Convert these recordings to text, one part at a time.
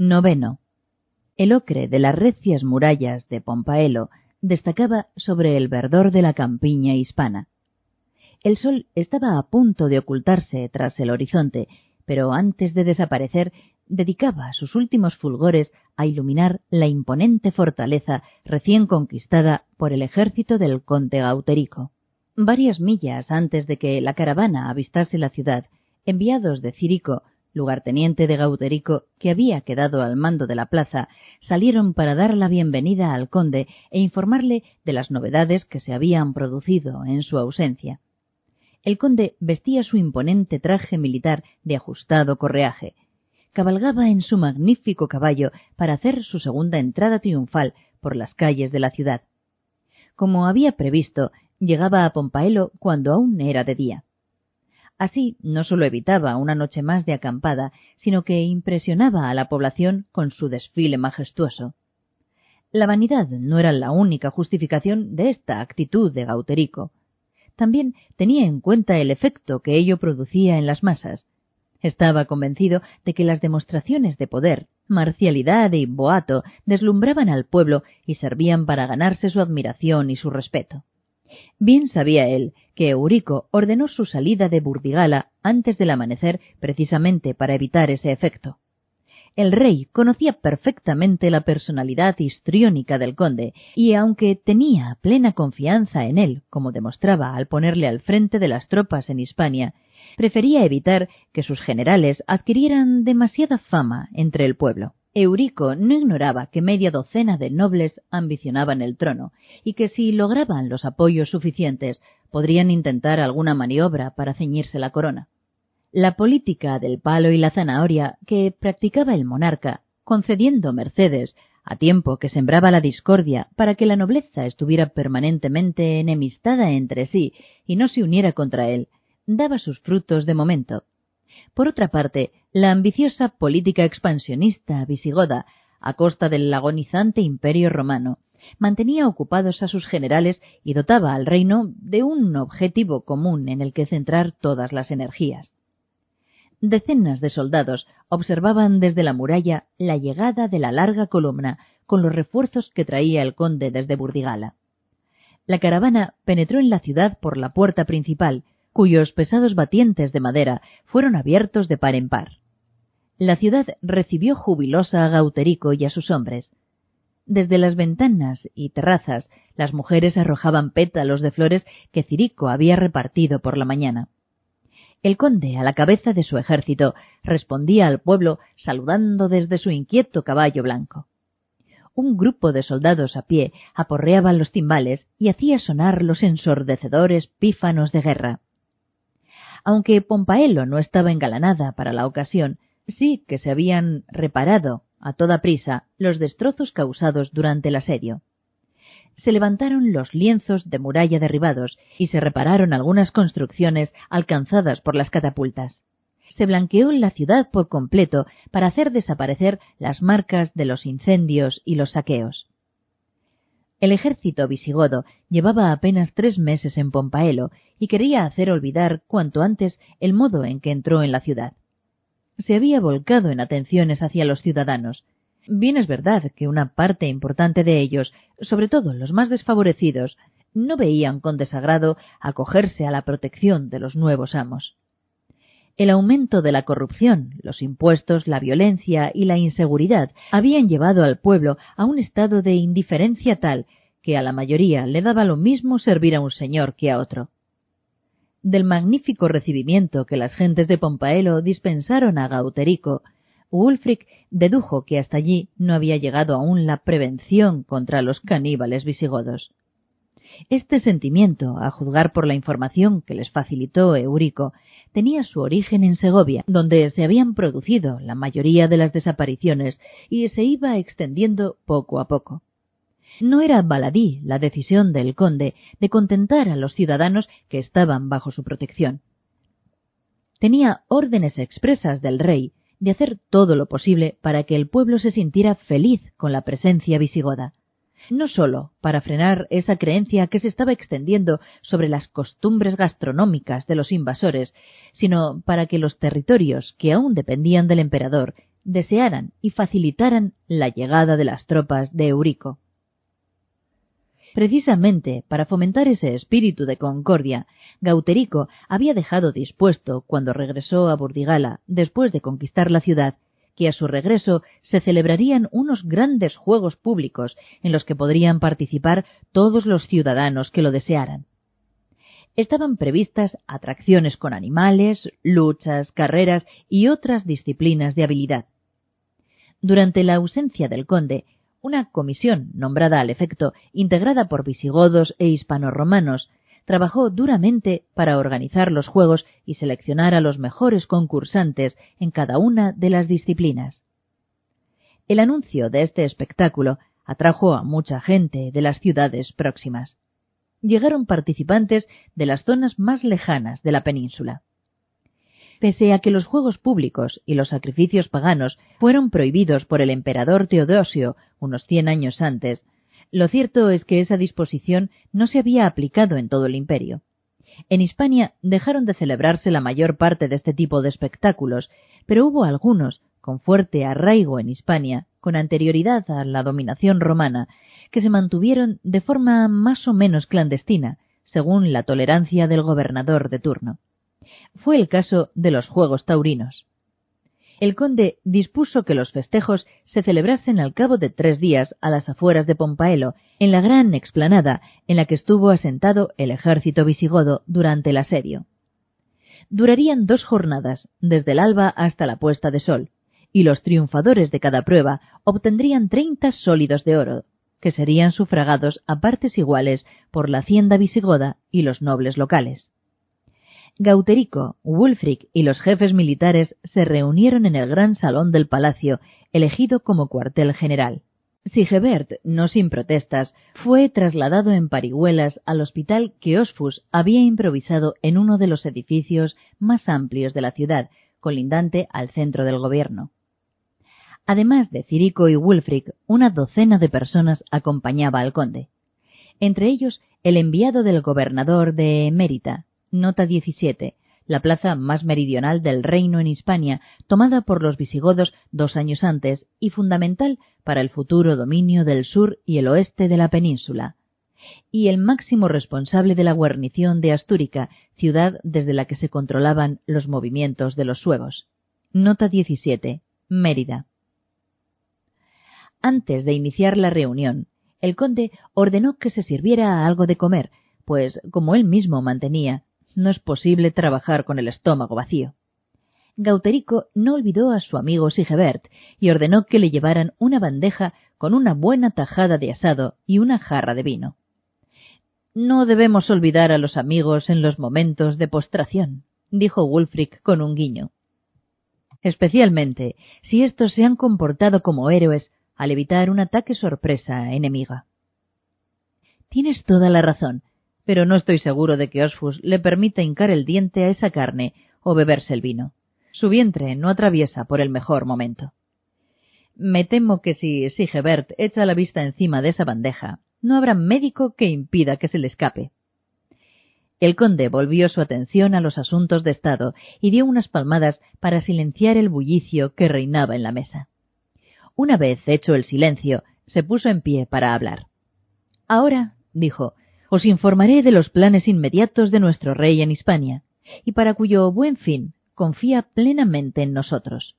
Noveno. El ocre de las recias murallas de Pompaelo destacaba sobre el verdor de la campiña hispana. El sol estaba a punto de ocultarse tras el horizonte, pero antes de desaparecer dedicaba sus últimos fulgores a iluminar la imponente fortaleza recién conquistada por el ejército del conde Gauterico. Varias millas antes de que la caravana avistase la ciudad, enviados de Cirico lugarteniente de Gauterico, que había quedado al mando de la plaza, salieron para dar la bienvenida al conde e informarle de las novedades que se habían producido en su ausencia. El conde vestía su imponente traje militar de ajustado correaje. Cabalgaba en su magnífico caballo para hacer su segunda entrada triunfal por las calles de la ciudad. Como había previsto, llegaba a Pompaelo cuando aún era de día. Así no sólo evitaba una noche más de acampada, sino que impresionaba a la población con su desfile majestuoso. La vanidad no era la única justificación de esta actitud de Gauterico. También tenía en cuenta el efecto que ello producía en las masas. Estaba convencido de que las demostraciones de poder, marcialidad y boato deslumbraban al pueblo y servían para ganarse su admiración y su respeto. Bien sabía él que Eurico ordenó su salida de Burdigala antes del amanecer precisamente para evitar ese efecto. El rey conocía perfectamente la personalidad histriónica del conde, y aunque tenía plena confianza en él, como demostraba al ponerle al frente de las tropas en Hispania, prefería evitar que sus generales adquirieran demasiada fama entre el pueblo. Eurico no ignoraba que media docena de nobles ambicionaban el trono, y que si lograban los apoyos suficientes podrían intentar alguna maniobra para ceñirse la corona. La política del palo y la zanahoria que practicaba el monarca, concediendo mercedes, a tiempo que sembraba la discordia para que la nobleza estuviera permanentemente enemistada entre sí y no se uniera contra él, daba sus frutos de momento. Por otra parte, la ambiciosa política expansionista visigoda, a costa del agonizante imperio romano, mantenía ocupados a sus generales y dotaba al reino de un objetivo común en el que centrar todas las energías. Decenas de soldados observaban desde la muralla la llegada de la larga columna con los refuerzos que traía el conde desde Burdigala. La caravana penetró en la ciudad por la puerta principal, cuyos pesados batientes de madera fueron abiertos de par en par. La ciudad recibió jubilosa a Gauterico y a sus hombres. Desde las ventanas y terrazas las mujeres arrojaban pétalos de flores que Cirico había repartido por la mañana. El conde, a la cabeza de su ejército, respondía al pueblo saludando desde su inquieto caballo blanco. Un grupo de soldados a pie aporreaba los timbales y hacía sonar los ensordecedores pífanos de guerra. Aunque Pompaelo no estaba engalanada para la ocasión, sí que se habían reparado a toda prisa los destrozos causados durante el asedio. Se levantaron los lienzos de muralla derribados y se repararon algunas construcciones alcanzadas por las catapultas. Se blanqueó la ciudad por completo para hacer desaparecer las marcas de los incendios y los saqueos. El ejército visigodo llevaba apenas tres meses en Pompaelo y quería hacer olvidar cuanto antes el modo en que entró en la ciudad. Se había volcado en atenciones hacia los ciudadanos. Bien es verdad que una parte importante de ellos, sobre todo los más desfavorecidos, no veían con desagrado acogerse a la protección de los nuevos amos. El aumento de la corrupción, los impuestos, la violencia y la inseguridad habían llevado al pueblo a un estado de indiferencia tal que a la mayoría le daba lo mismo servir a un señor que a otro. Del magnífico recibimiento que las gentes de Pompaelo dispensaron a Gauterico, Wulfric dedujo que hasta allí no había llegado aún la prevención contra los caníbales visigodos. Este sentimiento, a juzgar por la información que les facilitó Eurico, tenía su origen en Segovia, donde se habían producido la mayoría de las desapariciones y se iba extendiendo poco a poco. No era baladí la decisión del conde de contentar a los ciudadanos que estaban bajo su protección. Tenía órdenes expresas del rey de hacer todo lo posible para que el pueblo se sintiera feliz con la presencia visigoda no sólo para frenar esa creencia que se estaba extendiendo sobre las costumbres gastronómicas de los invasores, sino para que los territorios que aún dependían del emperador desearan y facilitaran la llegada de las tropas de Eurico. Precisamente para fomentar ese espíritu de concordia, Gauterico había dejado dispuesto, cuando regresó a Burdigala, después de conquistar la ciudad, que a su regreso se celebrarían unos grandes juegos públicos en los que podrían participar todos los ciudadanos que lo desearan. Estaban previstas atracciones con animales, luchas, carreras y otras disciplinas de habilidad. Durante la ausencia del conde, una comisión nombrada al efecto, integrada por visigodos e hispanorromanos, trabajó duramente para organizar los juegos y seleccionar a los mejores concursantes en cada una de las disciplinas. El anuncio de este espectáculo atrajo a mucha gente de las ciudades próximas. Llegaron participantes de las zonas más lejanas de la península. Pese a que los juegos públicos y los sacrificios paganos fueron prohibidos por el emperador Teodosio unos cien años antes, lo cierto es que esa disposición no se había aplicado en todo el imperio. En Hispania dejaron de celebrarse la mayor parte de este tipo de espectáculos, pero hubo algunos, con fuerte arraigo en Hispania, con anterioridad a la dominación romana, que se mantuvieron de forma más o menos clandestina, según la tolerancia del gobernador de turno fue el caso de los Juegos Taurinos. El conde dispuso que los festejos se celebrasen al cabo de tres días a las afueras de Pompaelo, en la gran explanada en la que estuvo asentado el ejército visigodo durante el asedio. Durarían dos jornadas, desde el alba hasta la puesta de sol, y los triunfadores de cada prueba obtendrían treinta sólidos de oro, que serían sufragados a partes iguales por la hacienda visigoda y los nobles locales. Gauterico, Wulfric y los jefes militares se reunieron en el gran salón del palacio, elegido como cuartel general. Sigebert, no sin protestas, fue trasladado en parihuelas al hospital que Osfus había improvisado en uno de los edificios más amplios de la ciudad, colindante al centro del gobierno. Además de Cirico y Wulfric, una docena de personas acompañaba al conde. Entre ellos, el enviado del gobernador de Mérita, Nota 17. La plaza más meridional del reino en Hispania, tomada por los visigodos dos años antes y fundamental para el futuro dominio del sur y el oeste de la península. Y el máximo responsable de la guarnición de Astúrica, ciudad desde la que se controlaban los movimientos de los suevos. Nota 17. Mérida. Antes de iniciar la reunión, el conde ordenó que se sirviera algo de comer, pues, como él mismo mantenía, no es posible trabajar con el estómago vacío. Gauterico no olvidó a su amigo Sigebert y ordenó que le llevaran una bandeja con una buena tajada de asado y una jarra de vino. No debemos olvidar a los amigos en los momentos de postración, dijo Wulfric con un guiño. Especialmente si estos se han comportado como héroes al evitar un ataque sorpresa enemiga. Tienes toda la razón, pero no estoy seguro de que Osfus le permita hincar el diente a esa carne o beberse el vino. Su vientre no atraviesa por el mejor momento. Me temo que si Sigebert echa la vista encima de esa bandeja, no habrá médico que impida que se le escape. El conde volvió su atención a los asuntos de Estado y dio unas palmadas para silenciar el bullicio que reinaba en la mesa. Una vez hecho el silencio, se puso en pie para hablar. Ahora, dijo, os informaré de los planes inmediatos de nuestro rey en Hispania, y para cuyo buen fin confía plenamente en nosotros.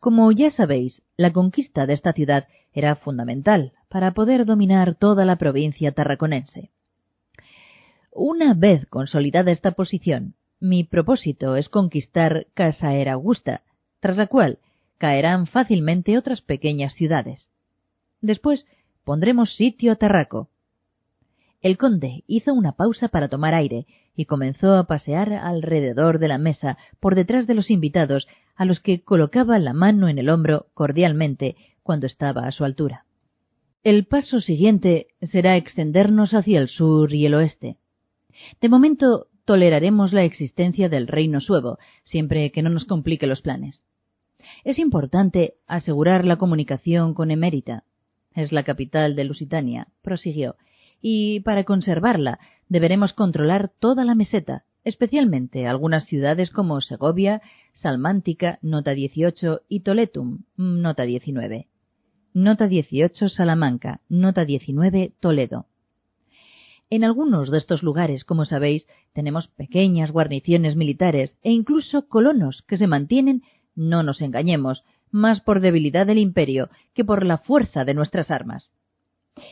Como ya sabéis, la conquista de esta ciudad era fundamental para poder dominar toda la provincia tarraconense. Una vez consolidada esta posición, mi propósito es conquistar Casa Era Augusta, tras la cual caerán fácilmente otras pequeñas ciudades. Después pondremos sitio a Tarraco, el conde hizo una pausa para tomar aire y comenzó a pasear alrededor de la mesa por detrás de los invitados, a los que colocaba la mano en el hombro cordialmente cuando estaba a su altura. El paso siguiente será extendernos hacia el sur y el oeste. De momento toleraremos la existencia del reino suevo, siempre que no nos complique los planes. Es importante asegurar la comunicación con Emérita. Es la capital de Lusitania, prosiguió, y para conservarla deberemos controlar toda la meseta, especialmente algunas ciudades como Segovia, Salmántica, nota 18, y Toletum, nota 19. Nota 18, Salamanca, nota 19, Toledo. En algunos de estos lugares, como sabéis, tenemos pequeñas guarniciones militares e incluso colonos que se mantienen, no nos engañemos, más por debilidad del imperio que por la fuerza de nuestras armas.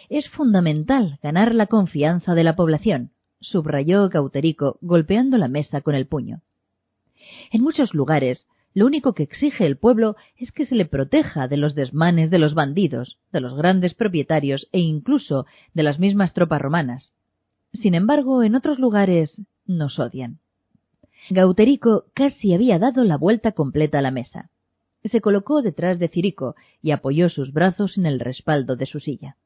Es fundamental ganar la confianza de la población, subrayó Gauterico, golpeando la mesa con el puño. En muchos lugares, lo único que exige el pueblo es que se le proteja de los desmanes de los bandidos, de los grandes propietarios e incluso de las mismas tropas romanas. Sin embargo, en otros lugares nos odian. Gauterico casi había dado la vuelta completa a la mesa. Se colocó detrás de Cirico y apoyó sus brazos en el respaldo de su silla.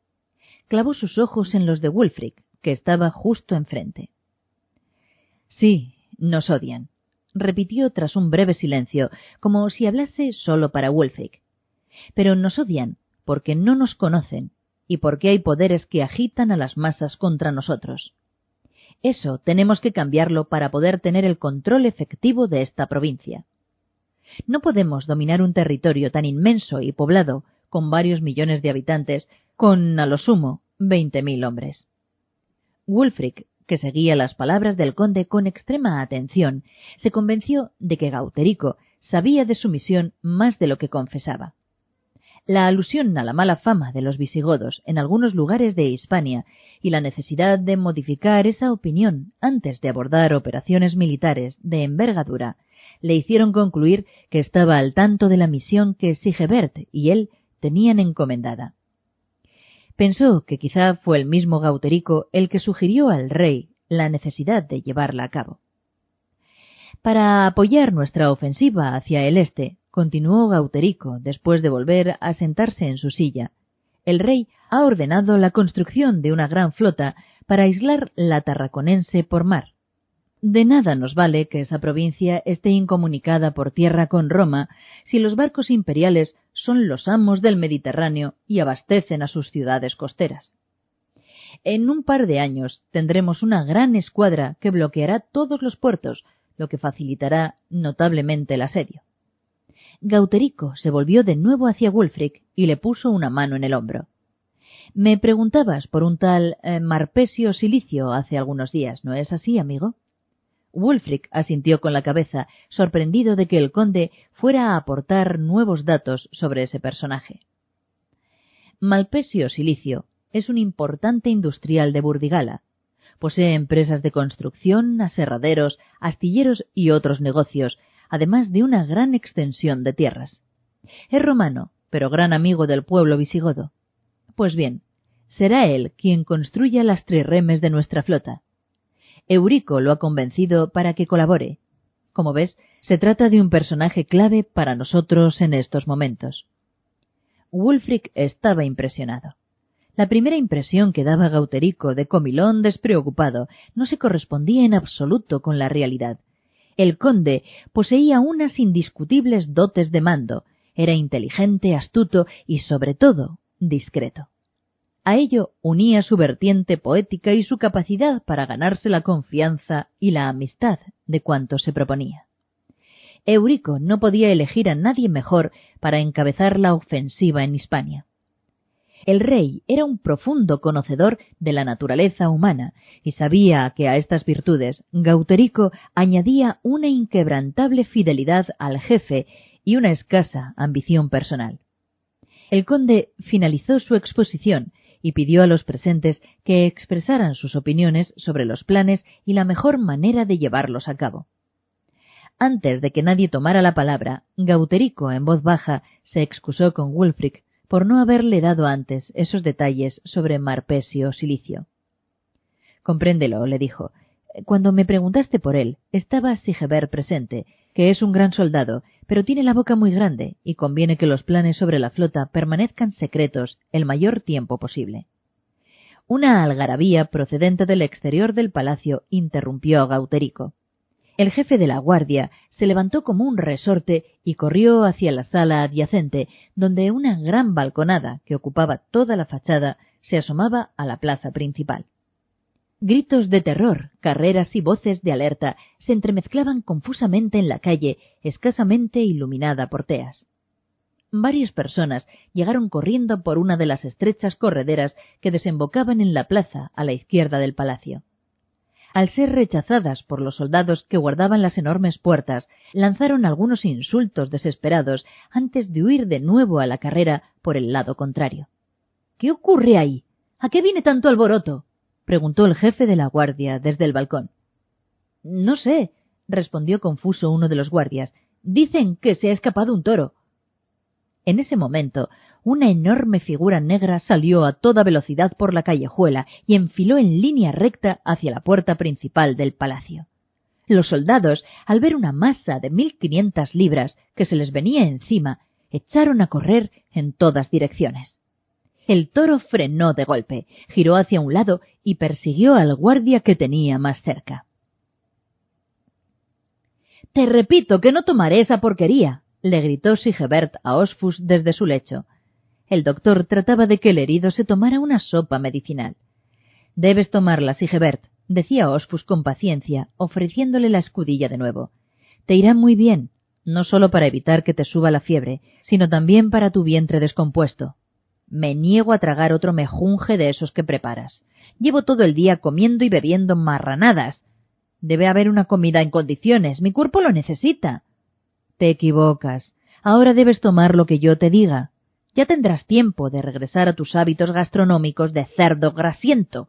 Clavó sus ojos en los de Wulfric, que estaba justo enfrente. Sí, nos odian, repitió tras un breve silencio, como si hablase solo para Wulfric. Pero nos odian porque no nos conocen y porque hay poderes que agitan a las masas contra nosotros. Eso tenemos que cambiarlo para poder tener el control efectivo de esta provincia. No podemos dominar un territorio tan inmenso y poblado, con varios millones de habitantes, con, a lo sumo, veinte mil hombres. Wulfric, que seguía las palabras del conde con extrema atención, se convenció de que Gauterico sabía de su misión más de lo que confesaba. La alusión a la mala fama de los visigodos en algunos lugares de Hispania y la necesidad de modificar esa opinión antes de abordar operaciones militares de envergadura le hicieron concluir que estaba al tanto de la misión que Sigebert y él tenían encomendada. Pensó que quizá fue el mismo Gauterico el que sugirió al rey la necesidad de llevarla a cabo. Para apoyar nuestra ofensiva hacia el este, continuó Gauterico después de volver a sentarse en su silla, el rey ha ordenado la construcción de una gran flota para aislar la tarraconense por mar. De nada nos vale que esa provincia esté incomunicada por tierra con Roma si los barcos imperiales son los amos del Mediterráneo y abastecen a sus ciudades costeras. En un par de años tendremos una gran escuadra que bloqueará todos los puertos, lo que facilitará notablemente el asedio. Gauterico se volvió de nuevo hacia Wulfric y le puso una mano en el hombro. Me preguntabas por un tal eh, Marpesio Silicio hace algunos días, ¿no es así, amigo? Wulfric asintió con la cabeza, sorprendido de que el conde fuera a aportar nuevos datos sobre ese personaje. Malpesio Silicio es un importante industrial de Burdigala. Posee empresas de construcción, aserraderos, astilleros y otros negocios, además de una gran extensión de tierras. Es romano, pero gran amigo del pueblo visigodo. Pues bien, será él quien construya las trirremes de nuestra flota. Eurico lo ha convencido para que colabore. Como ves, se trata de un personaje clave para nosotros en estos momentos. Wulfric estaba impresionado. La primera impresión que daba Gauterico de comilón despreocupado no se correspondía en absoluto con la realidad. El conde poseía unas indiscutibles dotes de mando, era inteligente, astuto y, sobre todo, discreto. A ello unía su vertiente poética y su capacidad para ganarse la confianza y la amistad de cuanto se proponía. Eurico no podía elegir a nadie mejor para encabezar la ofensiva en Hispania. El rey era un profundo conocedor de la naturaleza humana y sabía que a estas virtudes Gauterico añadía una inquebrantable fidelidad al jefe y una escasa ambición personal. El conde finalizó su exposición y pidió a los presentes que expresaran sus opiniones sobre los planes y la mejor manera de llevarlos a cabo. Antes de que nadie tomara la palabra, Gauterico, en voz baja, se excusó con Wulfric por no haberle dado antes esos detalles sobre Marpesio Silicio. Compréndelo, le dijo. Cuando me preguntaste por él, estaba Sigeber presente, que es un gran soldado, pero tiene la boca muy grande y conviene que los planes sobre la flota permanezcan secretos el mayor tiempo posible. Una algarabía procedente del exterior del palacio interrumpió a Gauterico. El jefe de la guardia se levantó como un resorte y corrió hacia la sala adyacente, donde una gran balconada que ocupaba toda la fachada se asomaba a la plaza principal. Gritos de terror, carreras y voces de alerta se entremezclaban confusamente en la calle, escasamente iluminada por teas. Varias personas llegaron corriendo por una de las estrechas correderas que desembocaban en la plaza a la izquierda del palacio. Al ser rechazadas por los soldados que guardaban las enormes puertas, lanzaron algunos insultos desesperados antes de huir de nuevo a la carrera por el lado contrario. ¿Qué ocurre ahí? ¿A qué viene tanto alboroto? Preguntó el jefe de la guardia desde el balcón. No sé, respondió confuso uno de los guardias. Dicen que se ha escapado un toro. En ese momento, una enorme figura negra salió a toda velocidad por la callejuela y enfiló en línea recta hacia la puerta principal del palacio. Los soldados, al ver una masa de mil quinientas libras que se les venía encima, echaron a correr en todas direcciones. El toro frenó de golpe, giró hacia un lado y persiguió al guardia que tenía más cerca. Te repito que no tomaré esa porquería, le gritó Sigebert a Osfus desde su lecho. El doctor trataba de que el herido se tomara una sopa medicinal. Debes tomarla, Sigebert, decía Osfus con paciencia, ofreciéndole la escudilla de nuevo. Te irá muy bien, no solo para evitar que te suba la fiebre, sino también para tu vientre descompuesto. Me niego a tragar otro mejunje de esos que preparas. Llevo todo el día comiendo y bebiendo marranadas. Debe haber una comida en condiciones. Mi cuerpo lo necesita. Te equivocas. Ahora debes tomar lo que yo te diga. Ya tendrás tiempo de regresar a tus hábitos gastronómicos de cerdo grasiento.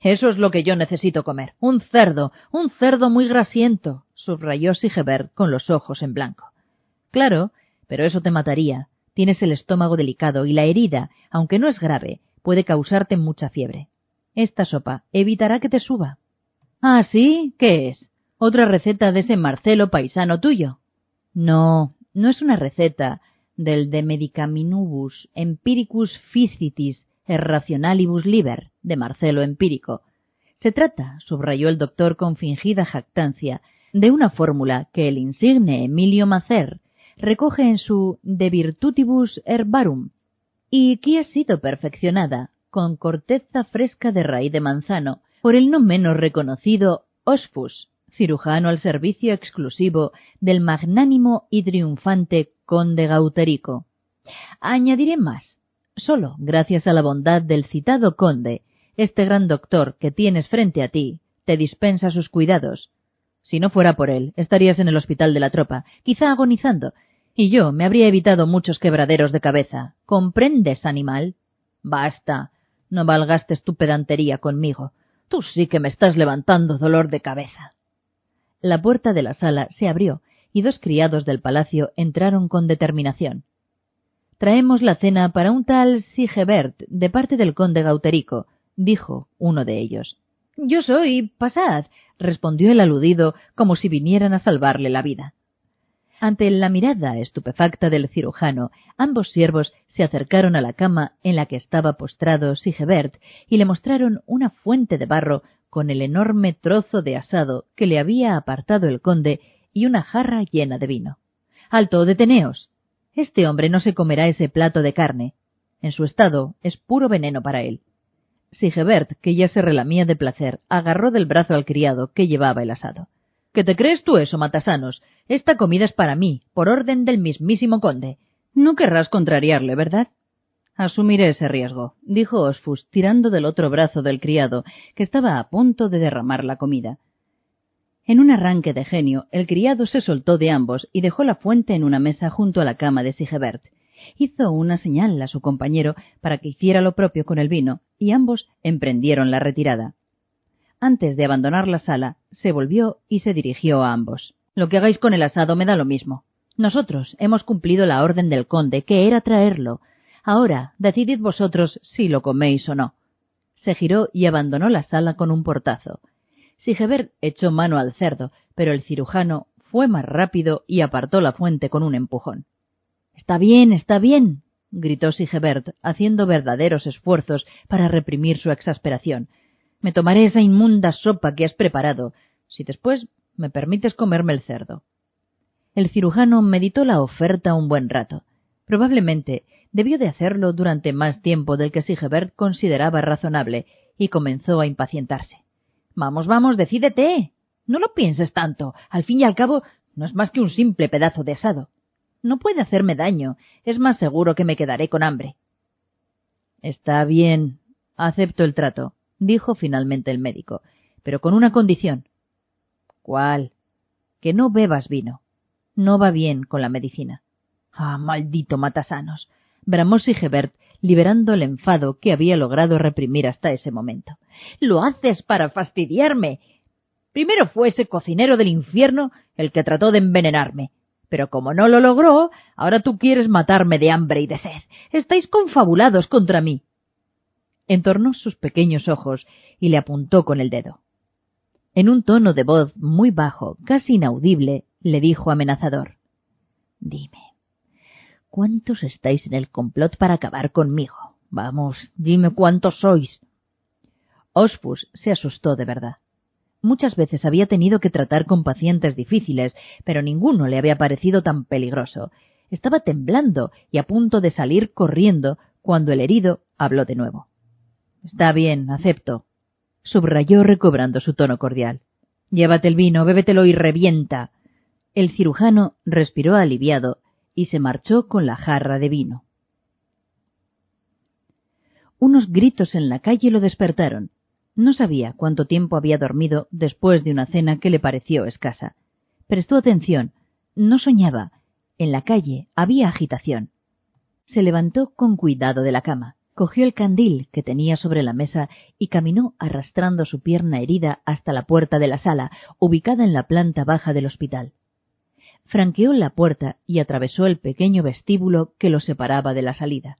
Eso es lo que yo necesito comer. Un cerdo, un cerdo muy grasiento, subrayó Sigebert con los ojos en blanco. Claro, pero eso te mataría. Tienes el estómago delicado y la herida, aunque no es grave, puede causarte mucha fiebre. Esta sopa evitará que te suba. Ah, sí, ¿qué es? ¿Otra receta de ese Marcelo paisano tuyo? No, no es una receta del de Medicaminubus Empiricus Fisitis Irrationalibus Liber de Marcelo Empírico. Se trata, subrayó el doctor con fingida jactancia, de una fórmula que el insigne Emilio Macer recoge en su De Virtutibus Herbarum y que ha sido perfeccionada con corteza fresca de raíz de manzano por el no menos reconocido Osfus, cirujano al servicio exclusivo del magnánimo y triunfante conde Gauterico. Añadiré más. Solo gracias a la bondad del citado conde, este gran doctor que tienes frente a ti te dispensa sus cuidados. Si no fuera por él, estarías en el hospital de la tropa, quizá agonizando, y yo me habría evitado muchos quebraderos de cabeza. ¿Comprendes, animal? Basta. No valgastes tu pedantería conmigo. Tú sí que me estás levantando dolor de cabeza. La puerta de la sala se abrió y dos criados del palacio entraron con determinación. Traemos la cena para un tal Sigebert de parte del conde Gauterico, dijo uno de ellos. Yo soy. Pasad, respondió el aludido como si vinieran a salvarle la vida. Ante la mirada estupefacta del cirujano, ambos siervos se acercaron a la cama en la que estaba postrado Sigebert y le mostraron una fuente de barro con el enorme trozo de asado que le había apartado el conde y una jarra llena de vino. Alto, deteneos. Este hombre no se comerá ese plato de carne. En su estado es puro veneno para él. Sigebert, que ya se relamía de placer, agarró del brazo al criado que llevaba el asado. ¿Qué te crees tú eso, matasanos? Esta comida es para mí, por orden del mismísimo conde. No querrás contrariarle, ¿verdad? Asumiré ese riesgo, dijo Osfus, tirando del otro brazo del criado, que estaba a punto de derramar la comida. En un arranque de genio, el criado se soltó de ambos y dejó la fuente en una mesa junto a la cama de Sigebert. Hizo una señal a su compañero para que hiciera lo propio con el vino, y ambos emprendieron la retirada. Antes de abandonar la sala, se volvió y se dirigió a ambos. Lo que hagáis con el asado me da lo mismo. Nosotros hemos cumplido la orden del conde, que era traerlo. Ahora, decidid vosotros si lo coméis o no. Se giró y abandonó la sala con un portazo. Sigebert echó mano al cerdo, pero el cirujano fue más rápido y apartó la fuente con un empujón. Está bien, está bien, gritó Sigebert, haciendo verdaderos esfuerzos para reprimir su exasperación. Me tomaré esa inmunda sopa que has preparado, si después me permites comerme el cerdo. El cirujano meditó la oferta un buen rato. Probablemente debió de hacerlo durante más tiempo del que Sigebert consideraba razonable, y comenzó a impacientarse. Vamos, vamos, decídete. No lo pienses tanto. Al fin y al cabo, no es más que un simple pedazo de asado. No puede hacerme daño. Es más seguro que me quedaré con hambre. Está bien. Acepto el trato, dijo finalmente el médico, pero con una condición. ¿Cuál? Que no bebas vino. No va bien con la medicina. Ah, maldito matasanos. bramó Sigebert, liberando el enfado que había logrado reprimir hasta ese momento. Lo haces para fastidiarme. Primero fue ese cocinero del infierno el que trató de envenenarme. Pero como no lo logró, ahora tú quieres matarme de hambre y de sed. Estáis confabulados contra mí. Entornó sus pequeños ojos y le apuntó con el dedo. En un tono de voz muy bajo, casi inaudible, le dijo amenazador Dime, ¿cuántos estáis en el complot para acabar conmigo? Vamos, dime cuántos sois. Osfus se asustó de verdad. Muchas veces había tenido que tratar con pacientes difíciles, pero ninguno le había parecido tan peligroso. Estaba temblando y a punto de salir corriendo cuando el herido habló de nuevo. Está bien, acepto, subrayó recobrando su tono cordial. Llévate el vino, bébetelo y revienta. El cirujano respiró aliviado y se marchó con la jarra de vino. Unos gritos en la calle lo despertaron. No sabía cuánto tiempo había dormido después de una cena que le pareció escasa. Prestó atención. No soñaba. En la calle había agitación. Se levantó con cuidado de la cama, cogió el candil que tenía sobre la mesa y caminó arrastrando su pierna herida hasta la puerta de la sala, ubicada en la planta baja del hospital. Franqueó la puerta y atravesó el pequeño vestíbulo que lo separaba de la salida.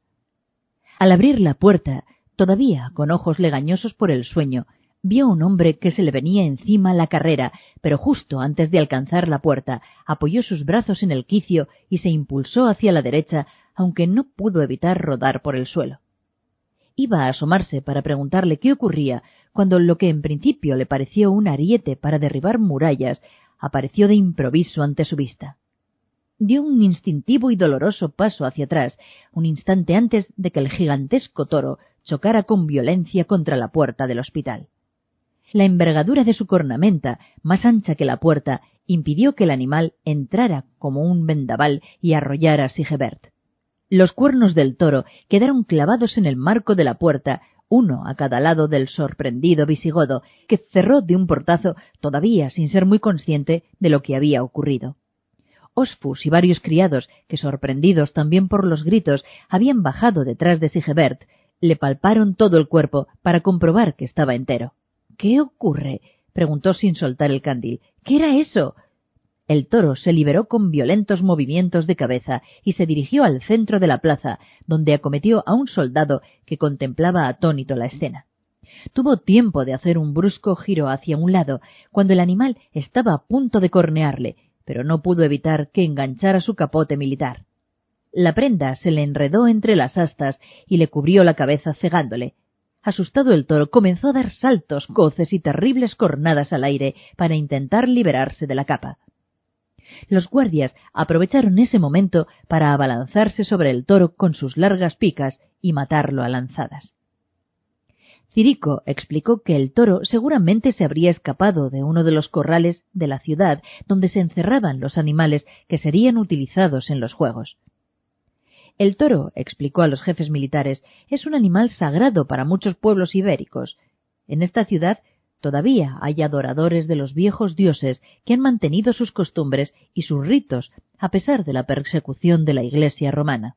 Al abrir la puerta, Todavía, con ojos legañosos por el sueño, vio un hombre que se le venía encima la carrera, pero justo antes de alcanzar la puerta, apoyó sus brazos en el quicio y se impulsó hacia la derecha, aunque no pudo evitar rodar por el suelo. Iba a asomarse para preguntarle qué ocurría, cuando lo que en principio le pareció un ariete para derribar murallas, apareció de improviso ante su vista dio un instintivo y doloroso paso hacia atrás, un instante antes de que el gigantesco toro chocara con violencia contra la puerta del hospital. La envergadura de su cornamenta, más ancha que la puerta, impidió que el animal entrara como un vendaval y arrollara a Sigebert. Los cuernos del toro quedaron clavados en el marco de la puerta, uno a cada lado del sorprendido visigodo, que cerró de un portazo todavía sin ser muy consciente de lo que había ocurrido. Osfus y varios criados, que sorprendidos también por los gritos, habían bajado detrás de Sigebert, le palparon todo el cuerpo para comprobar que estaba entero. ¿Qué ocurre? preguntó sin soltar el candil. ¿Qué era eso? El toro se liberó con violentos movimientos de cabeza y se dirigió al centro de la plaza, donde acometió a un soldado que contemplaba atónito la escena. Tuvo tiempo de hacer un brusco giro hacia un lado, cuando el animal estaba a punto de cornearle, pero no pudo evitar que enganchara su capote militar. La prenda se le enredó entre las astas y le cubrió la cabeza cegándole. Asustado el toro comenzó a dar saltos, coces y terribles cornadas al aire para intentar liberarse de la capa. Los guardias aprovecharon ese momento para abalanzarse sobre el toro con sus largas picas y matarlo a lanzadas. Cirico explicó que el toro seguramente se habría escapado de uno de los corrales de la ciudad donde se encerraban los animales que serían utilizados en los juegos. El toro, explicó a los jefes militares, es un animal sagrado para muchos pueblos ibéricos. En esta ciudad todavía hay adoradores de los viejos dioses que han mantenido sus costumbres y sus ritos a pesar de la persecución de la Iglesia romana.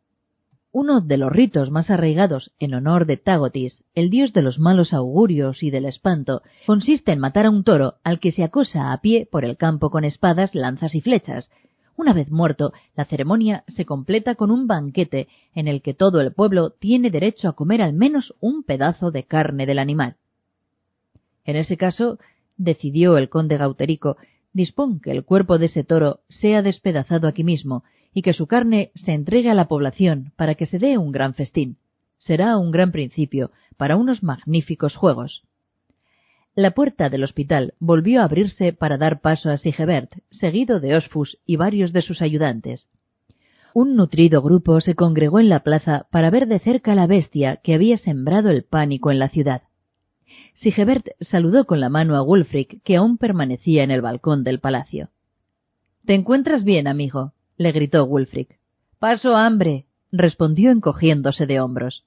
Uno de los ritos más arraigados en honor de Tágotis, el dios de los malos augurios y del espanto, consiste en matar a un toro al que se acosa a pie por el campo con espadas, lanzas y flechas. Una vez muerto, la ceremonia se completa con un banquete en el que todo el pueblo tiene derecho a comer al menos un pedazo de carne del animal. En ese caso, decidió el conde Gauterico, dispón que el cuerpo de ese toro sea despedazado aquí mismo y que su carne se entregue a la población para que se dé un gran festín. Será un gran principio para unos magníficos juegos. La puerta del hospital volvió a abrirse para dar paso a Sigebert, seguido de Osfus y varios de sus ayudantes. Un nutrido grupo se congregó en la plaza para ver de cerca la bestia que había sembrado el pánico en la ciudad. Sigebert saludó con la mano a Wulfric, que aún permanecía en el balcón del palacio. ¿Te encuentras bien, amigo? le gritó Wulfric. Paso hambre, respondió encogiéndose de hombros.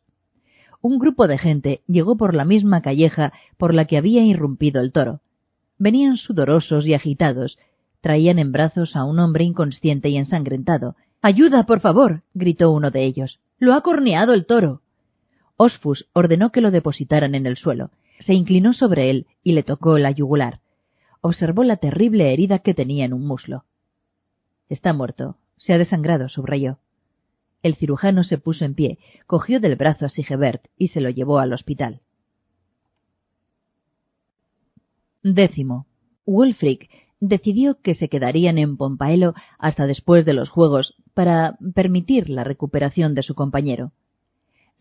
Un grupo de gente llegó por la misma calleja por la que había irrumpido el toro. Venían sudorosos y agitados, traían en brazos a un hombre inconsciente y ensangrentado. Ayuda, por favor, gritó uno de ellos. Lo ha corneado el toro. Osfus ordenó que lo depositaran en el suelo. Se inclinó sobre él y le tocó la yugular. Observó la terrible herida que tenía en un muslo. Está muerto. Se ha desangrado, subrayó. El cirujano se puso en pie, cogió del brazo a Sigebert y se lo llevó al hospital. Décimo. Wulfric decidió que se quedarían en Pompaelo hasta después de los Juegos para permitir la recuperación de su compañero.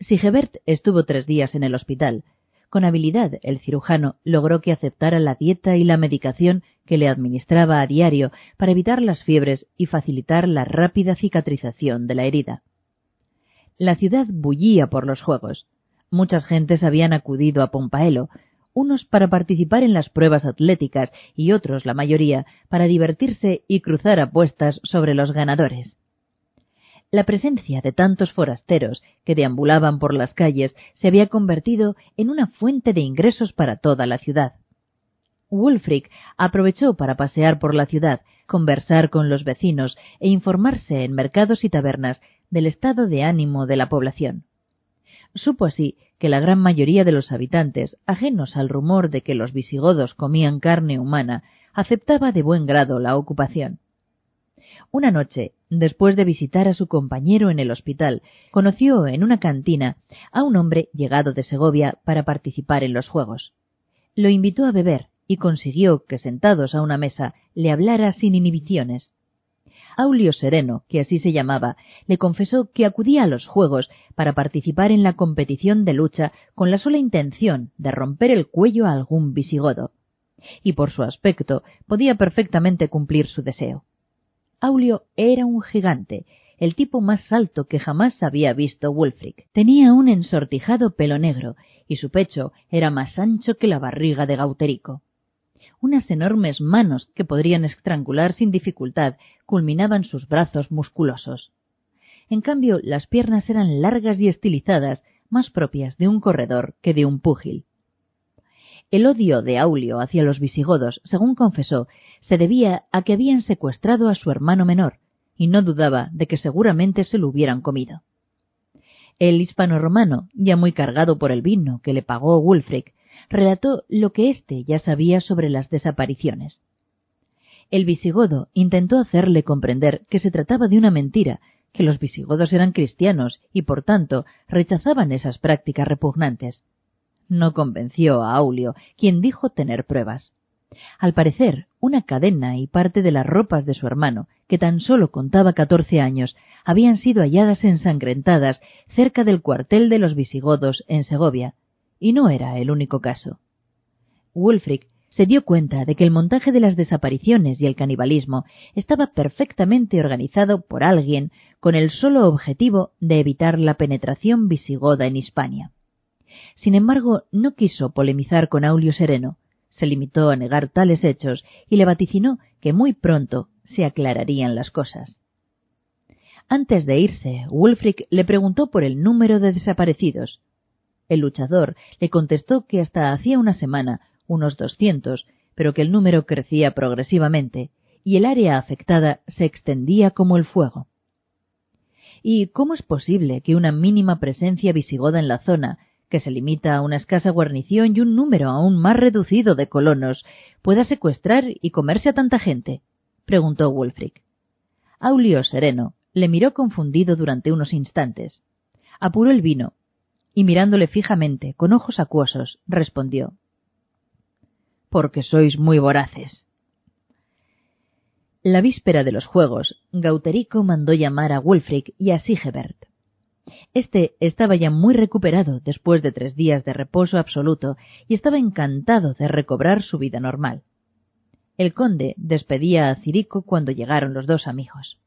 Sigebert estuvo tres días en el hospital. Con habilidad, el cirujano logró que aceptara la dieta y la medicación que le administraba a diario para evitar las fiebres y facilitar la rápida cicatrización de la herida. La ciudad bullía por los Juegos. Muchas gentes habían acudido a Pompaelo, unos para participar en las pruebas atléticas y otros, la mayoría, para divertirse y cruzar apuestas sobre los ganadores. La presencia de tantos forasteros que deambulaban por las calles se había convertido en una fuente de ingresos para toda la ciudad. Wulfric aprovechó para pasear por la ciudad, conversar con los vecinos e informarse en mercados y tabernas del estado de ánimo de la población. Supo así que la gran mayoría de los habitantes, ajenos al rumor de que los visigodos comían carne humana, aceptaba de buen grado la ocupación. Una noche, después de visitar a su compañero en el hospital, conoció en una cantina a un hombre llegado de Segovia para participar en los juegos. Lo invitó a beber y consiguió que sentados a una mesa le hablara sin inhibiciones. Aulio Sereno, que así se llamaba, le confesó que acudía a los Juegos para participar en la competición de lucha con la sola intención de romper el cuello a algún visigodo. Y por su aspecto podía perfectamente cumplir su deseo. Aulio era un gigante, el tipo más alto que jamás había visto Wulfric. Tenía un ensortijado pelo negro, y su pecho era más ancho que la barriga de Gauterico. Unas enormes manos que podrían estrangular sin dificultad culminaban sus brazos musculosos. En cambio, las piernas eran largas y estilizadas, más propias de un corredor que de un púgil. El odio de Aulio hacia los visigodos, según confesó, se debía a que habían secuestrado a su hermano menor, y no dudaba de que seguramente se lo hubieran comido. El hispano-romano, ya muy cargado por el vino que le pagó Wulfric, relató lo que éste ya sabía sobre las desapariciones. El visigodo intentó hacerle comprender que se trataba de una mentira, que los visigodos eran cristianos y por tanto rechazaban esas prácticas repugnantes. No convenció a Aulio, quien dijo tener pruebas. Al parecer, una cadena y parte de las ropas de su hermano, que tan solo contaba catorce años, habían sido halladas ensangrentadas cerca del cuartel de los visigodos en Segovia, y no era el único caso. Wulfric se dio cuenta de que el montaje de las desapariciones y el canibalismo estaba perfectamente organizado por alguien con el solo objetivo de evitar la penetración visigoda en Hispania. Sin embargo, no quiso polemizar con Aulio Sereno, se limitó a negar tales hechos y le vaticinó que muy pronto se aclararían las cosas. Antes de irse, Wulfric le preguntó por el número de desaparecidos, el luchador le contestó que hasta hacía una semana unos doscientos, pero que el número crecía progresivamente y el área afectada se extendía como el fuego. ¿Y cómo es posible que una mínima presencia visigoda en la zona, que se limita a una escasa guarnición y un número aún más reducido de colonos, pueda secuestrar y comerse a tanta gente? preguntó Wulfric. Aulio Sereno le miró confundido durante unos instantes. Apuró el vino y mirándole fijamente, con ojos acuosos, respondió Porque sois muy voraces. La víspera de los Juegos, Gauterico mandó llamar a Wulfric y a Sigebert. Este estaba ya muy recuperado después de tres días de reposo absoluto y estaba encantado de recobrar su vida normal. El conde despedía a Cirico cuando llegaron los dos amigos.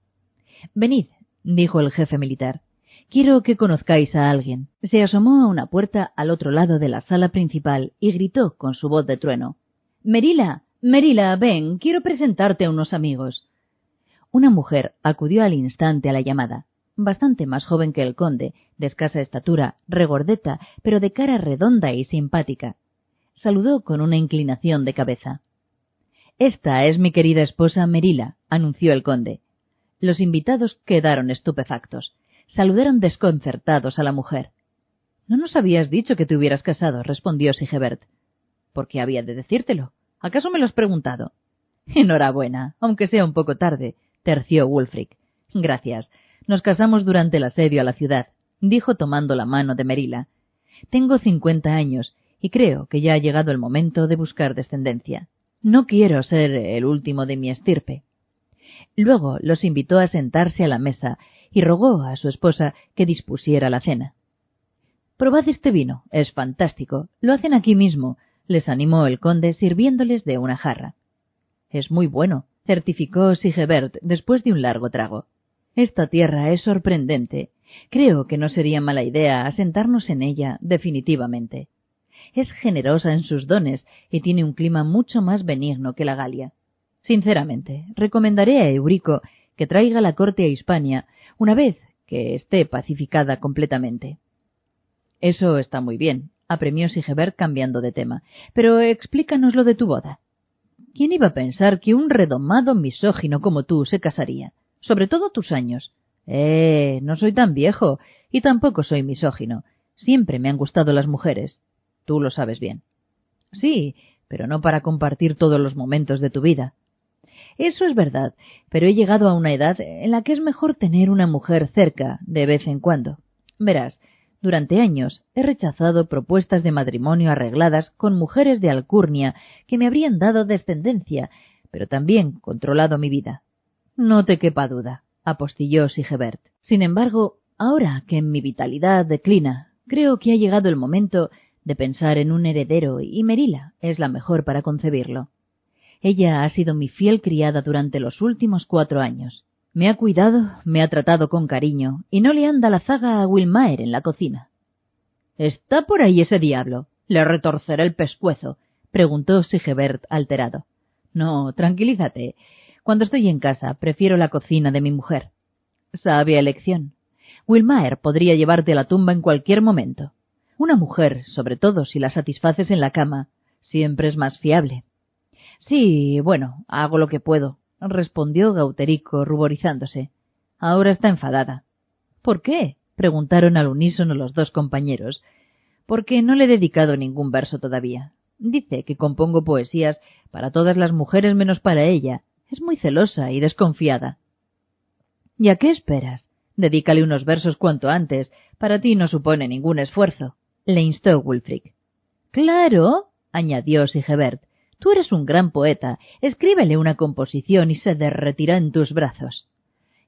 Venid, dijo el jefe militar, Quiero que conozcáis a alguien. Se asomó a una puerta al otro lado de la sala principal y gritó con su voz de trueno. Merila, Merila, ven, quiero presentarte a unos amigos. Una mujer acudió al instante a la llamada, bastante más joven que el conde, de escasa estatura, regordeta, pero de cara redonda y simpática. Saludó con una inclinación de cabeza. Esta es mi querida esposa Merila, anunció el conde. Los invitados quedaron estupefactos saludaron desconcertados a la mujer. No nos habías dicho que te hubieras casado, respondió Sigebert. ¿Por qué había de decírtelo? ¿Acaso me lo has preguntado? Enhorabuena, aunque sea un poco tarde, terció Wulfric. Gracias. Nos casamos durante el asedio a la ciudad, dijo tomando la mano de Merila. Tengo cincuenta años y creo que ya ha llegado el momento de buscar descendencia. No quiero ser el último de mi estirpe. Luego los invitó a sentarse a la mesa y rogó a su esposa que dispusiera la cena. Probad este vino, es fantástico. Lo hacen aquí mismo, les animó el conde sirviéndoles de una jarra. Es muy bueno, certificó Sigebert después de un largo trago. Esta tierra es sorprendente. Creo que no sería mala idea asentarnos en ella definitivamente. Es generosa en sus dones y tiene un clima mucho más benigno que la Galia. Sinceramente, recomendaré a Eurico que traiga la corte a Hispania una vez que esté pacificada completamente. Eso está muy bien, apremió Sigebert cambiando de tema. Pero explícanos lo de tu boda. ¿Quién iba a pensar que un redomado misógino como tú se casaría? Sobre todo tus años. Eh, no soy tan viejo, y tampoco soy misógino. Siempre me han gustado las mujeres. Tú lo sabes bien. Sí, pero no para compartir todos los momentos de tu vida. Eso es verdad, pero he llegado a una edad en la que es mejor tener una mujer cerca de vez en cuando. Verás, durante años he rechazado propuestas de matrimonio arregladas con mujeres de alcurnia que me habrían dado descendencia, pero también controlado mi vida. No te quepa duda, apostilló Sigebert. Sin embargo, ahora que mi vitalidad declina, creo que ha llegado el momento de pensar en un heredero y Merila es la mejor para concebirlo. Ella ha sido mi fiel criada durante los últimos cuatro años. Me ha cuidado, me ha tratado con cariño, y no le anda la zaga a Wilmaer en la cocina. ¿Está por ahí ese diablo? Le retorcerá el pescuezo, preguntó Sigebert alterado. No, tranquilízate. Cuando estoy en casa, prefiero la cocina de mi mujer. Sabia elección. Wilmaer podría llevarte a la tumba en cualquier momento. Una mujer, sobre todo si la satisfaces en la cama, siempre es más fiable. Sí, bueno, hago lo que puedo, respondió Gauterico, ruborizándose. Ahora está enfadada. ¿Por qué? preguntaron al unísono los dos compañeros. Porque no le he dedicado ningún verso todavía. Dice que compongo poesías para todas las mujeres menos para ella. Es muy celosa y desconfiada. ¿Y a qué esperas? Dedícale unos versos cuanto antes. Para ti no supone ningún esfuerzo. Le instó Wulfric. Claro, añadió Sigebert. Tú eres un gran poeta. Escríbele una composición y se derretirá en tus brazos.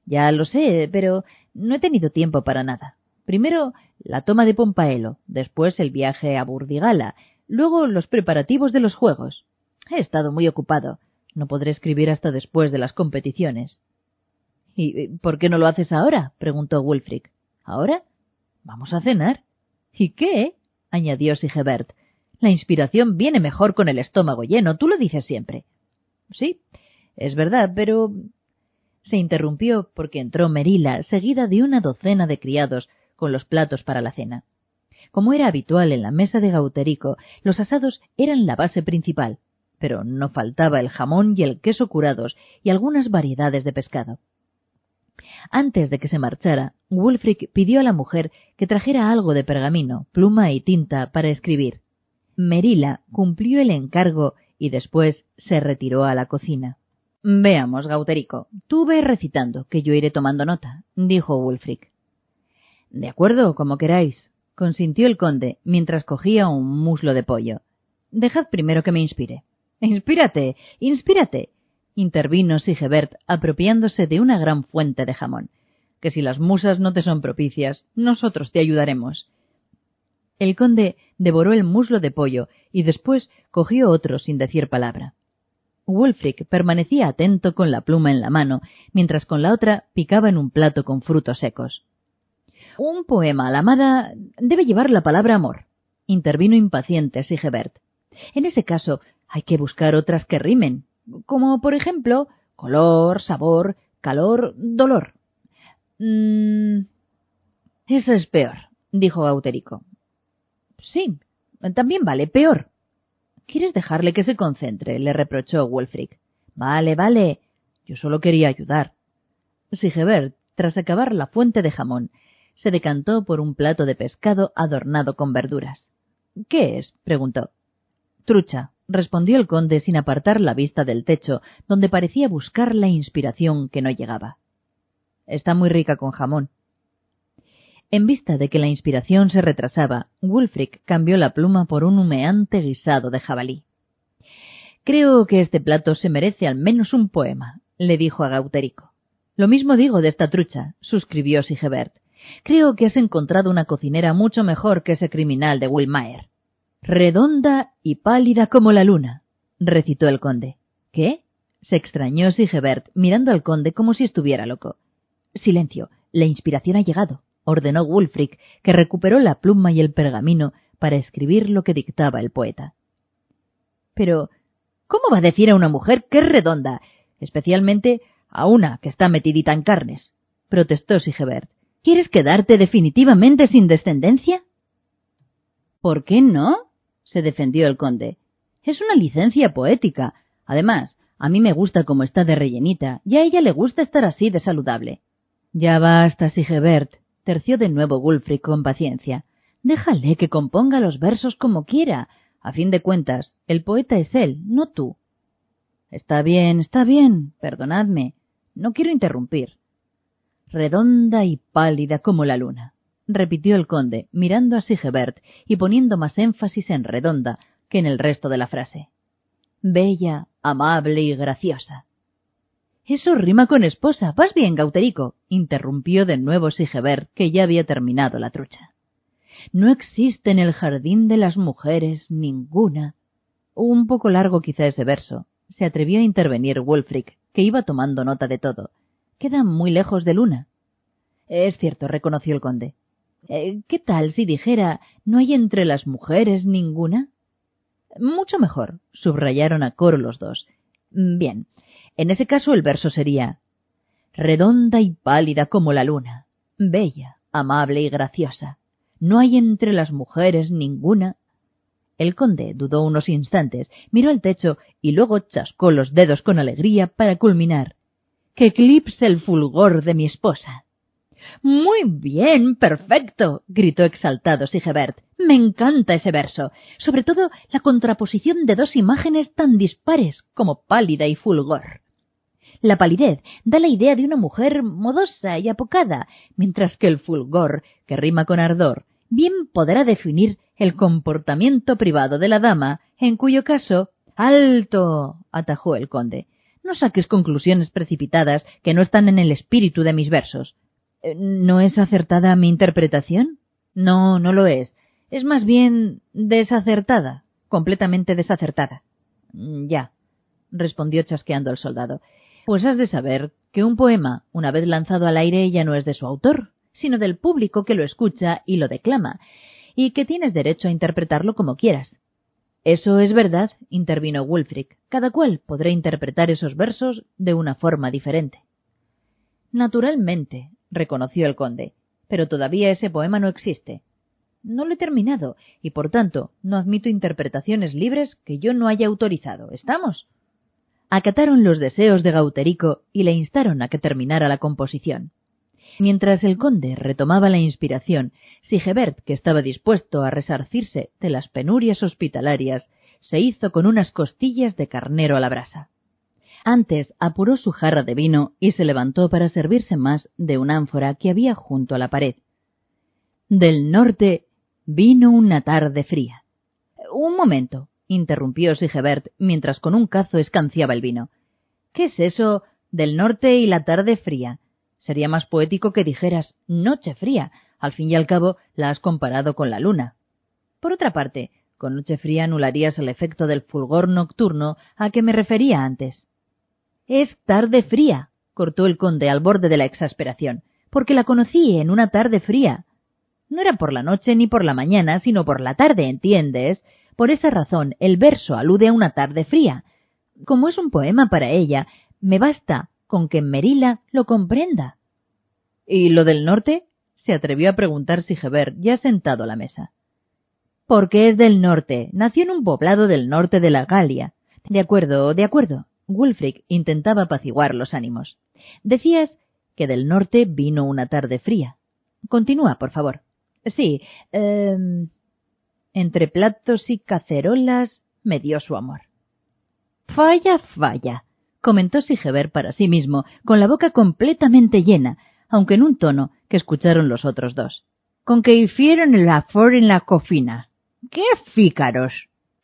Ya lo sé, pero no he tenido tiempo para nada. Primero la toma de Pompaelo, después el viaje a Burdigala, luego los preparativos de los juegos. He estado muy ocupado. No podré escribir hasta después de las competiciones. ¿Y por qué no lo haces ahora? preguntó Wulfric. ¿Ahora? Vamos a cenar. ¿Y qué? añadió Sigebert. La inspiración viene mejor con el estómago lleno, tú lo dices siempre. Sí, es verdad, pero. se interrumpió porque entró Merila, seguida de una docena de criados, con los platos para la cena. Como era habitual en la mesa de Gauterico, los asados eran la base principal, pero no faltaba el jamón y el queso curados y algunas variedades de pescado. Antes de que se marchara, Wulfric pidió a la mujer que trajera algo de pergamino, pluma y tinta para escribir. Merila cumplió el encargo y después se retiró a la cocina. Veamos, Gauterico, tú ve recitando, que yo iré tomando nota, dijo Wulfric. De acuerdo, como queráis, consintió el conde mientras cogía un muslo de pollo. Dejad primero que me inspire. Inspírate, inspírate, intervino Sigebert apropiándose de una gran fuente de jamón. Que si las musas no te son propicias, nosotros te ayudaremos. El conde devoró el muslo de pollo y después cogió otro sin decir palabra. Wulfric permanecía atento con la pluma en la mano, mientras con la otra picaba en un plato con frutos secos. Un poema a la amada debe llevar la palabra amor, intervino impaciente Sigebert. En ese caso hay que buscar otras que rimen, como por ejemplo color, sabor, calor, dolor. Mm, eso es peor, dijo Gauterico. Sí, también vale, peor. ¿Quieres dejarle que se concentre? le reprochó Wolfric. Vale, vale. Yo solo quería ayudar. Sigebert, tras acabar la fuente de jamón, se decantó por un plato de pescado adornado con verduras. ¿Qué es? preguntó. Trucha, respondió el conde sin apartar la vista del techo, donde parecía buscar la inspiración que no llegaba. Está muy rica con jamón. En vista de que la inspiración se retrasaba, Wulfric cambió la pluma por un humeante guisado de jabalí. Creo que este plato se merece al menos un poema, le dijo a Gauterico. Lo mismo digo de esta trucha, suscribió Sigebert. Creo que has encontrado una cocinera mucho mejor que ese criminal de Wilmaer. Redonda y pálida como la luna, recitó el conde. ¿Qué? se extrañó Sigebert, mirando al conde como si estuviera loco. Silencio, la inspiración ha llegado, ordenó Wulfric, que recuperó la pluma y el pergamino para escribir lo que dictaba el poeta. Pero, ¿cómo va a decir a una mujer que es redonda, especialmente a una que está metidita en carnes? protestó Sigebert. ¿Quieres quedarte definitivamente sin descendencia? ¿Por qué no? Se defendió el conde. Es una licencia poética. Además, a mí me gusta como está de rellenita, y a ella le gusta estar así de saludable. Ya basta, Sigebert, terció de nuevo Wulfric con paciencia. Déjale que componga los versos como quiera. A fin de cuentas, el poeta es él, no tú. Está bien, está bien, perdonadme. No quiero interrumpir. Redonda y pálida como la luna repitió el conde, mirando a Sigebert y poniendo más énfasis en redonda que en el resto de la frase. Bella, amable y graciosa. Eso rima con esposa. Vas bien, Gauterico, interrumpió de nuevo Sigebert, que ya había terminado la trucha. No existe en el jardín de las mujeres ninguna. Un poco largo quizá ese verso. Se atrevió a intervenir Wolfric, que iba tomando nota de todo. Queda muy lejos de Luna. Es cierto, reconoció el conde. Eh, ¿Qué tal si dijera no hay entre las mujeres ninguna? Mucho mejor, subrayaron a coro los dos. Bien, en ese caso el verso sería redonda y pálida como la luna, bella, amable y graciosa. No hay entre las mujeres ninguna. El conde dudó unos instantes, miró al techo y luego chascó los dedos con alegría para culminar. Que eclipse el fulgor de mi esposa. Muy bien, perfecto, gritó exaltado Sigebert. Me encanta ese verso, sobre todo la contraposición de dos imágenes tan dispares como pálida y fulgor. La palidez da la idea de una mujer modosa y apocada, mientras que el fulgor, que rima con ardor, bien podrá definir el comportamiento privado de la dama, en cuyo caso. Alto. atajó el conde. No saques conclusiones precipitadas que no están en el espíritu de mis versos. ¿No es acertada mi interpretación? No, no lo es. Es más bien desacertada, completamente desacertada. Mm, ya, respondió chasqueando el soldado. Pues has de saber que un poema, una vez lanzado al aire, ya no es de su autor, sino del público que lo escucha y lo declama, y que tienes derecho a interpretarlo como quieras. Eso es verdad, intervino Wulfric. Cada cual podrá interpretar esos versos de una forma diferente. Naturalmente, reconoció el conde, pero todavía ese poema no existe. No lo he terminado, y por tanto no admito interpretaciones libres que yo no haya autorizado. ¿Estamos? Acataron los deseos de Gauterico y le instaron a que terminara la composición. Mientras el conde retomaba la inspiración, Sigebert, que estaba dispuesto a resarcirse de las penurias hospitalarias, se hizo con unas costillas de carnero a la brasa. Antes apuró su jarra de vino y se levantó para servirse más de un ánfora que había junto a la pared. Del norte vino una tarde fría. Un momento, interrumpió Sigebert mientras con un cazo escanciaba el vino. ¿Qué es eso del norte y la tarde fría? Sería más poético que dijeras noche fría. Al fin y al cabo la has comparado con la luna. Por otra parte, con noche fría anularías el efecto del fulgor nocturno a que me refería antes. Es tarde fría, cortó el conde al borde de la exasperación. porque la conocí en una tarde fría. No era por la noche ni por la mañana, sino por la tarde, ¿entiendes? Por esa razón, el verso alude a una tarde fría. Como es un poema para ella, me basta con que Merila lo comprenda. ¿Y lo del norte? se atrevió a preguntar Sigeber, ya sentado a la mesa. Porque es del norte. Nació en un poblado del norte de la Galia. De acuerdo, de acuerdo. Wulfric intentaba apaciguar los ánimos. Decías que del norte vino una tarde fría. Continúa, por favor. Sí. Eh, entre platos y cacerolas me dio su amor. Falla, falla, comentó Sigeber para sí mismo, con la boca completamente llena, aunque en un tono que escucharon los otros dos. Con que hicieron el afor en la cocina. ¡Qué fícaros!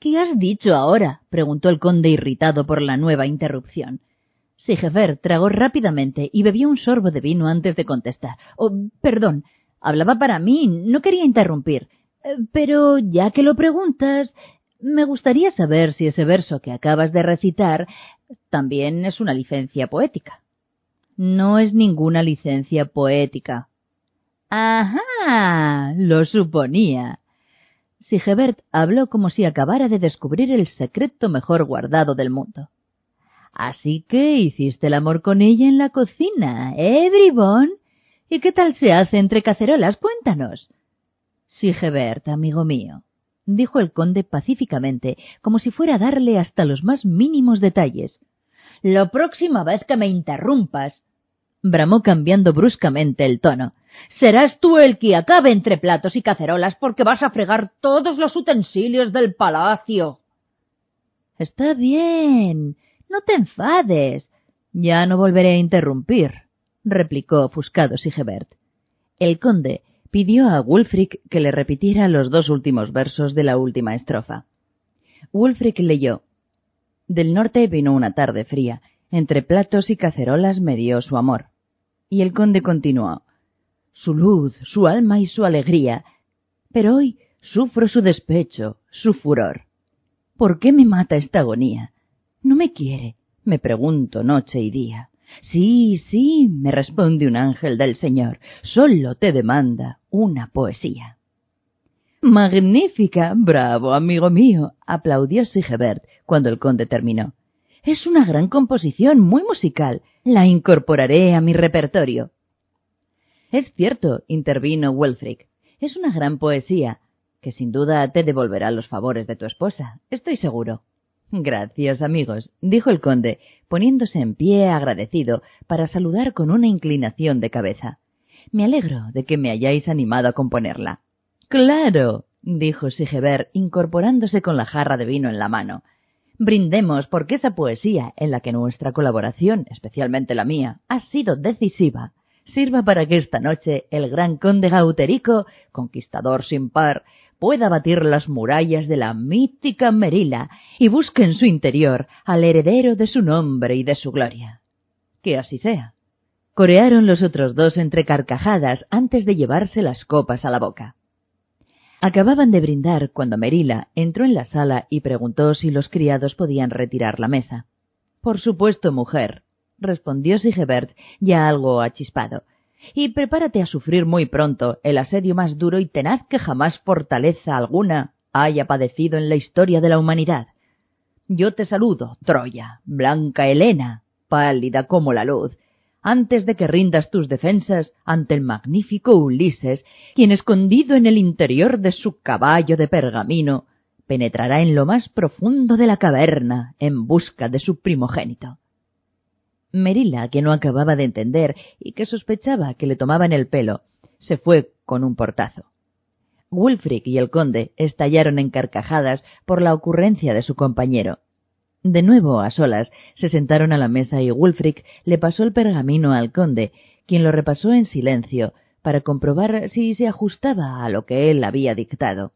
¿Qué has dicho ahora? preguntó el conde irritado por la nueva interrupción. Sigefer tragó rápidamente y bebió un sorbo de vino antes de contestar. Oh, perdón, hablaba para mí, no quería interrumpir. Eh, pero ya que lo preguntas, me gustaría saber si ese verso que acabas de recitar también es una licencia poética. No es ninguna licencia poética. Ajá, lo suponía. Sigebert habló como si acabara de descubrir el secreto mejor guardado del mundo. Así que hiciste el amor con ella en la cocina, ¿eh, bribón? ¿Y qué tal se hace entre cacerolas? Cuéntanos. Sigebert, amigo mío, dijo el conde pacíficamente, como si fuera a darle hasta los más mínimos detalles. La próxima vez que me interrumpas, bramó cambiando bruscamente el tono, serás tú el que acabe entre platos y cacerolas porque vas a fregar todos los utensilios del palacio. Está bien. No te enfades. Ya no volveré a interrumpir, replicó ofuscado Sigebert. El conde pidió a Wulfric que le repitiera los dos últimos versos de la última estrofa. Wulfric leyó. Del norte vino una tarde fría, entre platos y cacerolas me dio su amor. Y el conde continuó su luz, su alma y su alegría, pero hoy sufro su despecho, su furor. ¿Por qué me mata esta agonía? No me quiere, me pregunto noche y día. Sí, sí, me responde un ángel del Señor, solo te demanda una poesía. Magnífica, bravo, amigo mío, aplaudió Sigebert cuando el conde terminó. Es una gran composición, muy musical. La incorporaré a mi repertorio. Es cierto, intervino Wulfric. Es una gran poesía, que sin duda te devolverá los favores de tu esposa. Estoy seguro. Gracias, amigos, dijo el conde, poniéndose en pie agradecido para saludar con una inclinación de cabeza. Me alegro de que me hayáis animado a componerla. Claro, dijo Sigeber, incorporándose con la jarra de vino en la mano. Brindemos porque esa poesía, en la que nuestra colaboración, especialmente la mía, ha sido decisiva, sirva para que esta noche el gran conde Gauterico, conquistador sin par, pueda batir las murallas de la mítica Merila y busque en su interior al heredero de su nombre y de su gloria. Que así sea. Corearon los otros dos entre carcajadas antes de llevarse las copas a la boca. Acababan de brindar cuando Merila entró en la sala y preguntó si los criados podían retirar la mesa. Por supuesto, mujer, respondió Sigebert, ya algo achispado. Y prepárate a sufrir muy pronto el asedio más duro y tenaz que jamás fortaleza alguna haya padecido en la historia de la humanidad. Yo te saludo, Troya, blanca Helena, pálida como la luz, antes de que rindas tus defensas ante el magnífico Ulises, quien escondido en el interior de su caballo de pergamino, penetrará en lo más profundo de la caverna en busca de su primogénito. Merila, que no acababa de entender y que sospechaba que le tomaban el pelo, se fue con un portazo. Wulfric y el conde estallaron en carcajadas por la ocurrencia de su compañero. De nuevo, a solas, se sentaron a la mesa y Wulfric le pasó el pergamino al conde, quien lo repasó en silencio para comprobar si se ajustaba a lo que él había dictado.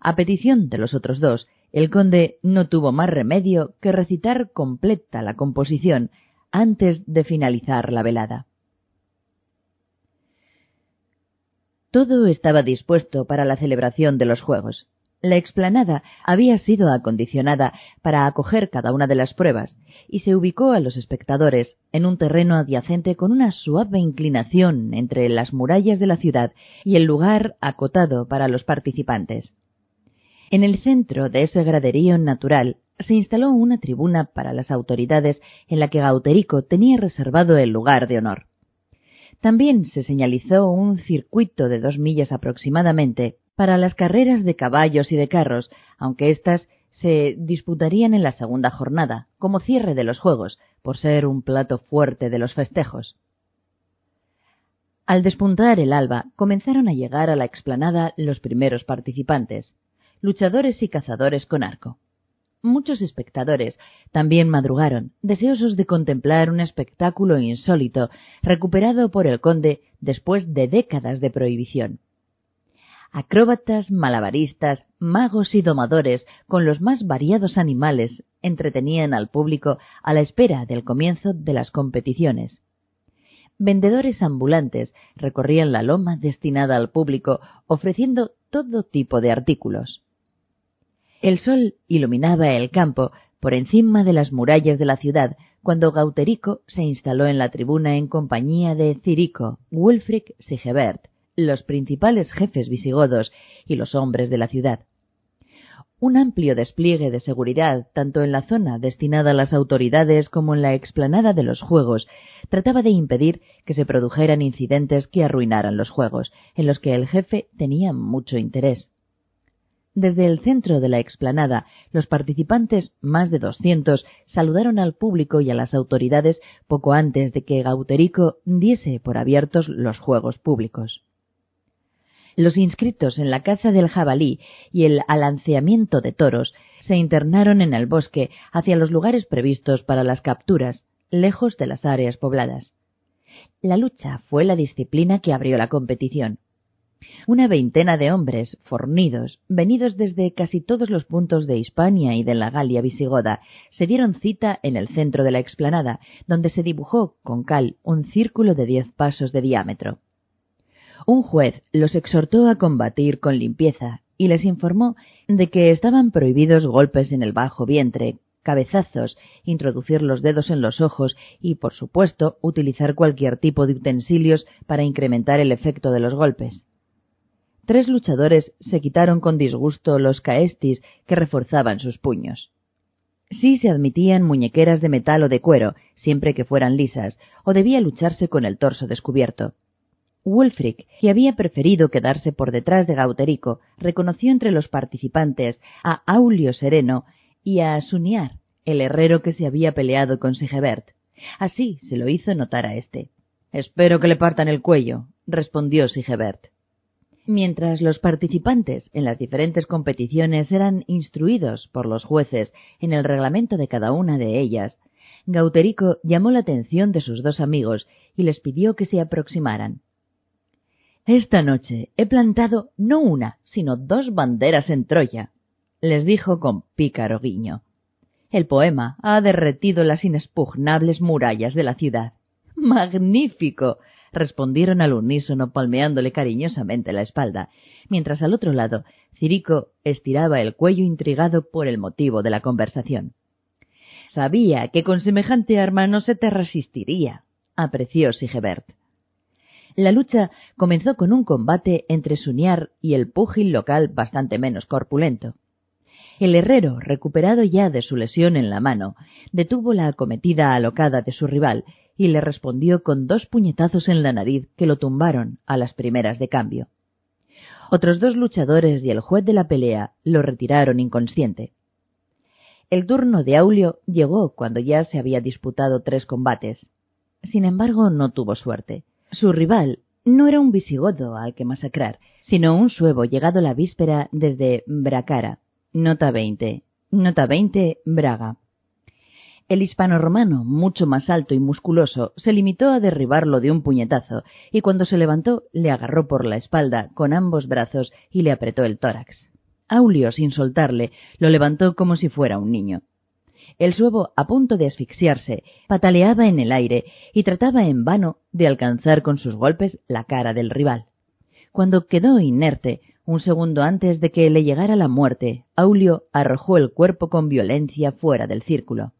A petición de los otros dos, el conde no tuvo más remedio que recitar completa la composición antes de finalizar la velada. Todo estaba dispuesto para la celebración de los Juegos. La explanada había sido acondicionada para acoger cada una de las pruebas y se ubicó a los espectadores en un terreno adyacente con una suave inclinación entre las murallas de la ciudad y el lugar acotado para los participantes. En el centro de ese graderío natural se instaló una tribuna para las autoridades en la que Gauterico tenía reservado el lugar de honor. También se señalizó un circuito de dos millas aproximadamente para las carreras de caballos y de carros, aunque éstas se disputarían en la segunda jornada, como cierre de los juegos, por ser un plato fuerte de los festejos. Al despuntar el alba, comenzaron a llegar a la explanada los primeros participantes, luchadores y cazadores con arco. Muchos espectadores también madrugaron, deseosos de contemplar un espectáculo insólito recuperado por el conde después de décadas de prohibición. Acróbatas, malabaristas, magos y domadores con los más variados animales entretenían al público a la espera del comienzo de las competiciones. Vendedores ambulantes recorrían la loma destinada al público ofreciendo todo tipo de artículos. El sol iluminaba el campo por encima de las murallas de la ciudad cuando Gauterico se instaló en la tribuna en compañía de Cirico, Wulfric Sigebert, los principales jefes visigodos y los hombres de la ciudad. Un amplio despliegue de seguridad, tanto en la zona destinada a las autoridades como en la explanada de los Juegos, trataba de impedir que se produjeran incidentes que arruinaran los Juegos, en los que el jefe tenía mucho interés. Desde el centro de la explanada, los participantes, más de doscientos, saludaron al público y a las autoridades poco antes de que Gauterico diese por abiertos los Juegos Públicos. Los inscritos en la caza del jabalí y el alanceamiento de toros se internaron en el bosque hacia los lugares previstos para las capturas, lejos de las áreas pobladas. La lucha fue la disciplina que abrió la competición. Una veintena de hombres fornidos, venidos desde casi todos los puntos de Hispania y de la Galia visigoda, se dieron cita en el centro de la explanada, donde se dibujó con cal un círculo de diez pasos de diámetro. Un juez los exhortó a combatir con limpieza y les informó de que estaban prohibidos golpes en el bajo vientre, cabezazos, introducir los dedos en los ojos y, por supuesto, utilizar cualquier tipo de utensilios para incrementar el efecto de los golpes. Tres luchadores se quitaron con disgusto los caestis que reforzaban sus puños. Sí se admitían muñequeras de metal o de cuero, siempre que fueran lisas, o debía lucharse con el torso descubierto. Wulfric, que había preferido quedarse por detrás de Gauterico, reconoció entre los participantes a Aulio Sereno y a Suniar, el herrero que se había peleado con Sigebert. Así se lo hizo notar a éste. Espero que le partan el cuello, respondió Sigebert. Mientras los participantes en las diferentes competiciones eran instruidos por los jueces en el reglamento de cada una de ellas, Gauterico llamó la atención de sus dos amigos y les pidió que se aproximaran. Esta noche he plantado no una, sino dos banderas en Troya, les dijo con pícaro guiño. El poema ha derretido las inexpugnables murallas de la ciudad. ¡Magnífico! Respondieron al unísono palmeándole cariñosamente la espalda, mientras al otro lado Cirico estiraba el cuello intrigado por el motivo de la conversación. Sabía que con semejante arma no se te resistiría, apreció Sigebert. La lucha comenzó con un combate entre Suniar y el púgil local bastante menos corpulento. El herrero, recuperado ya de su lesión en la mano, detuvo la acometida alocada de su rival y le respondió con dos puñetazos en la nariz que lo tumbaron a las primeras de cambio. Otros dos luchadores y el juez de la pelea lo retiraron inconsciente. El turno de Aulio llegó cuando ya se había disputado tres combates. Sin embargo, no tuvo suerte. Su rival no era un visigodo al que masacrar, sino un suevo llegado la víspera desde Bracara. Nota 20. Nota 20, Braga. El hispano-romano, mucho más alto y musculoso, se limitó a derribarlo de un puñetazo, y cuando se levantó le agarró por la espalda con ambos brazos y le apretó el tórax. Aulio, sin soltarle, lo levantó como si fuera un niño. El suevo, a punto de asfixiarse, pataleaba en el aire y trataba en vano de alcanzar con sus golpes la cara del rival. Cuando quedó inerte, Un segundo antes de que le llegara la muerte, Aulio arrojó el cuerpo con violencia fuera del círculo.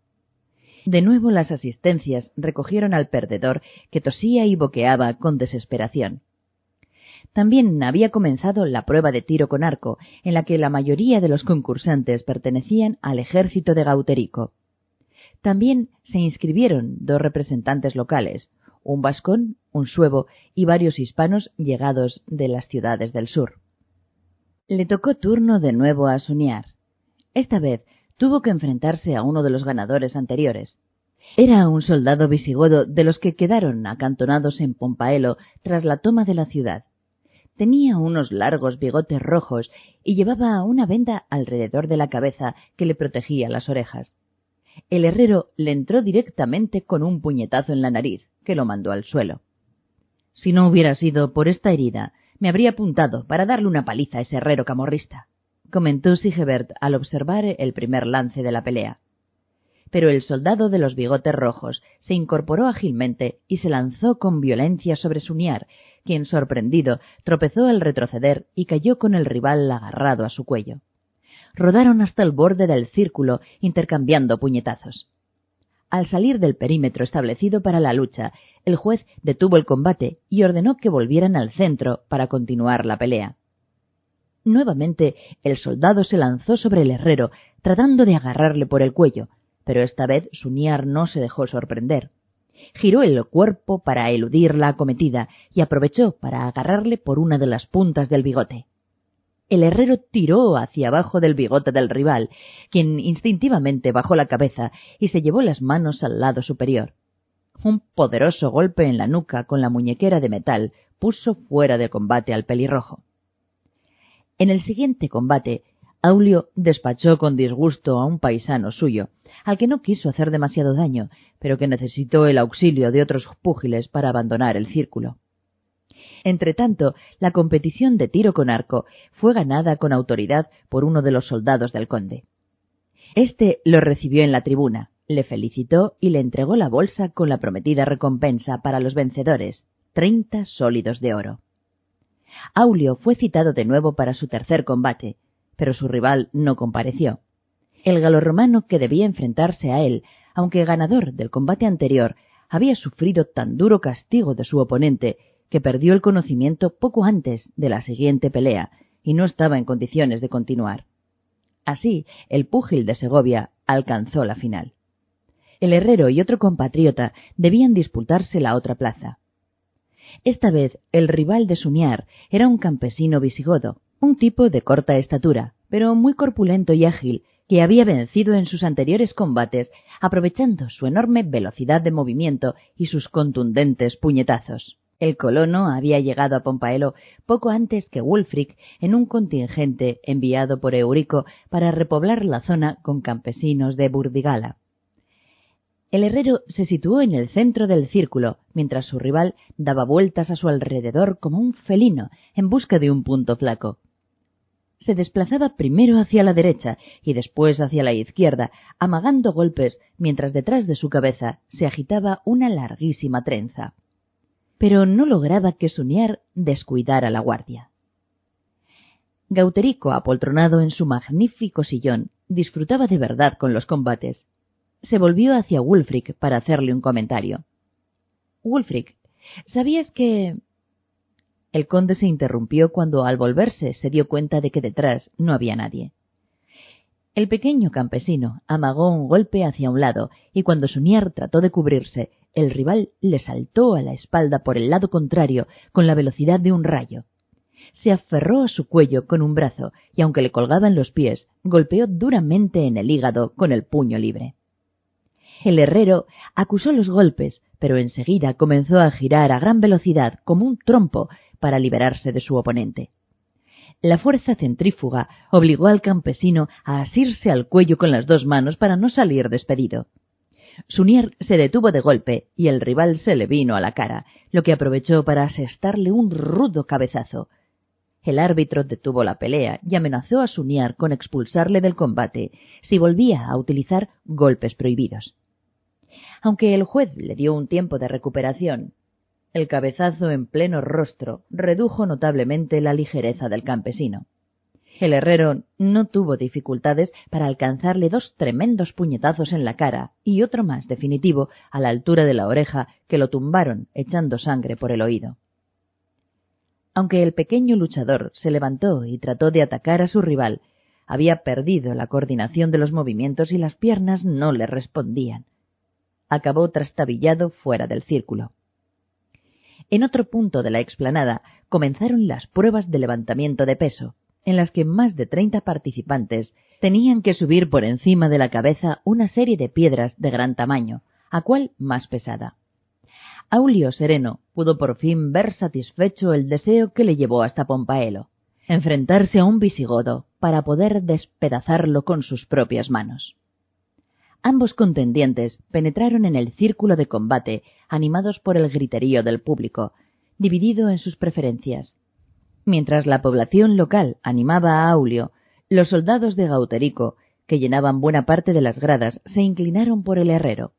De nuevo las asistencias recogieron al perdedor que tosía y boqueaba con desesperación. También había comenzado la prueba de tiro con arco, en la que la mayoría de los concursantes pertenecían al ejército de Gauterico. También se inscribieron dos representantes locales, un vascón, un suevo y varios hispanos llegados de las ciudades del sur. Le tocó turno de nuevo a Suniar. Esta vez tuvo que enfrentarse a uno de los ganadores anteriores. Era un soldado visigodo de los que quedaron acantonados en Pompaelo tras la toma de la ciudad. Tenía unos largos bigotes rojos y llevaba una venda alrededor de la cabeza que le protegía las orejas. El herrero le entró directamente con un puñetazo en la nariz, que lo mandó al suelo. Si no hubiera sido por esta herida, me habría apuntado para darle una paliza a ese herrero camorrista, comentó Sigebert al observar el primer lance de la pelea. Pero el soldado de los bigotes rojos se incorporó ágilmente y se lanzó con violencia sobre Suniar, quien, sorprendido, tropezó al retroceder y cayó con el rival agarrado a su cuello. Rodaron hasta el borde del círculo, intercambiando puñetazos. Al salir del perímetro establecido para la lucha, el juez detuvo el combate y ordenó que volvieran al centro para continuar la pelea. Nuevamente el soldado se lanzó sobre el herrero, tratando de agarrarle por el cuello, pero esta vez Suniar no se dejó sorprender. Giró el cuerpo para eludir la acometida y aprovechó para agarrarle por una de las puntas del bigote. El herrero tiró hacia abajo del bigote del rival, quien instintivamente bajó la cabeza y se llevó las manos al lado superior. Un poderoso golpe en la nuca con la muñequera de metal puso fuera de combate al pelirrojo. En el siguiente combate, Aulio despachó con disgusto a un paisano suyo, al que no quiso hacer demasiado daño, pero que necesitó el auxilio de otros púgiles para abandonar el círculo. Entretanto, la competición de tiro con arco fue ganada con autoridad por uno de los soldados del conde. Este lo recibió en la tribuna, le felicitó y le entregó la bolsa con la prometida recompensa para los vencedores, treinta sólidos de oro. Aulio fue citado de nuevo para su tercer combate, pero su rival no compareció. El galorromano que debía enfrentarse a él, aunque ganador del combate anterior, había sufrido tan duro castigo de su oponente que perdió el conocimiento poco antes de la siguiente pelea y no estaba en condiciones de continuar. Así, el púgil de Segovia alcanzó la final el herrero y otro compatriota debían disputarse la otra plaza. Esta vez el rival de Suniar era un campesino visigodo, un tipo de corta estatura, pero muy corpulento y ágil, que había vencido en sus anteriores combates, aprovechando su enorme velocidad de movimiento y sus contundentes puñetazos. El colono había llegado a Pompaelo poco antes que Wulfric en un contingente enviado por Eurico para repoblar la zona con campesinos de Burdigala. El herrero se situó en el centro del círculo, mientras su rival daba vueltas a su alrededor como un felino en busca de un punto flaco. Se desplazaba primero hacia la derecha y después hacia la izquierda, amagando golpes, mientras detrás de su cabeza se agitaba una larguísima trenza. Pero no lograba que Suniar descuidara la guardia. Gauterico, apoltronado en su magnífico sillón, disfrutaba de verdad con los combates se volvió hacia Wulfric para hacerle un comentario. Wulfric, ¿sabías que... El conde se interrumpió cuando al volverse se dio cuenta de que detrás no había nadie. El pequeño campesino amagó un golpe hacia un lado y cuando Suniar trató de cubrirse, el rival le saltó a la espalda por el lado contrario con la velocidad de un rayo. Se aferró a su cuello con un brazo y aunque le colgaban los pies, golpeó duramente en el hígado con el puño libre. El herrero acusó los golpes, pero enseguida comenzó a girar a gran velocidad como un trompo para liberarse de su oponente. La fuerza centrífuga obligó al campesino a asirse al cuello con las dos manos para no salir despedido. Sunier se detuvo de golpe y el rival se le vino a la cara, lo que aprovechó para asestarle un rudo cabezazo. El árbitro detuvo la pelea y amenazó a Sunier con expulsarle del combate si volvía a utilizar golpes prohibidos aunque el juez le dio un tiempo de recuperación. El cabezazo en pleno rostro redujo notablemente la ligereza del campesino. El herrero no tuvo dificultades para alcanzarle dos tremendos puñetazos en la cara y otro más definitivo a la altura de la oreja que lo tumbaron echando sangre por el oído. Aunque el pequeño luchador se levantó y trató de atacar a su rival, había perdido la coordinación de los movimientos y las piernas no le respondían. Acabó trastabillado fuera del círculo. En otro punto de la explanada comenzaron las pruebas de levantamiento de peso, en las que más de treinta participantes tenían que subir por encima de la cabeza una serie de piedras de gran tamaño, a cual más pesada. Aulio Sereno pudo por fin ver satisfecho el deseo que le llevó hasta Pompaelo, enfrentarse a un visigodo para poder despedazarlo con sus propias manos. Ambos contendientes penetraron en el círculo de combate, animados por el griterío del público, dividido en sus preferencias. Mientras la población local animaba a Aulio, los soldados de Gauterico, que llenaban buena parte de las gradas, se inclinaron por el herrero.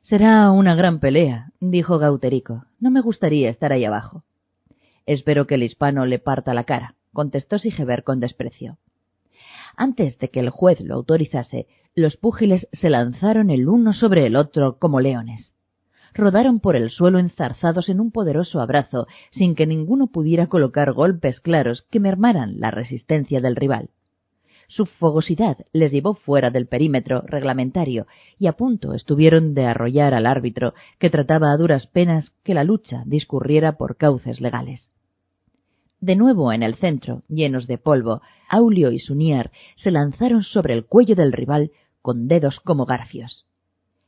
Será una gran pelea, dijo Gauterico. No me gustaría estar ahí abajo. Espero que el hispano le parta la cara, contestó Sigeber con desprecio. Antes de que el juez lo autorizase, los púgiles se lanzaron el uno sobre el otro como leones. Rodaron por el suelo enzarzados en un poderoso abrazo, sin que ninguno pudiera colocar golpes claros que mermaran la resistencia del rival. Su fogosidad les llevó fuera del perímetro reglamentario y a punto estuvieron de arrollar al árbitro, que trataba a duras penas que la lucha discurriera por cauces legales. De nuevo en el centro, llenos de polvo, Aulio y Sunier se lanzaron sobre el cuello del rival con dedos como garfios.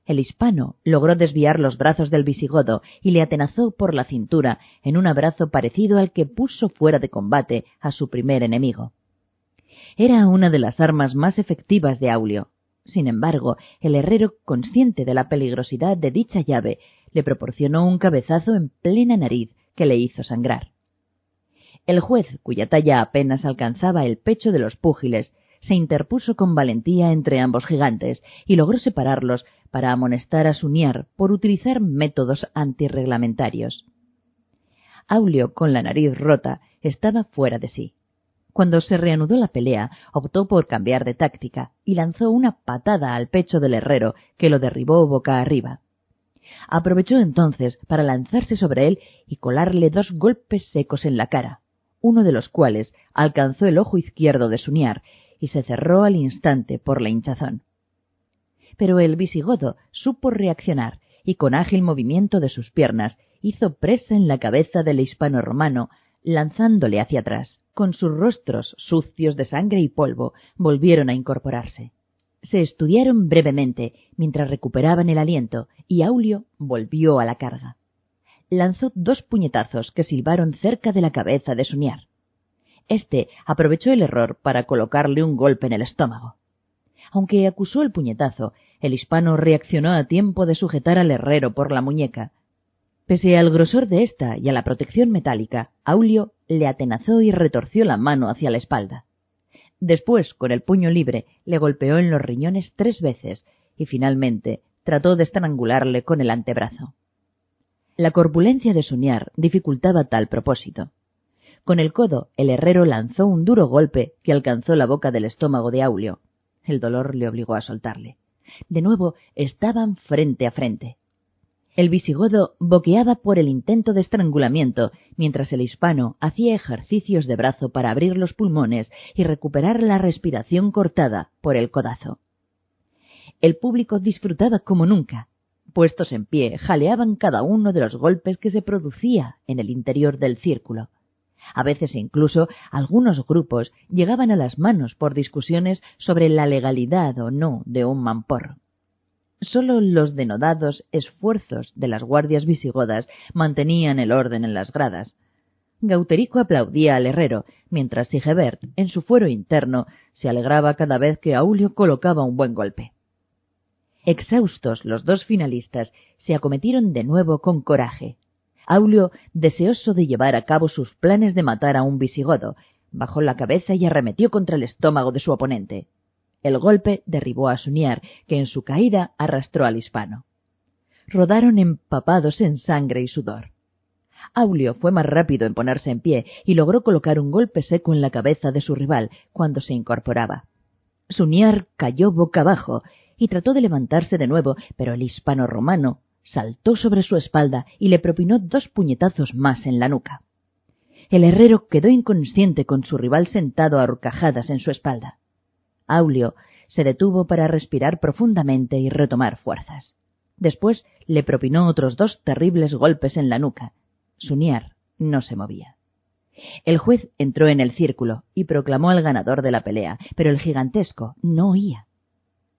El hispano logró desviar los brazos del visigodo y le atenazó por la cintura en un abrazo parecido al que puso fuera de combate a su primer enemigo. Era una de las armas más efectivas de Aulio. Sin embargo, el herrero, consciente de la peligrosidad de dicha llave, le proporcionó un cabezazo en plena nariz que le hizo sangrar. El juez, cuya talla apenas alcanzaba el pecho de los púgiles, se interpuso con valentía entre ambos gigantes y logró separarlos para amonestar a Suniar por utilizar métodos antirreglamentarios. Aulio, con la nariz rota, estaba fuera de sí. Cuando se reanudó la pelea, optó por cambiar de táctica y lanzó una patada al pecho del herrero, que lo derribó boca arriba. Aprovechó entonces para lanzarse sobre él y colarle dos golpes secos en la cara, uno de los cuales alcanzó el ojo izquierdo de Suniar y se cerró al instante por la hinchazón. Pero el visigodo supo reaccionar y con ágil movimiento de sus piernas hizo presa en la cabeza del hispano romano, lanzándole hacia atrás. Con sus rostros sucios de sangre y polvo volvieron a incorporarse. Se estudiaron brevemente mientras recuperaban el aliento y Aulio volvió a la carga. Lanzó dos puñetazos que silbaron cerca de la cabeza de Suniar. Este aprovechó el error para colocarle un golpe en el estómago. Aunque acusó el puñetazo, el hispano reaccionó a tiempo de sujetar al herrero por la muñeca. Pese al grosor de ésta y a la protección metálica, Aulio le atenazó y retorció la mano hacia la espalda. Después, con el puño libre, le golpeó en los riñones tres veces y finalmente trató de estrangularle con el antebrazo. La corpulencia de Suñar dificultaba tal propósito. Con el codo, el herrero lanzó un duro golpe que alcanzó la boca del estómago de Aulio. El dolor le obligó a soltarle. De nuevo estaban frente a frente. El visigodo boqueaba por el intento de estrangulamiento, mientras el hispano hacía ejercicios de brazo para abrir los pulmones y recuperar la respiración cortada por el codazo. El público disfrutaba como nunca. Puestos en pie, jaleaban cada uno de los golpes que se producía en el interior del círculo. A veces incluso algunos grupos llegaban a las manos por discusiones sobre la legalidad o no de un mamporro. Solo los denodados esfuerzos de las guardias visigodas mantenían el orden en las gradas. Gauterico aplaudía al herrero, mientras Sigebert, en su fuero interno, se alegraba cada vez que Aulio colocaba un buen golpe. Exhaustos los dos finalistas, se acometieron de nuevo con coraje. Aulio, deseoso de llevar a cabo sus planes de matar a un visigodo, bajó la cabeza y arremetió contra el estómago de su oponente. El golpe derribó a Suniar, que en su caída arrastró al hispano. rodaron empapados en sangre y sudor. Aulio fue más rápido en ponerse en pie y logró colocar un golpe seco en la cabeza de su rival cuando se incorporaba. Suniar cayó boca abajo y trató de levantarse de nuevo, pero el hispano romano saltó sobre su espalda y le propinó dos puñetazos más en la nuca. El herrero quedó inconsciente con su rival sentado a horcajadas en su espalda. Aulio se detuvo para respirar profundamente y retomar fuerzas. Después le propinó otros dos terribles golpes en la nuca. Suniar no se movía. El juez entró en el círculo y proclamó al ganador de la pelea, pero el gigantesco no oía.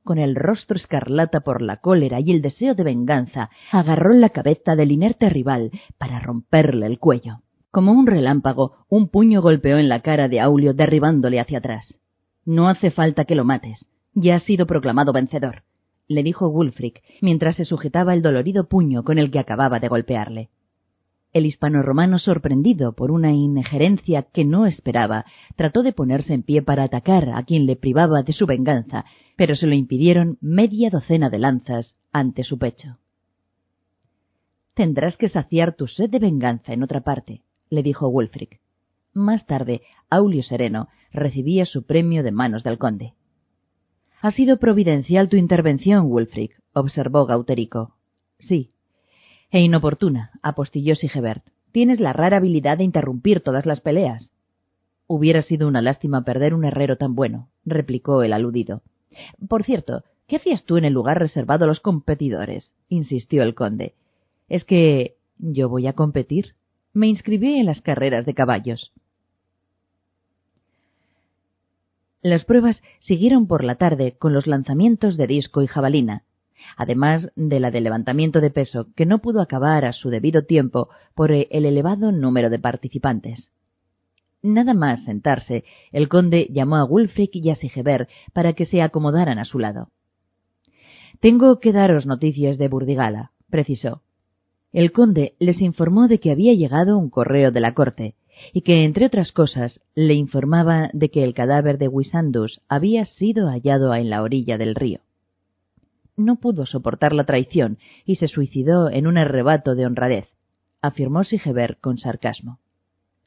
Con el rostro escarlata por la cólera y el deseo de venganza, agarró la cabeza del inerte rival para romperle el cuello. Como un relámpago, un puño golpeó en la cara de Aulio derribándole hacia atrás. No hace falta que lo mates. Ya has sido proclamado vencedor, le dijo Wulfric mientras se sujetaba el dolorido puño con el que acababa de golpearle. El hispano-romano, sorprendido por una injerencia que no esperaba, trató de ponerse en pie para atacar a quien le privaba de su venganza, pero se lo impidieron media docena de lanzas ante su pecho. Tendrás que saciar tu sed de venganza en otra parte, le dijo Wulfric. Más tarde, Aulio Sereno recibía su premio de manos del conde. Ha sido providencial tu intervención, Wulfric, observó Gauterico. Sí, e inoportuna, apostilló Sigebert. Tienes la rara habilidad de interrumpir todas las peleas. Hubiera sido una lástima perder un herrero tan bueno, replicó el aludido. Por cierto, ¿qué hacías tú en el lugar reservado a los competidores? insistió el conde. Es que yo voy a competir. Me inscribí en las carreras de caballos. Las pruebas siguieron por la tarde con los lanzamientos de disco y jabalina, además de la de levantamiento de peso, que no pudo acabar a su debido tiempo por el elevado número de participantes. Nada más sentarse, el conde llamó a Wulfric y a Sigebert para que se acomodaran a su lado. Tengo que daros noticias de Burdigala, precisó. El conde les informó de que había llegado un correo de la corte, y que, entre otras cosas, le informaba de que el cadáver de Wisandus había sido hallado en la orilla del río no pudo soportar la traición y se suicidó en un arrebato de honradez, afirmó Sigebert con sarcasmo.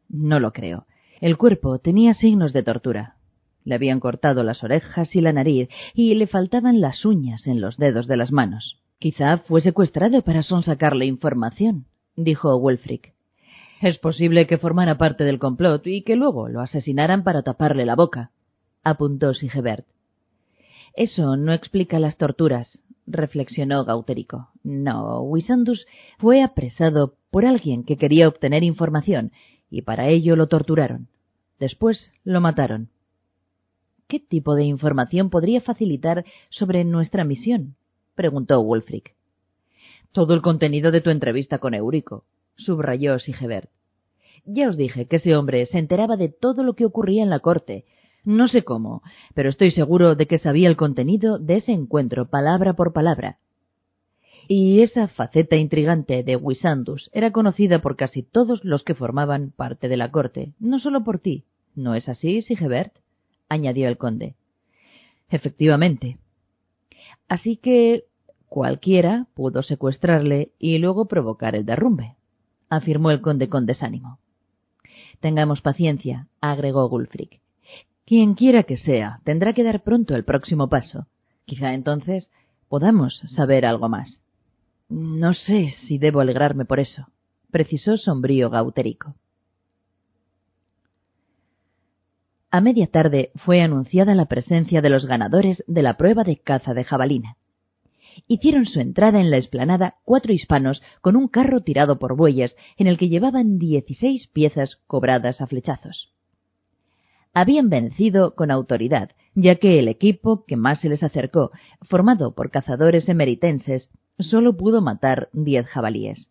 No lo creo. El cuerpo tenía signos de tortura. Le habían cortado las orejas y la nariz y le faltaban las uñas en los dedos de las manos. Quizá fue secuestrado para sonsacarle información, dijo Wulfric. Es posible que formara parte del complot y que luego lo asesinaran para taparle la boca, apuntó Sigebert. Eso no explica las torturas, reflexionó Gauterico. No, Wisandus fue apresado por alguien que quería obtener información y para ello lo torturaron. Después lo mataron. ¿Qué tipo de información podría facilitar sobre nuestra misión? preguntó Wulfric. Todo el contenido de tu entrevista con Eurico, subrayó Sigebert. Ya os dije que ese hombre se enteraba de todo lo que ocurría en la corte, no sé cómo, pero estoy seguro de que sabía el contenido de ese encuentro palabra por palabra. Y esa faceta intrigante de Wisandus era conocida por casi todos los que formaban parte de la corte, no solo por ti. ¿No es así, Sigebert? añadió el conde. Efectivamente. Así que cualquiera pudo secuestrarle y luego provocar el derrumbe, afirmó el conde con desánimo. Tengamos paciencia, agregó Gulfric. Quien quiera que sea, tendrá que dar pronto el próximo paso. Quizá entonces podamos saber algo más. No sé si debo alegrarme por eso, precisó sombrío Gauterico. A media tarde fue anunciada la presencia de los ganadores de la prueba de caza de jabalina. Hicieron su entrada en la explanada cuatro hispanos con un carro tirado por bueyes en el que llevaban dieciséis piezas cobradas a flechazos habían vencido con autoridad, ya que el equipo que más se les acercó, formado por cazadores emeritenses, solo pudo matar diez jabalíes.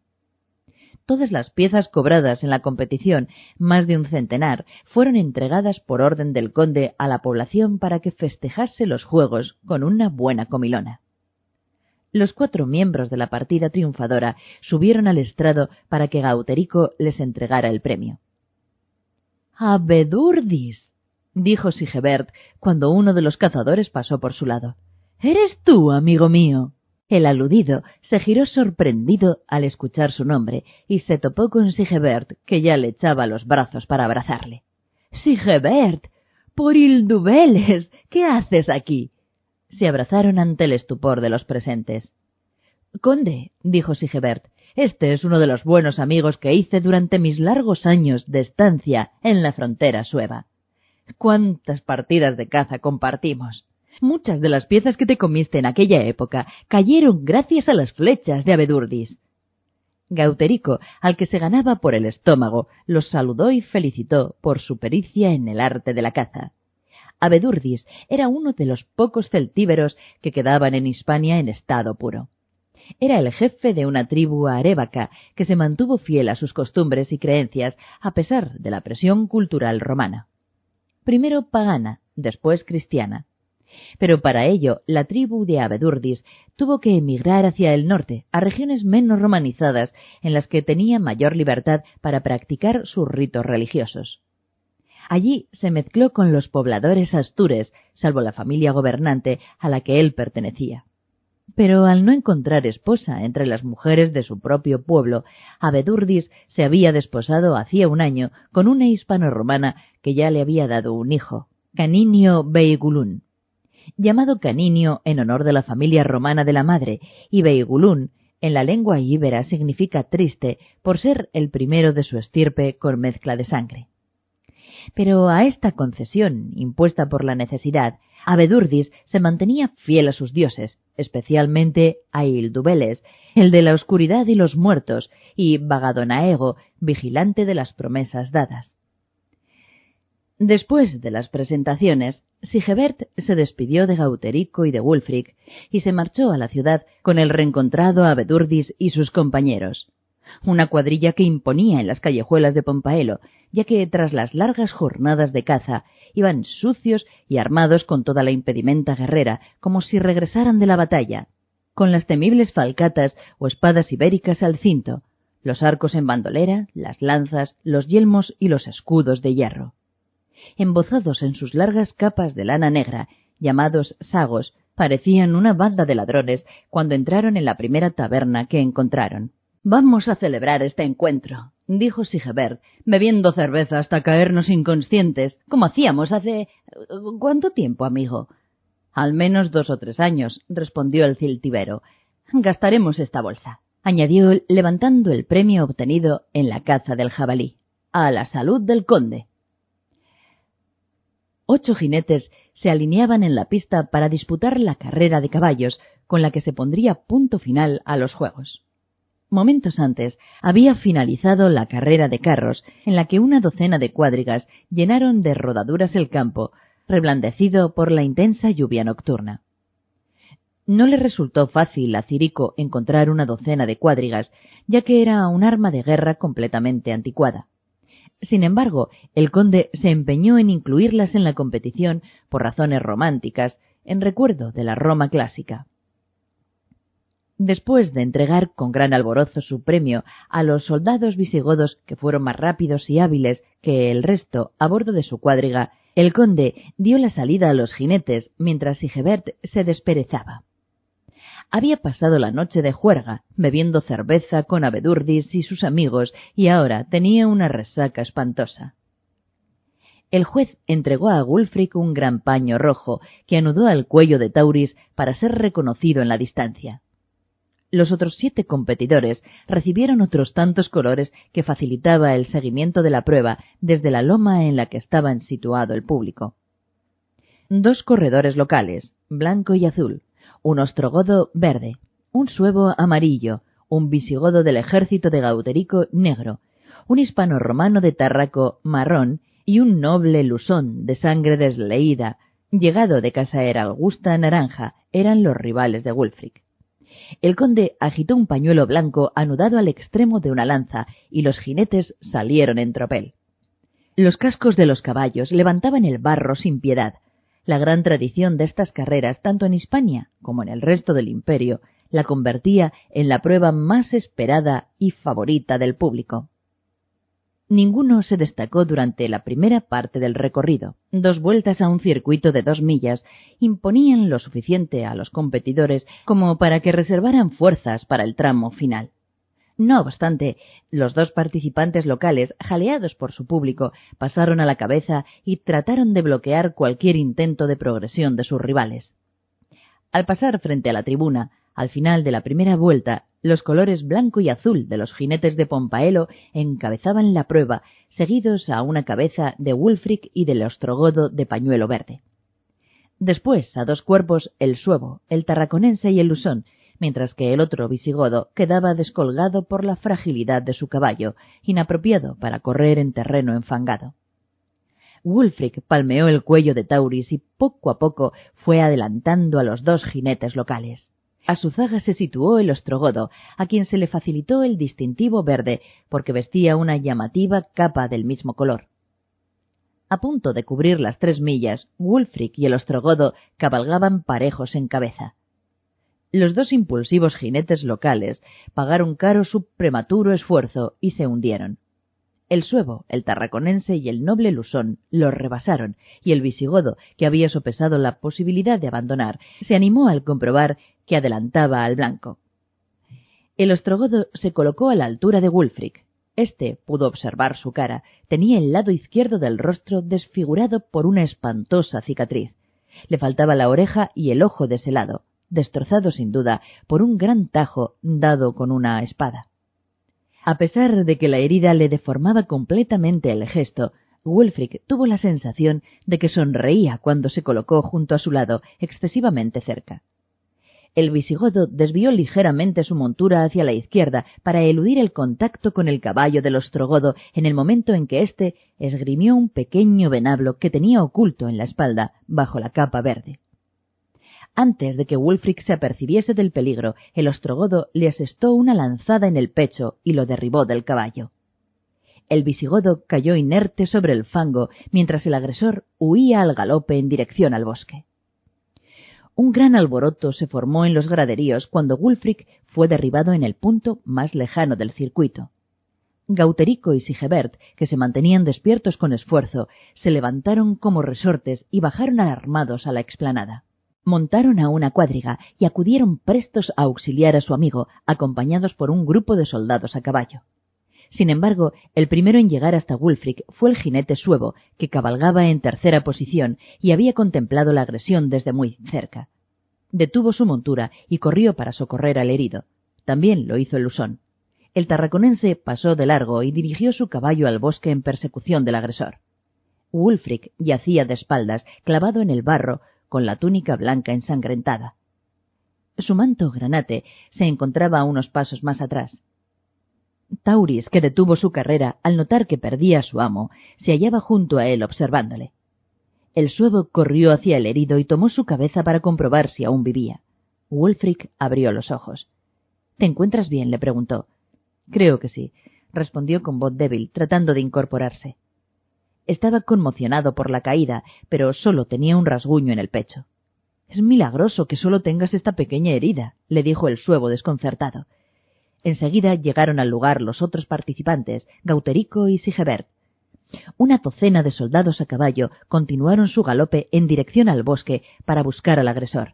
Todas las piezas cobradas en la competición, más de un centenar, fueron entregadas por orden del conde a la población para que festejase los juegos con una buena comilona. Los cuatro miembros de la partida triunfadora subieron al estrado para que Gauterico les entregara el premio. ¡Abedurdis! Dijo Sigebert cuando uno de los cazadores pasó por su lado. ¿Eres tú, amigo mío? El aludido se giró sorprendido al escuchar su nombre y se topó con Sigebert, que ya le echaba los brazos para abrazarle. Sigebert. Por Ildubeles. ¿Qué haces aquí? Se abrazaron ante el estupor de los presentes. Conde, dijo Sigebert, este es uno de los buenos amigos que hice durante mis largos años de estancia en la frontera sueva. Cuántas partidas de caza compartimos. Muchas de las piezas que te comiste en aquella época cayeron gracias a las flechas de Abedurdis. Gauterico, al que se ganaba por el estómago, los saludó y felicitó por su pericia en el arte de la caza. Abedurdis era uno de los pocos celtíberos que quedaban en Hispania en estado puro. Era el jefe de una tribu arébaca que se mantuvo fiel a sus costumbres y creencias a pesar de la presión cultural romana. Primero pagana, después cristiana. Pero para ello la tribu de Abedurdis tuvo que emigrar hacia el norte, a regiones menos romanizadas, en las que tenía mayor libertad para practicar sus ritos religiosos. Allí se mezcló con los pobladores astures, salvo la familia gobernante a la que él pertenecía. Pero al no encontrar esposa entre las mujeres de su propio pueblo, Abedurdis se había desposado hacía un año con una hispano-romana que ya le había dado un hijo, Caninio Beigulún. Llamado Caninio en honor de la familia romana de la madre, y Beigulún en la lengua íbera significa triste por ser el primero de su estirpe con mezcla de sangre. Pero a esta concesión, impuesta por la necesidad, Abedurdis se mantenía fiel a sus dioses, especialmente a Ildubeles, el de la oscuridad y los muertos, y Bagadonaego, vigilante de las promesas dadas. Después de las presentaciones, Sigebert se despidió de Gauterico y de Wulfric y se marchó a la ciudad con el reencontrado Abedurdis y sus compañeros. Una cuadrilla que imponía en las callejuelas de Pompaelo, ya que tras las largas jornadas de caza iban sucios y armados con toda la impedimenta guerrera, como si regresaran de la batalla, con las temibles falcatas o espadas ibéricas al cinto, los arcos en bandolera, las lanzas, los yelmos y los escudos de hierro. Embozados en sus largas capas de lana negra, llamados sagos, parecían una banda de ladrones cuando entraron en la primera taberna que encontraron. Vamos a celebrar este encuentro, dijo Sigebert, bebiendo cerveza hasta caernos inconscientes, como hacíamos hace. ¿Cuánto tiempo, amigo? Al menos dos o tres años, respondió el ciltibero. Gastaremos esta bolsa, añadió levantando el premio obtenido en la caza del jabalí. A la salud del conde. Ocho jinetes se alineaban en la pista para disputar la carrera de caballos con la que se pondría punto final a los juegos. Momentos antes había finalizado la carrera de carros, en la que una docena de cuadrigas llenaron de rodaduras el campo, reblandecido por la intensa lluvia nocturna. No le resultó fácil a Cirico encontrar una docena de cuadrigas, ya que era un arma de guerra completamente anticuada. Sin embargo, el conde se empeñó en incluirlas en la competición por razones románticas, en recuerdo de la Roma clásica. Después de entregar con gran alborozo su premio a los soldados visigodos que fueron más rápidos y hábiles que el resto a bordo de su cuadriga, el conde dio la salida a los jinetes mientras Sigebert se desperezaba. Había pasado la noche de juerga, bebiendo cerveza con Abedurdis y sus amigos, y ahora tenía una resaca espantosa. El juez entregó a Wulfric un gran paño rojo que anudó al cuello de Tauris para ser reconocido en la distancia. Los otros siete competidores recibieron otros tantos colores que facilitaba el seguimiento de la prueba desde la loma en la que estaban situado el público. Dos corredores locales, blanco y azul, un ostrogodo verde, un suevo amarillo, un visigodo del ejército de Gauterico negro, un hispano romano de Tarraco marrón y un noble lusón de sangre desleída, llegado de casa era Augusta naranja, eran los rivales de Wulfric. El conde agitó un pañuelo blanco anudado al extremo de una lanza y los jinetes salieron en tropel. Los cascos de los caballos levantaban el barro sin piedad. La gran tradición de estas carreras, tanto en Hispania como en el resto del imperio, la convertía en la prueba más esperada y favorita del público. Ninguno se destacó durante la primera parte del recorrido. Dos vueltas a un circuito de dos millas imponían lo suficiente a los competidores como para que reservaran fuerzas para el tramo final. No obstante, los dos participantes locales, jaleados por su público, pasaron a la cabeza y trataron de bloquear cualquier intento de progresión de sus rivales. Al pasar frente a la tribuna, al final de la primera vuelta, los colores blanco y azul de los jinetes de Pompaelo encabezaban la prueba, seguidos a una cabeza de Wulfric y del ostrogodo de pañuelo verde. Después, a dos cuerpos, el suevo, el tarraconense y el lusón, mientras que el otro visigodo quedaba descolgado por la fragilidad de su caballo, inapropiado para correr en terreno enfangado. Wulfric palmeó el cuello de Tauris y poco a poco fue adelantando a los dos jinetes locales. A su zaga se situó el ostrogodo, a quien se le facilitó el distintivo verde porque vestía una llamativa capa del mismo color. A punto de cubrir las tres millas, Wulfric y el ostrogodo cabalgaban parejos en cabeza. Los dos impulsivos jinetes locales pagaron caro su prematuro esfuerzo y se hundieron. El suevo, el tarraconense y el noble lusón los rebasaron, y el visigodo, que había sopesado la posibilidad de abandonar, se animó al comprobar que adelantaba al blanco. El ostrogodo se colocó a la altura de Wulfric. Este pudo observar su cara. Tenía el lado izquierdo del rostro desfigurado por una espantosa cicatriz. Le faltaba la oreja y el ojo de ese lado, destrozado sin duda por un gran tajo dado con una espada. A pesar de que la herida le deformaba completamente el gesto, Wulfric tuvo la sensación de que sonreía cuando se colocó junto a su lado, excesivamente cerca. El visigodo desvió ligeramente su montura hacia la izquierda para eludir el contacto con el caballo del ostrogodo en el momento en que éste esgrimió un pequeño venablo que tenía oculto en la espalda bajo la capa verde. Antes de que Wulfric se apercibiese del peligro, el ostrogodo le asestó una lanzada en el pecho y lo derribó del caballo. El visigodo cayó inerte sobre el fango mientras el agresor huía al galope en dirección al bosque. Un gran alboroto se formó en los graderíos cuando Wulfric fue derribado en el punto más lejano del circuito. Gauterico y Sigebert, que se mantenían despiertos con esfuerzo, se levantaron como resortes y bajaron alarmados a la explanada. Montaron a una cuadriga y acudieron prestos a auxiliar a su amigo, acompañados por un grupo de soldados a caballo. Sin embargo, el primero en llegar hasta Wulfric fue el jinete suevo, que cabalgaba en tercera posición y había contemplado la agresión desde muy cerca. Detuvo su montura y corrió para socorrer al herido. También lo hizo el lusón. El tarraconense pasó de largo y dirigió su caballo al bosque en persecución del agresor. Wulfric yacía de espaldas, clavado en el barro, con la túnica blanca ensangrentada. Su manto granate se encontraba a unos pasos más atrás. Tauris, que detuvo su carrera al notar que perdía a su amo, se hallaba junto a él observándole. El suevo corrió hacia el herido y tomó su cabeza para comprobar si aún vivía. Wulfric abrió los ojos. ¿Te encuentras bien? le preguntó. Creo que sí, respondió con voz débil, tratando de incorporarse. Estaba conmocionado por la caída, pero solo tenía un rasguño en el pecho. Es milagroso que solo tengas esta pequeña herida, le dijo el suevo desconcertado. Enseguida llegaron al lugar los otros participantes, Gauterico y Sigebert. Una docena de soldados a caballo continuaron su galope en dirección al bosque para buscar al agresor.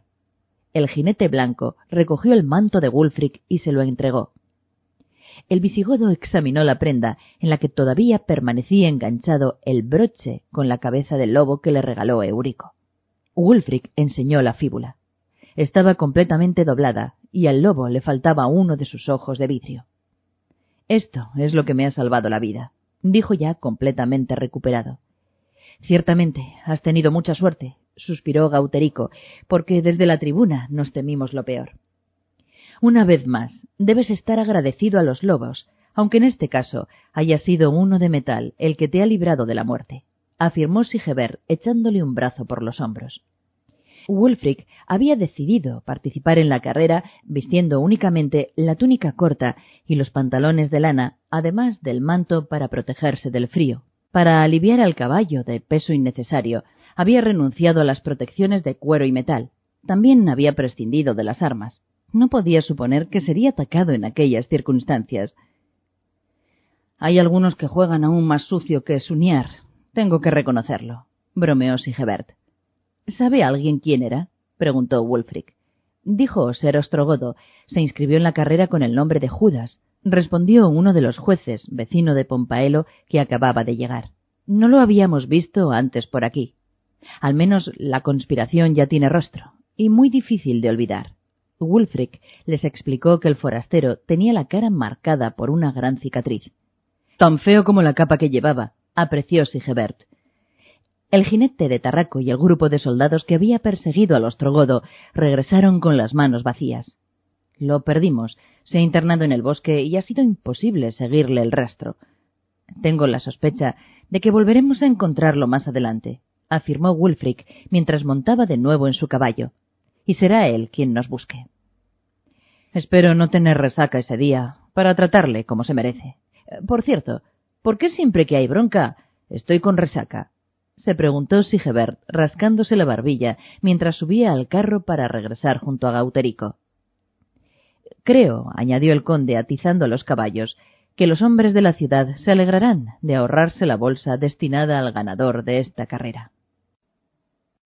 El jinete blanco recogió el manto de Wulfric y se lo entregó el visigodo examinó la prenda, en la que todavía permanecía enganchado el broche con la cabeza del lobo que le regaló Eurico. Wulfric enseñó la fíbula. Estaba completamente doblada, y al lobo le faltaba uno de sus ojos de vidrio. Esto es lo que me ha salvado la vida, dijo ya completamente recuperado. Ciertamente, has tenido mucha suerte, suspiró Gauterico, porque desde la tribuna nos temimos lo peor. Una vez más, debes estar agradecido a los lobos, aunque en este caso haya sido uno de metal el que te ha librado de la muerte, afirmó Sigebert echándole un brazo por los hombros. Wulfric había decidido participar en la carrera vistiendo únicamente la túnica corta y los pantalones de lana, además del manto para protegerse del frío. Para aliviar al caballo de peso innecesario, había renunciado a las protecciones de cuero y metal. También había prescindido de las armas. No podía suponer que sería atacado en aquellas circunstancias. Hay algunos que juegan aún más sucio que Suniar. Tengo que reconocerlo, bromeó Sigebert. ¿Sabe alguien quién era? preguntó Wulfric. Dijo ser Ostrogodo. Se inscribió en la carrera con el nombre de Judas. Respondió uno de los jueces, vecino de Pompaelo, que acababa de llegar. No lo habíamos visto antes por aquí. Al menos la conspiración ya tiene rostro, y muy difícil de olvidar. Wulfric les explicó que el forastero tenía la cara marcada por una gran cicatriz. Tan feo como la capa que llevaba, apreció Sigebert. El jinete de Tarraco y el grupo de soldados que había perseguido al Ostrogodo regresaron con las manos vacías. Lo perdimos, se ha internado en el bosque y ha sido imposible seguirle el rastro. Tengo la sospecha de que volveremos a encontrarlo más adelante, afirmó Wulfric mientras montaba de nuevo en su caballo, y será él quien nos busque. Espero no tener resaca ese día, para tratarle como se merece. Por cierto, ¿por qué siempre que hay bronca estoy con resaca? Se preguntó Sigebert, rascándose la barbilla mientras subía al carro para regresar junto a Gauterico. Creo, añadió el conde atizando los caballos, que los hombres de la ciudad se alegrarán de ahorrarse la bolsa destinada al ganador de esta carrera.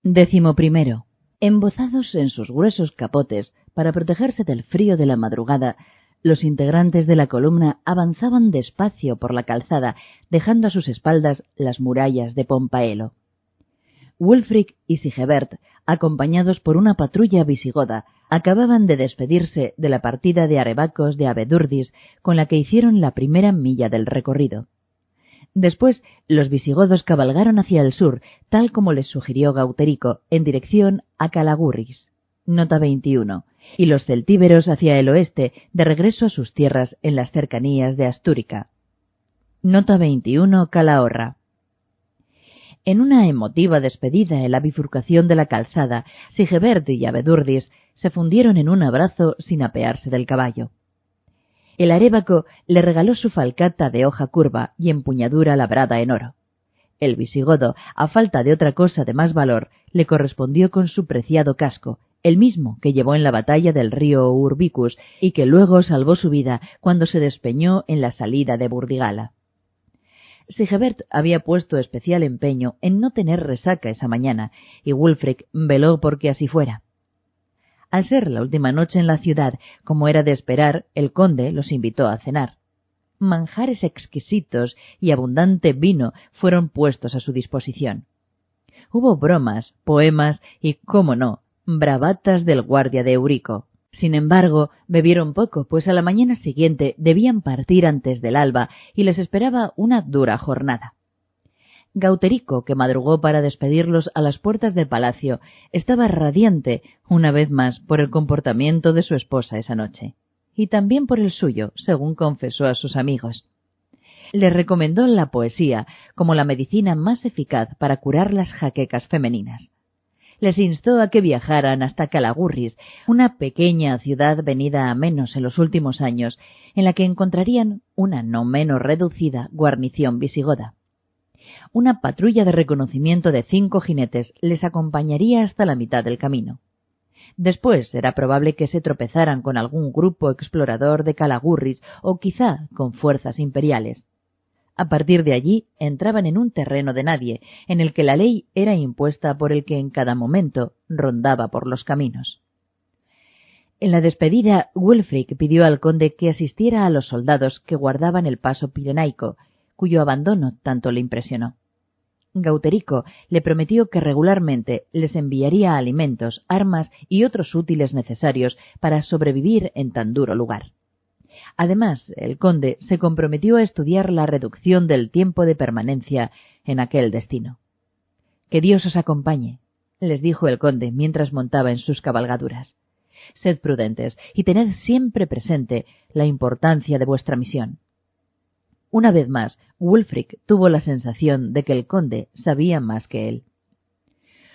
Décimo primero. Embozados en sus gruesos capotes para protegerse del frío de la madrugada, los integrantes de la columna avanzaban despacio por la calzada, dejando a sus espaldas las murallas de Pompaelo. Wulfric y Sigebert, acompañados por una patrulla visigoda, acababan de despedirse de la partida de arebacos de Abedurdis con la que hicieron la primera milla del recorrido. Después, los visigodos cabalgaron hacia el sur, tal como les sugirió Gauterico, en dirección a Calagurris. Nota 21 y los celtíberos hacia el oeste, de regreso a sus tierras en las cercanías de Astúrica. Nota 21. Calahorra. En una emotiva despedida en la bifurcación de la calzada, Sigebert y Abedurdis se fundieron en un abrazo sin apearse del caballo. El arébaco le regaló su falcata de hoja curva y empuñadura labrada en oro. El visigodo, a falta de otra cosa de más valor, le correspondió con su preciado casco, el mismo que llevó en la batalla del río Urbicus y que luego salvó su vida cuando se despeñó en la salida de Burdigala. Sigebert había puesto especial empeño en no tener resaca esa mañana, y Wulfric veló porque así fuera. Al ser la última noche en la ciudad, como era de esperar, el conde los invitó a cenar. Manjares exquisitos y abundante vino fueron puestos a su disposición. Hubo bromas, poemas y, cómo no, bravatas del guardia de Eurico. Sin embargo, bebieron poco, pues a la mañana siguiente debían partir antes del alba y les esperaba una dura jornada. Gauterico, que madrugó para despedirlos a las puertas del palacio, estaba radiante, una vez más, por el comportamiento de su esposa esa noche, y también por el suyo, según confesó a sus amigos. Le recomendó la poesía como la medicina más eficaz para curar las jaquecas femeninas les instó a que viajaran hasta Calagurris, una pequeña ciudad venida a menos en los últimos años, en la que encontrarían una no menos reducida guarnición visigoda. Una patrulla de reconocimiento de cinco jinetes les acompañaría hasta la mitad del camino. Después era probable que se tropezaran con algún grupo explorador de Calagurris o quizá con fuerzas imperiales. A partir de allí entraban en un terreno de nadie, en el que la ley era impuesta por el que en cada momento rondaba por los caminos. En la despedida, Wulfric pidió al conde que asistiera a los soldados que guardaban el paso pirenaico, cuyo abandono tanto le impresionó. Gauterico le prometió que regularmente les enviaría alimentos, armas y otros útiles necesarios para sobrevivir en tan duro lugar. Además, el conde se comprometió a estudiar la reducción del tiempo de permanencia en aquel destino. Que Dios os acompañe, les dijo el conde mientras montaba en sus cabalgaduras. Sed prudentes y tened siempre presente la importancia de vuestra misión. Una vez más, Wulfric tuvo la sensación de que el conde sabía más que él.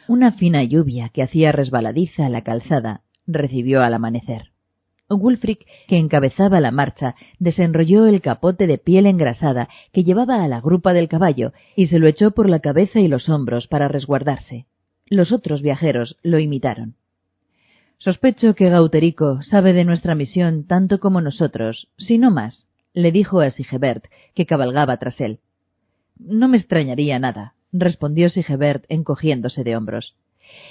Una fina lluvia que hacía resbaladiza la calzada recibió al amanecer. Wulfric, que encabezaba la marcha, desenrolló el capote de piel engrasada que llevaba a la grupa del caballo y se lo echó por la cabeza y los hombros para resguardarse. Los otros viajeros lo imitaron. Sospecho que Gauterico sabe de nuestra misión tanto como nosotros, si no más, le dijo a Sigebert, que cabalgaba tras él. No me extrañaría nada, respondió Sigebert encogiéndose de hombros.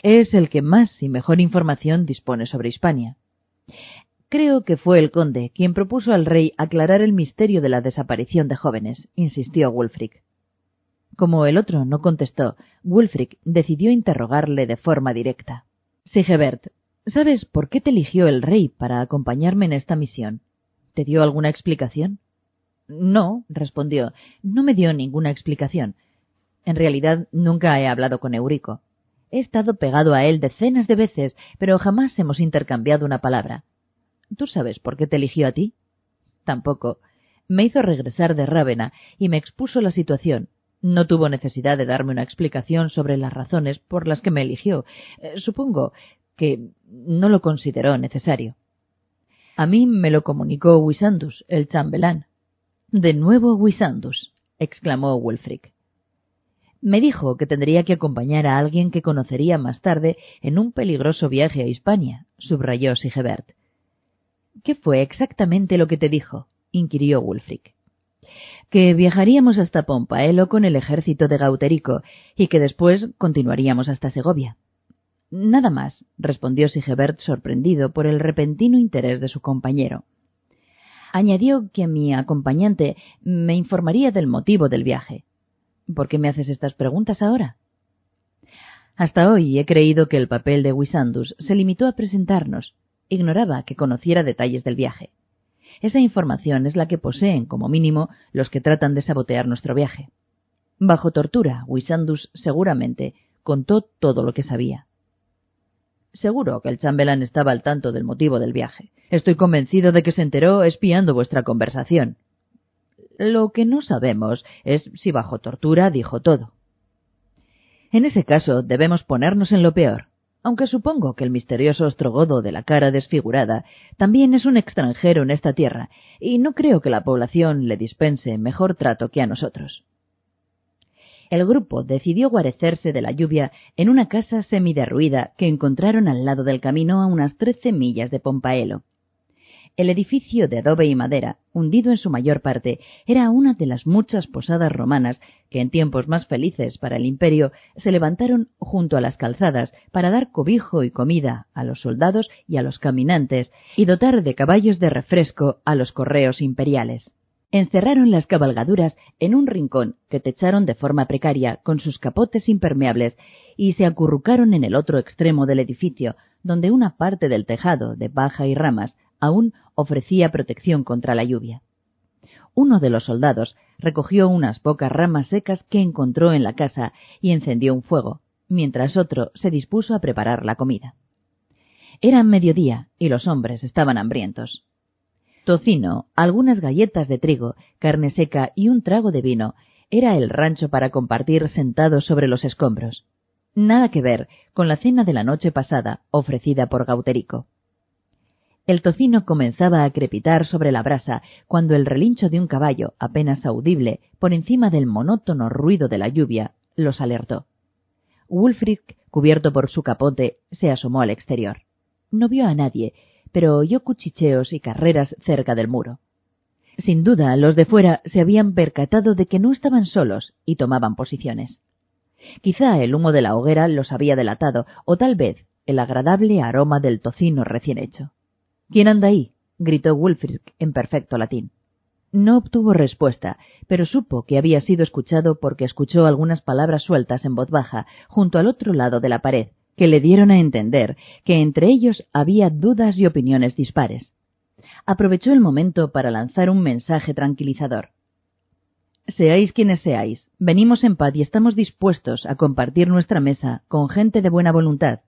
Es el que más y mejor información dispone sobre Hispania. Creo que fue el conde quien propuso al rey aclarar el misterio de la desaparición de jóvenes, insistió Wulfric. Como el otro no contestó, Wulfric decidió interrogarle de forma directa. Sigebert, ¿sabes por qué te eligió el rey para acompañarme en esta misión? ¿Te dio alguna explicación? No, respondió, no me dio ninguna explicación. En realidad nunca he hablado con Eurico. He estado pegado a él decenas de veces, pero jamás hemos intercambiado una palabra. ¿Tú sabes por qué te eligió a ti? Tampoco. Me hizo regresar de Rávena y me expuso la situación. No tuvo necesidad de darme una explicación sobre las razones por las que me eligió. Eh, supongo que no lo consideró necesario. A mí me lo comunicó Wisandus, el chambelán. De nuevo Wisandus, exclamó Wulfric. Me dijo que tendría que acompañar a alguien que conocería más tarde en un peligroso viaje a Hispania, subrayó Sigebert. ¿Qué fue exactamente lo que te dijo? inquirió Wulfric. Que viajaríamos hasta Pompaelo con el ejército de Gauterico y que después continuaríamos hasta Segovia. Nada más, respondió Sigebert sorprendido por el repentino interés de su compañero. Añadió que mi acompañante me informaría del motivo del viaje. ¿Por qué me haces estas preguntas ahora? Hasta hoy he creído que el papel de Wisandus se limitó a presentarnos, Ignoraba que conociera detalles del viaje. Esa información es la que poseen, como mínimo, los que tratan de sabotear nuestro viaje. Bajo tortura, Wisandus seguramente contó todo lo que sabía. Seguro que el chambelán estaba al tanto del motivo del viaje. Estoy convencido de que se enteró espiando vuestra conversación. Lo que no sabemos es si bajo tortura dijo todo. En ese caso debemos ponernos en lo peor aunque supongo que el misterioso ostrogodo de la cara desfigurada también es un extranjero en esta tierra, y no creo que la población le dispense mejor trato que a nosotros. El grupo decidió guarecerse de la lluvia en una casa semiderruida que encontraron al lado del camino a unas trece millas de Pompaelo. El edificio de adobe y madera, hundido en su mayor parte, era una de las muchas posadas romanas que en tiempos más felices para el imperio se levantaron junto a las calzadas para dar cobijo y comida a los soldados y a los caminantes y dotar de caballos de refresco a los correos imperiales. Encerraron las cabalgaduras en un rincón que techaron de forma precaria con sus capotes impermeables y se acurrucaron en el otro extremo del edificio, donde una parte del tejado de paja y ramas aún ofrecía protección contra la lluvia. Uno de los soldados recogió unas pocas ramas secas que encontró en la casa y encendió un fuego, mientras otro se dispuso a preparar la comida. Era mediodía y los hombres estaban hambrientos. Tocino, algunas galletas de trigo, carne seca y un trago de vino era el rancho para compartir sentados sobre los escombros. Nada que ver con la cena de la noche pasada ofrecida por Gauterico. El tocino comenzaba a crepitar sobre la brasa cuando el relincho de un caballo, apenas audible, por encima del monótono ruido de la lluvia, los alertó. Wulfric, cubierto por su capote, se asomó al exterior. No vio a nadie, pero oyó cuchicheos y carreras cerca del muro. Sin duda, los de fuera se habían percatado de que no estaban solos y tomaban posiciones. Quizá el humo de la hoguera los había delatado, o tal vez el agradable aroma del tocino recién hecho. ¿Quién anda ahí? gritó Wulfric en perfecto latín. No obtuvo respuesta, pero supo que había sido escuchado porque escuchó algunas palabras sueltas en voz baja junto al otro lado de la pared, que le dieron a entender que entre ellos había dudas y opiniones dispares. Aprovechó el momento para lanzar un mensaje tranquilizador. Seáis quienes seáis, venimos en paz y estamos dispuestos a compartir nuestra mesa con gente de buena voluntad,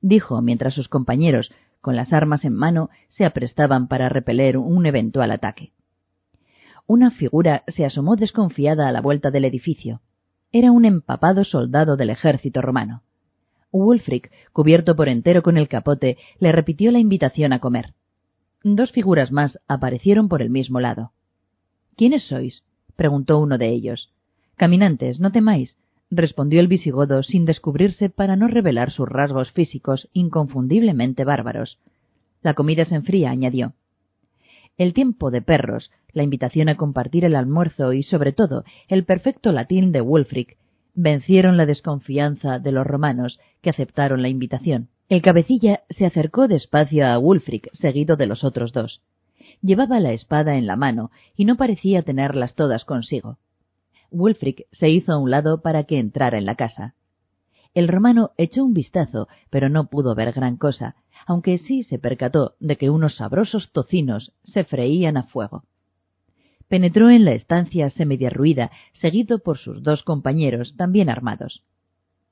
dijo mientras sus compañeros, con las armas en mano, se aprestaban para repeler un eventual ataque. Una figura se asomó desconfiada a la vuelta del edificio. Era un empapado soldado del ejército romano. Wulfric, cubierto por entero con el capote, le repitió la invitación a comer. Dos figuras más aparecieron por el mismo lado. ¿Quiénes sois? preguntó uno de ellos. Caminantes, no temáis respondió el visigodo sin descubrirse para no revelar sus rasgos físicos inconfundiblemente bárbaros. La comida se enfría, añadió. El tiempo de perros, la invitación a compartir el almuerzo y, sobre todo, el perfecto latín de Wulfric vencieron la desconfianza de los romanos, que aceptaron la invitación. El cabecilla se acercó despacio a Wulfric, seguido de los otros dos. Llevaba la espada en la mano y no parecía tenerlas todas consigo. Wulfric se hizo a un lado para que entrara en la casa. El romano echó un vistazo, pero no pudo ver gran cosa, aunque sí se percató de que unos sabrosos tocinos se freían a fuego. Penetró en la estancia semiderruida, seguido por sus dos compañeros, también armados.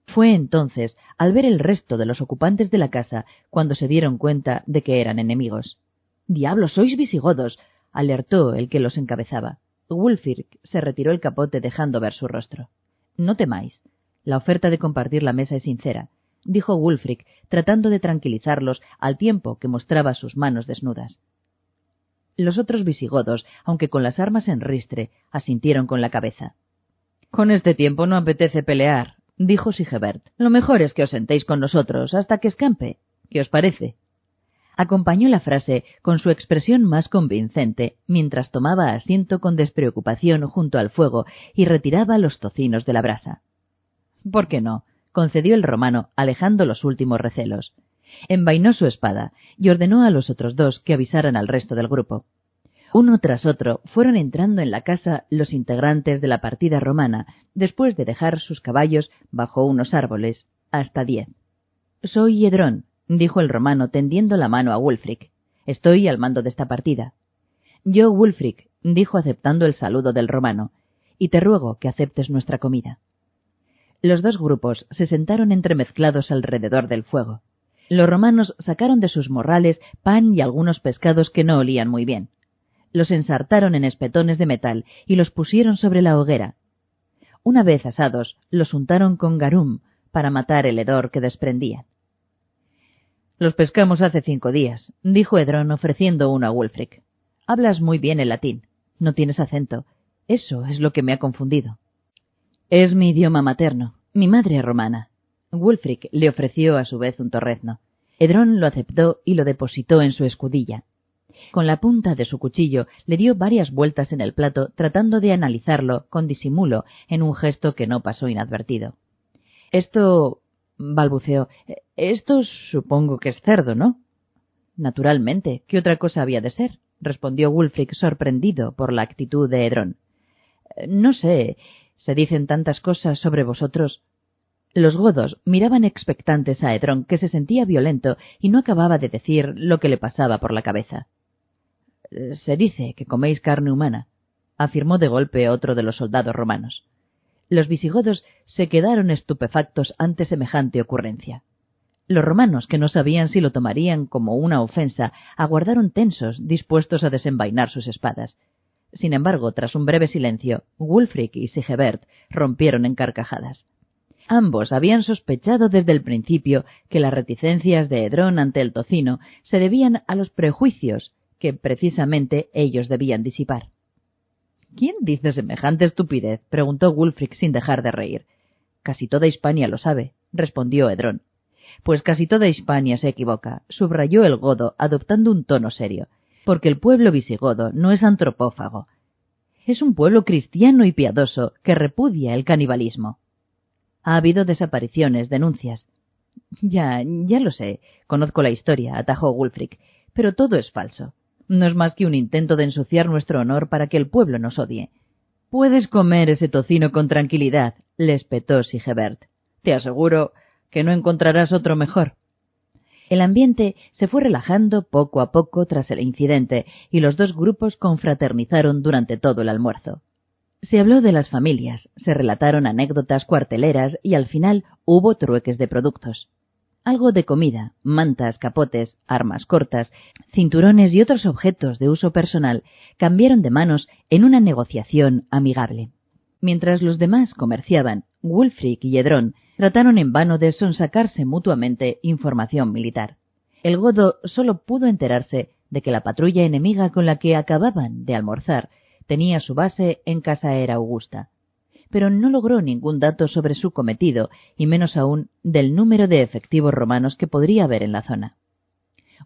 Fue entonces, al ver el resto de los ocupantes de la casa, cuando se dieron cuenta de que eran enemigos. Diablos, sois visigodos, alertó el que los encabezaba. Wulfric se retiró el capote dejando ver su rostro. No temáis. La oferta de compartir la mesa es sincera, dijo Wulfric, tratando de tranquilizarlos al tiempo que mostraba sus manos desnudas. Los otros visigodos, aunque con las armas en ristre, asintieron con la cabeza. Con este tiempo no apetece pelear, dijo Sigebert. Lo mejor es que os sentéis con nosotros hasta que escampe. ¿Qué os parece? Acompañó la frase con su expresión más convincente, mientras tomaba asiento con despreocupación junto al fuego y retiraba los tocinos de la brasa. ¿Por qué no? concedió el romano, alejando los últimos recelos. Envainó su espada y ordenó a los otros dos que avisaran al resto del grupo. Uno tras otro fueron entrando en la casa los integrantes de la partida romana, después de dejar sus caballos bajo unos árboles, hasta diez. Soy Yedrón, dijo el romano tendiendo la mano a Wulfric. Estoy al mando de esta partida. Yo, Wulfric, dijo aceptando el saludo del romano, y te ruego que aceptes nuestra comida. Los dos grupos se sentaron entremezclados alrededor del fuego. Los romanos sacaron de sus morrales pan y algunos pescados que no olían muy bien. Los ensartaron en espetones de metal y los pusieron sobre la hoguera. Una vez asados, los untaron con garum para matar el hedor que desprendían. Los pescamos hace cinco días, dijo Edrón ofreciendo uno a Wulfric. Hablas muy bien el latín. No tienes acento. Eso es lo que me ha confundido. Es mi idioma materno. Mi madre es romana. Wulfric le ofreció a su vez un torrezno. Edrón lo aceptó y lo depositó en su escudilla. Con la punta de su cuchillo le dio varias vueltas en el plato tratando de analizarlo con disimulo en un gesto que no pasó inadvertido. Esto balbuceó. Esto supongo que es cerdo, ¿no? Naturalmente. ¿Qué otra cosa había de ser? respondió Wulfric sorprendido por la actitud de Edrón. No sé. Se dicen tantas cosas sobre vosotros. Los godos miraban expectantes a Edrón, que se sentía violento y no acababa de decir lo que le pasaba por la cabeza. Se dice que coméis carne humana, afirmó de golpe otro de los soldados romanos. Los visigodos se quedaron estupefactos ante semejante ocurrencia. Los romanos, que no sabían si lo tomarían como una ofensa, aguardaron tensos, dispuestos a desenvainar sus espadas. Sin embargo, tras un breve silencio, Wulfric y Sigebert rompieron en carcajadas. Ambos habían sospechado desde el principio que las reticencias de Edrón ante el tocino se debían a los prejuicios que precisamente ellos debían disipar. ¿Quién dice semejante estupidez? preguntó Wulfric sin dejar de reír. Casi toda Hispania lo sabe, respondió Edrón. Pues casi toda Hispania se equivoca, subrayó el godo, adoptando un tono serio, porque el pueblo visigodo no es antropófago. Es un pueblo cristiano y piadoso que repudia el canibalismo. Ha habido desapariciones, denuncias. Ya, ya lo sé, conozco la historia, atajó Wulfric, pero todo es falso. No es más que un intento de ensuciar nuestro honor para que el pueblo nos odie. Puedes comer ese tocino con tranquilidad, le espetó Sigebert. Te aseguro que no encontrarás otro mejor. El ambiente se fue relajando poco a poco tras el incidente y los dos grupos confraternizaron durante todo el almuerzo. Se habló de las familias, se relataron anécdotas cuarteleras y al final hubo trueques de productos algo de comida, mantas, capotes, armas cortas, cinturones y otros objetos de uso personal cambiaron de manos en una negociación amigable. Mientras los demás comerciaban, Wulfric y Yedrón trataron en vano de sonsacarse mutuamente información militar. El godo solo pudo enterarse de que la patrulla enemiga con la que acababan de almorzar tenía su base en Casa Era Augusta, pero no logró ningún dato sobre su cometido, y menos aún del número de efectivos romanos que podría haber en la zona.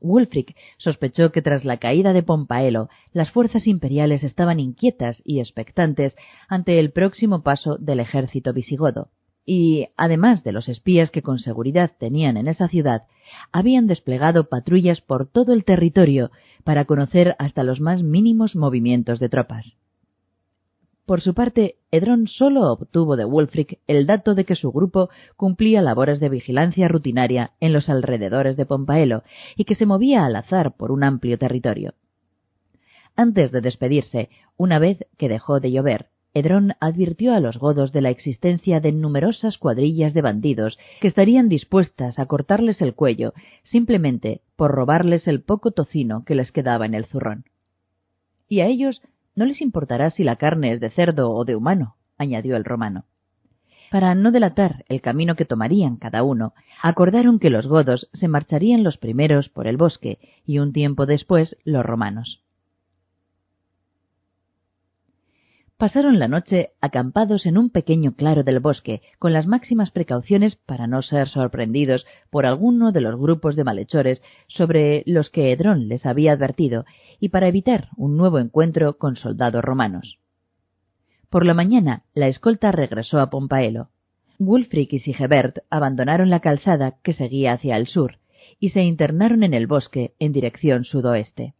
Wulfric sospechó que tras la caída de Pompaelo las fuerzas imperiales estaban inquietas y expectantes ante el próximo paso del ejército visigodo, y, además de los espías que con seguridad tenían en esa ciudad, habían desplegado patrullas por todo el territorio para conocer hasta los más mínimos movimientos de tropas. Por su parte, Edrón solo obtuvo de Wulfric el dato de que su grupo cumplía labores de vigilancia rutinaria en los alrededores de Pompaelo y que se movía al azar por un amplio territorio. Antes de despedirse, una vez que dejó de llover, Edrón advirtió a los godos de la existencia de numerosas cuadrillas de bandidos que estarían dispuestas a cortarles el cuello simplemente por robarles el poco tocino que les quedaba en el zurrón. Y a ellos no les importará si la carne es de cerdo o de humano, añadió el romano. Para no delatar el camino que tomarían cada uno, acordaron que los godos se marcharían los primeros por el bosque y un tiempo después los romanos. Pasaron la noche acampados en un pequeño claro del bosque, con las máximas precauciones para no ser sorprendidos por alguno de los grupos de malhechores sobre los que Edrón les había advertido, y para evitar un nuevo encuentro con soldados romanos. Por la mañana, la escolta regresó a Pompaelo. Wulfric y Sigebert abandonaron la calzada que seguía hacia el sur y se internaron en el bosque en dirección sudoeste.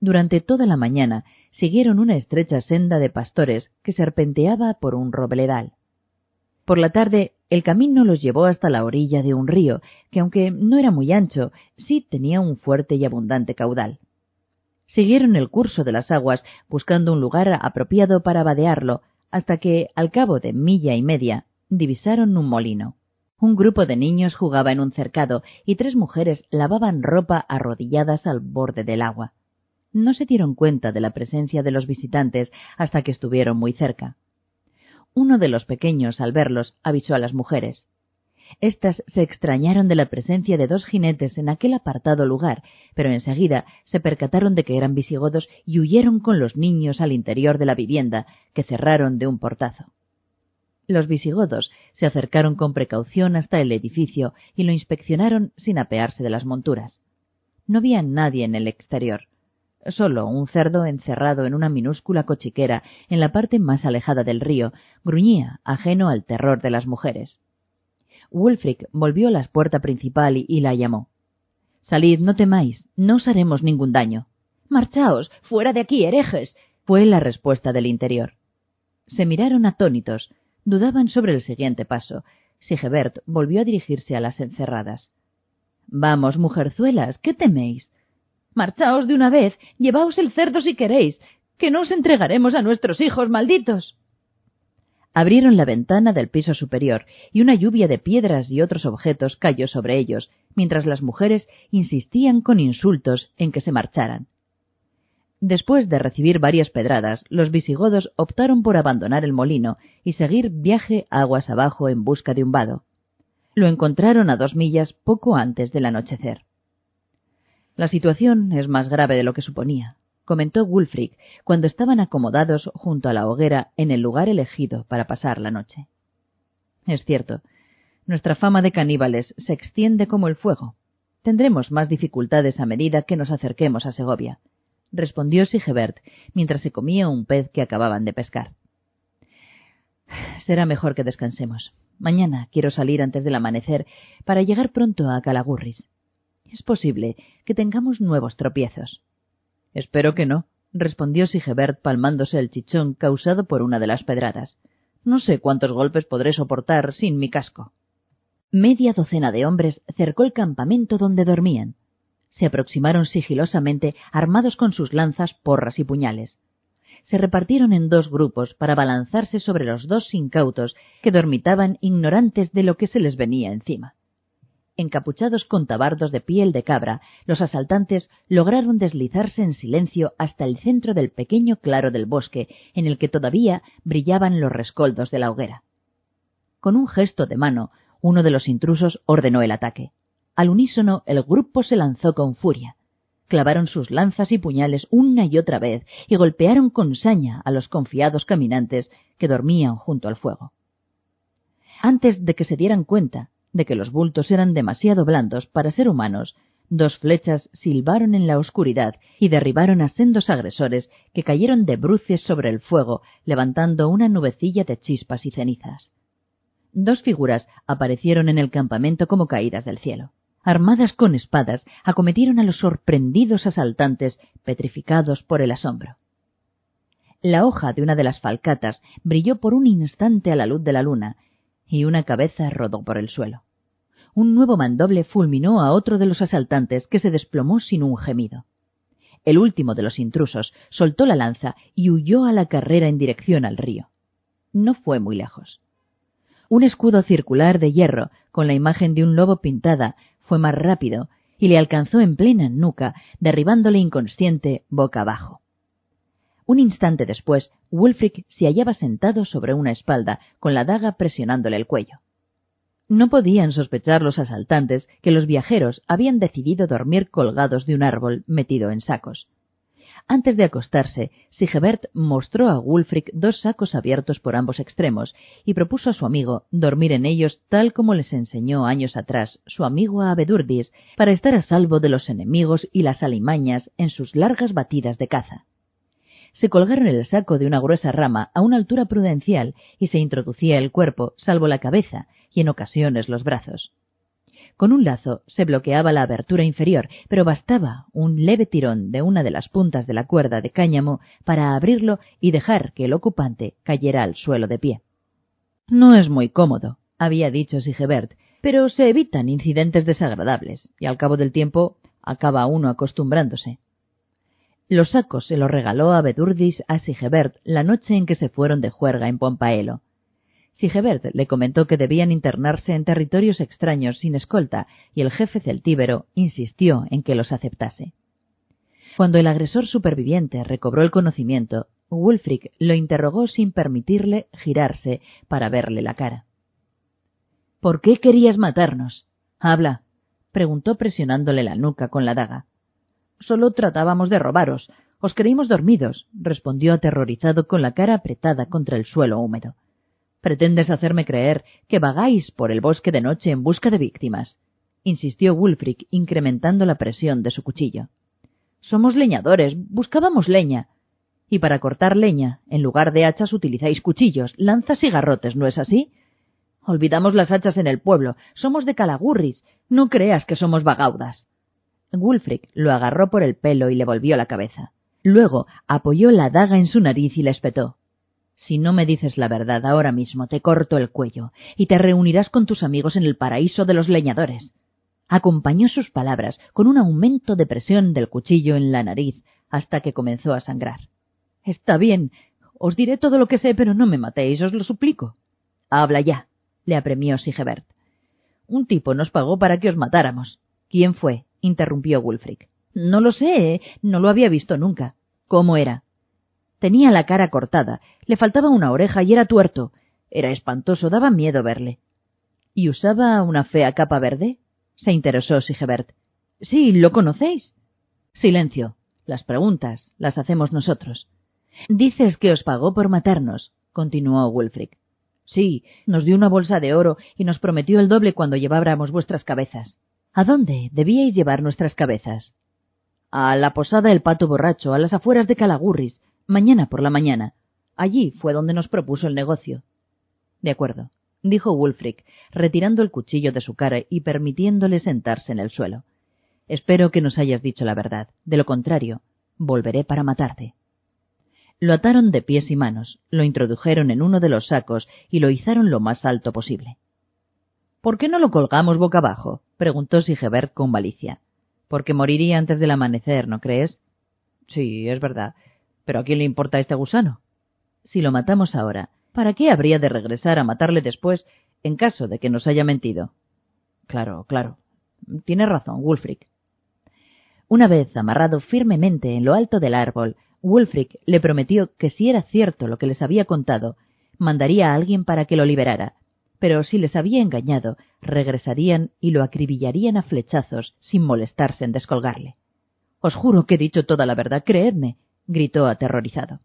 Durante toda la mañana siguieron una estrecha senda de pastores que serpenteaba por un robledal. Por la tarde el camino los llevó hasta la orilla de un río, que aunque no era muy ancho, sí tenía un fuerte y abundante caudal. Siguieron el curso de las aguas, buscando un lugar apropiado para vadearlo, hasta que, al cabo de milla y media, divisaron un molino. Un grupo de niños jugaba en un cercado y tres mujeres lavaban ropa arrodilladas al borde del agua no se dieron cuenta de la presencia de los visitantes hasta que estuvieron muy cerca. Uno de los pequeños, al verlos, avisó a las mujeres. Estas se extrañaron de la presencia de dos jinetes en aquel apartado lugar, pero enseguida se percataron de que eran visigodos y huyeron con los niños al interior de la vivienda, que cerraron de un portazo. Los visigodos se acercaron con precaución hasta el edificio y lo inspeccionaron sin apearse de las monturas. No había nadie en el exterior solo un cerdo encerrado en una minúscula cochiquera en la parte más alejada del río, gruñía, ajeno al terror de las mujeres. Wulfric volvió a la puerta principal y, la llamó. Salid, no temáis, no os haremos ningún daño. Marchaos, fuera de aquí, herejes, fue la respuesta del interior. Se miraron atónitos, dudaban sobre el siguiente paso. Sigebert volvió a dirigirse a las encerradas. Vamos, mujerzuelas, ¿qué teméis? Marchaos de una vez, llevaos el cerdo si queréis, que no os entregaremos a nuestros hijos malditos. Abrieron la ventana del piso superior y una lluvia de piedras y otros objetos cayó sobre ellos, mientras las mujeres insistían con insultos en que se marcharan. Después de recibir varias pedradas, los visigodos optaron por abandonar el molino y seguir viaje aguas abajo en busca de un vado. Lo encontraron a dos millas poco antes del anochecer. La situación es más grave de lo que suponía, comentó Wulfric cuando estaban acomodados junto a la hoguera en el lugar elegido para pasar la noche. Es cierto, nuestra fama de caníbales se extiende como el fuego. Tendremos más dificultades a medida que nos acerquemos a Segovia, respondió Sigebert mientras se comía un pez que acababan de pescar. Será mejor que descansemos. Mañana quiero salir antes del amanecer para llegar pronto a Calagurris. Es posible que tengamos nuevos tropiezos. Espero que no, respondió Sigebert palmándose el chichón causado por una de las pedradas. No sé cuántos golpes podré soportar sin mi casco. Media docena de hombres cercó el campamento donde dormían. Se aproximaron sigilosamente, armados con sus lanzas, porras y puñales. Se repartieron en dos grupos para balanzarse sobre los dos incautos que dormitaban ignorantes de lo que se les venía encima encapuchados con tabardos de piel de cabra, los asaltantes lograron deslizarse en silencio hasta el centro del pequeño claro del bosque, en el que todavía brillaban los rescoldos de la hoguera. Con un gesto de mano, uno de los intrusos ordenó el ataque. Al unísono el grupo se lanzó con furia. Clavaron sus lanzas y puñales una y otra vez y golpearon con saña a los confiados caminantes que dormían junto al fuego. Antes de que se dieran cuenta, de que los bultos eran demasiado blandos para ser humanos, dos flechas silbaron en la oscuridad y derribaron a sendos agresores que cayeron de bruces sobre el fuego, levantando una nubecilla de chispas y cenizas. Dos figuras aparecieron en el campamento como caídas del cielo. Armadas con espadas, acometieron a los sorprendidos asaltantes, petrificados por el asombro. La hoja de una de las falcatas brilló por un instante a la luz de la luna, y una cabeza rodó por el suelo un nuevo mandoble fulminó a otro de los asaltantes que se desplomó sin un gemido. El último de los intrusos soltó la lanza y huyó a la carrera en dirección al río. No fue muy lejos. Un escudo circular de hierro, con la imagen de un lobo pintada, fue más rápido y le alcanzó en plena nuca, derribándole inconsciente boca abajo. Un instante después, Wulfric se hallaba sentado sobre una espalda, con la daga presionándole el cuello. No podían sospechar los asaltantes que los viajeros habían decidido dormir colgados de un árbol metido en sacos. Antes de acostarse, Sigebert mostró a Wulfric dos sacos abiertos por ambos extremos y propuso a su amigo dormir en ellos tal como les enseñó años atrás su amigo Abedurdis para estar a salvo de los enemigos y las alimañas en sus largas batidas de caza. Se colgaron el saco de una gruesa rama a una altura prudencial y se introducía el cuerpo, salvo la cabeza, y en ocasiones los brazos. Con un lazo se bloqueaba la abertura inferior, pero bastaba un leve tirón de una de las puntas de la cuerda de cáñamo para abrirlo y dejar que el ocupante cayera al suelo de pie. No es muy cómodo, había dicho Sigebert, pero se evitan incidentes desagradables, y al cabo del tiempo acaba uno acostumbrándose. Los sacos se los regaló a Bedurdis a Sigebert la noche en que se fueron de juerga en Pompaelo. Sigebert le comentó que debían internarse en territorios extraños sin escolta, y el jefe celtíbero insistió en que los aceptase. Cuando el agresor superviviente recobró el conocimiento, Wulfric lo interrogó sin permitirle girarse para verle la cara. ¿Por qué querías matarnos? Habla, preguntó presionándole la nuca con la daga. Solo tratábamos de robaros. Os creímos dormidos, respondió aterrorizado con la cara apretada contra el suelo húmedo. Pretendes hacerme creer que vagáis por el bosque de noche en busca de víctimas, insistió Wulfric, incrementando la presión de su cuchillo. Somos leñadores, buscábamos leña. Y para cortar leña, en lugar de hachas utilizáis cuchillos, lanzas y garrotes, ¿no es así? Olvidamos las hachas en el pueblo, somos de Calagurris, no creas que somos vagaudas. Wulfric lo agarró por el pelo y le volvió la cabeza. Luego apoyó la daga en su nariz y le espetó. Si no me dices la verdad ahora mismo, te corto el cuello y te reunirás con tus amigos en el paraíso de los leñadores. Acompañó sus palabras con un aumento de presión del cuchillo en la nariz hasta que comenzó a sangrar. Está bien, os diré todo lo que sé, pero no me matéis, os lo suplico. Habla ya, le apremió Sigebert. Un tipo nos pagó para que os matáramos. ¿Quién fue? Interrumpió Wulfric. No lo sé, ¿eh? no lo había visto nunca. ¿Cómo era? Tenía la cara cortada, le faltaba una oreja y era tuerto. Era espantoso, daba miedo verle. ¿Y usaba una fea capa verde? se interesó Sigebert. Sí, ¿lo conocéis? Silencio. Las preguntas las hacemos nosotros. Dices que os pagó por matarnos, continuó Wulfric. Sí, nos dio una bolsa de oro y nos prometió el doble cuando lleváramos vuestras cabezas. ¿A dónde debíais llevar nuestras cabezas? A la posada El Pato Borracho, a las afueras de Calagurris, Mañana por la mañana. Allí fue donde nos propuso el negocio. De acuerdo, dijo Wulfric, retirando el cuchillo de su cara y permitiéndole sentarse en el suelo. Espero que nos hayas dicho la verdad. De lo contrario, volveré para matarte. Lo ataron de pies y manos, lo introdujeron en uno de los sacos y lo izaron lo más alto posible. ¿Por qué no lo colgamos boca abajo? preguntó Sigebert con malicia. Porque moriría antes del amanecer, ¿no crees? Sí, es verdad. ¿Pero a quién le importa este gusano? Si lo matamos ahora, ¿para qué habría de regresar a matarle después en caso de que nos haya mentido? Claro, claro. Tiene razón, Wulfric. Una vez amarrado firmemente en lo alto del árbol, Wulfric le prometió que si era cierto lo que les había contado, mandaría a alguien para que lo liberara, pero si les había engañado, regresarían y lo acribillarían a flechazos sin molestarse en descolgarle. Os juro que he dicho toda la verdad, creedme, gritó aterrorizado.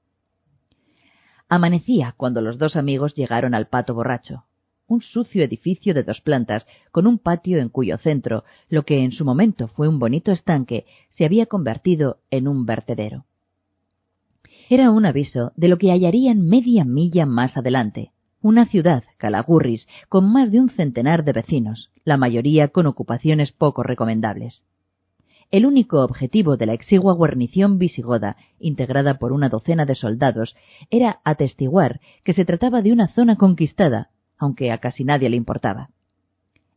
Amanecía cuando los dos amigos llegaron al pato borracho. un sucio edificio de dos plantas, con un patio en cuyo centro, lo que en su momento fue un bonito estanque, se había convertido en un vertedero. Era un aviso de lo que hallarían media milla más adelante, una ciudad, Calagurris, con más de un centenar de vecinos, la mayoría con ocupaciones poco recomendables. El único objetivo de la exigua guarnición visigoda, integrada por una docena de soldados, era atestiguar que se trataba de una zona conquistada, aunque a casi nadie le importaba.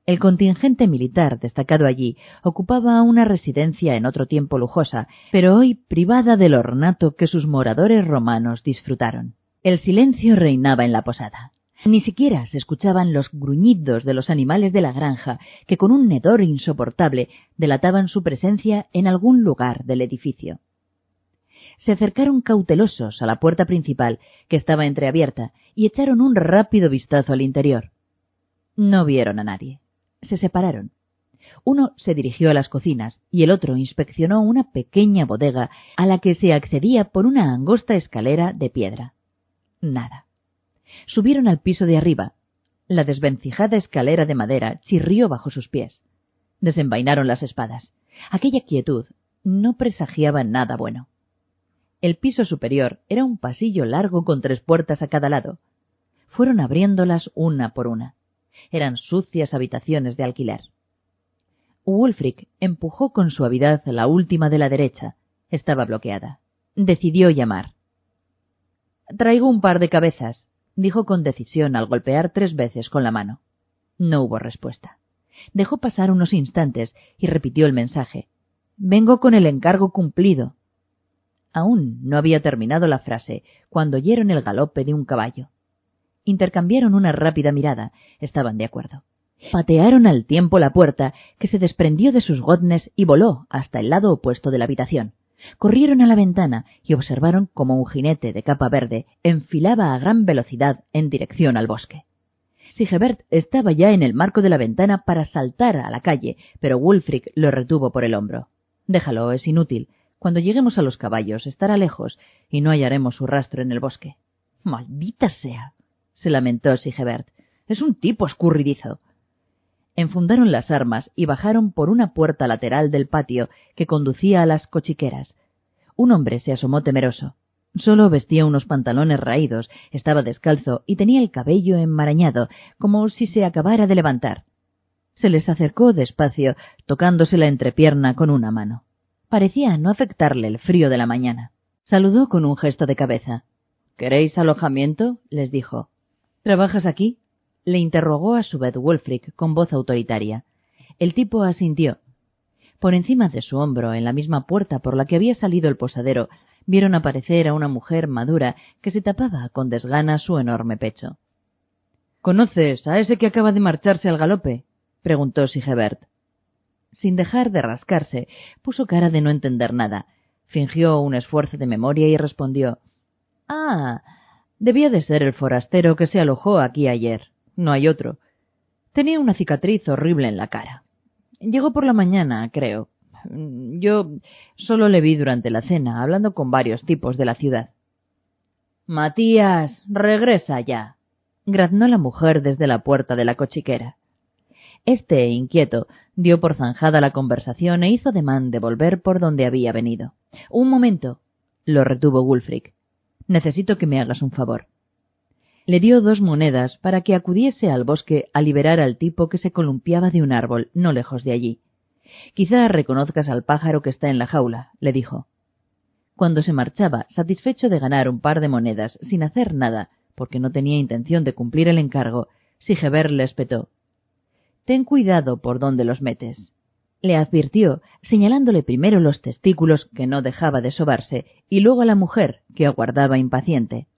El contingente militar destacado allí ocupaba una residencia en otro tiempo lujosa, pero hoy privada del ornato que sus moradores romanos disfrutaron. El silencio reinaba en la posada. Ni siquiera se escuchaban los gruñidos de los animales de la granja, que con un hedor insoportable delataban su presencia en algún lugar del edificio. Se acercaron cautelosos a la puerta principal, que estaba entreabierta, y echaron un rápido vistazo al interior. No vieron a nadie. Se separaron. Uno se dirigió a las cocinas y el otro inspeccionó una pequeña bodega a la que se accedía por una angosta escalera de piedra. Nada. Subieron al piso de arriba. La desvencijada escalera de madera chirrió bajo sus pies. Desenvainaron las espadas. Aquella quietud no presagiaba nada bueno. El piso superior era un pasillo largo con tres puertas a cada lado. Fueron abriéndolas una por una. Eran sucias habitaciones de alquiler. Wulfric empujó con suavidad la última de la derecha. Estaba bloqueada. Decidió llamar. Traigo un par de cabezas, dijo con decisión al golpear tres veces con la mano. No hubo respuesta. Dejó pasar unos instantes y repitió el mensaje. Vengo con el encargo cumplido. Aún no había terminado la frase cuando oyeron el galope de un caballo. Intercambiaron una rápida mirada. Estaban de acuerdo. Patearon al tiempo la puerta, que se desprendió de sus goznes y voló hasta el lado opuesto de la habitación. Corrieron a la ventana y observaron como un jinete de capa verde enfilaba a gran velocidad en dirección al bosque. Sigebert estaba ya en el marco de la ventana para saltar a la calle, pero Wulfric lo retuvo por el hombro. Déjalo, es inútil. Cuando lleguemos a los caballos estará lejos y no hallaremos su rastro en el bosque. Maldita sea. se lamentó Sigebert. Es un tipo escurridizo enfundaron las armas y bajaron por una puerta lateral del patio que conducía a las cochiqueras. Un hombre se asomó temeroso. Solo vestía unos pantalones raídos, estaba descalzo y tenía el cabello enmarañado, como si se acabara de levantar. Se les acercó despacio, tocándose la entrepierna con una mano. Parecía no afectarle el frío de la mañana. Saludó con un gesto de cabeza. ¿Queréis alojamiento? les dijo. ¿Trabajas aquí? Le interrogó a su vez Wolfric con voz autoritaria. El tipo asintió. Por encima de su hombro, en la misma puerta por la que había salido el posadero, vieron aparecer a una mujer madura que se tapaba con desgana su enorme pecho. ¿Conoces a ese que acaba de marcharse al galope? preguntó Sigebert. Sin dejar de rascarse, puso cara de no entender nada. Fingió un esfuerzo de memoria y respondió Ah. Debía de ser el forastero que se alojó aquí ayer. No hay otro. Tenía una cicatriz horrible en la cara. Llegó por la mañana, creo. Yo solo le vi durante la cena, hablando con varios tipos de la ciudad. Matías, regresa ya, graznó la mujer desde la puerta de la cochiquera. Este, inquieto, dio por zanjada la conversación e hizo demán de volver por donde había venido. Un momento, lo retuvo Wulfric. Necesito que me hagas un favor le dio dos monedas para que acudiese al bosque a liberar al tipo que se columpiaba de un árbol no lejos de allí. Quizá reconozcas al pájaro que está en la jaula, le dijo. Cuando se marchaba, satisfecho de ganar un par de monedas sin hacer nada, porque no tenía intención de cumplir el encargo, Sigeber le espetó. Ten cuidado por dónde los metes. Le advirtió, señalándole primero los testículos, que no dejaba de sobarse, y luego a la mujer, que aguardaba impaciente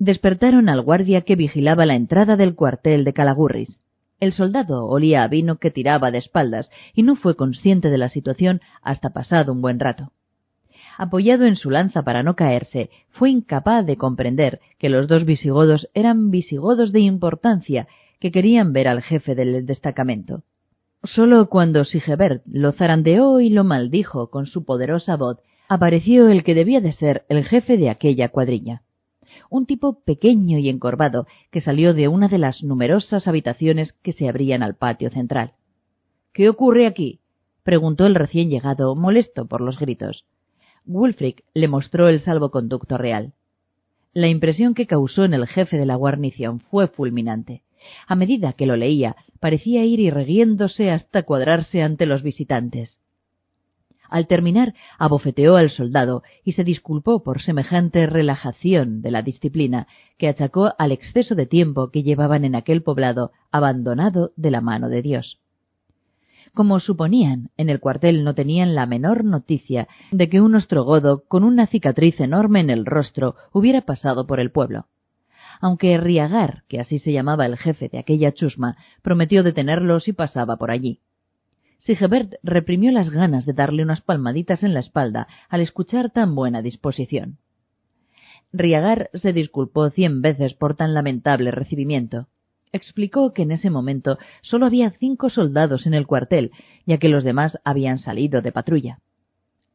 despertaron al guardia que vigilaba la entrada del cuartel de Calagurris. El soldado olía a vino que tiraba de espaldas y no fue consciente de la situación hasta pasado un buen rato. Apoyado en su lanza para no caerse, fue incapaz de comprender que los dos visigodos eran visigodos de importancia que querían ver al jefe del destacamento. Solo cuando Sigebert lo zarandeó y lo maldijo con su poderosa voz, apareció el que debía de ser el jefe de aquella cuadrilla. Un tipo pequeño y encorvado que salió de una de las numerosas habitaciones que se abrían al patio central. ¿Qué ocurre aquí? preguntó el recién llegado, molesto por los gritos. Wulfric le mostró el salvoconducto real. La impresión que causó en el jefe de la guarnición fue fulminante. A medida que lo leía, parecía ir irguiéndose hasta cuadrarse ante los visitantes. Al terminar, abofeteó al soldado y se disculpó por semejante relajación de la disciplina que achacó al exceso de tiempo que llevaban en aquel poblado abandonado de la mano de Dios. Como suponían, en el cuartel no tenían la menor noticia de que un ostrogodo con una cicatriz enorme en el rostro hubiera pasado por el pueblo. Aunque Riagar, que así se llamaba el jefe de aquella chusma, prometió detenerlo si pasaba por allí. Sigebert reprimió las ganas de darle unas palmaditas en la espalda al escuchar tan buena disposición. Riagar se disculpó cien veces por tan lamentable recibimiento. Explicó que en ese momento solo había cinco soldados en el cuartel, ya que los demás habían salido de patrulla.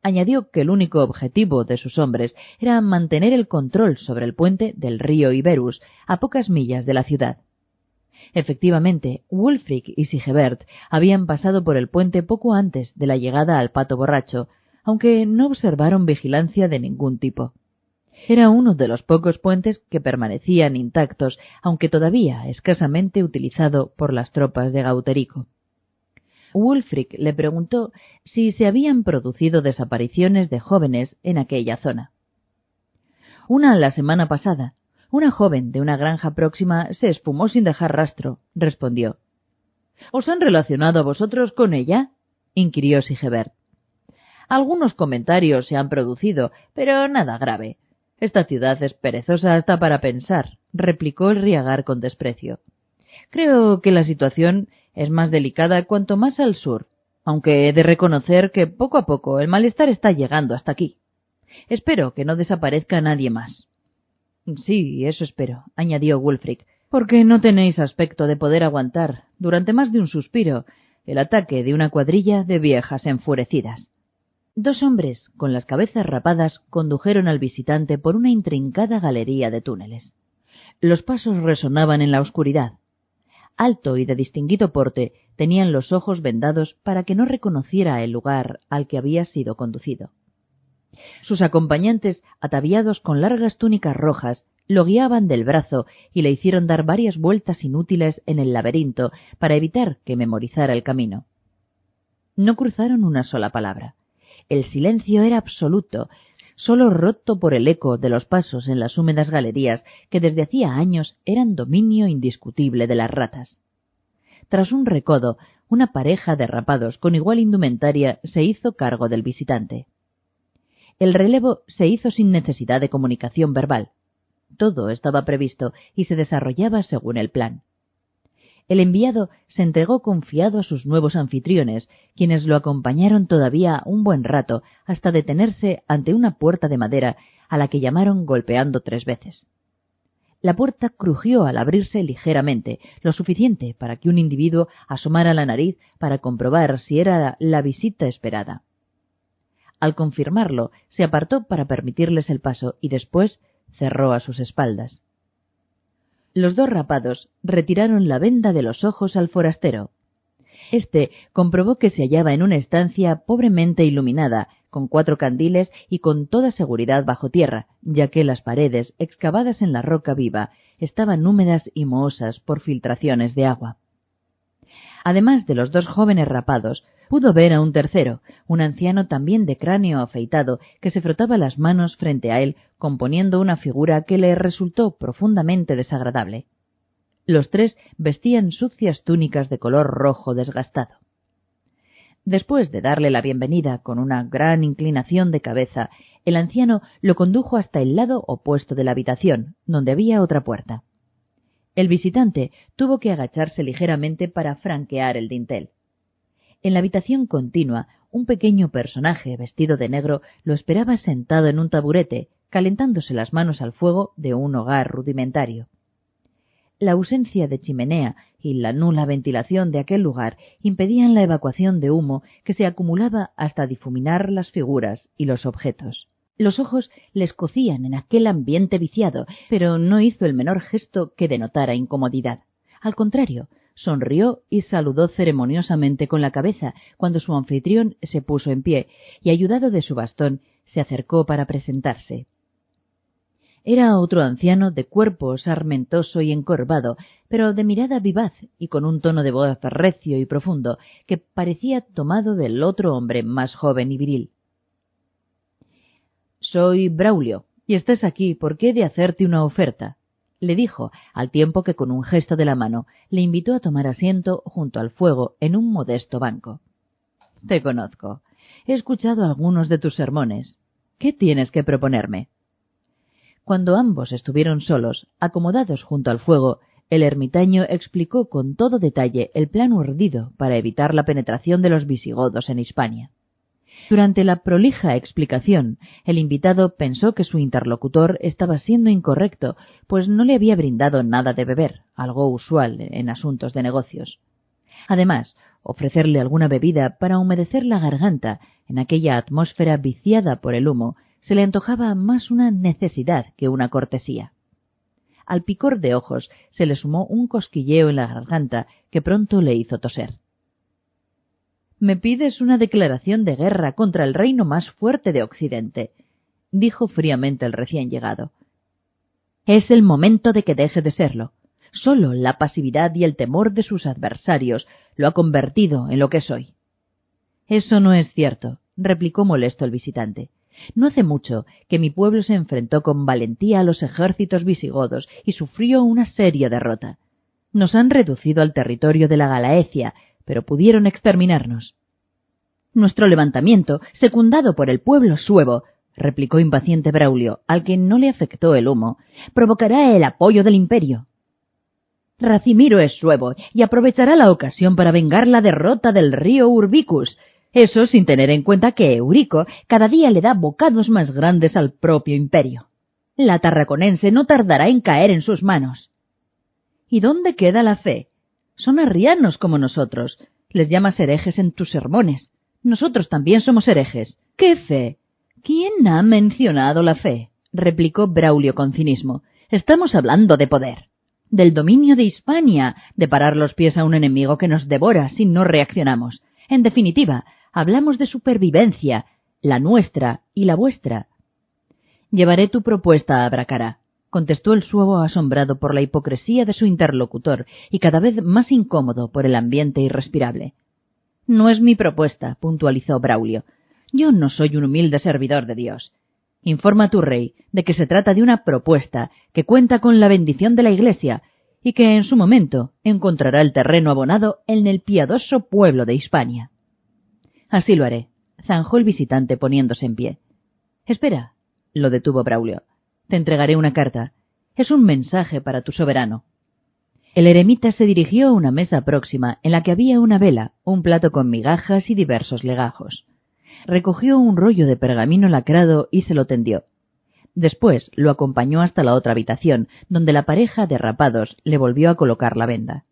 Añadió que el único objetivo de sus hombres era mantener el control sobre el puente del río Iberus, a pocas millas de la ciudad. Efectivamente, Wulfric y Sigebert habían pasado por el puente poco antes de la llegada al pato borracho, aunque no observaron vigilancia de ningún tipo. Era uno de los pocos puentes que permanecían intactos, aunque todavía escasamente utilizado por las tropas de Gauterico. Wulfric le preguntó si se habían producido desapariciones de jóvenes en aquella zona. Una la semana pasada, una joven de una granja próxima se esfumó sin dejar rastro, respondió. ¿Os han relacionado a vosotros con ella? inquirió Sigebert. Algunos comentarios se han producido, pero nada grave. Esta ciudad es perezosa hasta para pensar, replicó el Riagar con desprecio. Creo que la situación es más delicada cuanto más al sur, aunque he de reconocer que poco a poco el malestar está llegando hasta aquí. Espero que no desaparezca nadie más. Sí, eso espero, añadió Wulfric, porque no tenéis aspecto de poder aguantar, durante más de un suspiro, el ataque de una cuadrilla de viejas enfurecidas. Dos hombres, con las cabezas rapadas, condujeron al visitante por una intrincada galería de túneles. Los pasos resonaban en la oscuridad. Alto y de distinguido porte, tenían los ojos vendados para que no reconociera el lugar al que había sido conducido. Sus acompañantes, ataviados con largas túnicas rojas, lo guiaban del brazo y le hicieron dar varias vueltas inútiles en el laberinto para evitar que memorizara el camino. No cruzaron una sola palabra. El silencio era absoluto, sólo roto por el eco de los pasos en las húmedas galerías que desde hacía años eran dominio indiscutible de las ratas. Tras un recodo, una pareja de rapados con igual indumentaria se hizo cargo del visitante. El relevo se hizo sin necesidad de comunicación verbal. Todo estaba previsto y se desarrollaba según el plan. El enviado se entregó confiado a sus nuevos anfitriones, quienes lo acompañaron todavía un buen rato hasta detenerse ante una puerta de madera a la que llamaron golpeando tres veces. La puerta crujió al abrirse ligeramente, lo suficiente para que un individuo asomara la nariz para comprobar si era la visita esperada. Al confirmarlo, se apartó para permitirles el paso y después cerró a sus espaldas. Los dos rapados retiraron la venda de los ojos al forastero. Este comprobó que se hallaba en una estancia pobremente iluminada, con cuatro candiles y con toda seguridad bajo tierra, ya que las paredes, excavadas en la roca viva, estaban húmedas y mohosas por filtraciones de agua. Además de los dos jóvenes rapados, pudo ver a un tercero, un anciano también de cráneo afeitado, que se frotaba las manos frente a él, componiendo una figura que le resultó profundamente desagradable. Los tres vestían sucias túnicas de color rojo desgastado. Después de darle la bienvenida con una gran inclinación de cabeza, el anciano lo condujo hasta el lado opuesto de la habitación, donde había otra puerta. El visitante tuvo que agacharse ligeramente para franquear el dintel. En la habitación continua, un pequeño personaje vestido de negro lo esperaba sentado en un taburete, calentándose las manos al fuego de un hogar rudimentario. La ausencia de chimenea y la nula ventilación de aquel lugar impedían la evacuación de humo que se acumulaba hasta difuminar las figuras y los objetos. Los ojos le escocían en aquel ambiente viciado, pero no hizo el menor gesto que denotara incomodidad. Al contrario, sonrió y saludó ceremoniosamente con la cabeza cuando su anfitrión se puso en pie y, ayudado de su bastón, se acercó para presentarse. Era otro anciano de cuerpo sarmentoso y encorvado, pero de mirada vivaz y con un tono de voz recio y profundo que parecía tomado del otro hombre más joven y viril. Soy Braulio, y estás aquí porque he de hacerte una oferta, le dijo, al tiempo que con un gesto de la mano le invitó a tomar asiento junto al fuego en un modesto banco. Te conozco. He escuchado algunos de tus sermones. ¿Qué tienes que proponerme? Cuando ambos estuvieron solos, acomodados junto al fuego, el ermitaño explicó con todo detalle el plan urdido para evitar la penetración de los visigodos en Hispania. Durante la prolija explicación, el invitado pensó que su interlocutor estaba siendo incorrecto, pues no le había brindado nada de beber, algo usual en asuntos de negocios. Además, ofrecerle alguna bebida para humedecer la garganta en aquella atmósfera viciada por el humo se le antojaba más una necesidad que una cortesía. Al picor de ojos se le sumó un cosquilleo en la garganta que pronto le hizo toser. Me pides una declaración de guerra contra el reino más fuerte de Occidente, dijo fríamente el recién llegado. Es el momento de que deje de serlo. Solo la pasividad y el temor de sus adversarios lo ha convertido en lo que soy. Eso no es cierto, replicó molesto el visitante. No hace mucho que mi pueblo se enfrentó con valentía a los ejércitos visigodos y sufrió una seria derrota. Nos han reducido al territorio de la Galaecia, pero pudieron exterminarnos. Nuestro levantamiento, secundado por el pueblo suevo, replicó impaciente Braulio, al que no le afectó el humo, provocará el apoyo del imperio. Racimiro es suevo y aprovechará la ocasión para vengar la derrota del río Urbicus, eso sin tener en cuenta que Eurico cada día le da bocados más grandes al propio imperio. La tarraconense no tardará en caer en sus manos. ¿Y dónde queda la fe? Son arrianos como nosotros. Les llamas herejes en tus sermones. Nosotros también somos herejes. ¿Qué fe? ¿Quién ha mencionado la fe? replicó Braulio con cinismo. Estamos hablando de poder. Del dominio de Hispania, de parar los pies a un enemigo que nos devora si no reaccionamos. En definitiva, Hablamos de supervivencia, la nuestra y la vuestra. Llevaré tu propuesta a Bracara, contestó el suevo asombrado por la hipocresía de su interlocutor y cada vez más incómodo por el ambiente irrespirable. No es mi propuesta, puntualizó Braulio. Yo no soy un humilde servidor de Dios. Informa a tu rey de que se trata de una propuesta que cuenta con la bendición de la Iglesia y que en su momento encontrará el terreno abonado en el piadoso pueblo de Hispania. Así lo haré, zanjó el visitante poniéndose en pie. Espera, lo detuvo Braulio. Te entregaré una carta. Es un mensaje para tu soberano. El eremita se dirigió a una mesa próxima en la que había una vela, un plato con migajas y diversos legajos. Recogió un rollo de pergamino lacrado y se lo tendió. Después lo acompañó hasta la otra habitación, donde la pareja de rapados le volvió a colocar la venda.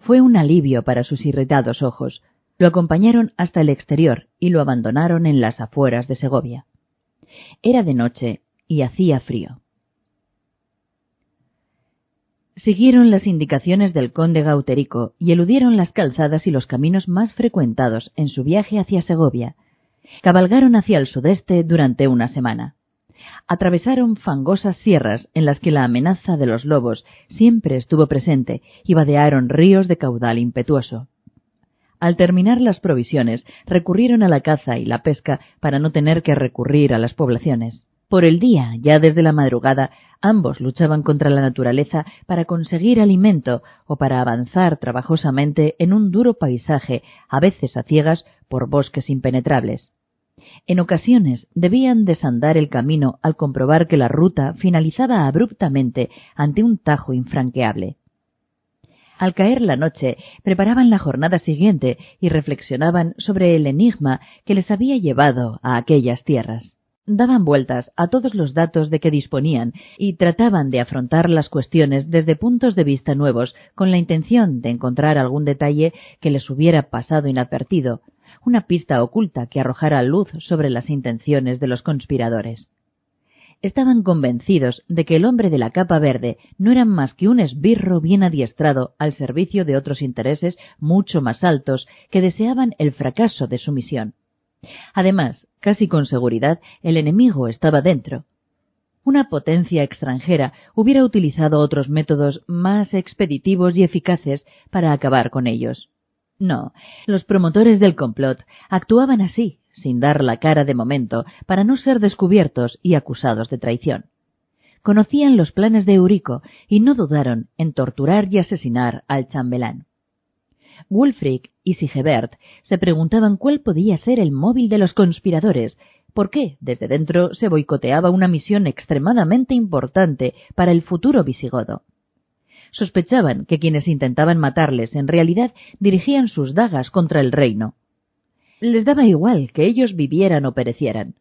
Fue un alivio para sus irritados ojos, lo acompañaron hasta el exterior y lo abandonaron en las afueras de Segovia. Era de noche y hacía frío. Siguieron las indicaciones del conde Gauterico y eludieron las calzadas y los caminos más frecuentados en su viaje hacia Segovia. Cabalgaron hacia el sudeste durante una semana. Atravesaron fangosas sierras en las que la amenaza de los lobos siempre estuvo presente y vadearon ríos de caudal impetuoso. Al terminar las provisiones, recurrieron a la caza y la pesca para no tener que recurrir a las poblaciones. Por el día, ya desde la madrugada, ambos luchaban contra la naturaleza para conseguir alimento o para avanzar trabajosamente en un duro paisaje, a veces a ciegas por bosques impenetrables. En ocasiones debían desandar el camino al comprobar que la ruta finalizaba abruptamente ante un tajo infranqueable. Al caer la noche, preparaban la jornada siguiente y reflexionaban sobre el enigma que les había llevado a aquellas tierras. Daban vueltas a todos los datos de que disponían y trataban de afrontar las cuestiones desde puntos de vista nuevos con la intención de encontrar algún detalle que les hubiera pasado inadvertido, una pista oculta que arrojara luz sobre las intenciones de los conspiradores. Estaban convencidos de que el hombre de la capa verde no era más que un esbirro bien adiestrado al servicio de otros intereses mucho más altos que deseaban el fracaso de su misión. Además, casi con seguridad, el enemigo estaba dentro. Una potencia extranjera hubiera utilizado otros métodos más expeditivos y eficaces para acabar con ellos. No, los promotores del complot actuaban así, sin dar la cara de momento, para no ser descubiertos y acusados de traición. Conocían los planes de Eurico y no dudaron en torturar y asesinar al chambelán. Wulfric y Sigebert se preguntaban cuál podía ser el móvil de los conspiradores, por qué desde dentro se boicoteaba una misión extremadamente importante para el futuro visigodo. Sospechaban que quienes intentaban matarles en realidad dirigían sus dagas contra el reino. Les daba igual que ellos vivieran o perecieran.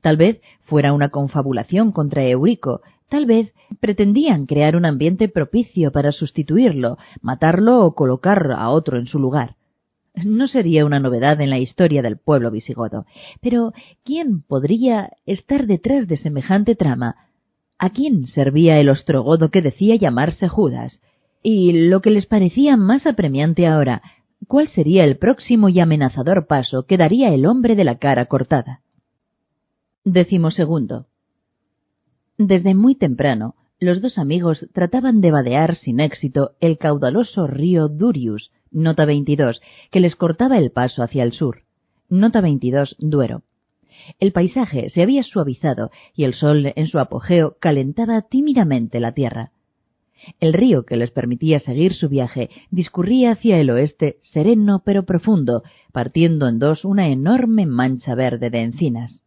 Tal vez fuera una confabulación contra Eurico, tal vez pretendían crear un ambiente propicio para sustituirlo, matarlo o colocar a otro en su lugar. No sería una novedad en la historia del pueblo visigodo, pero ¿quién podría estar detrás de semejante trama ¿A quién servía el ostrogodo que decía llamarse Judas? Y lo que les parecía más apremiante ahora, ¿cuál sería el próximo y amenazador paso que daría el hombre de la cara cortada? Décimo segundo. Desde muy temprano, los dos amigos trataban de vadear sin éxito el caudaloso río Durius, nota 22, que les cortaba el paso hacia el sur. Nota 22, Duero. El paisaje se había suavizado y el sol en su apogeo calentaba tímidamente la tierra. El río que les permitía seguir su viaje discurría hacia el oeste sereno pero profundo, partiendo en dos una enorme mancha verde de encinas.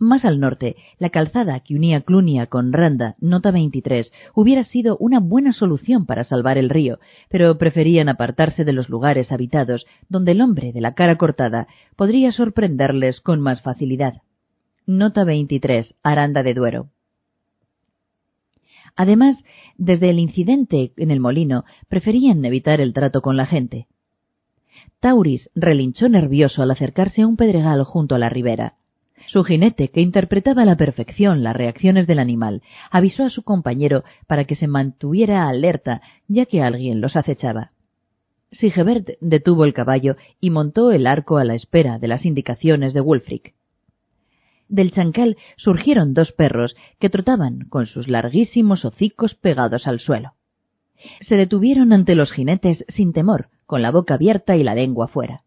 Más al norte, la calzada que unía Clunia con Randa, nota 23, hubiera sido una buena solución para salvar el río, pero preferían apartarse de los lugares habitados donde el hombre de la cara cortada podría sorprenderles con más facilidad. Nota 23, Aranda de Duero. Además, desde el incidente en el molino, preferían evitar el trato con la gente. Tauris relinchó nervioso al acercarse a un pedregal junto a la ribera. Su jinete, que interpretaba a la perfección las reacciones del animal, avisó a su compañero para que se mantuviera alerta, ya que alguien los acechaba. Sigebert detuvo el caballo y montó el arco a la espera de las indicaciones de Wulfric. Del chancal surgieron dos perros que trotaban con sus larguísimos hocicos pegados al suelo. Se detuvieron ante los jinetes sin temor, con la boca abierta y la lengua fuera.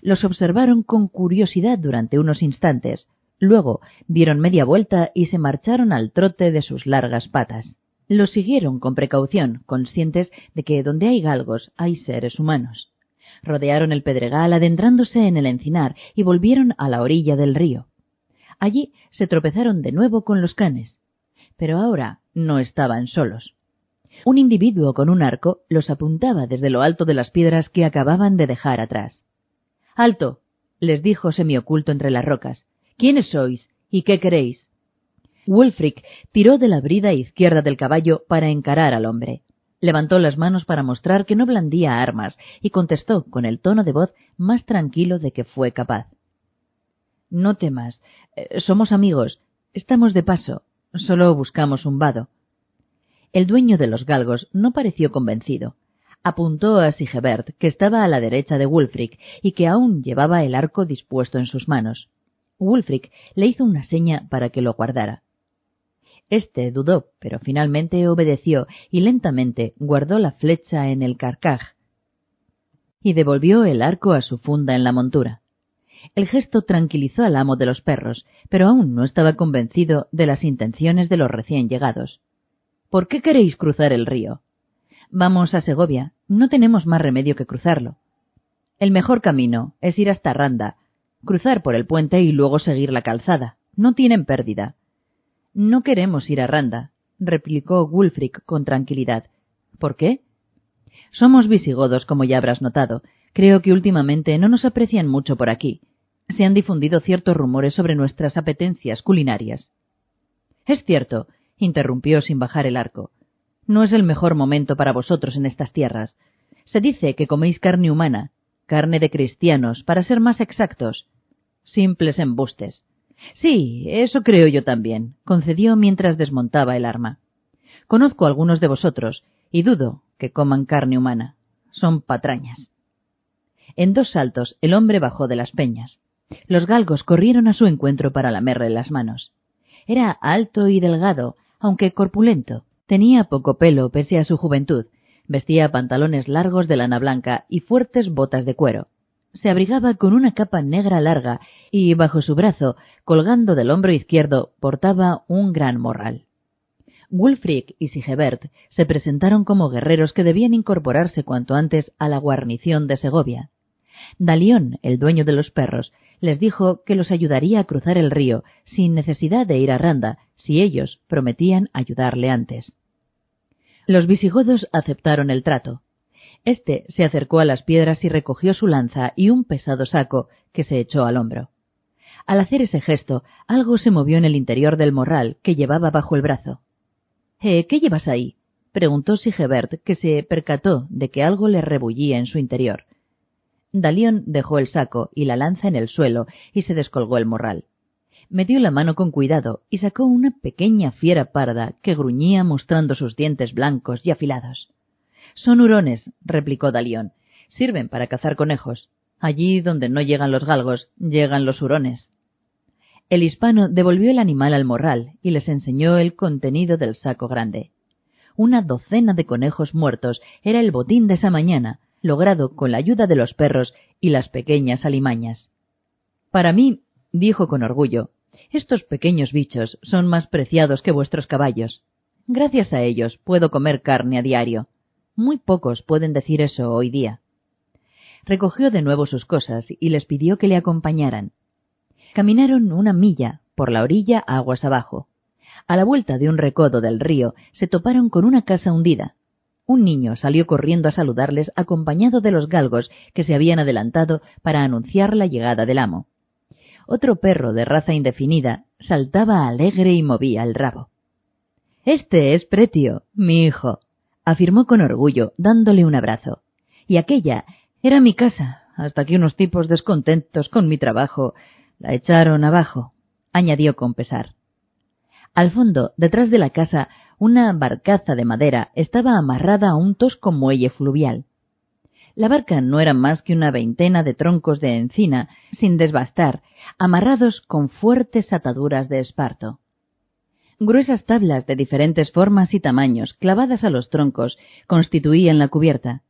Los observaron con curiosidad durante unos instantes, Luego dieron media vuelta y se marcharon al trote de sus largas patas. Los siguieron con precaución, conscientes de que donde hay galgos hay seres humanos. Rodearon el pedregal adentrándose en el encinar y volvieron a la orilla del río. Allí se tropezaron de nuevo con los canes. Pero ahora no estaban solos. Un individuo con un arco los apuntaba desde lo alto de las piedras que acababan de dejar atrás. Alto, les dijo semioculto entre las rocas. ¿Quiénes sois? ¿Y qué queréis? Wulfric tiró de la brida izquierda del caballo para encarar al hombre. Levantó las manos para mostrar que no blandía armas y contestó con el tono de voz más tranquilo de que fue capaz. No temas. Eh, somos amigos. Estamos de paso. Solo buscamos un vado. El dueño de los galgos no pareció convencido. Apuntó a Sigebert, que estaba a la derecha de Wulfric y que aún llevaba el arco dispuesto en sus manos. Wulfric le hizo una seña para que lo guardara. Este dudó, pero finalmente obedeció y lentamente guardó la flecha en el carcaj y devolvió el arco a su funda en la montura. El gesto tranquilizó al amo de los perros, pero aún no estaba convencido de las intenciones de los recién llegados. ¿Por qué queréis cruzar el río? Vamos a Segovia. No tenemos más remedio que cruzarlo. El mejor camino es ir hasta Randa, cruzar por el puente y luego seguir la calzada. No tienen pérdida. No queremos ir a Randa, replicó Wulfric con tranquilidad. ¿Por qué? Somos visigodos, como ya habrás notado. Creo que últimamente no nos aprecian mucho por aquí. Se han difundido ciertos rumores sobre nuestras apetencias culinarias. Es cierto, interrumpió sin bajar el arco. No es el mejor momento para vosotros en estas tierras. Se dice que coméis carne humana, carne de cristianos, para ser más exactos. Simples embustes. Sí, eso creo yo también, concedió mientras desmontaba el arma. Conozco a algunos de vosotros, y dudo que coman carne humana. Son patrañas. En dos saltos el hombre bajó de las peñas. Los galgos corrieron a su encuentro para lamerle las manos. Era alto y delgado, aunque corpulento. Tenía poco pelo pese a su juventud. Vestía pantalones largos de lana blanca y fuertes botas de cuero. Se abrigaba con una capa negra larga y bajo su brazo, colgando del hombro izquierdo, portaba un gran morral. Wulfric y Sigebert se presentaron como guerreros que debían incorporarse cuanto antes a la guarnición de Segovia. Dalión, el dueño de los perros, les dijo que los ayudaría a cruzar el río sin necesidad de ir a Randa si ellos prometían ayudarle antes. Los visigodos aceptaron el trato. Este se acercó a las piedras y recogió su lanza y un pesado saco que se echó al hombro. Al hacer ese gesto, algo se movió en el interior del morral que llevaba bajo el brazo. ¿Eh, ¿Qué llevas ahí? preguntó Sigebert, que se percató de que algo le rebullía en su interior. Dalión dejó el saco y la lanza en el suelo y se descolgó el morral. Metió la mano con cuidado y sacó una pequeña fiera parda que gruñía mostrando sus dientes blancos y afilados. Son hurones, replicó Dalión. Sirven para cazar conejos. Allí donde no llegan los galgos, llegan los hurones. El hispano devolvió el animal al morral y les enseñó el contenido del saco grande. Una docena de conejos muertos era el botín de esa mañana, logrado con la ayuda de los perros y las pequeñas alimañas. Para mí, dijo con orgullo, estos pequeños bichos son más preciados que vuestros caballos. Gracias a ellos puedo comer carne a diario. Muy pocos pueden decir eso hoy día. Recogió de nuevo sus cosas y les pidió que le acompañaran. Caminaron una milla por la orilla aguas abajo. A la vuelta de un recodo del río se toparon con una casa hundida, un niño salió corriendo a saludarles acompañado de los galgos que se habían adelantado para anunciar la llegada del amo. Otro perro de raza indefinida saltaba alegre y movía el rabo. Este es Pretio, mi hijo, afirmó con orgullo, dándole un abrazo. Y aquella era mi casa, hasta que unos tipos descontentos con mi trabajo la echaron abajo, añadió con pesar. Al fondo, detrás de la casa, una barcaza de madera estaba amarrada a un tosco muelle fluvial. La barca no era más que una veintena de troncos de encina, sin desbastar, amarrados con fuertes ataduras de esparto. Gruesas tablas de diferentes formas y tamaños, clavadas a los troncos, constituían la cubierta.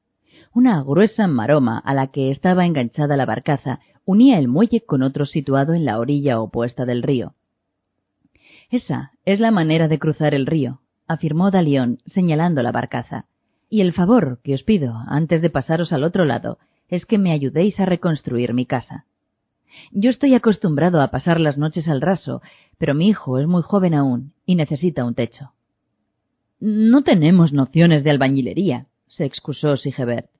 Una gruesa maroma a la que estaba enganchada la barcaza unía el muelle con otro situado en la orilla opuesta del río. Esa es la manera de cruzar el río, afirmó Dalión, señalando la barcaza. Y el favor que os pido, antes de pasaros al otro lado, es que me ayudéis a reconstruir mi casa. Yo estoy acostumbrado a pasar las noches al raso, pero mi hijo es muy joven aún y necesita un techo. No tenemos nociones de albañilería, se excusó Sigebert.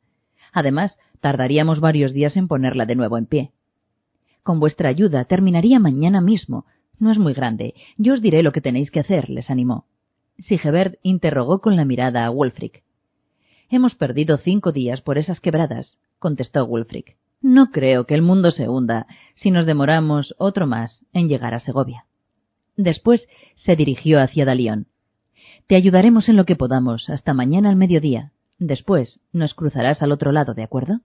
Además, tardaríamos varios días en ponerla de nuevo en pie. Con vuestra ayuda terminaría mañana mismo. No es muy grande. Yo os diré lo que tenéis que hacer, les animó. Sigebert interrogó con la mirada a Wulfric. Hemos perdido cinco días por esas quebradas, contestó Wulfric. No creo que el mundo se hunda si nos demoramos otro más en llegar a Segovia. Después se dirigió hacia Dalión. Te ayudaremos en lo que podamos hasta mañana al mediodía. Después nos cruzarás al otro lado, ¿de acuerdo?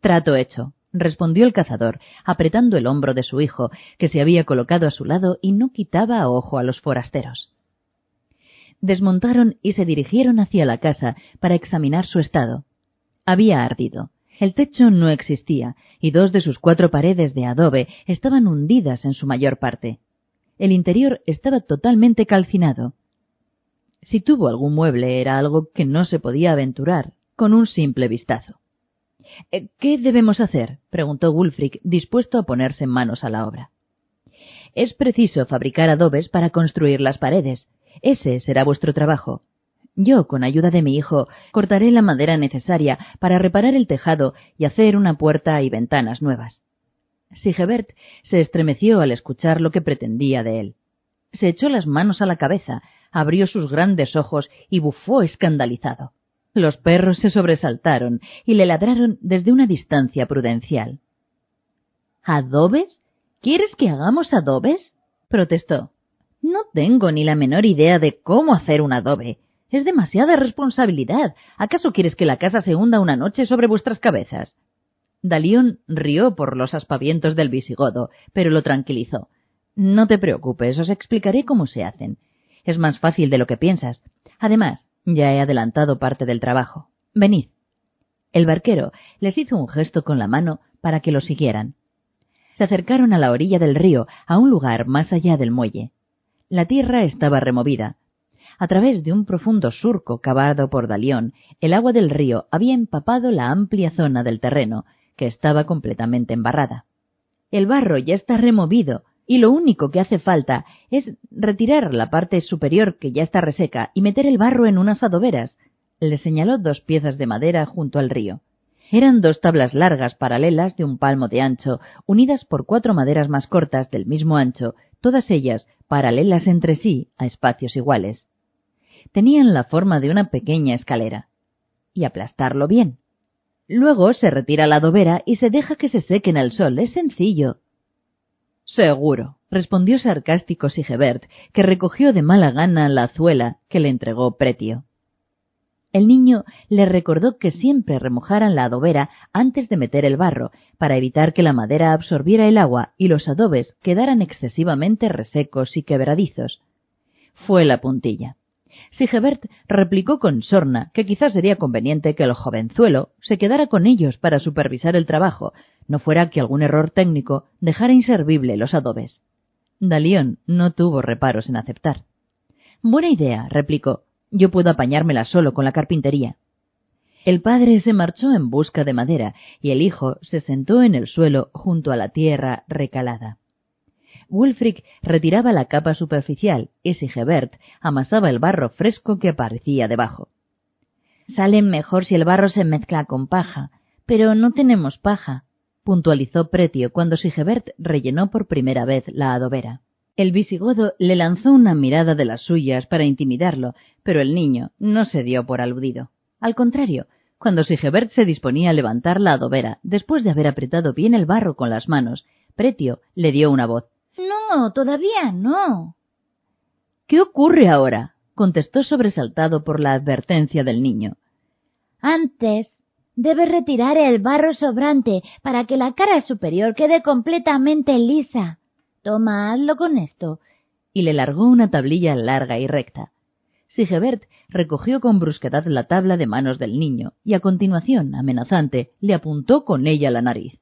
Trato hecho, respondió el cazador, apretando el hombro de su hijo, que se había colocado a su lado y no quitaba ojo a los forasteros desmontaron y se dirigieron hacia la casa para examinar su estado. Había ardido. El techo no existía, y dos de sus cuatro paredes de adobe estaban hundidas en su mayor parte. El interior estaba totalmente calcinado. Si tuvo algún mueble era algo que no se podía aventurar con un simple vistazo. Eh, ¿Qué debemos hacer? preguntó Wulfric, dispuesto a ponerse manos a la obra. Es preciso fabricar adobes para construir las paredes, ese será vuestro trabajo. Yo, con ayuda de mi hijo, cortaré la madera necesaria para reparar el tejado y hacer una puerta y ventanas nuevas. Sigebert se estremeció al escuchar lo que pretendía de él. Se echó las manos a la cabeza, abrió sus grandes ojos y bufó escandalizado. Los perros se sobresaltaron y le ladraron desde una distancia prudencial. ¿Adobes? ¿Quieres que hagamos adobes? protestó. No tengo ni la menor idea de cómo hacer un adobe. Es demasiada responsabilidad. ¿Acaso quieres que la casa se hunda una noche sobre vuestras cabezas? Dalión rió por los aspavientos del visigodo, pero lo tranquilizó. No te preocupes, os explicaré cómo se hacen. Es más fácil de lo que piensas. Además, ya he adelantado parte del trabajo. Venid. El barquero les hizo un gesto con la mano para que lo siguieran. Se acercaron a la orilla del río, a un lugar más allá del muelle. La tierra estaba removida. A través de un profundo surco cavado por Dalión, el agua del río había empapado la amplia zona del terreno, que estaba completamente embarrada. El barro ya está removido, y lo único que hace falta es retirar la parte superior que ya está reseca y meter el barro en unas adoberas. Le señaló dos piezas de madera junto al río. Eran dos tablas largas paralelas de un palmo de ancho, unidas por cuatro maderas más cortas del mismo ancho, todas ellas paralelas entre sí a espacios iguales. Tenían la forma de una pequeña escalera. Y aplastarlo bien. Luego se retira la adobera y se deja que se seque en el sol. Es sencillo. Seguro, respondió sarcástico Sigebert, que recogió de mala gana la azuela que le entregó Pretio. El niño le recordó que siempre remojaran la adobera antes de meter el barro, para evitar que la madera absorbiera el agua y los adobes quedaran excesivamente resecos y quebradizos. Fue la puntilla. Sigebert replicó con sorna que quizás sería conveniente que el jovenzuelo se quedara con ellos para supervisar el trabajo, no fuera que algún error técnico dejara inservible los adobes. Dalión no tuvo reparos en aceptar. Buena idea, replicó. Yo puedo apañármela solo con la carpintería. El padre se marchó en busca de madera y el hijo se sentó en el suelo junto a la tierra recalada. Wulfric retiraba la capa superficial y Sigebert amasaba el barro fresco que aparecía debajo. Salen mejor si el barro se mezcla con paja, pero no tenemos paja, puntualizó Pretio cuando Sigebert rellenó por primera vez la adobera. El visigodo le lanzó una mirada de las suyas para intimidarlo, pero el niño no se dio por aludido. Al contrario, cuando Sigebert se disponía a levantar la adobera, después de haber apretado bien el barro con las manos, Pretio le dio una voz. No, todavía no. ¿Qué ocurre ahora? contestó sobresaltado por la advertencia del niño. Antes debe retirar el barro sobrante para que la cara superior quede completamente lisa. Toma, hazlo con esto. Y le largó una tablilla larga y recta. Sigebert recogió con brusquedad la tabla de manos del niño y a continuación, amenazante, le apuntó con ella la nariz.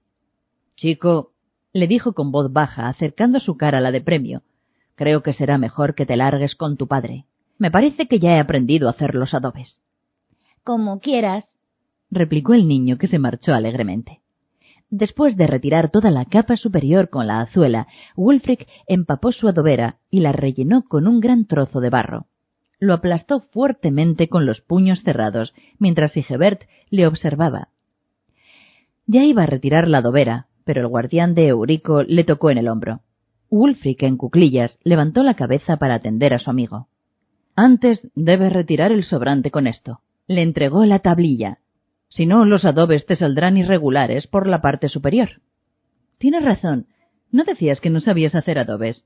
Chico, le dijo con voz baja, acercando su cara a la de premio. Creo que será mejor que te largues con tu padre. Me parece que ya he aprendido a hacer los adobes. Como quieras, replicó el niño, que se marchó alegremente. Después de retirar toda la capa superior con la azuela, Wulfric empapó su adobera y la rellenó con un gran trozo de barro. Lo aplastó fuertemente con los puños cerrados, mientras Sigebert le observaba. Ya iba a retirar la adobera, pero el guardián de Eurico le tocó en el hombro. Wulfric, en cuclillas, levantó la cabeza para atender a su amigo. Antes debes retirar el sobrante con esto. Le entregó la tablilla. Si no, los adobes te saldrán irregulares por la parte superior. Tienes razón. ¿No decías que no sabías hacer adobes?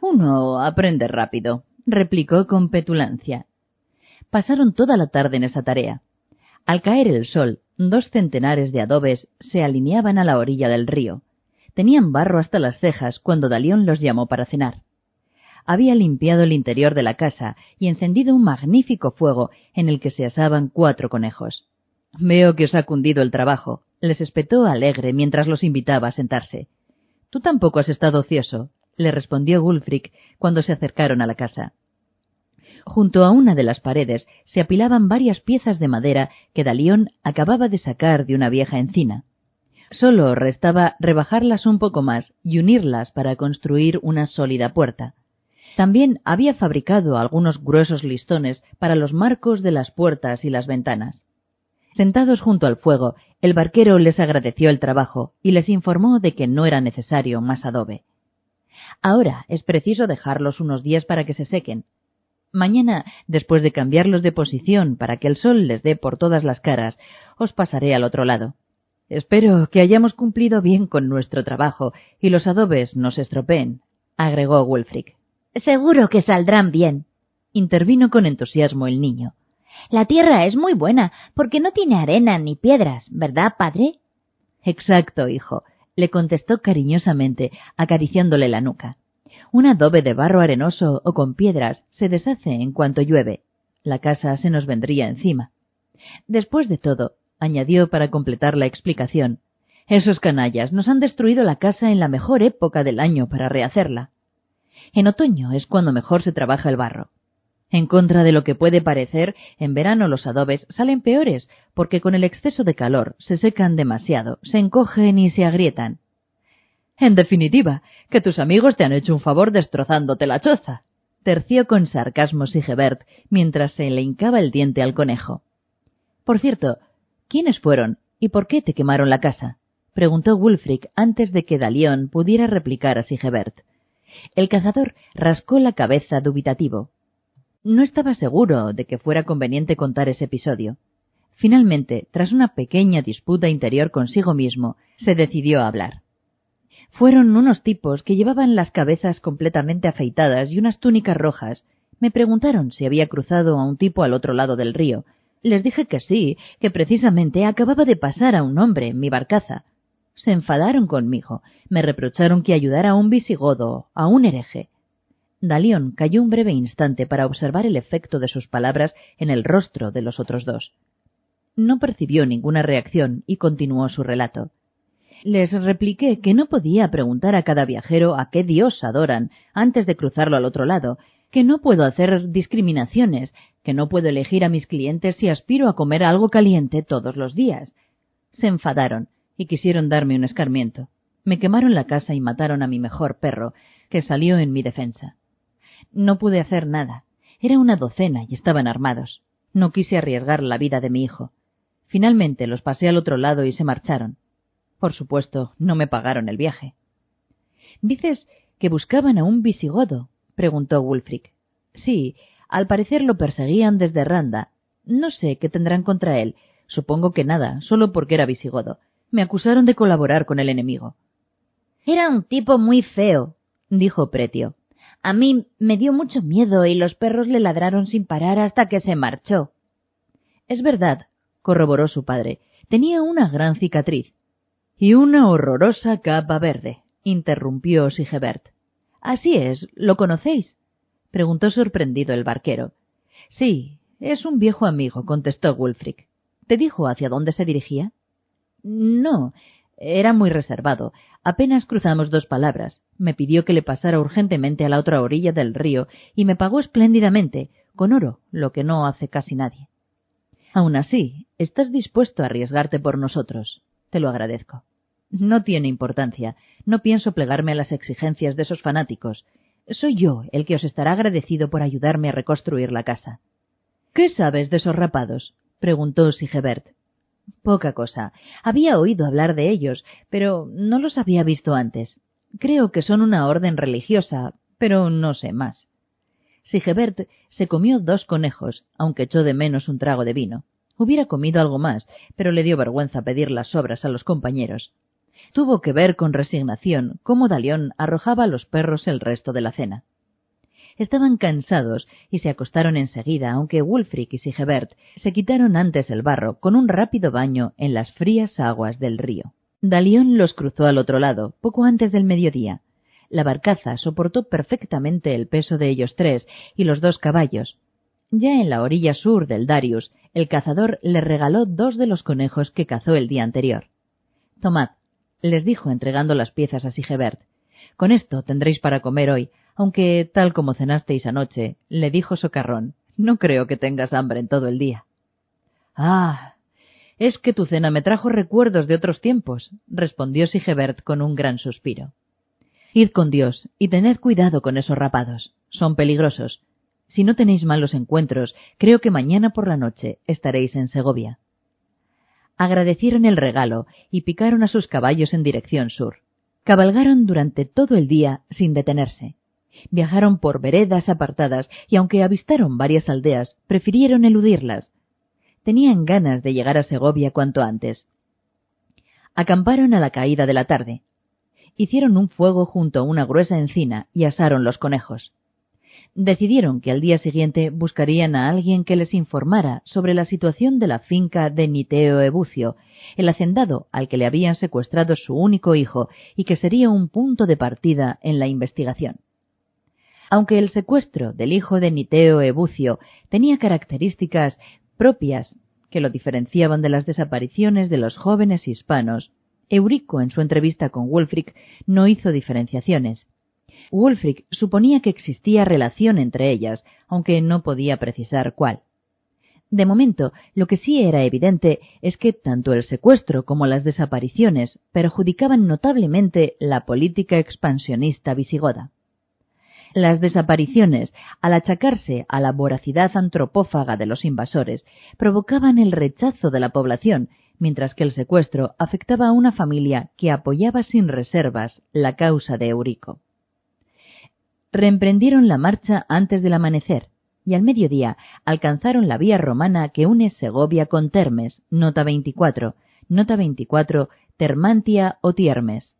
Uno aprende rápido, replicó con petulancia. Pasaron toda la tarde en esa tarea. Al caer el sol, dos centenares de adobes se alineaban a la orilla del río. Tenían barro hasta las cejas cuando Dalión los llamó para cenar. Había limpiado el interior de la casa y encendido un magnífico fuego en el que se asaban cuatro conejos. Veo que os ha cundido el trabajo, les espetó alegre mientras los invitaba a sentarse. Tú tampoco has estado ocioso, le respondió Gulfric cuando se acercaron a la casa. Junto a una de las paredes se apilaban varias piezas de madera que Dalión acababa de sacar de una vieja encina. Solo restaba rebajarlas un poco más y unirlas para construir una sólida puerta. También había fabricado algunos gruesos listones para los marcos de las puertas y las ventanas. Sentados junto al fuego, el barquero les agradeció el trabajo y les informó de que no era necesario más adobe. Ahora es preciso dejarlos unos días para que se sequen, Mañana, después de cambiarlos de posición para que el sol les dé por todas las caras, os pasaré al otro lado. Espero que hayamos cumplido bien con nuestro trabajo y los adobes no se estropeen, agregó Wulfric. Seguro que saldrán bien, intervino con entusiasmo el niño. La tierra es muy buena, porque no tiene arena ni piedras, ¿verdad, padre? Exacto, hijo, le contestó cariñosamente, acariciándole la nuca. Un adobe de barro arenoso o con piedras se deshace en cuanto llueve. La casa se nos vendría encima. Después de todo, añadió para completar la explicación, esos canallas nos han destruido la casa en la mejor época del año para rehacerla. En otoño es cuando mejor se trabaja el barro. En contra de lo que puede parecer, en verano los adobes salen peores, porque con el exceso de calor se secan demasiado, se encogen y se agrietan. En definitiva, que tus amigos te han hecho un favor destrozándote la choza, terció con sarcasmo Sigebert mientras se le hincaba el diente al conejo. Por cierto, ¿quiénes fueron y por qué te quemaron la casa? preguntó Wulfric antes de que Dalión pudiera replicar a Sigebert. El cazador rascó la cabeza dubitativo. No estaba seguro de que fuera conveniente contar ese episodio. Finalmente, tras una pequeña disputa interior consigo mismo, se decidió a hablar. Fueron unos tipos que llevaban las cabezas completamente afeitadas y unas túnicas rojas. Me preguntaron si había cruzado a un tipo al otro lado del río. Les dije que sí, que precisamente acababa de pasar a un hombre en mi barcaza. Se enfadaron conmigo, me reprocharon que ayudara a un visigodo, a un hereje. Dalión cayó un breve instante para observar el efecto de sus palabras en el rostro de los otros dos. No percibió ninguna reacción y continuó su relato. Les repliqué que no podía preguntar a cada viajero a qué dios adoran antes de cruzarlo al otro lado, que no puedo hacer discriminaciones, que no puedo elegir a mis clientes si aspiro a comer algo caliente todos los días. Se enfadaron y quisieron darme un escarmiento. Me quemaron la casa y mataron a mi mejor perro, que salió en mi defensa. No pude hacer nada. Era una docena y estaban armados. No quise arriesgar la vida de mi hijo. Finalmente los pasé al otro lado y se marcharon. Por supuesto, no me pagaron el viaje. ¿Dices que buscaban a un visigodo? preguntó Wulfric. Sí, al parecer lo perseguían desde Randa. No sé qué tendrán contra él. Supongo que nada, solo porque era visigodo. Me acusaron de colaborar con el enemigo. Era un tipo muy feo, dijo Pretio. A mí me dio mucho miedo y los perros le ladraron sin parar hasta que se marchó. Es verdad, corroboró su padre. Tenía una gran cicatriz. Y una horrorosa capa verde, interrumpió Sigebert. Así es, ¿lo conocéis? preguntó sorprendido el barquero. Sí, es un viejo amigo, contestó Wulfric. ¿Te dijo hacia dónde se dirigía? No, era muy reservado. Apenas cruzamos dos palabras. Me pidió que le pasara urgentemente a la otra orilla del río y me pagó espléndidamente, con oro, lo que no hace casi nadie. Aun así, estás dispuesto a arriesgarte por nosotros. Te lo agradezco. No tiene importancia. No pienso plegarme a las exigencias de esos fanáticos. Soy yo el que os estará agradecido por ayudarme a reconstruir la casa. ¿Qué sabes de esos rapados? preguntó Sigebert. Poca cosa. Había oído hablar de ellos, pero no los había visto antes. Creo que son una orden religiosa, pero no sé más. Sigebert se comió dos conejos, aunque echó de menos un trago de vino. Hubiera comido algo más, pero le dio vergüenza pedir las sobras a los compañeros. Tuvo que ver con resignación cómo Dalión arrojaba a los perros el resto de la cena. Estaban cansados y se acostaron enseguida, aunque Wulfric y Sigebert se quitaron antes el barro con un rápido baño en las frías aguas del río. Dalión los cruzó al otro lado, poco antes del mediodía. La barcaza soportó perfectamente el peso de ellos tres y los dos caballos. Ya en la orilla sur del Darius, el cazador le regaló dos de los conejos que cazó el día anterior. Tomad, les dijo entregando las piezas a Sigebert. Con esto tendréis para comer hoy, aunque, tal como cenasteis anoche, le dijo Socarrón, no creo que tengas hambre en todo el día. Ah, es que tu cena me trajo recuerdos de otros tiempos, respondió Sigebert con un gran suspiro. Id con Dios y tened cuidado con esos rapados. Son peligrosos. Si no tenéis malos encuentros, creo que mañana por la noche estaréis en Segovia. Agradecieron el regalo y picaron a sus caballos en dirección sur. Cabalgaron durante todo el día sin detenerse Viajaron por veredas apartadas y aunque avistaron varias aldeas, prefirieron eludirlas. Tenían ganas de llegar a Segovia cuanto antes. Acamparon a la caída de la tarde. Hicieron un fuego junto a una gruesa encina y asaron los conejos. Decidieron que al día siguiente buscarían a alguien que les informara sobre la situación de la finca de Niteo Ebucio, el hacendado al que le habían secuestrado su único hijo y que sería un punto de partida en la investigación. Aunque el secuestro del hijo de Niteo Ebucio tenía características propias que lo diferenciaban de las desapariciones de los jóvenes hispanos, Eurico en su entrevista con Wulfric no hizo diferenciaciones. Wulfric suponía que existía relación entre ellas, aunque no podía precisar cuál. De momento, lo que sí era evidente es que tanto el secuestro como las desapariciones perjudicaban notablemente la política expansionista visigoda. Las desapariciones, al achacarse a la voracidad antropófaga de los invasores, provocaban el rechazo de la población, mientras que el secuestro afectaba a una familia que apoyaba sin reservas la causa de Eurico. Reemprendieron la marcha antes del amanecer y al mediodía alcanzaron la vía romana que une Segovia con Termes, nota 24, nota 24, Termantia o Tiermes.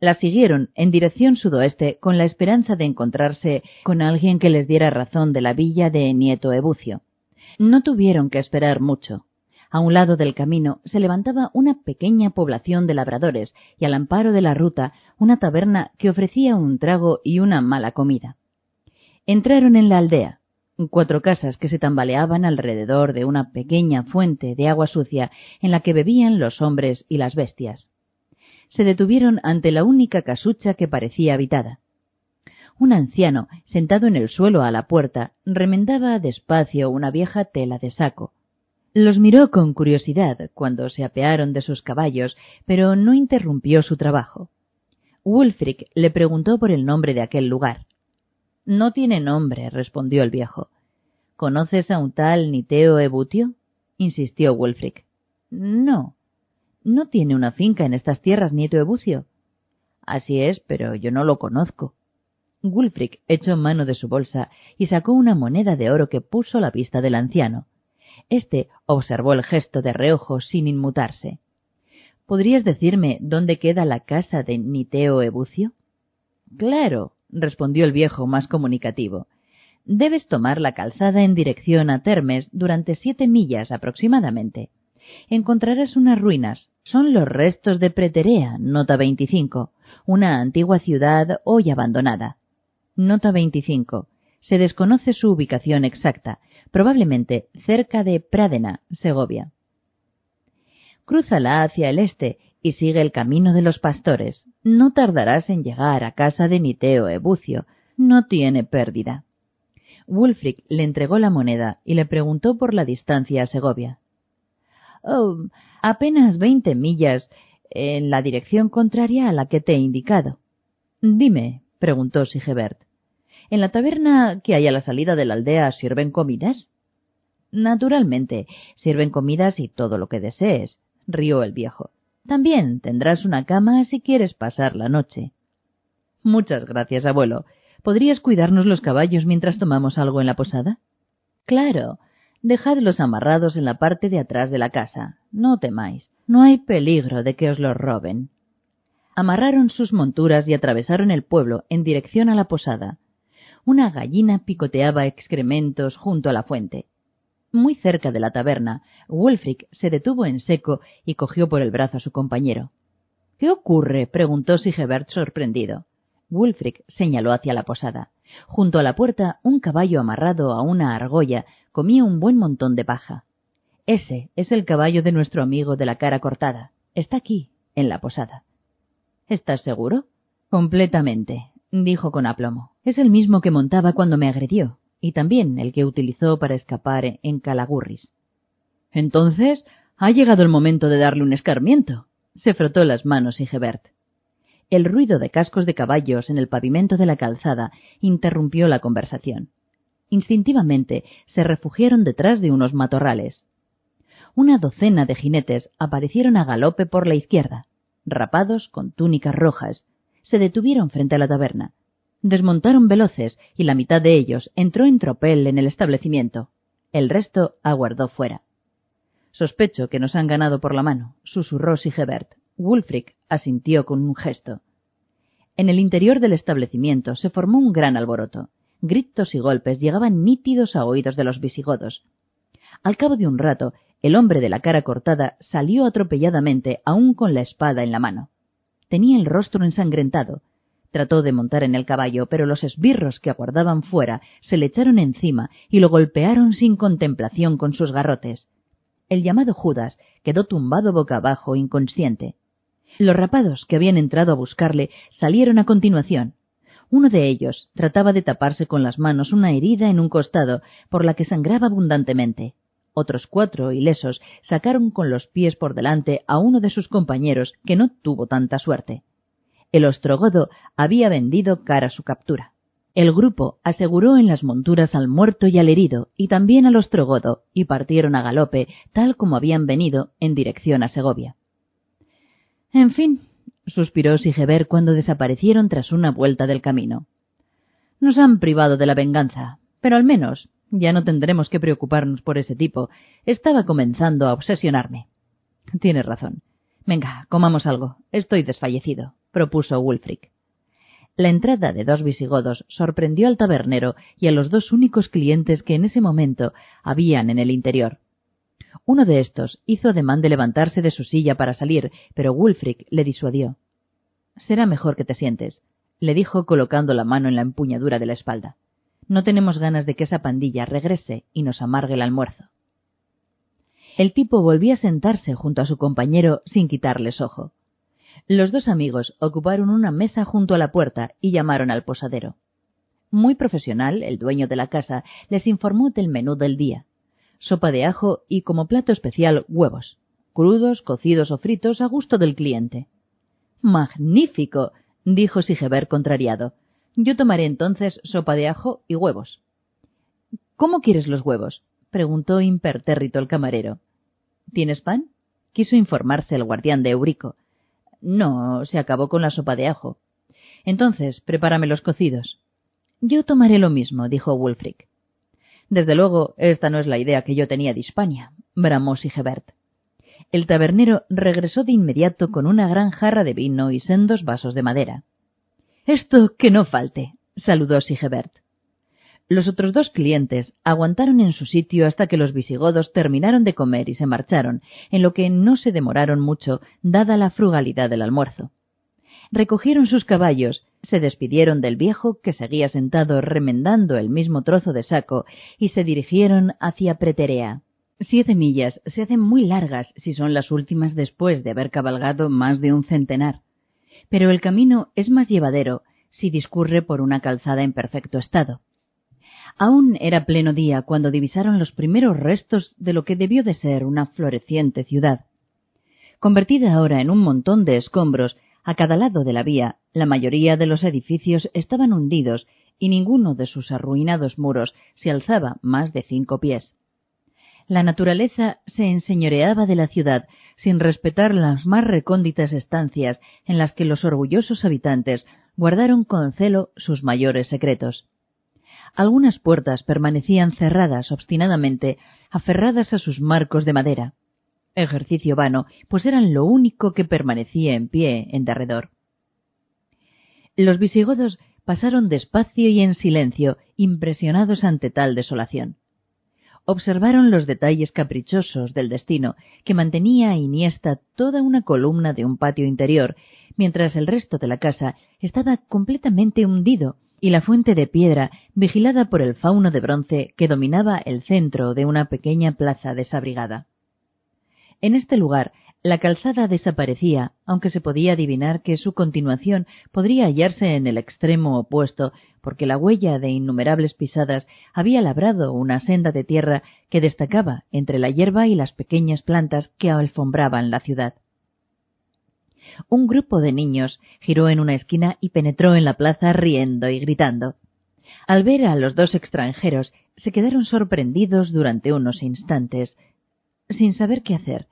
La siguieron en dirección sudoeste con la esperanza de encontrarse con alguien que les diera razón de la villa de Nieto Ebucio. No tuvieron que esperar mucho. A un lado del camino se levantaba una pequeña población de labradores y al amparo de la ruta una taberna que ofrecía un trago y una mala comida. Entraron en la aldea, cuatro casas que se tambaleaban alrededor de una pequeña fuente de agua sucia en la que bebían los hombres y las bestias se detuvieron ante la única casucha que parecía habitada. Un anciano, sentado en el suelo a la puerta, remendaba despacio una vieja tela de saco. Los miró con curiosidad cuando se apearon de sus caballos, pero no interrumpió su trabajo. Wulfric le preguntó por el nombre de aquel lugar. No tiene nombre, respondió el viejo. ¿Conoces a un tal Niteo Ebutio? insistió Wulfric. No, ¿No tiene una finca en estas tierras Nieto Ebucio? Así es, pero yo no lo conozco. Wulfric echó mano de su bolsa y sacó una moneda de oro que puso a la vista del anciano. Este observó el gesto de reojo sin inmutarse. ¿Podrías decirme dónde queda la casa de Niteo Ebucio? Claro, respondió el viejo más comunicativo. Debes tomar la calzada en dirección a Termes durante siete millas aproximadamente encontrarás unas ruinas. Son los restos de Preterea, nota 25, una antigua ciudad hoy abandonada. Nota 25. Se desconoce su ubicación exacta, probablemente cerca de Pradena, Segovia. Crúzala hacia el este y sigue el camino de los pastores. No tardarás en llegar a casa de Niteo Ebucio. No tiene pérdida. Wulfric le entregó la moneda y le preguntó por la distancia a Segovia. Oh, apenas veinte millas en la dirección contraria a la que te he indicado. Dime, preguntó Sigebert, ¿en la taberna que hay a la salida de la aldea sirven comidas? Naturalmente, sirven comidas y todo lo que desees, rió el viejo. También tendrás una cama si quieres pasar la noche. Muchas gracias, abuelo. ¿Podrías cuidarnos los caballos mientras tomamos algo en la posada? Claro, Dejadlos amarrados en la parte de atrás de la casa. No temáis. No hay peligro de que os los roben. Amarraron sus monturas y atravesaron el pueblo en dirección a la posada. Una gallina picoteaba excrementos junto a la fuente. Muy cerca de la taberna, Wulfric se detuvo en seco y cogió por el brazo a su compañero. ¿Qué ocurre? preguntó Sigebert sorprendido. Wulfric señaló hacia la posada. Junto a la puerta, un caballo amarrado a una argolla comía un buen montón de paja. Ese es el caballo de nuestro amigo de la cara cortada. Está aquí, en la posada. ¿Estás seguro? Completamente, dijo con aplomo. Es el mismo que montaba cuando me agredió, y también el que utilizó para escapar en Calagurris. Entonces, ha llegado el momento de darle un escarmiento. Se frotó las manos Gebert. El ruido de cascos de caballos en el pavimento de la calzada interrumpió la conversación. Instintivamente se refugiaron detrás de unos matorrales. Una docena de jinetes aparecieron a galope por la izquierda, rapados con túnicas rojas. Se detuvieron frente a la taberna. Desmontaron veloces y la mitad de ellos entró en tropel en el establecimiento. El resto aguardó fuera. Sospecho que nos han ganado por la mano, susurró Sigebert. Wulfric asintió con un gesto. En el interior del establecimiento se formó un gran alboroto. Gritos y golpes llegaban nítidos a oídos de los visigodos. Al cabo de un rato, el hombre de la cara cortada salió atropelladamente, aún con la espada en la mano. Tenía el rostro ensangrentado, Trató de montar en el caballo, pero los esbirros que aguardaban fuera se le echaron encima y lo golpearon sin contemplación con sus garrotes. El llamado Judas quedó tumbado boca abajo, inconsciente. Los rapados que habían entrado a buscarle salieron a continuación. Uno de ellos trataba de taparse con las manos una herida en un costado por la que sangraba abundantemente. Otros cuatro, ilesos, sacaron con los pies por delante a uno de sus compañeros que no tuvo tanta suerte el ostrogodo había vendido cara su captura. El grupo aseguró en las monturas al muerto y al herido, y también al ostrogodo, y partieron a galope, tal como habían venido, en dirección a Segovia. En fin, suspiró Sigeber cuando desaparecieron tras una vuelta del camino. Nos han privado de la venganza, pero al menos ya no tendremos que preocuparnos por ese tipo. Estaba comenzando a obsesionarme. Tienes razón. Venga, comamos algo. Estoy desfallecido propuso Wulfric. La entrada de dos visigodos sorprendió al tabernero y a los dos únicos clientes que en ese momento habían en el interior. Uno de estos hizo ademán de levantarse de su silla para salir, pero Wulfric le disuadió. Será mejor que te sientes, le dijo colocando la mano en la empuñadura de la espalda. No tenemos ganas de que esa pandilla regrese y nos amargue el almuerzo. El tipo volvió a sentarse junto a su compañero sin quitarles ojo. Los dos amigos ocuparon una mesa junto a la puerta y llamaron al posadero. Muy profesional, el dueño de la casa les informó del menú del día. Sopa de ajo y como plato especial huevos, crudos, cocidos o fritos a gusto del cliente. Magnífico, dijo Sigeber contrariado. Yo tomaré entonces sopa de ajo y huevos. ¿Cómo quieres los huevos? preguntó impertérrito el camarero. ¿Tienes pan? quiso informarse el guardián de Eurico. No, se acabó con la sopa de ajo. Entonces, prepárame los cocidos. Yo tomaré lo mismo, dijo Wulfric. Desde luego, esta no es la idea que yo tenía de Hispania, bramó Sigebert. El tabernero regresó de inmediato con una gran jarra de vino y sendos vasos de madera. Esto que no falte, saludó Sigebert. Los otros dos clientes aguantaron en su sitio hasta que los visigodos terminaron de comer y se marcharon, en lo que no se demoraron mucho, dada la frugalidad del almuerzo. Recogieron sus caballos, se despidieron del viejo, que seguía sentado remendando el mismo trozo de saco, y se dirigieron hacia Preterea. Siete millas se hacen muy largas si son las últimas después de haber cabalgado más de un centenar. Pero el camino es más llevadero si discurre por una calzada en perfecto estado. Aún era pleno día cuando divisaron los primeros restos de lo que debió de ser una floreciente ciudad. Convertida ahora en un montón de escombros, a cada lado de la vía, la mayoría de los edificios estaban hundidos y ninguno de sus arruinados muros se alzaba más de cinco pies. La naturaleza se enseñoreaba de la ciudad sin respetar las más recónditas estancias en las que los orgullosos habitantes guardaron con celo sus mayores secretos. Algunas puertas permanecían cerradas obstinadamente, aferradas a sus marcos de madera. Ejercicio vano, pues eran lo único que permanecía en pie en derredor. Los visigodos pasaron despacio y en silencio, impresionados ante tal desolación. Observaron los detalles caprichosos del destino, que mantenía Iniesta toda una columna de un patio interior, mientras el resto de la casa estaba completamente hundido y la fuente de piedra vigilada por el fauno de bronce que dominaba el centro de una pequeña plaza desabrigada. En este lugar la calzada desaparecía, aunque se podía adivinar que su continuación podría hallarse en el extremo opuesto, porque la huella de innumerables pisadas había labrado una senda de tierra que destacaba entre la hierba y las pequeñas plantas que alfombraban la ciudad un grupo de niños giró en una esquina y penetró en la plaza riendo y gritando. Al ver a los dos extranjeros, se quedaron sorprendidos durante unos instantes, sin saber qué hacer,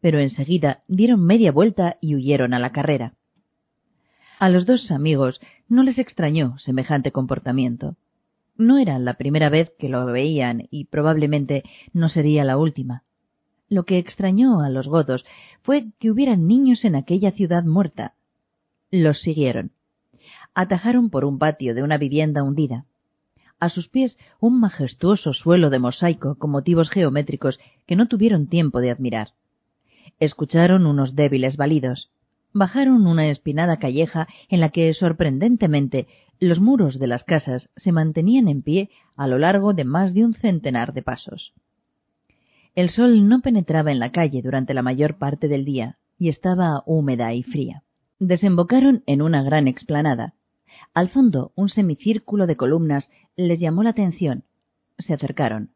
pero enseguida dieron media vuelta y huyeron a la carrera. A los dos amigos no les extrañó semejante comportamiento. No era la primera vez que lo veían y probablemente no sería la última. Lo que extrañó a los godos fue que hubieran niños en aquella ciudad muerta. Los siguieron. Atajaron por un patio de una vivienda hundida. A sus pies un majestuoso suelo de mosaico con motivos geométricos que no tuvieron tiempo de admirar. Escucharon unos débiles balidos. Bajaron una espinada calleja en la que, sorprendentemente, los muros de las casas se mantenían en pie a lo largo de más de un centenar de pasos. El sol no penetraba en la calle durante la mayor parte del día y estaba húmeda y fría. Desembocaron en una gran explanada. Al fondo, un semicírculo de columnas les llamó la atención. Se acercaron.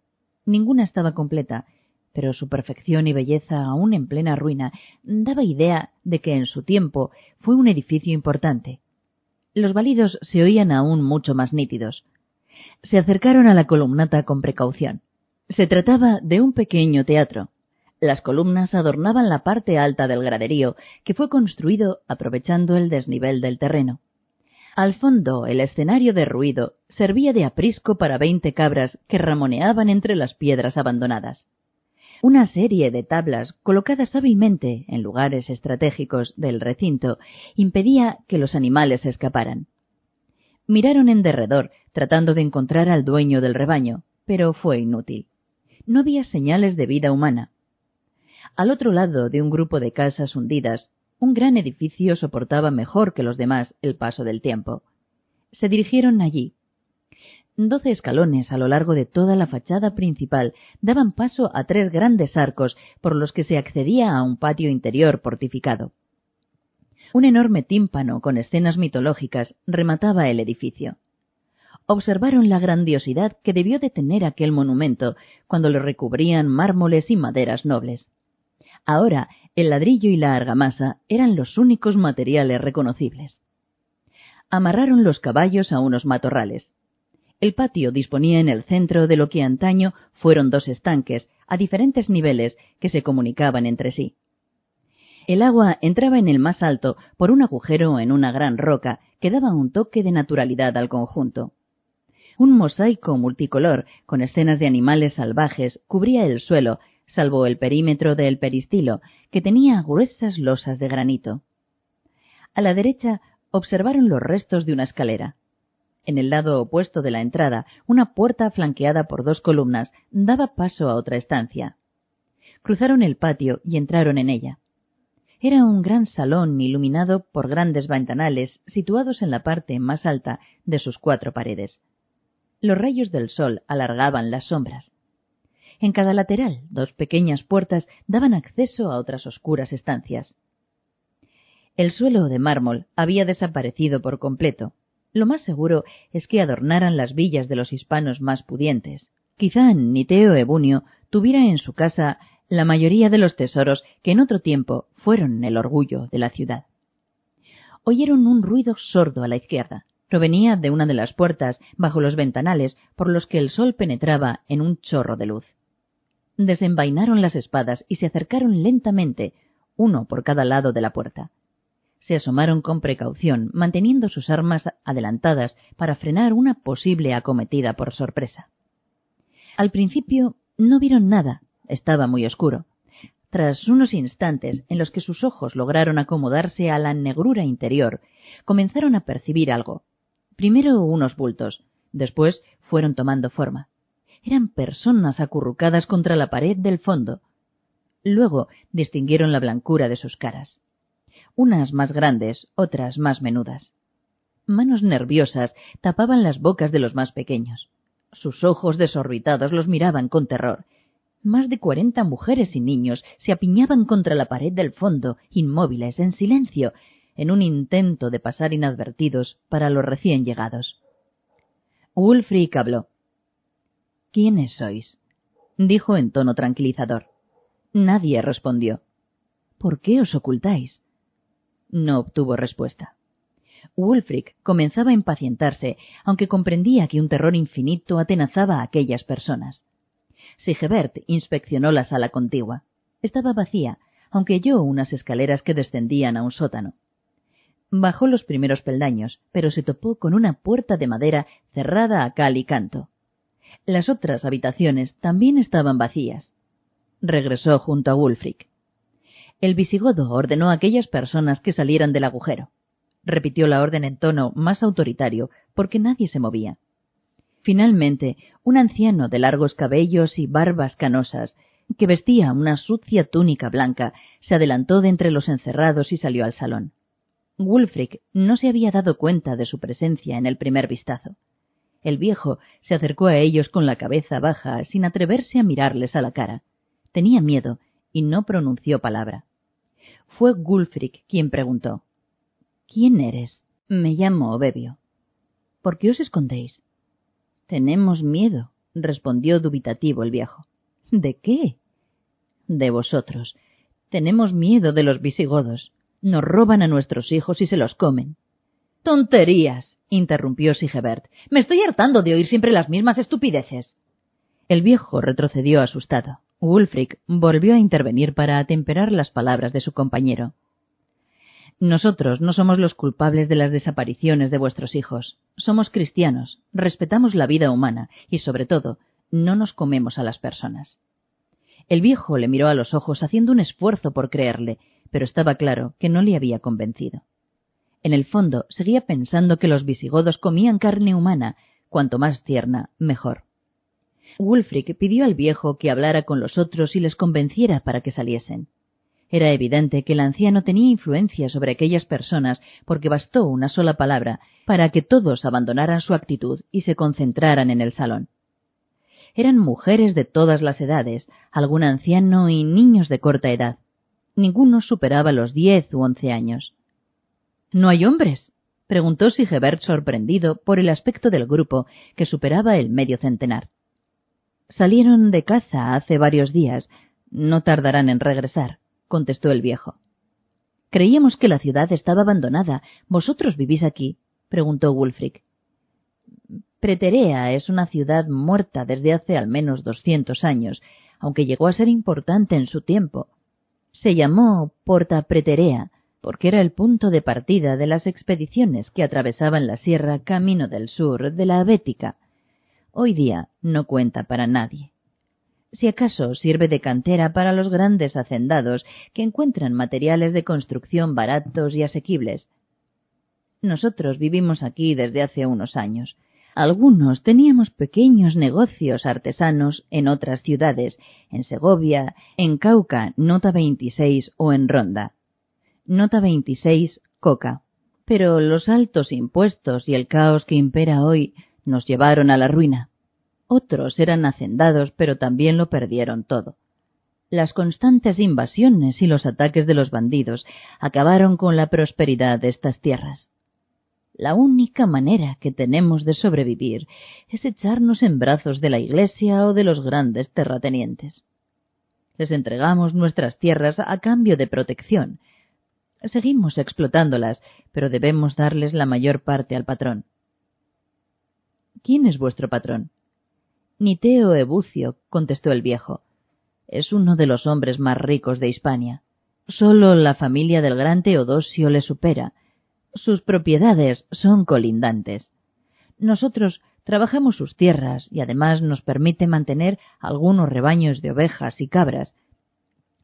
Ninguna estaba completa, pero su perfección y belleza, aún en plena ruina, daba idea de que en su tiempo fue un edificio importante. Los balidos se oían aún mucho más nítidos. Se acercaron a la columnata con precaución. Se trataba de un pequeño teatro. Las columnas adornaban la parte alta del graderío, que fue construido aprovechando el desnivel del terreno. Al fondo, el escenario de ruido servía de aprisco para veinte cabras que ramoneaban entre las piedras abandonadas. Una serie de tablas colocadas hábilmente en lugares estratégicos del recinto impedía que los animales escaparan. Miraron en derredor, tratando de encontrar al dueño del rebaño, pero fue inútil no había señales de vida humana. Al otro lado de un grupo de casas hundidas, un gran edificio soportaba mejor que los demás el paso del tiempo. Se dirigieron allí. Doce escalones a lo largo de toda la fachada principal daban paso a tres grandes arcos por los que se accedía a un patio interior fortificado. Un enorme tímpano con escenas mitológicas remataba el edificio observaron la grandiosidad que debió de tener aquel monumento cuando lo recubrían mármoles y maderas nobles. Ahora el ladrillo y la argamasa eran los únicos materiales reconocibles. Amarraron los caballos a unos matorrales. El patio disponía en el centro de lo que antaño fueron dos estanques a diferentes niveles que se comunicaban entre sí. El agua entraba en el más alto por un agujero en una gran roca que daba un toque de naturalidad al conjunto. Un mosaico multicolor con escenas de animales salvajes cubría el suelo, salvo el perímetro del peristilo, que tenía gruesas losas de granito. A la derecha observaron los restos de una escalera. En el lado opuesto de la entrada, una puerta flanqueada por dos columnas daba paso a otra estancia. Cruzaron el patio y entraron en ella. Era un gran salón iluminado por grandes ventanales situados en la parte más alta de sus cuatro paredes los rayos del sol alargaban las sombras. En cada lateral, dos pequeñas puertas daban acceso a otras oscuras estancias. El suelo de mármol había desaparecido por completo. Lo más seguro es que adornaran las villas de los hispanos más pudientes. Quizá Niteo Ebunio tuviera en su casa la mayoría de los tesoros que en otro tiempo fueron el orgullo de la ciudad. Oyeron un ruido sordo a la izquierda provenía de una de las puertas bajo los ventanales por los que el sol penetraba en un chorro de luz. Desenvainaron las espadas y se acercaron lentamente, uno por cada lado de la puerta. Se asomaron con precaución, manteniendo sus armas adelantadas para frenar una posible acometida por sorpresa. Al principio no vieron nada, estaba muy oscuro. Tras unos instantes en los que sus ojos lograron acomodarse a la negrura interior, comenzaron a percibir algo. Primero unos bultos, después fueron tomando forma. Eran personas acurrucadas contra la pared del fondo. Luego distinguieron la blancura de sus caras. Unas más grandes, otras más menudas. Manos nerviosas tapaban las bocas de los más pequeños. Sus ojos desorbitados los miraban con terror. Más de cuarenta mujeres y niños se apiñaban contra la pared del fondo, inmóviles, en silencio, en un intento de pasar inadvertidos para los recién llegados. Wulfric habló. ¿Quiénes sois? dijo en tono tranquilizador. Nadie respondió. ¿Por qué os ocultáis? No obtuvo respuesta. Wulfric comenzaba a impacientarse, aunque comprendía que un terror infinito atenazaba a aquellas personas. Sigebert inspeccionó la sala contigua. Estaba vacía, aunque oyó unas escaleras que descendían a un sótano. Bajó los primeros peldaños, pero se topó con una puerta de madera cerrada a cal y canto. Las otras habitaciones también estaban vacías. Regresó junto a Wulfric. El visigodo ordenó a aquellas personas que salieran del agujero. Repitió la orden en tono más autoritario, porque nadie se movía. Finalmente, un anciano de largos cabellos y barbas canosas, que vestía una sucia túnica blanca, se adelantó de entre los encerrados y salió al salón. Wulfric no se había dado cuenta de su presencia en el primer vistazo. El viejo se acercó a ellos con la cabeza baja, sin atreverse a mirarles a la cara. Tenía miedo y no pronunció palabra. Fue Wulfric quien preguntó ¿Quién eres? Me llamo Obebio. ¿Por qué os escondéis? Tenemos miedo, respondió dubitativo el viejo. ¿De qué? De vosotros. Tenemos miedo de los visigodos. Nos roban a nuestros hijos y se los comen. Tonterías, interrumpió Sigebert. Me estoy hartando de oír siempre las mismas estupideces. El viejo retrocedió asustado. Wulfric volvió a intervenir para atemperar las palabras de su compañero. Nosotros no somos los culpables de las desapariciones de vuestros hijos. Somos cristianos, respetamos la vida humana y, sobre todo, no nos comemos a las personas. El viejo le miró a los ojos haciendo un esfuerzo por creerle, pero estaba claro que no le había convencido. En el fondo seguía pensando que los visigodos comían carne humana, cuanto más tierna, mejor. Wulfric pidió al viejo que hablara con los otros y les convenciera para que saliesen. Era evidente que el anciano tenía influencia sobre aquellas personas porque bastó una sola palabra para que todos abandonaran su actitud y se concentraran en el salón. Eran mujeres de todas las edades, algún anciano y niños de corta edad. Ninguno superaba los diez u once años. ¿No hay hombres? preguntó Sigebert sorprendido por el aspecto del grupo, que superaba el medio centenar. Salieron de caza hace varios días. No tardarán en regresar contestó el viejo. Creíamos que la ciudad estaba abandonada. ¿Vosotros vivís aquí? preguntó Wulfric. Preterea es una ciudad muerta desde hace al menos doscientos años, aunque llegó a ser importante en su tiempo. Se llamó Porta Preterea porque era el punto de partida de las expediciones que atravesaban la sierra camino del sur de la Bética. Hoy día no cuenta para nadie si acaso sirve de cantera para los grandes hacendados que encuentran materiales de construcción baratos y asequibles. Nosotros vivimos aquí desde hace unos años. Algunos teníamos pequeños negocios artesanos en otras ciudades, en Segovia, en Cauca, Nota 26 o en Ronda. Nota 26, Coca. Pero los altos impuestos y el caos que impera hoy nos llevaron a la ruina. Otros eran hacendados, pero también lo perdieron todo. Las constantes invasiones y los ataques de los bandidos acabaron con la prosperidad de estas tierras. La única manera que tenemos de sobrevivir es echarnos en brazos de la Iglesia o de los grandes terratenientes. Les entregamos nuestras tierras a cambio de protección. Seguimos explotándolas, pero debemos darles la mayor parte al patrón. ¿Quién es vuestro patrón? Niteo Ebucio, contestó el viejo. Es uno de los hombres más ricos de Hispania. Solo la familia del gran Teodosio le supera. Sus propiedades son colindantes. Nosotros trabajamos sus tierras y además nos permite mantener algunos rebaños de ovejas y cabras.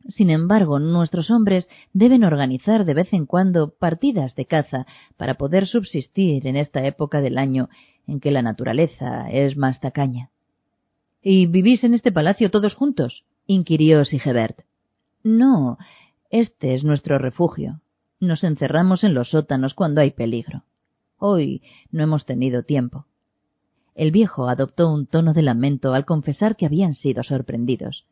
Sin embargo, nuestros hombres deben organizar de vez en cuando partidas de caza para poder subsistir en esta época del año en que la naturaleza es más tacaña. ¿Y vivís en este palacio todos juntos? inquirió Sigebert. No, este es nuestro refugio. Nos encerramos en los sótanos cuando hay peligro. Hoy no hemos tenido tiempo. El viejo adoptó un tono de lamento al confesar que habían sido sorprendidos.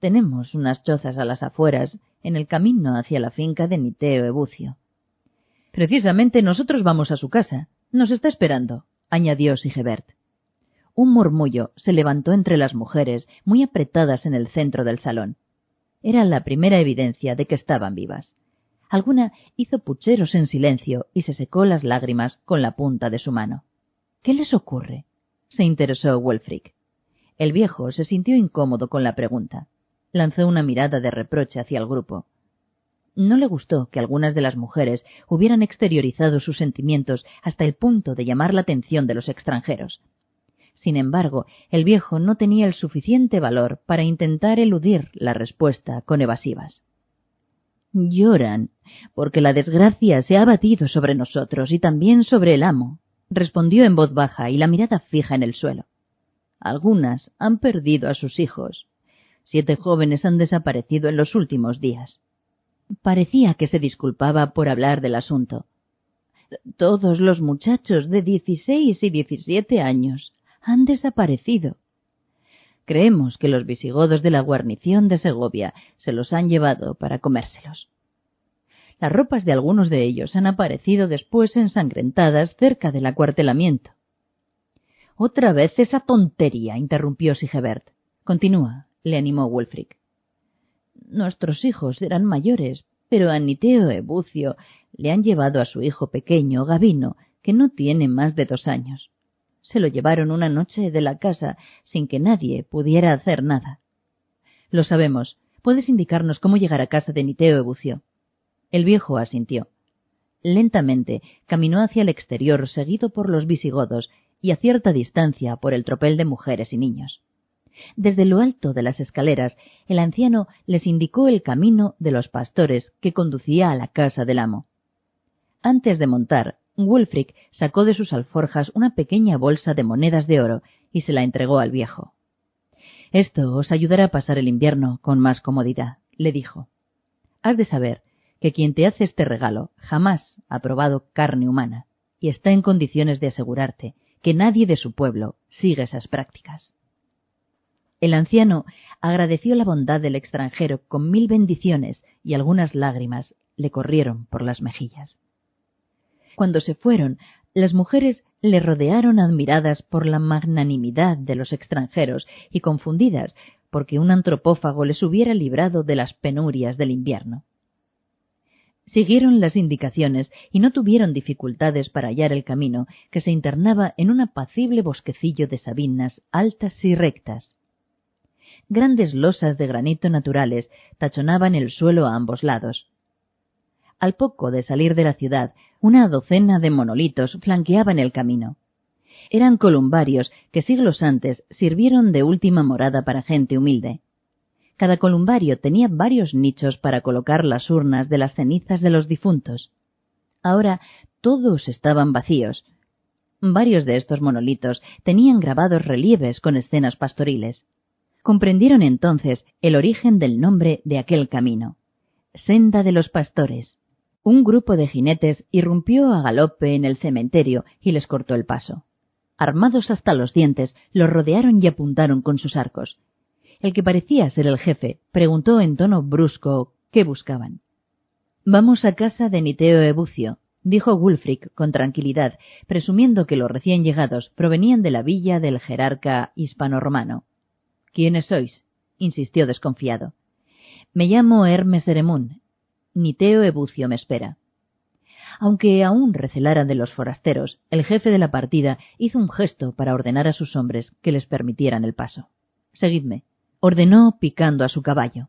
Tenemos unas chozas a las afueras, en el camino hacia la finca de Niteo Ebucio. Precisamente nosotros vamos a su casa. Nos está esperando, añadió Sigebert un murmullo se levantó entre las mujeres, muy apretadas en el centro del salón. Era la primera evidencia de que estaban vivas. Alguna hizo pucheros en silencio y se secó las lágrimas con la punta de su mano. ¿Qué les ocurre? se interesó Wulfric. El viejo se sintió incómodo con la pregunta. Lanzó una mirada de reproche hacia el grupo. No le gustó que algunas de las mujeres hubieran exteriorizado sus sentimientos hasta el punto de llamar la atención de los extranjeros. Sin embargo, el viejo no tenía el suficiente valor para intentar eludir la respuesta con evasivas. Lloran, porque la desgracia se ha abatido sobre nosotros y también sobre el amo, respondió en voz baja y la mirada fija en el suelo. Algunas han perdido a sus hijos. Siete jóvenes han desaparecido en los últimos días. Parecía que se disculpaba por hablar del asunto. Todos los muchachos de dieciséis y diecisiete años han desaparecido. Creemos que los visigodos de la guarnición de Segovia se los han llevado para comérselos. Las ropas de algunos de ellos han aparecido después ensangrentadas cerca del acuartelamiento. Otra vez esa tontería, interrumpió Sigebert. Continúa, le animó Wulfric. Nuestros hijos eran mayores, pero a Niteo Ebucio le han llevado a su hijo pequeño, Gavino, que no tiene más de dos años se lo llevaron una noche de la casa sin que nadie pudiera hacer nada. Lo sabemos. ¿Puedes indicarnos cómo llegar a casa de Niteo Ebucio? El viejo asintió. Lentamente caminó hacia el exterior seguido por los visigodos y a cierta distancia por el tropel de mujeres y niños. Desde lo alto de las escaleras, el anciano les indicó el camino de los pastores que conducía a la casa del amo. Antes de montar, Wulfric sacó de sus alforjas una pequeña bolsa de monedas de oro y se la entregó al viejo. Esto os ayudará a pasar el invierno con más comodidad, le dijo. Has de saber que quien te hace este regalo jamás ha probado carne humana y está en condiciones de asegurarte que nadie de su pueblo siga esas prácticas. El anciano agradeció la bondad del extranjero con mil bendiciones y algunas lágrimas le corrieron por las mejillas. Cuando se fueron, las mujeres le rodearon admiradas por la magnanimidad de los extranjeros y confundidas porque un antropófago les hubiera librado de las penurias del invierno. Siguieron las indicaciones y no tuvieron dificultades para hallar el camino, que se internaba en un apacible bosquecillo de sabinas altas y rectas. Grandes losas de granito naturales tachonaban el suelo a ambos lados. Al poco de salir de la ciudad, una docena de monolitos flanqueaban el camino. Eran columbarios que siglos antes sirvieron de última morada para gente humilde. Cada columbario tenía varios nichos para colocar las urnas de las cenizas de los difuntos. Ahora todos estaban vacíos. Varios de estos monolitos tenían grabados relieves con escenas pastoriles. Comprendieron entonces el origen del nombre de aquel camino. Senda de los Pastores un grupo de jinetes irrumpió a galope en el cementerio y les cortó el paso. Armados hasta los dientes, los rodearon y apuntaron con sus arcos. El que parecía ser el jefe preguntó en tono brusco qué buscaban. Vamos a casa de Niteo Ebucio, dijo Wulfric con tranquilidad, presumiendo que los recién llegados provenían de la villa del jerarca hispano-romano. ¿Quiénes sois? insistió desconfiado. Me llamo Hermes Eremún, Niteo Ebucio me espera. Aunque aún recelara de los forasteros, el jefe de la partida hizo un gesto para ordenar a sus hombres que les permitieran el paso. Seguidme, ordenó picando a su caballo.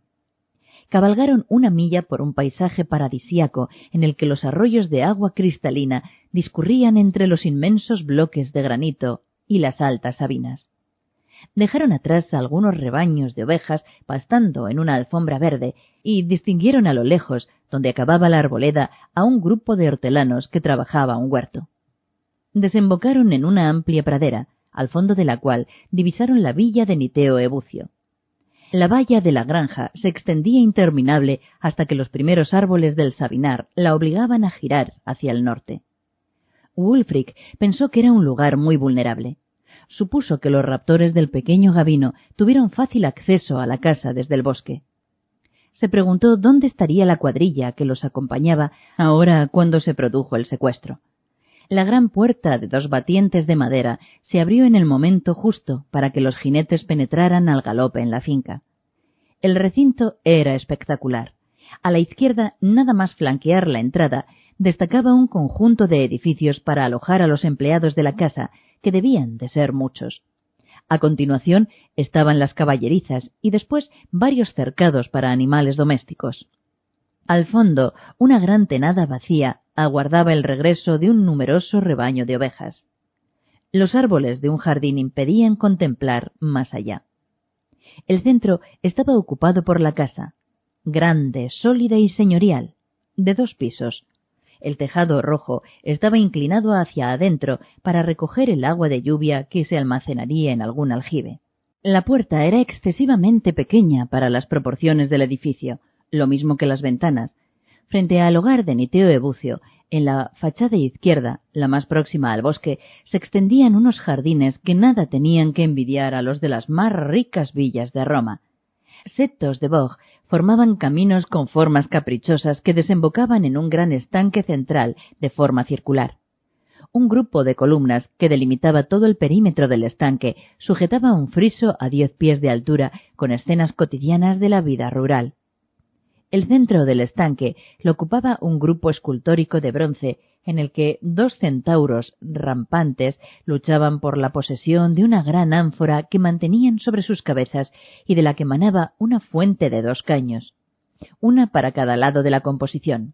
Cabalgaron una milla por un paisaje paradisíaco en el que los arroyos de agua cristalina discurrían entre los inmensos bloques de granito y las altas sabinas dejaron atrás algunos rebaños de ovejas pastando en una alfombra verde y distinguieron a lo lejos, donde acababa la arboleda, a un grupo de hortelanos que trabajaba un huerto. Desembocaron en una amplia pradera, al fondo de la cual divisaron la villa de Niteo Ebucio. La valla de la granja se extendía interminable hasta que los primeros árboles del Sabinar la obligaban a girar hacia el norte. Wulfric pensó que era un lugar muy vulnerable supuso que los raptores del pequeño Gavino tuvieron fácil acceso a la casa desde el bosque. Se preguntó dónde estaría la cuadrilla que los acompañaba ahora cuando se produjo el secuestro. La gran puerta de dos batientes de madera se abrió en el momento justo para que los jinetes penetraran al galope en la finca. El recinto era espectacular. A la izquierda, nada más flanquear la entrada, destacaba un conjunto de edificios para alojar a los empleados de la casa que debían de ser muchos. A continuación estaban las caballerizas y después varios cercados para animales domésticos. Al fondo, una gran tenada vacía aguardaba el regreso de un numeroso rebaño de ovejas. Los árboles de un jardín impedían contemplar más allá. El centro estaba ocupado por la casa, grande, sólida y señorial, de dos pisos. El tejado rojo estaba inclinado hacia adentro para recoger el agua de lluvia que se almacenaría en algún aljibe. La puerta era excesivamente pequeña para las proporciones del edificio, lo mismo que las ventanas. Frente al hogar de Niteo Ebucio, en la fachada izquierda, la más próxima al bosque, se extendían unos jardines que nada tenían que envidiar a los de las más ricas villas de Roma. Setos de boj formaban caminos con formas caprichosas que desembocaban en un gran estanque central de forma circular. Un grupo de columnas que delimitaba todo el perímetro del estanque sujetaba un friso a diez pies de altura con escenas cotidianas de la vida rural. El centro del estanque lo ocupaba un grupo escultórico de bronce en el que dos centauros rampantes luchaban por la posesión de una gran ánfora que mantenían sobre sus cabezas y de la que manaba una fuente de dos caños, una para cada lado de la composición.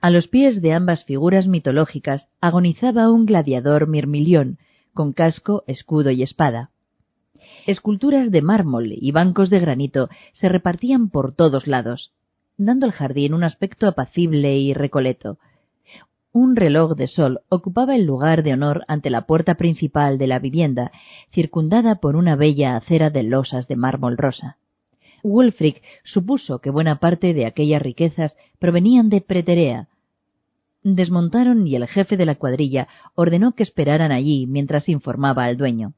A los pies de ambas figuras mitológicas agonizaba un gladiador mirmilión, con casco, escudo y espada. Esculturas de mármol y bancos de granito se repartían por todos lados, dando al jardín un aspecto apacible y recoleto. Un reloj de sol ocupaba el lugar de honor ante la puerta principal de la vivienda, circundada por una bella acera de losas de mármol rosa. Wulfric supuso que buena parte de aquellas riquezas provenían de Preterea. Desmontaron y el jefe de la cuadrilla ordenó que esperaran allí mientras informaba al dueño.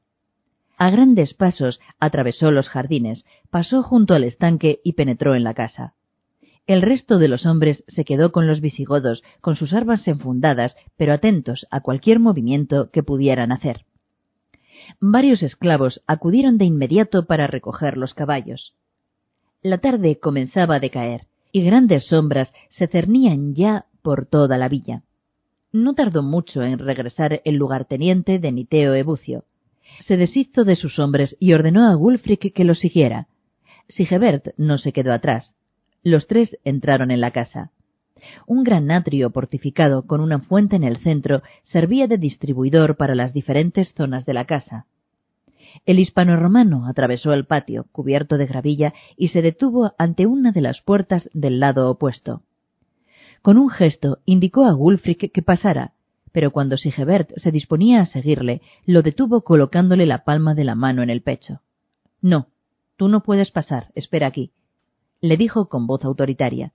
A grandes pasos atravesó los jardines, pasó junto al estanque y penetró en la casa. El resto de los hombres se quedó con los visigodos, con sus armas enfundadas, pero atentos a cualquier movimiento que pudieran hacer. Varios esclavos acudieron de inmediato para recoger los caballos. La tarde comenzaba a decaer, y grandes sombras se cernían ya por toda la villa. No tardó mucho en regresar el lugarteniente de Niteo Ebucio se deshizo de sus hombres y ordenó a Wulfric que lo siguiera. Sigebert no se quedó atrás. Los tres entraron en la casa. Un gran atrio portificado con una fuente en el centro servía de distribuidor para las diferentes zonas de la casa. El hispano-romano atravesó el patio, cubierto de gravilla, y se detuvo ante una de las puertas del lado opuesto. Con un gesto indicó a Wulfric que pasara, pero cuando Sigebert se disponía a seguirle, lo detuvo colocándole la palma de la mano en el pecho. No, tú no puedes pasar, espera aquí, le dijo con voz autoritaria.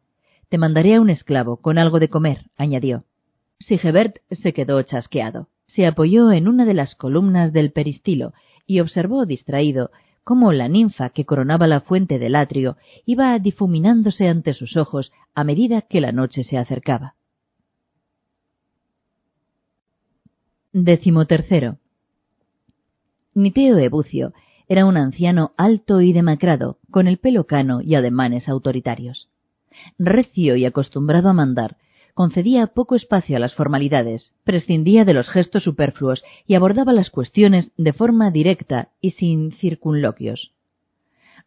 Te mandaré a un esclavo con algo de comer, añadió. Sigebert se quedó chasqueado. Se apoyó en una de las columnas del peristilo y observó distraído cómo la ninfa que coronaba la fuente del atrio iba difuminándose ante sus ojos a medida que la noche se acercaba. Décimo tercero. Niteo Ebucio era un anciano alto y demacrado, con el pelo cano y ademanes autoritarios. Recio y acostumbrado a mandar, concedía poco espacio a las formalidades, prescindía de los gestos superfluos y abordaba las cuestiones de forma directa y sin circunloquios.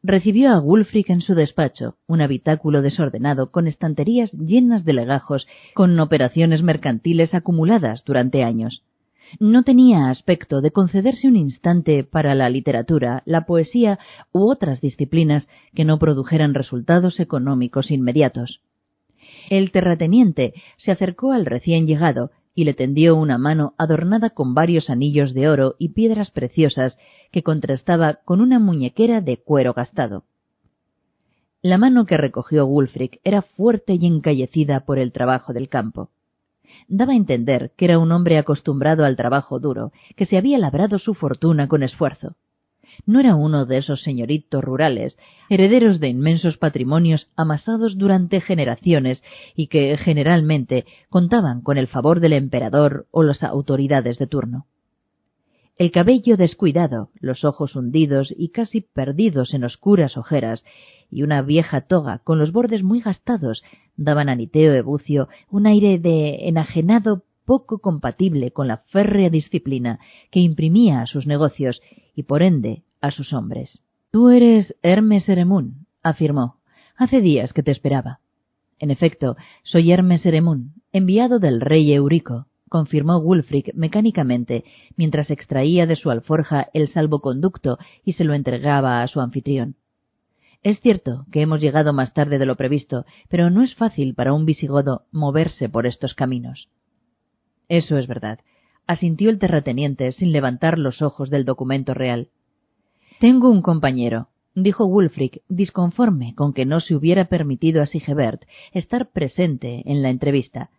Recibió a Wulfric en su despacho, un habitáculo desordenado con estanterías llenas de legajos, con operaciones mercantiles acumuladas durante años no tenía aspecto de concederse un instante para la literatura, la poesía u otras disciplinas que no produjeran resultados económicos inmediatos. El terrateniente se acercó al recién llegado y le tendió una mano adornada con varios anillos de oro y piedras preciosas que contrastaba con una muñequera de cuero gastado. La mano que recogió Wulfric era fuerte y encallecida por el trabajo del campo daba a entender que era un hombre acostumbrado al trabajo duro, que se había labrado su fortuna con esfuerzo. No era uno de esos señoritos rurales, herederos de inmensos patrimonios amasados durante generaciones y que generalmente contaban con el favor del emperador o las autoridades de turno. El cabello descuidado, los ojos hundidos y casi perdidos en oscuras ojeras, y una vieja toga con los bordes muy gastados daban a Niteo Ebucio un aire de enajenado poco compatible con la férrea disciplina que imprimía a sus negocios y por ende a sus hombres. Tú eres Hermes Eremún, afirmó. Hace días que te esperaba. En efecto, soy Hermes Eremun, enviado del rey Eurico, confirmó Wulfric mecánicamente mientras extraía de su alforja el salvoconducto y se lo entregaba a su anfitrión. Es cierto que hemos llegado más tarde de lo previsto, pero no es fácil para un visigodo moverse por estos caminos. Eso es verdad, asintió el terrateniente sin levantar los ojos del documento real. Tengo un compañero, dijo Wulfric, disconforme con que no se hubiera permitido a Sigebert estar presente en la entrevista,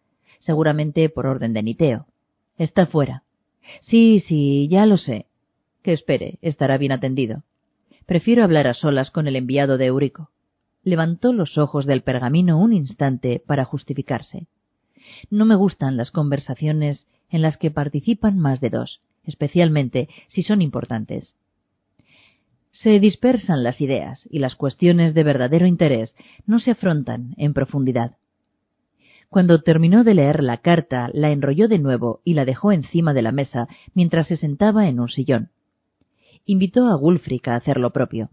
seguramente por orden de Niteo. Está fuera. Sí, sí, ya lo sé. Que espere, estará bien atendido. Prefiero hablar a solas con el enviado de Eurico. Levantó los ojos del pergamino un instante para justificarse. No me gustan las conversaciones en las que participan más de dos, especialmente si son importantes. Se dispersan las ideas y las cuestiones de verdadero interés no se afrontan en profundidad. Cuando terminó de leer la carta, la enrolló de nuevo y la dejó encima de la mesa mientras se sentaba en un sillón. Invitó a Wulfric a hacer lo propio.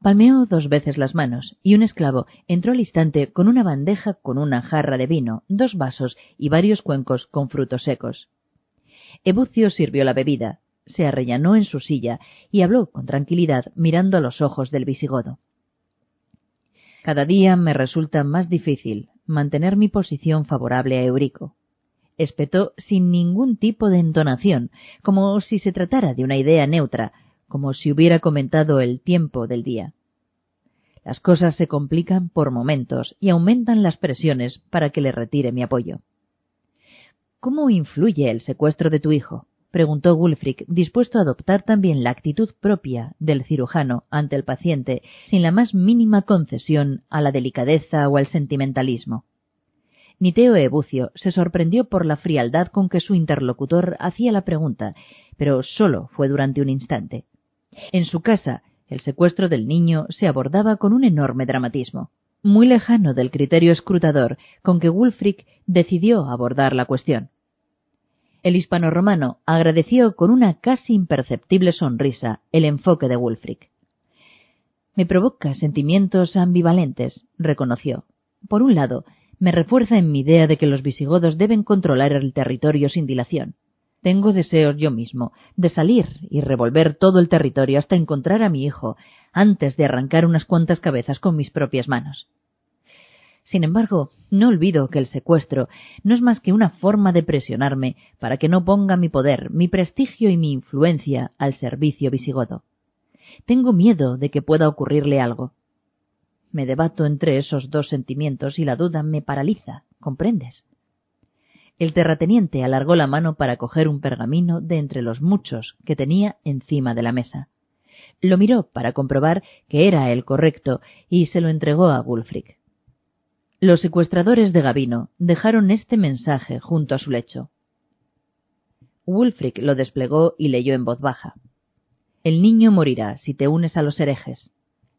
Palmeó dos veces las manos y un esclavo entró al instante con una bandeja con una jarra de vino, dos vasos y varios cuencos con frutos secos. Ebucio sirvió la bebida, se arrellanó en su silla y habló con tranquilidad mirando a los ojos del visigodo. Cada día me resulta más difícil mantener mi posición favorable a Eurico. Espetó sin ningún tipo de entonación, como si se tratara de una idea neutra, como si hubiera comentado el tiempo del día. Las cosas se complican por momentos y aumentan las presiones para que le retire mi apoyo. ¿Cómo influye el secuestro de tu hijo? Preguntó Wulfric, dispuesto a adoptar también la actitud propia del cirujano ante el paciente, sin la más mínima concesión a la delicadeza o al sentimentalismo. Niteo Ebucio se sorprendió por la frialdad con que su interlocutor hacía la pregunta, pero solo fue durante un instante. En su casa, el secuestro del niño se abordaba con un enorme dramatismo, muy lejano del criterio escrutador con que Wulfric decidió abordar la cuestión. El hispano-romano agradeció con una casi imperceptible sonrisa el enfoque de Wulfric. Me provoca sentimientos ambivalentes, reconoció. Por un lado, me refuerza en mi idea de que los visigodos deben controlar el territorio sin dilación. Tengo deseos yo mismo de salir y revolver todo el territorio hasta encontrar a mi hijo antes de arrancar unas cuantas cabezas con mis propias manos. Sin embargo, no olvido que el secuestro no es más que una forma de presionarme para que no ponga mi poder, mi prestigio y mi influencia al servicio visigodo. Tengo miedo de que pueda ocurrirle algo. Me debato entre esos dos sentimientos y la duda me paraliza, ¿comprendes? El terrateniente alargó la mano para coger un pergamino de entre los muchos que tenía encima de la mesa. Lo miró para comprobar que era el correcto y se lo entregó a Wulfric. Los secuestradores de Gavino dejaron este mensaje junto a su lecho. Wulfric lo desplegó y leyó en voz baja. El niño morirá si te unes a los herejes.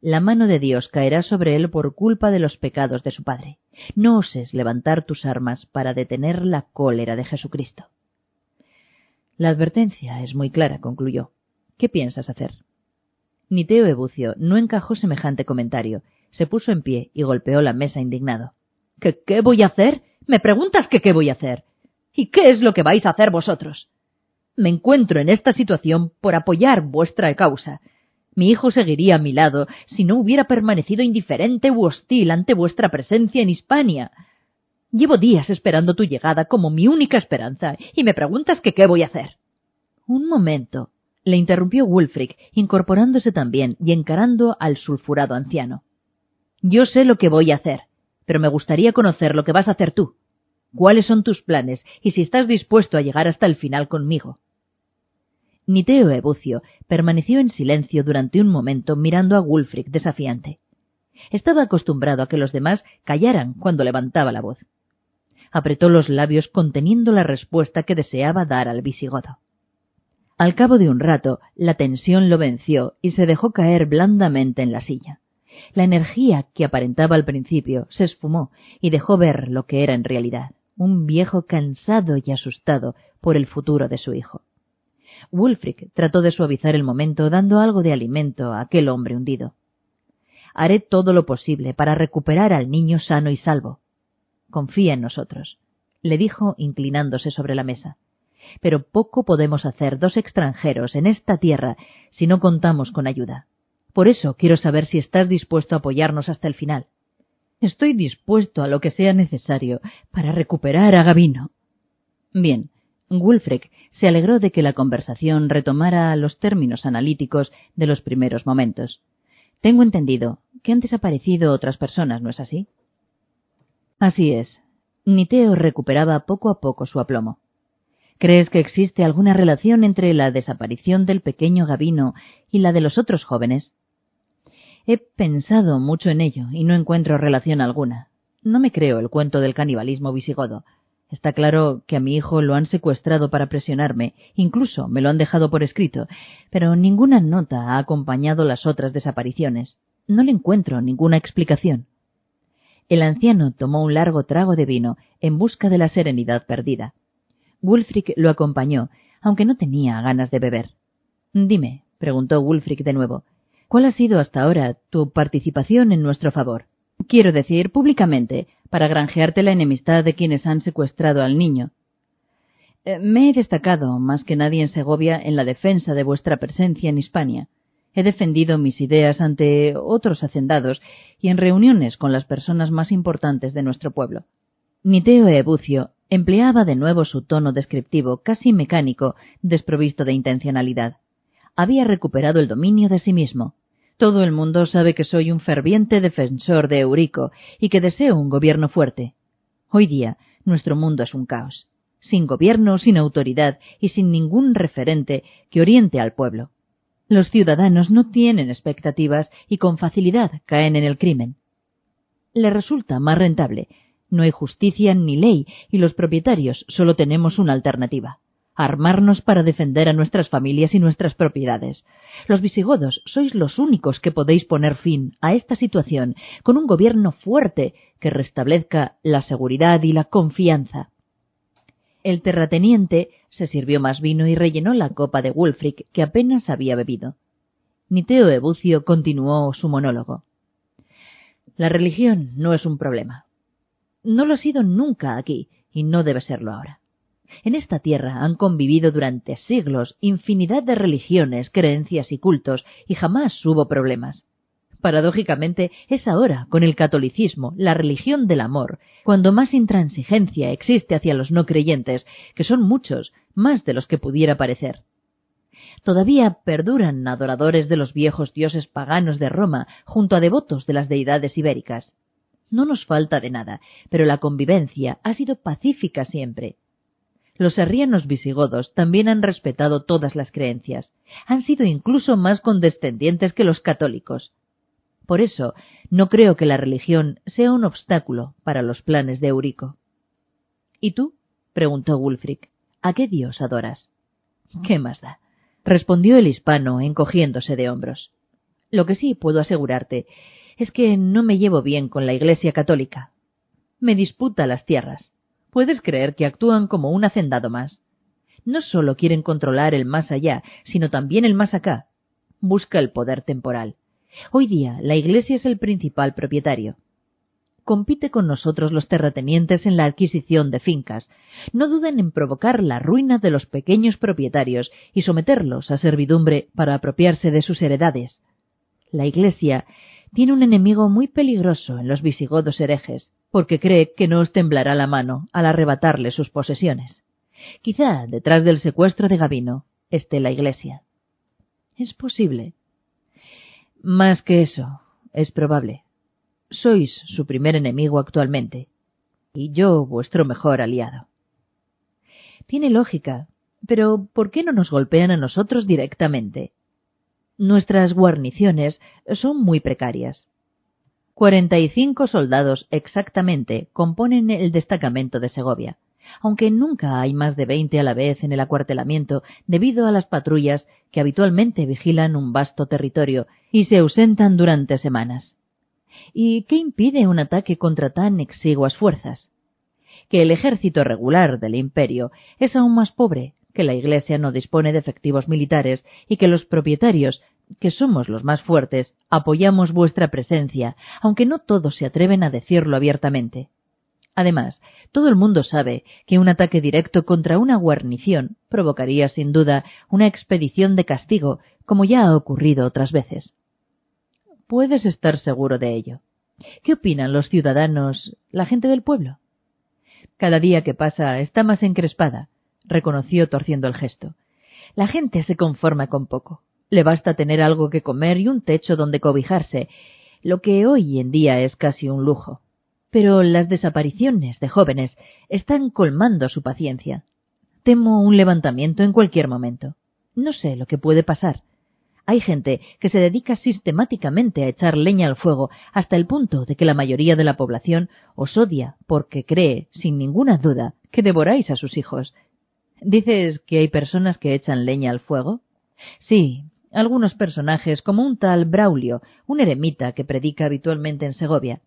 La mano de Dios caerá sobre él por culpa de los pecados de su padre. No oses levantar tus armas para detener la cólera de Jesucristo. La advertencia es muy clara, concluyó. ¿Qué piensas hacer? Niteo Ebucio no encajó semejante comentario se puso en pie y golpeó la mesa indignado. ¿Qué, voy a hacer? ¿Me preguntas qué voy a hacer? ¿Y qué es lo que vais a hacer vosotros? Me encuentro en esta situación por apoyar vuestra causa. Mi hijo seguiría a mi lado si no hubiera permanecido indiferente u hostil ante vuestra presencia en Hispania. Llevo días esperando tu llegada como mi única esperanza, y me preguntas qué voy a hacer. Un momento, le interrumpió Wulfric, incorporándose también y encarando al sulfurado anciano. Yo sé lo que voy a hacer, pero me gustaría conocer lo que vas a hacer tú. ¿Cuáles son tus planes y si estás dispuesto a llegar hasta el final conmigo? Niteo Ebucio permaneció en silencio durante un momento mirando a Wulfric desafiante. Estaba acostumbrado a que los demás callaran cuando levantaba la voz. Apretó los labios conteniendo la respuesta que deseaba dar al visigodo. Al cabo de un rato, la tensión lo venció y se dejó caer blandamente en la silla. La energía que aparentaba al principio se esfumó y dejó ver lo que era en realidad, un viejo cansado y asustado por el futuro de su hijo. Wulfric trató de suavizar el momento dando algo de alimento a aquel hombre hundido. Haré todo lo posible para recuperar al niño sano y salvo, confía en nosotros, le dijo inclinándose sobre la mesa. Pero poco podemos hacer dos extranjeros en esta tierra si no contamos con ayuda. Por eso quiero saber si estás dispuesto a apoyarnos hasta el final. Estoy dispuesto a lo que sea necesario para recuperar a Gavino. Bien, Wulfric se alegró de que la conversación retomara los términos analíticos de los primeros momentos. Tengo entendido que han desaparecido otras personas, ¿no es así? Así es. Niteo recuperaba poco a poco su aplomo. ¿Crees que existe alguna relación entre la desaparición del pequeño Gavino y la de los otros jóvenes? He pensado mucho en ello y no encuentro relación alguna. No me creo el cuento del canibalismo visigodo. Está claro que a mi hijo lo han secuestrado para presionarme, incluso me lo han dejado por escrito, pero ninguna nota ha acompañado las otras desapariciones. No le encuentro ninguna explicación. El anciano tomó un largo trago de vino en busca de la serenidad perdida. Wulfric lo acompañó, aunque no tenía ganas de beber. Dime, preguntó Wulfric de nuevo, ¿cuál ha sido hasta ahora tu participación en nuestro favor? Quiero decir, públicamente, para granjearte la enemistad de quienes han secuestrado al niño. Eh, me he destacado, más que nadie en Segovia, en la defensa de vuestra presencia en Hispania. He defendido mis ideas ante otros hacendados y en reuniones con las personas más importantes de nuestro pueblo. Niteo Ebucio empleaba de nuevo su tono descriptivo, casi mecánico, desprovisto de intencionalidad. Había recuperado el dominio de sí mismo. Todo el mundo sabe que soy un ferviente defensor de Eurico y que deseo un gobierno fuerte. Hoy día nuestro mundo es un caos, sin gobierno, sin autoridad y sin ningún referente que oriente al pueblo. Los ciudadanos no tienen expectativas y con facilidad caen en el crimen. Le resulta más rentable. No hay justicia ni ley y los propietarios solo tenemos una alternativa armarnos para defender a nuestras familias y nuestras propiedades. Los visigodos sois los únicos que podéis poner fin a esta situación con un gobierno fuerte que restablezca la seguridad y la confianza. El terrateniente se sirvió más vino y rellenó la copa de Wulfric que apenas había bebido. Niteo Ebucio continuó su monólogo. La religión no es un problema. No lo ha sido nunca aquí y no debe serlo ahora. En esta tierra han convivido durante siglos infinidad de religiones, creencias y cultos, y jamás hubo problemas. Paradójicamente, es ahora, con el catolicismo, la religión del amor, cuando más intransigencia existe hacia los no creyentes, que son muchos, más de los que pudiera parecer. Todavía perduran adoradores de los viejos dioses paganos de Roma junto a devotos de las deidades ibéricas. No nos falta de nada, pero la convivencia ha sido pacífica siempre, los arrianos visigodos también han respetado todas las creencias. Han sido incluso más condescendientes que los católicos. Por eso, no creo que la religión sea un obstáculo para los planes de Eurico. ¿Y tú? preguntó Wulfric. ¿A qué dios adoras? ¿Qué más da? respondió el hispano, encogiéndose de hombros. Lo que sí puedo asegurarte es que no me llevo bien con la Iglesia católica. Me disputa las tierras puedes creer que actúan como un hacendado más. No solo quieren controlar el más allá, sino también el más acá. Busca el poder temporal. Hoy día la Iglesia es el principal propietario. Compite con nosotros los terratenientes en la adquisición de fincas. No duden en provocar la ruina de los pequeños propietarios y someterlos a servidumbre para apropiarse de sus heredades. La Iglesia tiene un enemigo muy peligroso en los visigodos herejes, porque cree que no os temblará la mano al arrebatarle sus posesiones. Quizá detrás del secuestro de Gavino esté la Iglesia. Es posible. Más que eso, es probable. Sois su primer enemigo actualmente, y yo vuestro mejor aliado. Tiene lógica, pero ¿por qué no nos golpean a nosotros directamente? Nuestras guarniciones son muy precarias. Cuarenta y cinco soldados exactamente componen el destacamento de Segovia, aunque nunca hay más de veinte a la vez en el acuartelamiento debido a las patrullas que habitualmente vigilan un vasto territorio y se ausentan durante semanas. ¿Y qué impide un ataque contra tan exiguas fuerzas? Que el ejército regular del imperio es aún más pobre, que la Iglesia no dispone de efectivos militares y que los propietarios que somos los más fuertes, apoyamos vuestra presencia, aunque no todos se atreven a decirlo abiertamente. Además, todo el mundo sabe que un ataque directo contra una guarnición provocaría sin duda una expedición de castigo, como ya ha ocurrido otras veces. Puedes estar seguro de ello. ¿Qué opinan los ciudadanos, la gente del pueblo? Cada día que pasa está más encrespada, reconoció torciendo el gesto. La gente se conforma con poco. Le basta tener algo que comer y un techo donde cobijarse, lo que hoy en día es casi un lujo. Pero las desapariciones de jóvenes están colmando su paciencia. Temo un levantamiento en cualquier momento. No sé lo que puede pasar. Hay gente que se dedica sistemáticamente a echar leña al fuego hasta el punto de que la mayoría de la población os odia porque cree, sin ninguna duda, que devoráis a sus hijos. ¿Dices que hay personas que echan leña al fuego? Sí, algunos personajes, como un tal Braulio, un eremita que predica habitualmente en Segovia.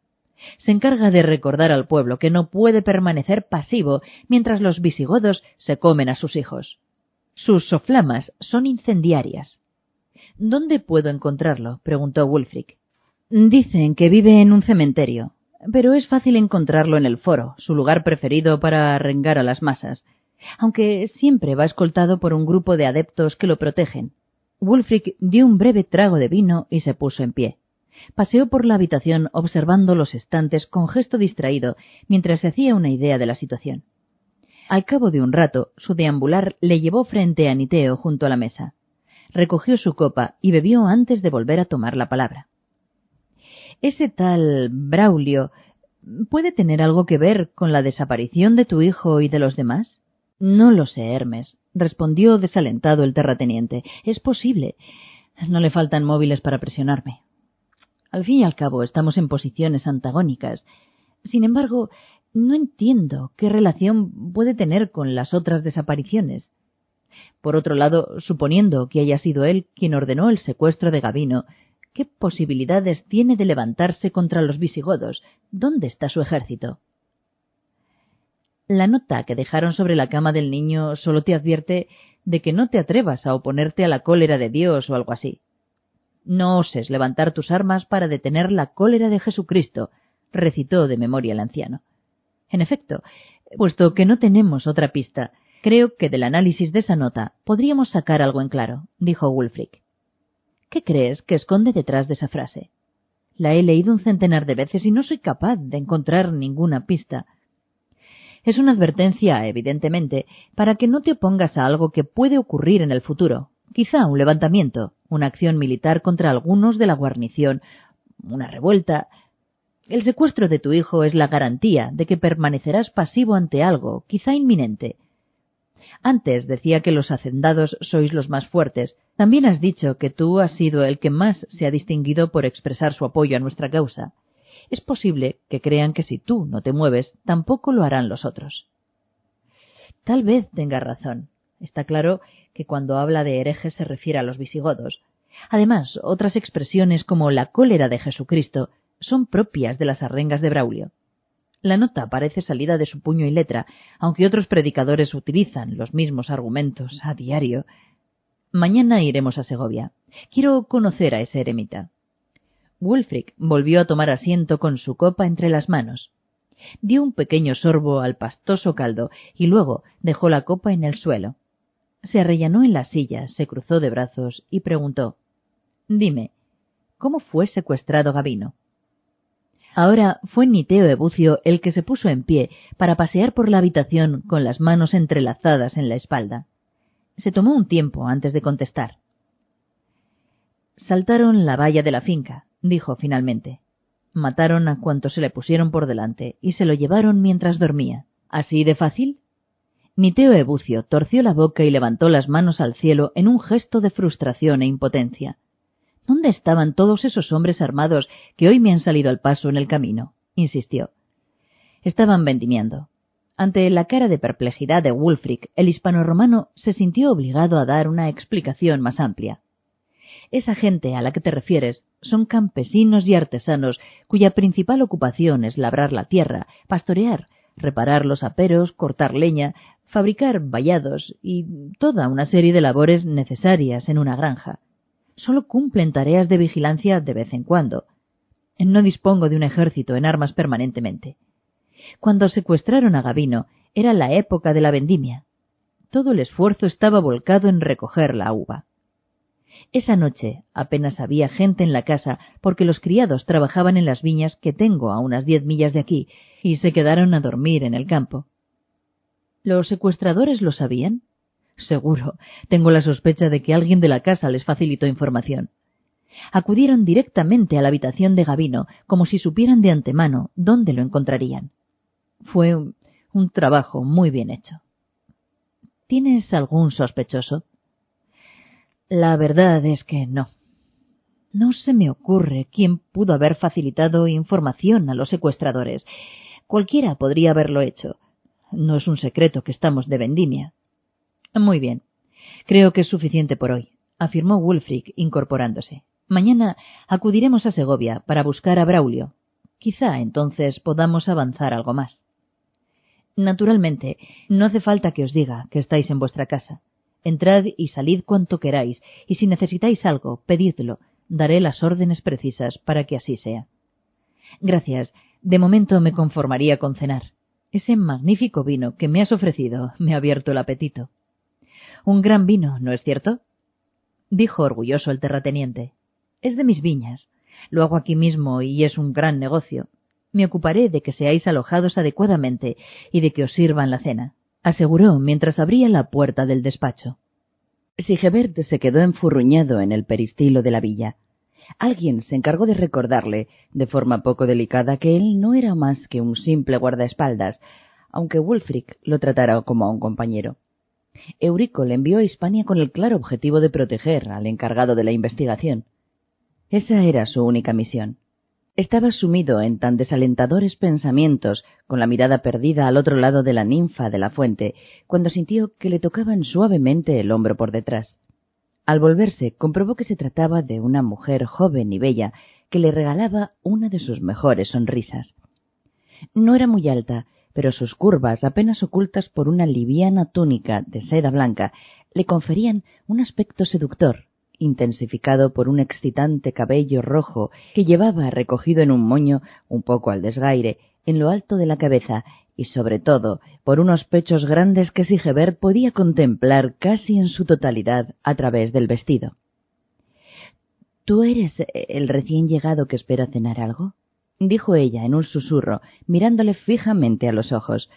Se encarga de recordar al pueblo que no puede permanecer pasivo mientras los visigodos se comen a sus hijos. Sus soflamas son incendiarias. ¿Dónde puedo encontrarlo? preguntó Wulfric. Dicen que vive en un cementerio, pero es fácil encontrarlo en el foro, su lugar preferido para arrengar a las masas, aunque siempre va escoltado por un grupo de adeptos que lo protegen. Wulfric dio un breve trago de vino y se puso en pie. Paseó por la habitación observando los estantes con gesto distraído mientras se hacía una idea de la situación. Al cabo de un rato, su deambular le llevó frente a Niteo junto a la mesa recogió su copa y bebió antes de volver a tomar la palabra. Ese tal Braulio puede tener algo que ver con la desaparición de tu hijo y de los demás? No lo sé, Hermes, respondió desalentado el terrateniente. Es posible. No le faltan móviles para presionarme. Al fin y al cabo estamos en posiciones antagónicas. Sin embargo, no entiendo qué relación puede tener con las otras desapariciones. Por otro lado, suponiendo que haya sido él quien ordenó el secuestro de Gavino, ¿qué posibilidades tiene de levantarse contra los visigodos? ¿Dónde está su ejército? La nota que dejaron sobre la cama del niño solo te advierte de que no te atrevas a oponerte a la cólera de Dios o algo así. No oses levantar tus armas para detener la cólera de Jesucristo, recitó de memoria el anciano. En efecto, puesto que no tenemos otra pista, Creo que del análisis de esa nota podríamos sacar algo en claro, dijo Wulfric. ¿Qué crees que esconde detrás de esa frase? La he leído un centenar de veces y no soy capaz de encontrar ninguna pista. Es una advertencia, evidentemente, para que no te opongas a algo que puede ocurrir en el futuro, quizá un levantamiento, una acción militar contra algunos de la guarnición, una revuelta. El secuestro de tu hijo es la garantía de que permanecerás pasivo ante algo, quizá inminente, antes decía que los hacendados sois los más fuertes. También has dicho que tú has sido el que más se ha distinguido por expresar su apoyo a nuestra causa. Es posible que crean que si tú no te mueves, tampoco lo harán los otros. Tal vez tenga razón. Está claro que cuando habla de herejes se refiere a los visigodos. Además, otras expresiones como la cólera de Jesucristo son propias de las arrengas de Braulio. La nota parece salida de su puño y letra, aunque otros predicadores utilizan los mismos argumentos a diario. Mañana iremos a Segovia. Quiero conocer a ese eremita. Wulfric volvió a tomar asiento con su copa entre las manos. Dio un pequeño sorbo al pastoso caldo y luego dejó la copa en el suelo. Se arrellanó en la silla, se cruzó de brazos y preguntó Dime, ¿cómo fue secuestrado Gavino? Ahora fue Niteo Ebucio el que se puso en pie para pasear por la habitación con las manos entrelazadas en la espalda. Se tomó un tiempo antes de contestar. Saltaron la valla de la finca, dijo finalmente. Mataron a cuantos se le pusieron por delante y se lo llevaron mientras dormía. ¿Así de fácil? Niteo Ebucio torció la boca y levantó las manos al cielo en un gesto de frustración e impotencia. ¿Dónde estaban todos esos hombres armados que hoy me han salido al paso en el camino? insistió. Estaban vendimiando. Ante la cara de perplejidad de Wulfric, el hispano-romano se sintió obligado a dar una explicación más amplia. Esa gente a la que te refieres son campesinos y artesanos cuya principal ocupación es labrar la tierra, pastorear, reparar los aperos, cortar leña, fabricar vallados y toda una serie de labores necesarias en una granja solo cumplen tareas de vigilancia de vez en cuando. No dispongo de un ejército en armas permanentemente. Cuando secuestraron a Gavino era la época de la vendimia. Todo el esfuerzo estaba volcado en recoger la uva. Esa noche apenas había gente en la casa porque los criados trabajaban en las viñas que tengo a unas diez millas de aquí y se quedaron a dormir en el campo. ¿Los secuestradores lo sabían? Seguro. Tengo la sospecha de que alguien de la casa les facilitó información. Acudieron directamente a la habitación de Gavino como si supieran de antemano dónde lo encontrarían. Fue un, un trabajo muy bien hecho. ¿Tienes algún sospechoso? La verdad es que no. No se me ocurre quién pudo haber facilitado información a los secuestradores. Cualquiera podría haberlo hecho. No es un secreto que estamos de vendimia. Muy bien. Creo que es suficiente por hoy, afirmó Wulfric, incorporándose. Mañana acudiremos a Segovia para buscar a Braulio. Quizá entonces podamos avanzar algo más. Naturalmente, no hace falta que os diga que estáis en vuestra casa. Entrad y salid cuanto queráis, y si necesitáis algo, pedidlo. Daré las órdenes precisas para que así sea. Gracias. De momento me conformaría con cenar. Ese magnífico vino que me has ofrecido me ha abierto el apetito. Un gran vino, ¿no es cierto? dijo orgulloso el terrateniente. Es de mis viñas. Lo hago aquí mismo y es un gran negocio. Me ocuparé de que seáis alojados adecuadamente y de que os sirvan la cena aseguró mientras abría la puerta del despacho. Sigebert se quedó enfurruñado en el peristilo de la villa. Alguien se encargó de recordarle, de forma poco delicada, que él no era más que un simple guardaespaldas, aunque Wulfric lo tratara como a un compañero. Eurico le envió a Hispania con el claro objetivo de proteger al encargado de la investigación. Esa era su única misión. Estaba sumido en tan desalentadores pensamientos, con la mirada perdida al otro lado de la ninfa de la fuente, cuando sintió que le tocaban suavemente el hombro por detrás. Al volverse, comprobó que se trataba de una mujer joven y bella, que le regalaba una de sus mejores sonrisas. No era muy alta, pero sus curvas, apenas ocultas por una liviana túnica de seda blanca, le conferían un aspecto seductor, intensificado por un excitante cabello rojo que llevaba recogido en un moño un poco al desgaire en lo alto de la cabeza y sobre todo por unos pechos grandes que Sigebert podía contemplar casi en su totalidad a través del vestido. ¿Tú eres el recién llegado que espera cenar algo? dijo ella en un susurro, mirándole fijamente a los ojos.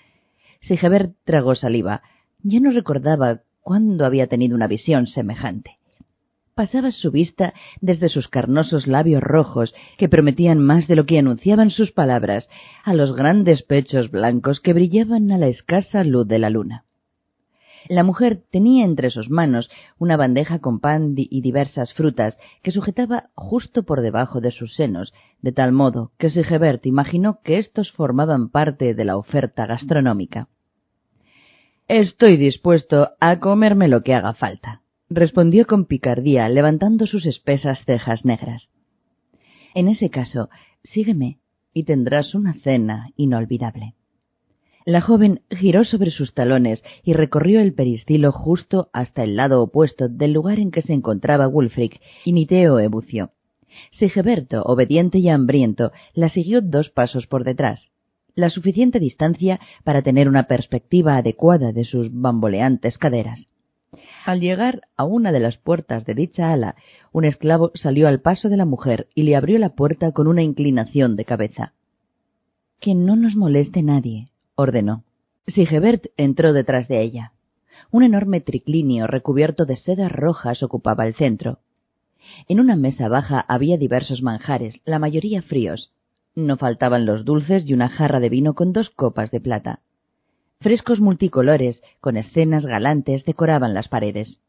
Sigebert tragó saliva. Ya no recordaba cuándo había tenido una visión semejante pasaba su vista desde sus carnosos labios rojos, que prometían más de lo que anunciaban sus palabras, a los grandes pechos blancos que brillaban a la escasa luz de la luna. La mujer tenía entre sus manos una bandeja con pan y diversas frutas que sujetaba justo por debajo de sus senos, de tal modo que Sigebert imaginó que éstos formaban parte de la oferta gastronómica. Estoy dispuesto a comerme lo que haga falta, respondió con picardía, levantando sus espesas cejas negras. En ese caso, sígueme y tendrás una cena inolvidable. La joven giró sobre sus talones y recorrió el peristilo justo hasta el lado opuesto del lugar en que se encontraba Wulfric, y Niteo ebució. Sigeberto, obediente y hambriento, la siguió dos pasos por detrás, la suficiente distancia para tener una perspectiva adecuada de sus bamboleantes caderas. Al llegar a una de las puertas de dicha ala, un esclavo salió al paso de la mujer y le abrió la puerta con una inclinación de cabeza. Que no nos moleste nadie, ordenó. Sigebert entró detrás de ella. Un enorme triclinio recubierto de sedas rojas ocupaba el centro. En una mesa baja había diversos manjares, la mayoría fríos. No faltaban los dulces y una jarra de vino con dos copas de plata. Frescos multicolores, con escenas galantes, decoraban las paredes.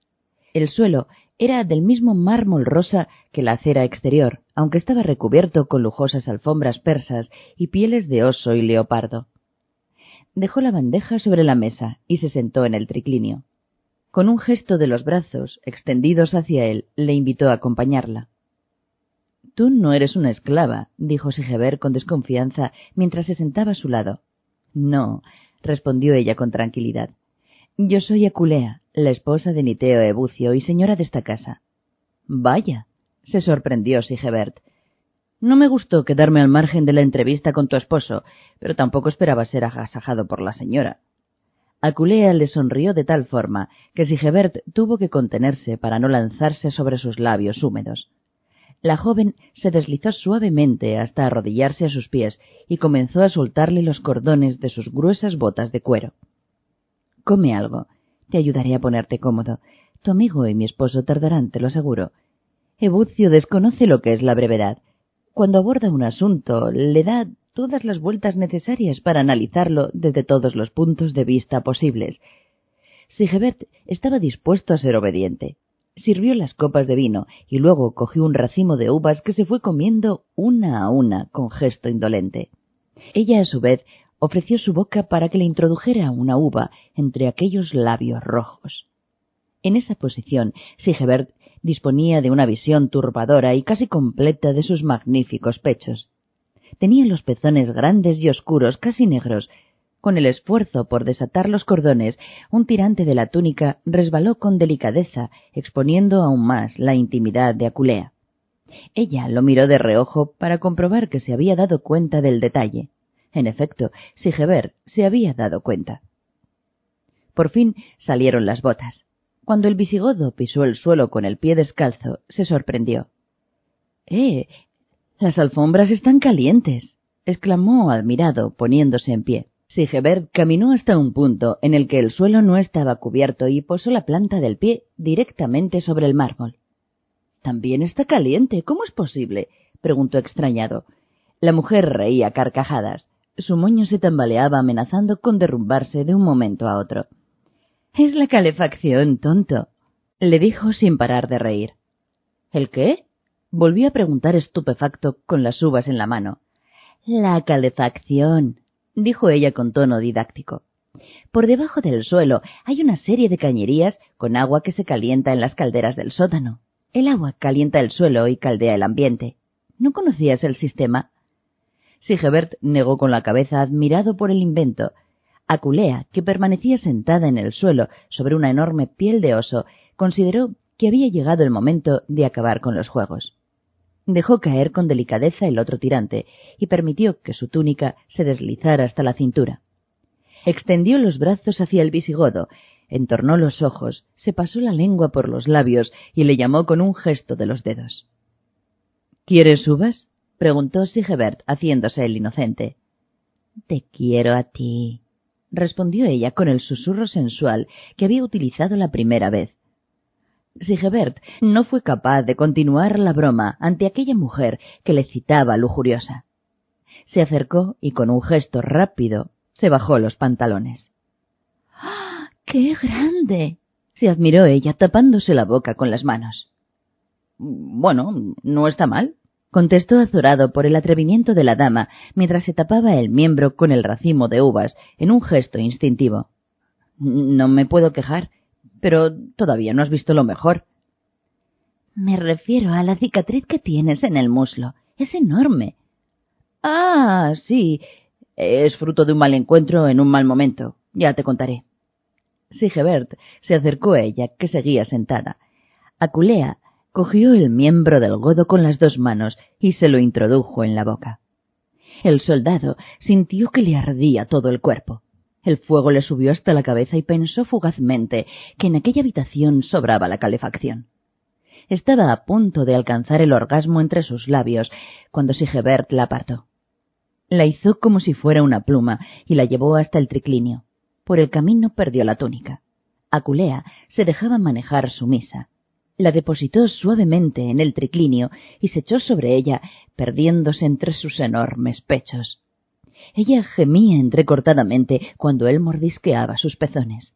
El suelo era del mismo mármol rosa que la acera exterior, aunque estaba recubierto con lujosas alfombras persas y pieles de oso y leopardo. Dejó la bandeja sobre la mesa y se sentó en el triclinio. Con un gesto de los brazos extendidos hacia él, le invitó a acompañarla. Tú no eres una esclava, dijo Sigeber con desconfianza mientras se sentaba a su lado. No, respondió ella con tranquilidad. Yo soy Aculea, la esposa de Niteo Ebucio y señora de esta casa. Vaya, se sorprendió Sigebert. No me gustó quedarme al margen de la entrevista con tu esposo, pero tampoco esperaba ser agasajado por la señora. Aculea le sonrió de tal forma que Sigebert tuvo que contenerse para no lanzarse sobre sus labios húmedos. La joven se deslizó suavemente hasta arrodillarse a sus pies y comenzó a soltarle los cordones de sus gruesas botas de cuero. Come algo. Te ayudaré a ponerte cómodo. Tu amigo y mi esposo tardarán, te lo aseguro. Ebucio desconoce lo que es la brevedad. Cuando aborda un asunto, le da todas las vueltas necesarias para analizarlo desde todos los puntos de vista posibles. Sigebert estaba dispuesto a ser obediente. Sirvió las copas de vino y luego cogió un racimo de uvas que se fue comiendo una a una con gesto indolente. Ella, a su vez, ofreció su boca para que le introdujera una uva entre aquellos labios rojos. En esa posición, Sigebert disponía de una visión turbadora y casi completa de sus magníficos pechos. Tenía los pezones grandes y oscuros, casi negros. Con el esfuerzo por desatar los cordones, un tirante de la túnica resbaló con delicadeza, exponiendo aún más la intimidad de Aculea. Ella lo miró de reojo para comprobar que se había dado cuenta del detalle. En efecto, Sigeber se había dado cuenta. Por fin salieron las botas. Cuando el visigodo pisó el suelo con el pie descalzo, se sorprendió. Eh, las alfombras están calientes, exclamó admirado, poniéndose en pie. Sigebert caminó hasta un punto en el que el suelo no estaba cubierto y posó la planta del pie directamente sobre el mármol. También está caliente. ¿Cómo es posible? preguntó extrañado. La mujer reía carcajadas. Su moño se tambaleaba amenazando con derrumbarse de un momento a otro. Es la calefacción, tonto, le dijo sin parar de reír. ¿El qué? Volvió a preguntar estupefacto con las uvas en la mano. La calefacción, dijo ella con tono didáctico. Por debajo del suelo hay una serie de cañerías con agua que se calienta en las calderas del sótano. El agua calienta el suelo y caldea el ambiente. ¿No conocías el sistema? Sigebert negó con la cabeza admirado por el invento. Aculea, que permanecía sentada en el suelo sobre una enorme piel de oso, consideró que había llegado el momento de acabar con los juegos. Dejó caer con delicadeza el otro tirante y permitió que su túnica se deslizara hasta la cintura. Extendió los brazos hacia el visigodo, entornó los ojos, se pasó la lengua por los labios y le llamó con un gesto de los dedos. ¿Quieres uvas? preguntó Sigebert, haciéndose el inocente. Te quiero a ti, respondió ella con el susurro sensual que había utilizado la primera vez, Sigebert no fue capaz de continuar la broma ante aquella mujer que le citaba lujuriosa. Se acercó y con un gesto rápido se bajó los pantalones. ¡Ah! ¡Qué grande! se admiró ella tapándose la boca con las manos. Bueno, no está mal, contestó azorado por el atrevimiento de la dama mientras se tapaba el miembro con el racimo de uvas en un gesto instintivo. No me puedo quejar pero todavía no has visto lo mejor. Me refiero a la cicatriz que tienes en el muslo. Es enorme. Ah, sí. Es fruto de un mal encuentro en un mal momento. Ya te contaré. Sigebert se acercó a ella, que seguía sentada. Aculea cogió el miembro del godo con las dos manos y se lo introdujo en la boca. El soldado sintió que le ardía todo el cuerpo. El fuego le subió hasta la cabeza y pensó fugazmente que en aquella habitación sobraba la calefacción. Estaba a punto de alcanzar el orgasmo entre sus labios cuando Sigebert la apartó. La hizo como si fuera una pluma y la llevó hasta el triclinio. Por el camino perdió la túnica. Aculea se dejaba manejar sumisa. La depositó suavemente en el triclinio y se echó sobre ella, perdiéndose entre sus enormes pechos. Ella gemía entrecortadamente cuando él mordisqueaba sus pezones.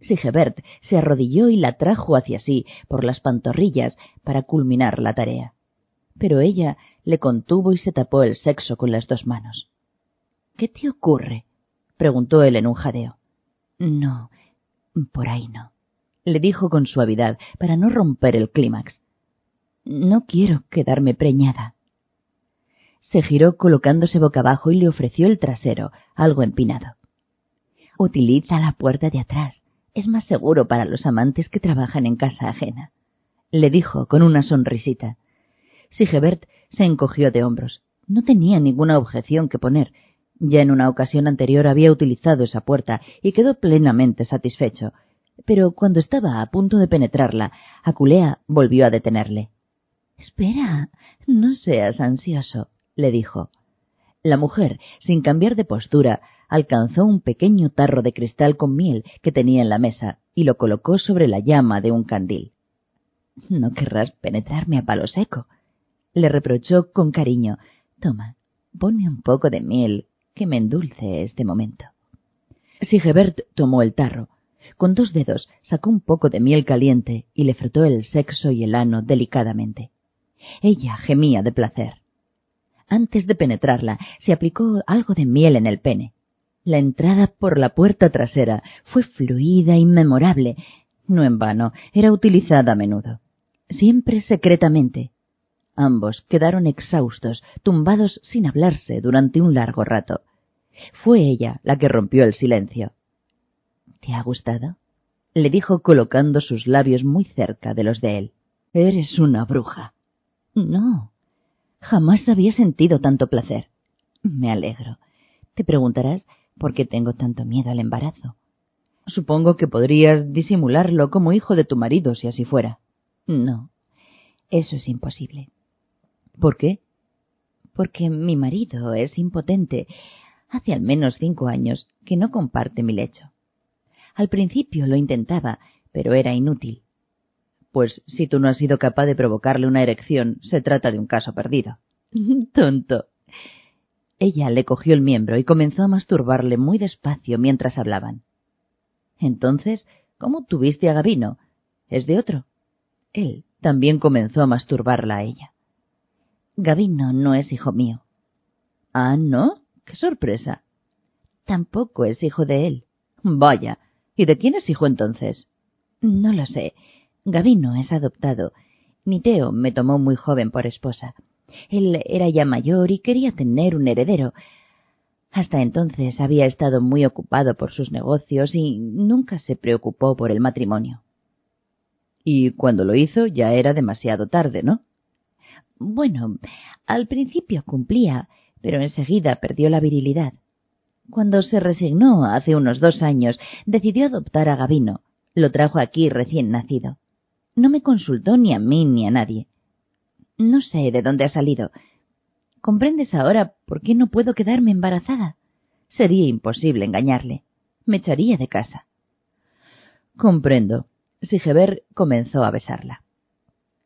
Sigebert se arrodilló y la trajo hacia sí por las pantorrillas para culminar la tarea. Pero ella le contuvo y se tapó el sexo con las dos manos. ¿Qué te ocurre? preguntó él en un jadeo. No, por ahí no, le dijo con suavidad para no romper el clímax. No quiero quedarme preñada se giró colocándose boca abajo y le ofreció el trasero, algo empinado. Utiliza la puerta de atrás. Es más seguro para los amantes que trabajan en casa ajena, le dijo con una sonrisita. Sigebert se encogió de hombros. No tenía ninguna objeción que poner. Ya en una ocasión anterior había utilizado esa puerta y quedó plenamente satisfecho. Pero cuando estaba a punto de penetrarla, Aculea volvió a detenerle. Espera, no seas ansioso, le dijo. La mujer, sin cambiar de postura, alcanzó un pequeño tarro de cristal con miel que tenía en la mesa y lo colocó sobre la llama de un candil. No querrás penetrarme a palo seco, le reprochó con cariño. Toma, ponme un poco de miel que me endulce este momento. Sigebert tomó el tarro. Con dos dedos sacó un poco de miel caliente y le frotó el sexo y el ano delicadamente. Ella gemía de placer. Antes de penetrarla, se aplicó algo de miel en el pene. La entrada por la puerta trasera fue fluida y memorable. No en vano, era utilizada a menudo. Siempre secretamente. Ambos quedaron exhaustos, tumbados sin hablarse durante un largo rato. Fue ella la que rompió el silencio. ¿Te ha gustado? le dijo colocando sus labios muy cerca de los de él. Eres una bruja. No. Jamás había sentido tanto placer. Me alegro. Te preguntarás por qué tengo tanto miedo al embarazo. Supongo que podrías disimularlo como hijo de tu marido si así fuera. No. Eso es imposible. ¿Por qué? Porque mi marido es impotente. Hace al menos cinco años que no comparte mi lecho. Al principio lo intentaba, pero era inútil. Pues si tú no has sido capaz de provocarle una erección, se trata de un caso perdido. Tonto. Ella le cogió el miembro y comenzó a masturbarle muy despacio mientras hablaban. Entonces, ¿cómo tuviste a Gavino? ¿Es de otro? Él también comenzó a masturbarla a ella. Gavino no es hijo mío. Ah, ¿no? ¡Qué sorpresa! Tampoco es hijo de él. Vaya. ¿Y de quién es hijo entonces? No lo sé. Gavino es adoptado. Mi Teo me tomó muy joven por esposa. Él era ya mayor y quería tener un heredero. Hasta entonces había estado muy ocupado por sus negocios y nunca se preocupó por el matrimonio. Y cuando lo hizo ya era demasiado tarde, ¿no? Bueno, al principio cumplía, pero enseguida perdió la virilidad. Cuando se resignó hace unos dos años, decidió adoptar a Gavino. Lo trajo aquí recién nacido. No me consultó ni a mí ni a nadie. No sé de dónde ha salido. ¿Comprendes ahora por qué no puedo quedarme embarazada? Sería imposible engañarle. Me echaría de casa. Comprendo. Sigeber comenzó a besarla.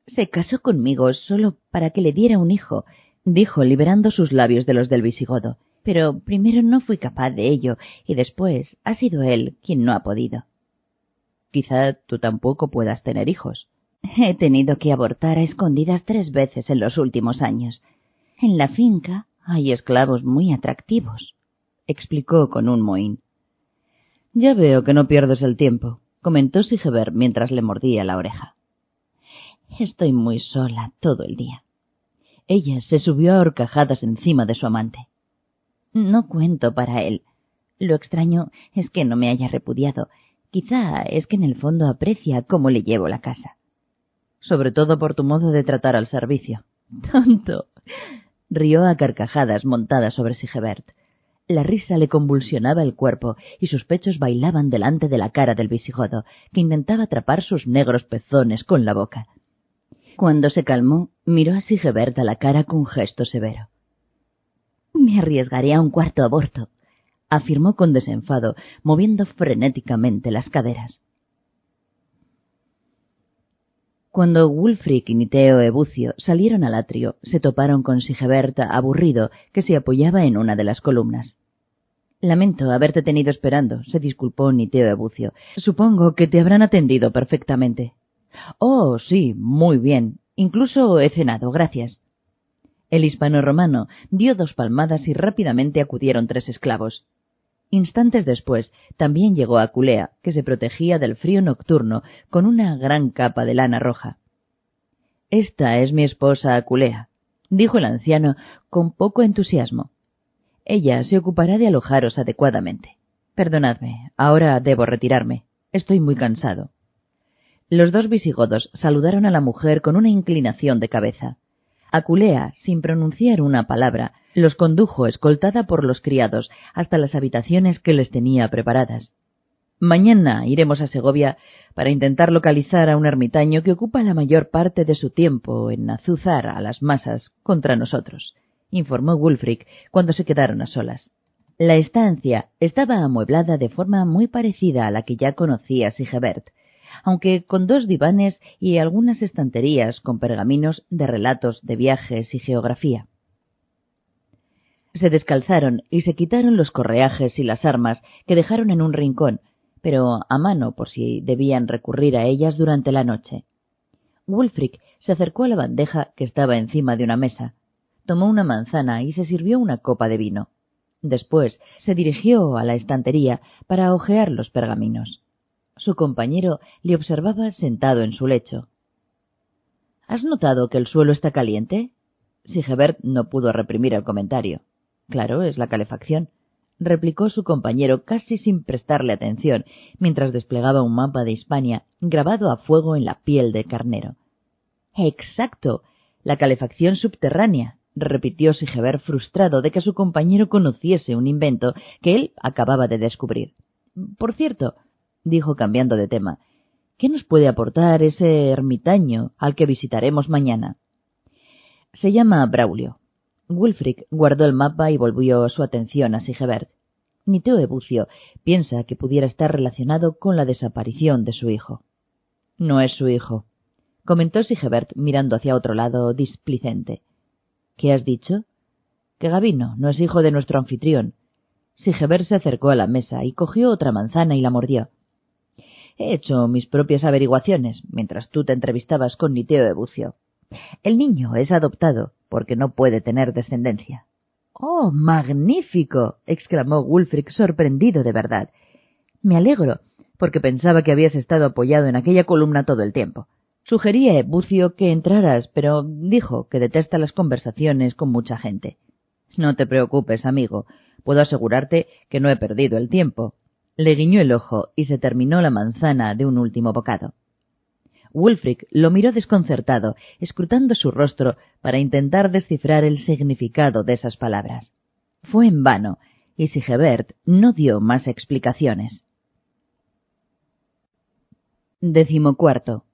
Se casó conmigo solo para que le diera un hijo, dijo, liberando sus labios de los del visigodo. Pero primero no fui capaz de ello, y después ha sido él quien no ha podido. Quizá tú tampoco puedas tener hijos. He tenido que abortar a escondidas tres veces en los últimos años. En la finca hay esclavos muy atractivos, explicó con un mohín. Ya veo que no pierdes el tiempo, comentó Sigeber mientras le mordía la oreja. Estoy muy sola todo el día. Ella se subió a horcajadas encima de su amante. No cuento para él. Lo extraño es que no me haya repudiado Quizá es que en el fondo aprecia cómo le llevo la casa. Sobre todo por tu modo de tratar al servicio. Tonto. Rió a carcajadas montada sobre Sigebert. La risa le convulsionaba el cuerpo y sus pechos bailaban delante de la cara del visigodo, que intentaba atrapar sus negros pezones con la boca. Cuando se calmó, miró a Sigebert a la cara con gesto severo. Me arriesgaré a un cuarto aborto, afirmó con desenfado, moviendo frenéticamente las caderas. Cuando Wulfric y Niteo Ebucio salieron al atrio, se toparon con Sigeberta aburrido, que se apoyaba en una de las columnas. Lamento haberte tenido esperando, se disculpó Niteo Ebucio. Supongo que te habrán atendido perfectamente. Oh, sí, muy bien. Incluso he cenado, gracias. El hispano romano dio dos palmadas y rápidamente acudieron tres esclavos. Instantes después también llegó Aculea, que se protegía del frío nocturno con una gran capa de lana roja. Esta es mi esposa Aculea, dijo el anciano con poco entusiasmo. Ella se ocupará de alojaros adecuadamente. Perdonadme, ahora debo retirarme. Estoy muy cansado. Los dos visigodos saludaron a la mujer con una inclinación de cabeza. Aculea, sin pronunciar una palabra, los condujo escoltada por los criados hasta las habitaciones que les tenía preparadas. Mañana iremos a Segovia para intentar localizar a un ermitaño que ocupa la mayor parte de su tiempo en azuzar a las masas contra nosotros, informó Wulfric cuando se quedaron a solas. La estancia estaba amueblada de forma muy parecida a la que ya conocía Sigebert, aunque con dos divanes y algunas estanterías con pergaminos de relatos de viajes y geografía. Se descalzaron y se quitaron los correajes y las armas que dejaron en un rincón, pero a mano por si debían recurrir a ellas durante la noche. Wulfric se acercó a la bandeja que estaba encima de una mesa, tomó una manzana y se sirvió una copa de vino. Después se dirigió a la estantería para hojear los pergaminos. Su compañero le observaba sentado en su lecho. ¿Has notado que el suelo está caliente? Sigebert no pudo reprimir el comentario. Claro, es la calefacción, replicó su compañero casi sin prestarle atención, mientras desplegaba un mapa de Hispania grabado a fuego en la piel de carnero. Exacto, la calefacción subterránea, repitió Sigebert frustrado de que su compañero conociese un invento que él acababa de descubrir. Por cierto, dijo cambiando de tema. ¿Qué nos puede aportar ese ermitaño al que visitaremos mañana? Se llama Braulio. Wulfric guardó el mapa y volvió su atención a Sigebert. Niteo Ebucio piensa que pudiera estar relacionado con la desaparición de su hijo. No es su hijo, comentó Sigebert mirando hacia otro lado displicente. ¿Qué has dicho? Que Gavino no es hijo de nuestro anfitrión. Sigebert se acercó a la mesa y cogió otra manzana y la mordió. He hecho mis propias averiguaciones mientras tú te entrevistabas con Niteo de Bucio. El niño es adoptado porque no puede tener descendencia. ¡Oh, magnífico! exclamó Wulfric sorprendido de verdad. Me alegro, porque pensaba que habías estado apoyado en aquella columna todo el tiempo. Sugerí a Bucio que entraras, pero dijo que detesta las conversaciones con mucha gente. No te preocupes, amigo. Puedo asegurarte que no he perdido el tiempo. Le guiñó el ojo y se terminó la manzana de un último bocado. Wulfric lo miró desconcertado, escrutando su rostro para intentar descifrar el significado de esas palabras. Fue en vano, y Sigebert no dio más explicaciones. Decimocuarto.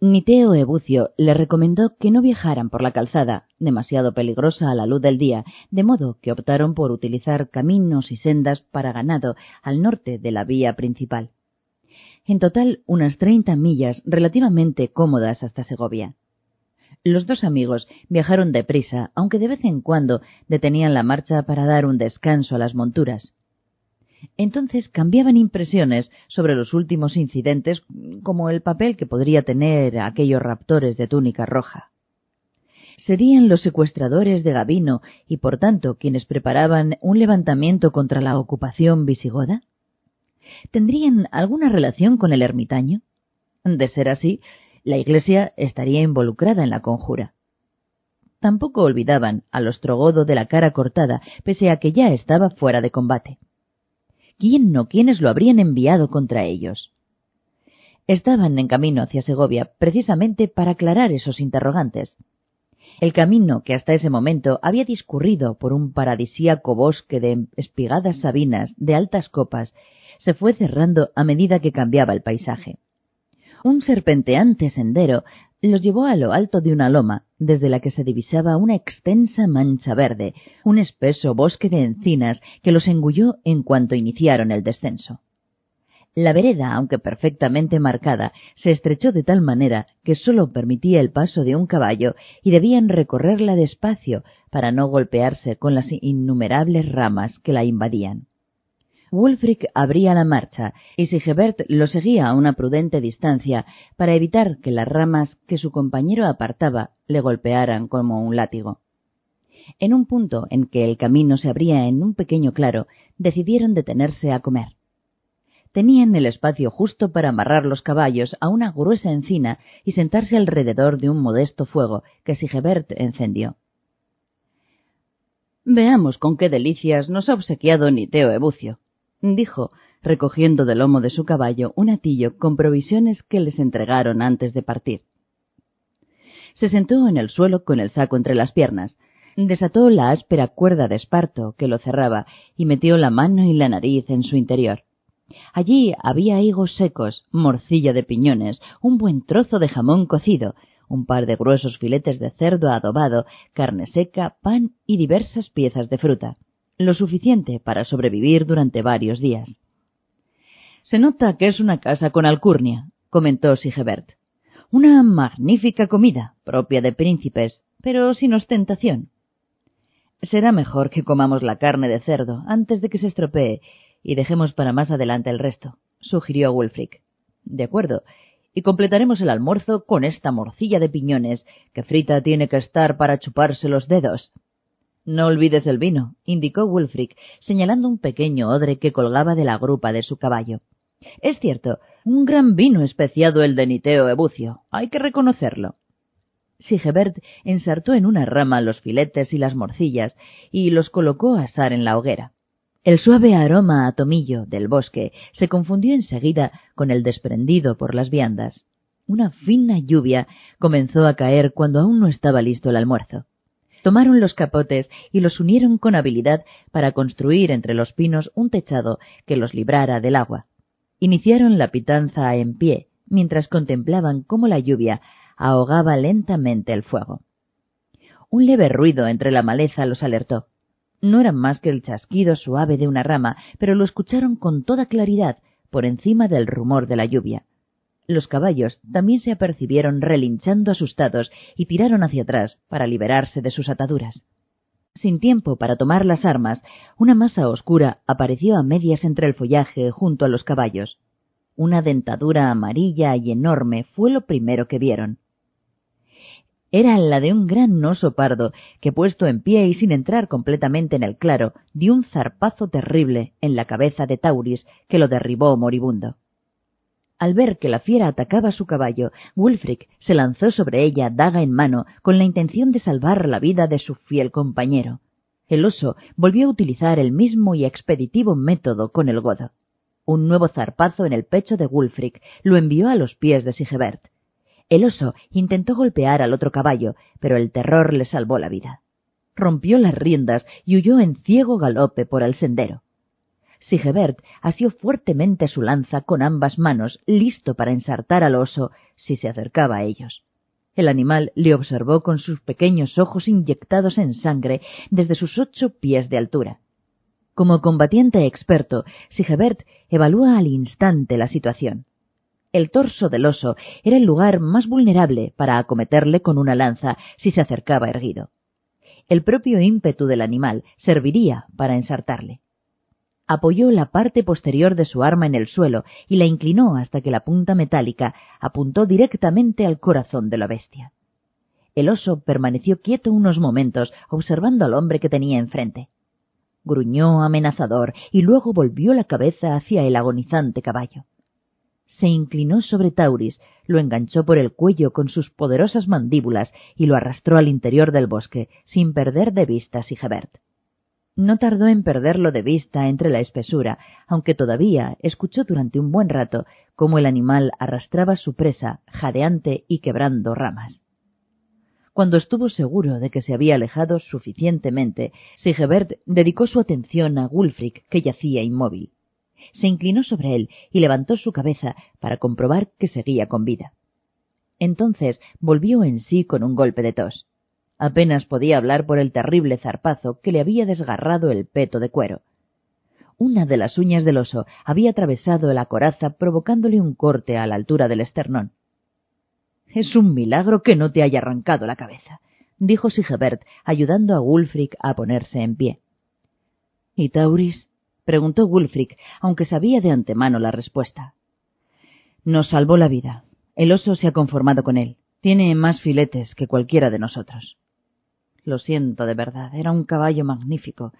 Niteo Ebucio le recomendó que no viajaran por la calzada, demasiado peligrosa a la luz del día, de modo que optaron por utilizar caminos y sendas para ganado al norte de la vía principal. En total, unas treinta millas relativamente cómodas hasta Segovia. Los dos amigos viajaron deprisa, aunque de vez en cuando detenían la marcha para dar un descanso a las monturas. Entonces cambiaban impresiones sobre los últimos incidentes, como el papel que podría tener aquellos raptores de túnica roja. ¿Serían los secuestradores de Gabino y por tanto quienes preparaban un levantamiento contra la ocupación visigoda? ¿Tendrían alguna relación con el ermitaño? De ser así, la Iglesia estaría involucrada en la conjura. Tampoco olvidaban al ostrogodo de la cara cortada, pese a que ya estaba fuera de combate. ¿Quién o quiénes lo habrían enviado contra ellos? Estaban en camino hacia Segovia precisamente para aclarar esos interrogantes. El camino que hasta ese momento había discurrido por un paradisíaco bosque de espigadas sabinas de altas copas se fue cerrando a medida que cambiaba el paisaje. Un serpenteante sendero los llevó a lo alto de una loma, desde la que se divisaba una extensa mancha verde, un espeso bosque de encinas que los engulló en cuanto iniciaron el descenso. La vereda, aunque perfectamente marcada, se estrechó de tal manera que sólo permitía el paso de un caballo y debían recorrerla despacio para no golpearse con las innumerables ramas que la invadían. Wulfric abría la marcha y Sigebert lo seguía a una prudente distancia para evitar que las ramas que su compañero apartaba le golpearan como un látigo. En un punto en que el camino se abría en un pequeño claro, decidieron detenerse a comer. Tenían el espacio justo para amarrar los caballos a una gruesa encina y sentarse alrededor de un modesto fuego que Sigebert encendió. Veamos con qué delicias nos ha obsequiado Niteo Ebucio, dijo, recogiendo del lomo de su caballo un atillo con provisiones que les entregaron antes de partir. Se sentó en el suelo con el saco entre las piernas, desató la áspera cuerda de esparto que lo cerraba y metió la mano y la nariz en su interior. Allí había higos secos, morcilla de piñones, un buen trozo de jamón cocido, un par de gruesos filetes de cerdo adobado, carne seca, pan y diversas piezas de fruta, lo suficiente para sobrevivir durante varios días. Se nota que es una casa con alcurnia, comentó Sigebert. Una magnífica comida, propia de príncipes, pero sin ostentación. Será mejor que comamos la carne de cerdo antes de que se estropee y dejemos para más adelante el resto, sugirió Wulfric. De acuerdo, y completaremos el almuerzo con esta morcilla de piñones que frita tiene que estar para chuparse los dedos. No olvides el vino, indicó Wulfric, señalando un pequeño odre que colgaba de la grupa de su caballo. Es cierto, un gran vino especiado el de Niteo Ebucio, hay que reconocerlo. Sigebert ensartó en una rama los filetes y las morcillas y los colocó a asar en la hoguera. El suave aroma a tomillo del bosque se confundió enseguida con el desprendido por las viandas. Una fina lluvia comenzó a caer cuando aún no estaba listo el almuerzo. Tomaron los capotes y los unieron con habilidad para construir entre los pinos un techado que los librara del agua. Iniciaron la pitanza en pie, mientras contemplaban cómo la lluvia ahogaba lentamente el fuego. Un leve ruido entre la maleza los alertó. No era más que el chasquido suave de una rama, pero lo escucharon con toda claridad, por encima del rumor de la lluvia. Los caballos también se apercibieron relinchando asustados y tiraron hacia atrás para liberarse de sus ataduras. Sin tiempo para tomar las armas, una masa oscura apareció a medias entre el follaje junto a los caballos. Una dentadura amarilla y enorme fue lo primero que vieron era la de un gran oso pardo que, puesto en pie y sin entrar completamente en el claro, dio un zarpazo terrible en la cabeza de Tauris que lo derribó moribundo. Al ver que la fiera atacaba a su caballo, Wulfric se lanzó sobre ella daga en mano con la intención de salvar la vida de su fiel compañero. El oso volvió a utilizar el mismo y expeditivo método con el godo. Un nuevo zarpazo en el pecho de Wulfric lo envió a los pies de Sigebert. El oso intentó golpear al otro caballo, pero el terror le salvó la vida. Rompió las riendas y huyó en ciego galope por el sendero. Sigebert asió fuertemente su lanza con ambas manos, listo para ensartar al oso si se acercaba a ellos. El animal le observó con sus pequeños ojos inyectados en sangre desde sus ocho pies de altura. Como combatiente experto, Sigebert evalúa al instante la situación. El torso del oso era el lugar más vulnerable para acometerle con una lanza si se acercaba erguido. El propio ímpetu del animal serviría para ensartarle. Apoyó la parte posterior de su arma en el suelo y la inclinó hasta que la punta metálica apuntó directamente al corazón de la bestia. El oso permaneció quieto unos momentos observando al hombre que tenía enfrente. Gruñó amenazador y luego volvió la cabeza hacia el agonizante caballo se inclinó sobre Tauris, lo enganchó por el cuello con sus poderosas mandíbulas y lo arrastró al interior del bosque, sin perder de vista a Sigebert. No tardó en perderlo de vista entre la espesura, aunque todavía escuchó durante un buen rato cómo el animal arrastraba su presa, jadeante y quebrando ramas. Cuando estuvo seguro de que se había alejado suficientemente, Sigebert dedicó su atención a Wulfric, que yacía inmóvil se inclinó sobre él y levantó su cabeza para comprobar que seguía con vida. Entonces volvió en sí con un golpe de tos. Apenas podía hablar por el terrible zarpazo que le había desgarrado el peto de cuero. Una de las uñas del oso había atravesado la coraza provocándole un corte a la altura del esternón. Es un milagro que no te haya arrancado la cabeza, dijo Sigebert, ayudando a Wulfric a ponerse en pie. ¿Y Tauris? Preguntó Wulfric, aunque sabía de antemano la respuesta. Nos salvó la vida. El oso se ha conformado con él. Tiene más filetes que cualquiera de nosotros. Lo siento de verdad. Era un caballo magnífico.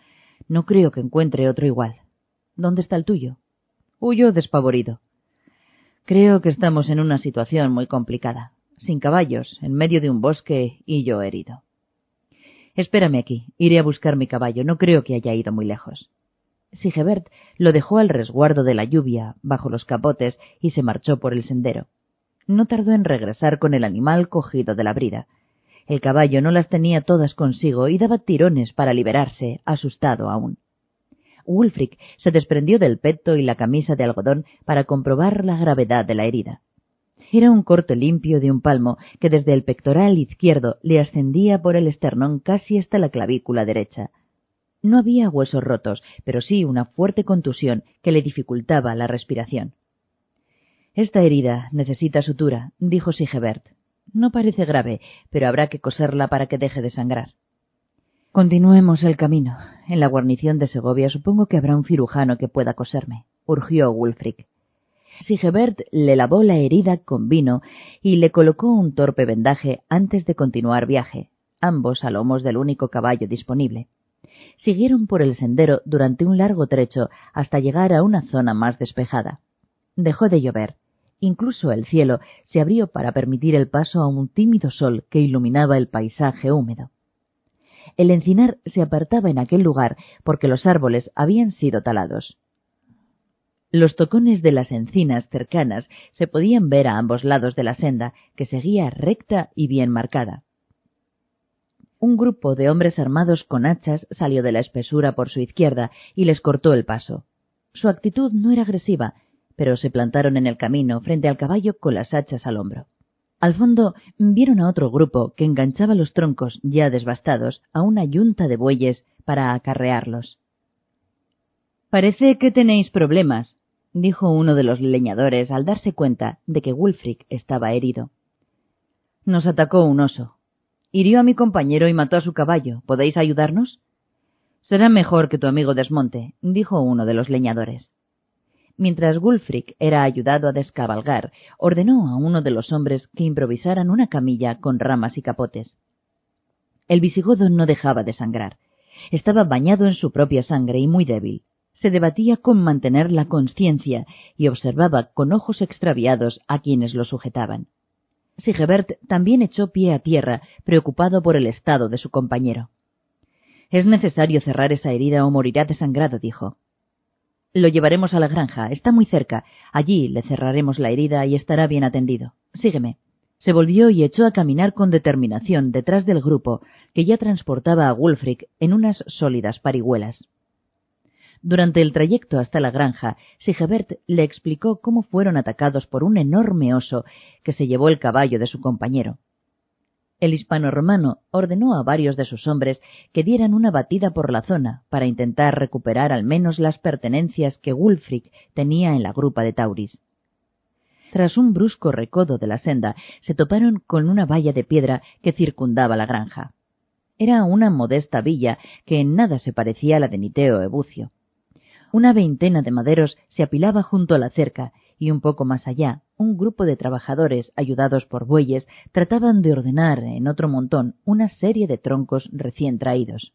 No creo que encuentre otro igual. ¿Dónde está el tuyo? Huyo despavorido. Creo que estamos en una situación muy complicada. Sin caballos, en medio de un bosque y yo herido. Espérame aquí. Iré a buscar mi caballo. No creo que haya ido muy lejos. Sigebert lo dejó al resguardo de la lluvia, bajo los capotes, y se marchó por el sendero. No tardó en regresar con el animal cogido de la brida. El caballo no las tenía todas consigo y daba tirones para liberarse, asustado aún. Wulfric se desprendió del peto y la camisa de algodón para comprobar la gravedad de la herida. Era un corte limpio de un palmo que desde el pectoral izquierdo le ascendía por el esternón casi hasta la clavícula derecha. No había huesos rotos, pero sí una fuerte contusión que le dificultaba la respiración. Esta herida necesita sutura, dijo Sigebert. No parece grave, pero habrá que coserla para que deje de sangrar. Continuemos el camino. En la guarnición de Segovia supongo que habrá un cirujano que pueda coserme, urgió Wulfric. Sigebert le lavó la herida con vino y le colocó un torpe vendaje antes de continuar viaje, ambos a lomos del único caballo disponible. Siguieron por el sendero durante un largo trecho hasta llegar a una zona más despejada. Dejó de llover. Incluso el cielo se abrió para permitir el paso a un tímido sol que iluminaba el paisaje húmedo. El encinar se apartaba en aquel lugar porque los árboles habían sido talados. Los tocones de las encinas cercanas se podían ver a ambos lados de la senda, que seguía recta y bien marcada. Un grupo de hombres armados con hachas salió de la espesura por su izquierda y les cortó el paso. Su actitud no era agresiva, pero se plantaron en el camino frente al caballo con las hachas al hombro. Al fondo vieron a otro grupo que enganchaba los troncos ya desbastados a una yunta de bueyes para acarrearlos. Parece que tenéis problemas, dijo uno de los leñadores al darse cuenta de que Wulfric estaba herido. Nos atacó un oso. Hirió a mi compañero y mató a su caballo. ¿Podéis ayudarnos? Será mejor que tu amigo desmonte, dijo uno de los leñadores. Mientras Wulfric era ayudado a descabalgar, ordenó a uno de los hombres que improvisaran una camilla con ramas y capotes. El visigodo no dejaba de sangrar. Estaba bañado en su propia sangre y muy débil se debatía con mantener la conciencia y observaba con ojos extraviados a quienes lo sujetaban. Sigebert también echó pie a tierra, preocupado por el estado de su compañero. Es necesario cerrar esa herida o morirá desangrado, dijo. Lo llevaremos a la granja, está muy cerca. Allí le cerraremos la herida y estará bien atendido. Sígueme. Se volvió y echó a caminar con determinación detrás del grupo, que ya transportaba a Wulfric en unas sólidas parihuelas. Durante el trayecto hasta la granja, Sigebert le explicó cómo fueron atacados por un enorme oso que se llevó el caballo de su compañero. El hispano-romano ordenó a varios de sus hombres que dieran una batida por la zona para intentar recuperar al menos las pertenencias que Wulfric tenía en la grupa de Tauris. Tras un brusco recodo de la senda, se toparon con una valla de piedra que circundaba la granja. Era una modesta villa que en nada se parecía a la de Niteo Ebucio. Una veintena de maderos se apilaba junto a la cerca y un poco más allá, un grupo de trabajadores, ayudados por bueyes, trataban de ordenar en otro montón una serie de troncos recién traídos.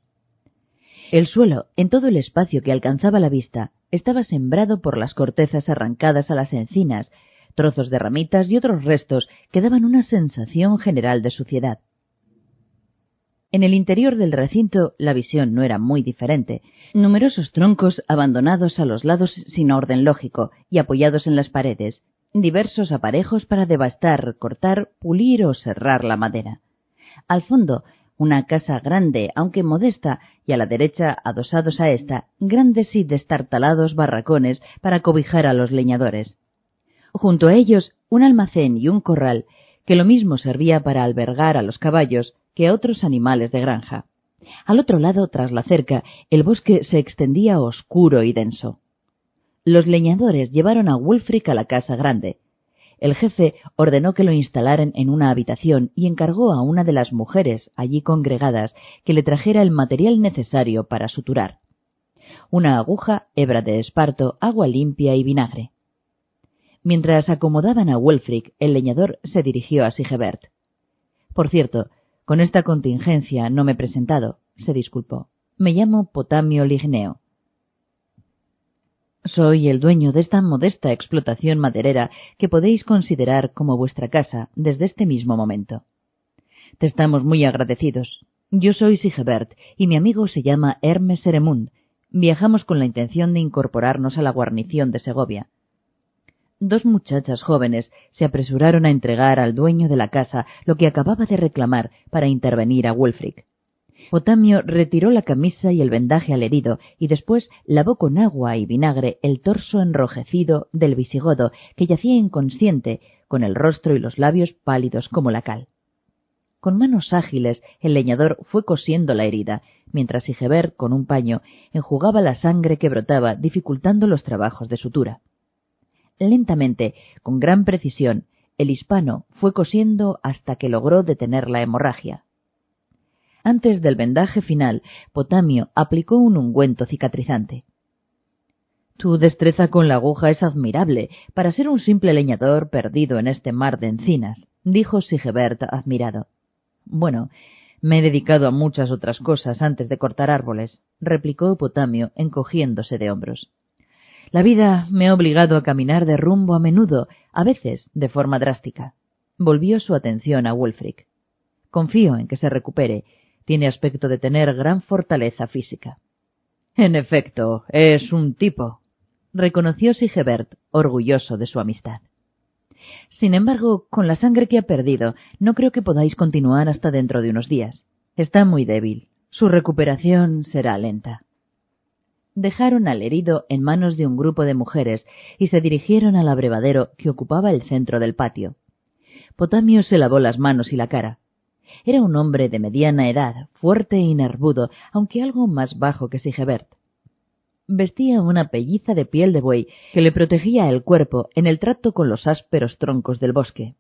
El suelo, en todo el espacio que alcanzaba la vista, estaba sembrado por las cortezas arrancadas a las encinas, trozos de ramitas y otros restos que daban una sensación general de suciedad. En el interior del recinto la visión no era muy diferente. Numerosos troncos abandonados a los lados sin orden lógico y apoyados en las paredes. Diversos aparejos para devastar, cortar, pulir o serrar la madera. Al fondo, una casa grande, aunque modesta, y a la derecha, adosados a esta, grandes y destartalados barracones para cobijar a los leñadores. Junto a ellos, un almacén y un corral, que lo mismo servía para albergar a los caballos, que a otros animales de granja. Al otro lado, tras la cerca, el bosque se extendía oscuro y denso. Los leñadores llevaron a Wulfric a la casa grande. El jefe ordenó que lo instalaran en una habitación y encargó a una de las mujeres allí congregadas que le trajera el material necesario para suturar. Una aguja, hebra de esparto, agua limpia y vinagre. Mientras acomodaban a Wulfric, el leñador se dirigió a Sigebert. Por cierto, con esta contingencia no me he presentado, se disculpó. Me llamo Potamio Ligneo. Soy el dueño de esta modesta explotación maderera que podéis considerar como vuestra casa desde este mismo momento. Te estamos muy agradecidos. Yo soy Sigebert y mi amigo se llama Hermes Eremund. Viajamos con la intención de incorporarnos a la guarnición de Segovia. Dos muchachas jóvenes se apresuraron a entregar al dueño de la casa lo que acababa de reclamar para intervenir a Wulfric. Potamio retiró la camisa y el vendaje al herido y después lavó con agua y vinagre el torso enrojecido del visigodo que yacía inconsciente con el rostro y los labios pálidos como la cal. Con manos ágiles el leñador fue cosiendo la herida, mientras Sigebert, con un paño, enjugaba la sangre que brotaba, dificultando los trabajos de sutura. Lentamente, con gran precisión, el hispano fue cosiendo hasta que logró detener la hemorragia. Antes del vendaje final, Potamio aplicó un ungüento cicatrizante. Tu destreza con la aguja es admirable para ser un simple leñador perdido en este mar de encinas, dijo Sigebert admirado. Bueno, me he dedicado a muchas otras cosas antes de cortar árboles, replicó Potamio, encogiéndose de hombros. La vida me ha obligado a caminar de rumbo a menudo, a veces de forma drástica. Volvió su atención a Wulfric. Confío en que se recupere. Tiene aspecto de tener gran fortaleza física. En efecto, es un tipo, reconoció Sigebert, orgulloso de su amistad. Sin embargo, con la sangre que ha perdido, no creo que podáis continuar hasta dentro de unos días. Está muy débil. Su recuperación será lenta. Dejaron al herido en manos de un grupo de mujeres y se dirigieron al abrevadero que ocupaba el centro del patio. Potamio se lavó las manos y la cara. Era un hombre de mediana edad, fuerte y nervudo, aunque algo más bajo que Sigebert. Vestía una pelliza de piel de buey que le protegía el cuerpo en el trato con los ásperos troncos del bosque.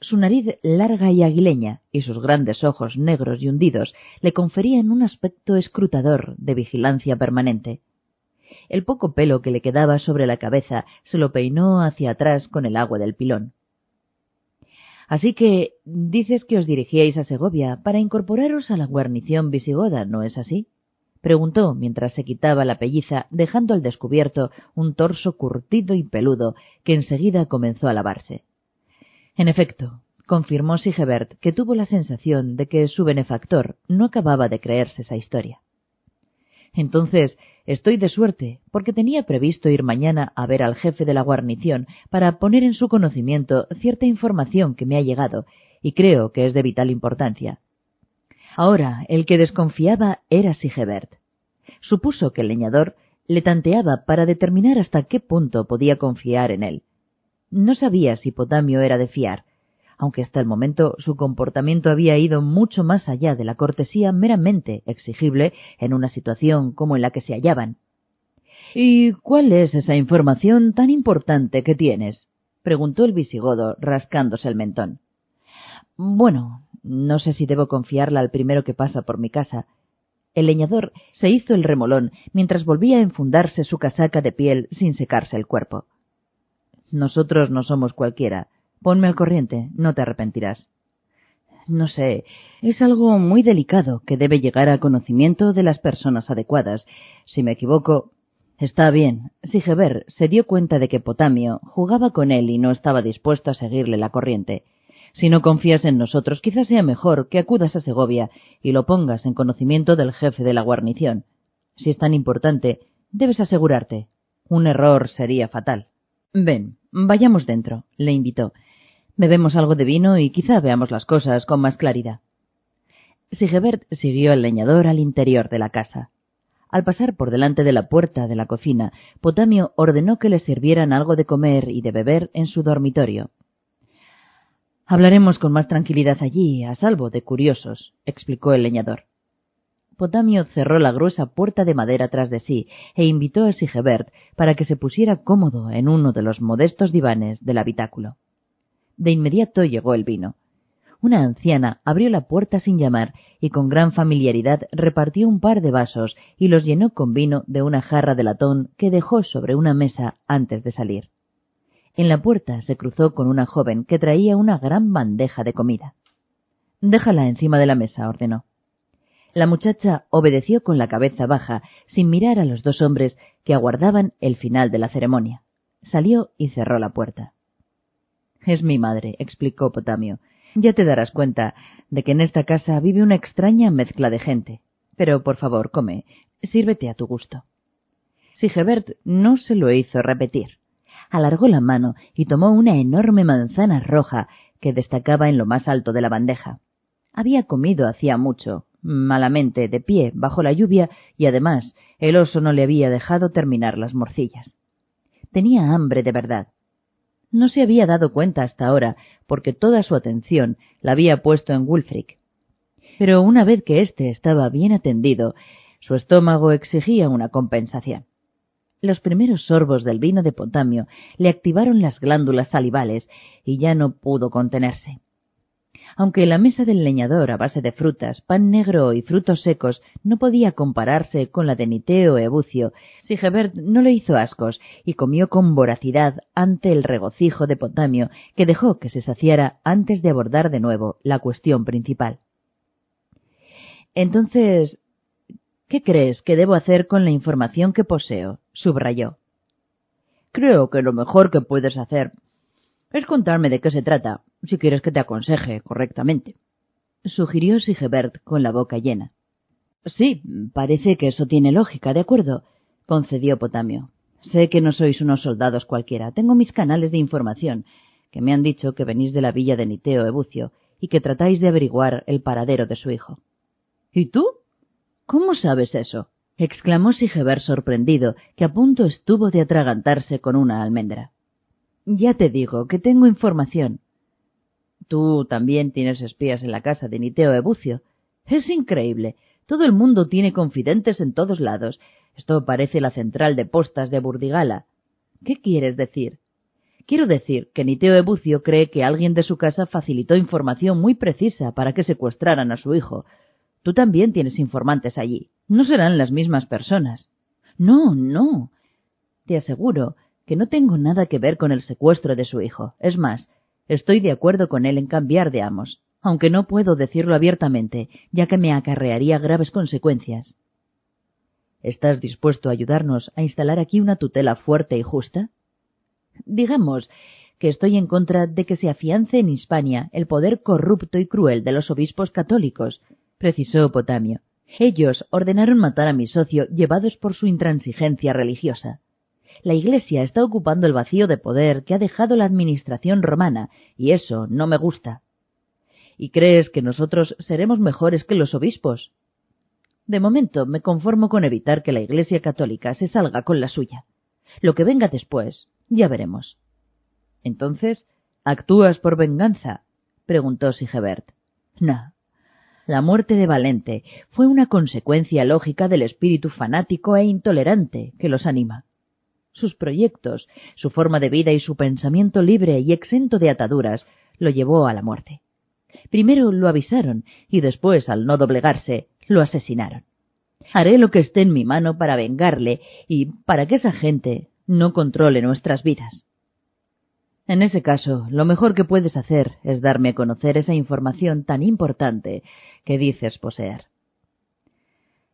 Su nariz larga y aguileña y sus grandes ojos negros y hundidos le conferían un aspecto escrutador de vigilancia permanente. El poco pelo que le quedaba sobre la cabeza se lo peinó hacia atrás con el agua del pilón. Así que dices que os dirigíais a Segovia para incorporaros a la guarnición visigoda, ¿no es así? preguntó mientras se quitaba la pelliza, dejando al descubierto un torso curtido y peludo que enseguida comenzó a lavarse. En efecto, confirmó Sigebert, que tuvo la sensación de que su benefactor no acababa de creerse esa historia. Entonces, estoy de suerte, porque tenía previsto ir mañana a ver al jefe de la guarnición para poner en su conocimiento cierta información que me ha llegado y creo que es de vital importancia. Ahora, el que desconfiaba era Sigebert. Supuso que el leñador le tanteaba para determinar hasta qué punto podía confiar en él. No sabía si Potamio era de fiar, aunque hasta el momento su comportamiento había ido mucho más allá de la cortesía meramente exigible en una situación como en la que se hallaban. ¿Y cuál es esa información tan importante que tienes? preguntó el visigodo, rascándose el mentón. Bueno, no sé si debo confiarla al primero que pasa por mi casa. El leñador se hizo el remolón mientras volvía a enfundarse su casaca de piel sin secarse el cuerpo. Nosotros no somos cualquiera. Ponme al corriente, no te arrepentirás. No sé, es algo muy delicado que debe llegar a conocimiento de las personas adecuadas. Si me equivoco. Está bien. Sigeber se dio cuenta de que Potamio jugaba con él y no estaba dispuesto a seguirle la corriente. Si no confías en nosotros, quizás sea mejor que acudas a Segovia y lo pongas en conocimiento del jefe de la guarnición. Si es tan importante, debes asegurarte. Un error sería fatal. Ven, vayamos dentro, le invitó. Bebemos algo de vino y quizá veamos las cosas con más claridad. Sigebert siguió al leñador al interior de la casa. Al pasar por delante de la puerta de la cocina, Potamio ordenó que le sirvieran algo de comer y de beber en su dormitorio. Hablaremos con más tranquilidad allí, a salvo de curiosos, explicó el leñador. Potamio cerró la gruesa puerta de madera tras de sí e invitó a Sigebert para que se pusiera cómodo en uno de los modestos divanes del habitáculo. De inmediato llegó el vino. Una anciana abrió la puerta sin llamar y con gran familiaridad repartió un par de vasos y los llenó con vino de una jarra de latón que dejó sobre una mesa antes de salir. En la puerta se cruzó con una joven que traía una gran bandeja de comida. Déjala encima de la mesa, ordenó. La muchacha obedeció con la cabeza baja, sin mirar a los dos hombres que aguardaban el final de la ceremonia. Salió y cerró la puerta. Es mi madre, explicó Potamio. Ya te darás cuenta de que en esta casa vive una extraña mezcla de gente. Pero, por favor, come. Sírvete a tu gusto. Sigebert no se lo hizo repetir alargó la mano y tomó una enorme manzana roja que destacaba en lo más alto de la bandeja. Había comido hacía mucho, malamente, de pie, bajo la lluvia, y además el oso no le había dejado terminar las morcillas. Tenía hambre de verdad. No se había dado cuenta hasta ahora, porque toda su atención la había puesto en Wulfric. Pero una vez que éste estaba bien atendido, su estómago exigía una compensación. Los primeros sorbos del vino de potamio le activaron las glándulas salivales y ya no pudo contenerse. Aunque la mesa del leñador a base de frutas, pan negro y frutos secos no podía compararse con la de Niteo Ebucio, Sigebert no le hizo ascos y comió con voracidad ante el regocijo de Potamio, que dejó que se saciara antes de abordar de nuevo la cuestión principal. Entonces, ¿qué crees que debo hacer con la información que poseo? subrayó. Creo que lo mejor que puedes hacer es contarme de qué se trata, si quieres que te aconseje correctamente. Sugirió Sigebert con la boca llena. Sí, parece que eso tiene lógica, de acuerdo, concedió Potamio. Sé que no sois unos soldados cualquiera. Tengo mis canales de información, que me han dicho que venís de la villa de Niteo Ebucio y que tratáis de averiguar el paradero de su hijo. ¿Y tú? ¿Cómo sabes eso? exclamó Sigebert sorprendido, que a punto estuvo de atragantarse con una almendra. Ya te digo que tengo información. Tú también tienes espías en la casa de Niteo Ebucio. Es increíble. Todo el mundo tiene confidentes en todos lados. Esto parece la central de postas de Burdigala. ¿Qué quieres decir? Quiero decir que Niteo Ebucio cree que alguien de su casa facilitó información muy precisa para que secuestraran a su hijo. Tú también tienes informantes allí. No serán las mismas personas. No, no. Te aseguro que no tengo nada que ver con el secuestro de su hijo. Es más, estoy de acuerdo con él en cambiar de amos, aunque no puedo decirlo abiertamente, ya que me acarrearía graves consecuencias. ¿Estás dispuesto a ayudarnos a instalar aquí una tutela fuerte y justa? Digamos que estoy en contra de que se afiance en Hispania el poder corrupto y cruel de los obispos católicos, precisó Potamio. Ellos ordenaron matar a mi socio llevados por su intransigencia religiosa la Iglesia está ocupando el vacío de poder que ha dejado la administración romana, y eso no me gusta. ¿Y crees que nosotros seremos mejores que los obispos? De momento me conformo con evitar que la Iglesia católica se salga con la suya. Lo que venga después, ya veremos. Entonces, ¿actúas por venganza? preguntó Sigebert. No. La muerte de Valente fue una consecuencia lógica del espíritu fanático e intolerante que los anima sus proyectos, su forma de vida y su pensamiento libre y exento de ataduras lo llevó a la muerte. Primero lo avisaron y después, al no doblegarse, lo asesinaron. Haré lo que esté en mi mano para vengarle y para que esa gente no controle nuestras vidas. En ese caso, lo mejor que puedes hacer es darme a conocer esa información tan importante que dices poseer.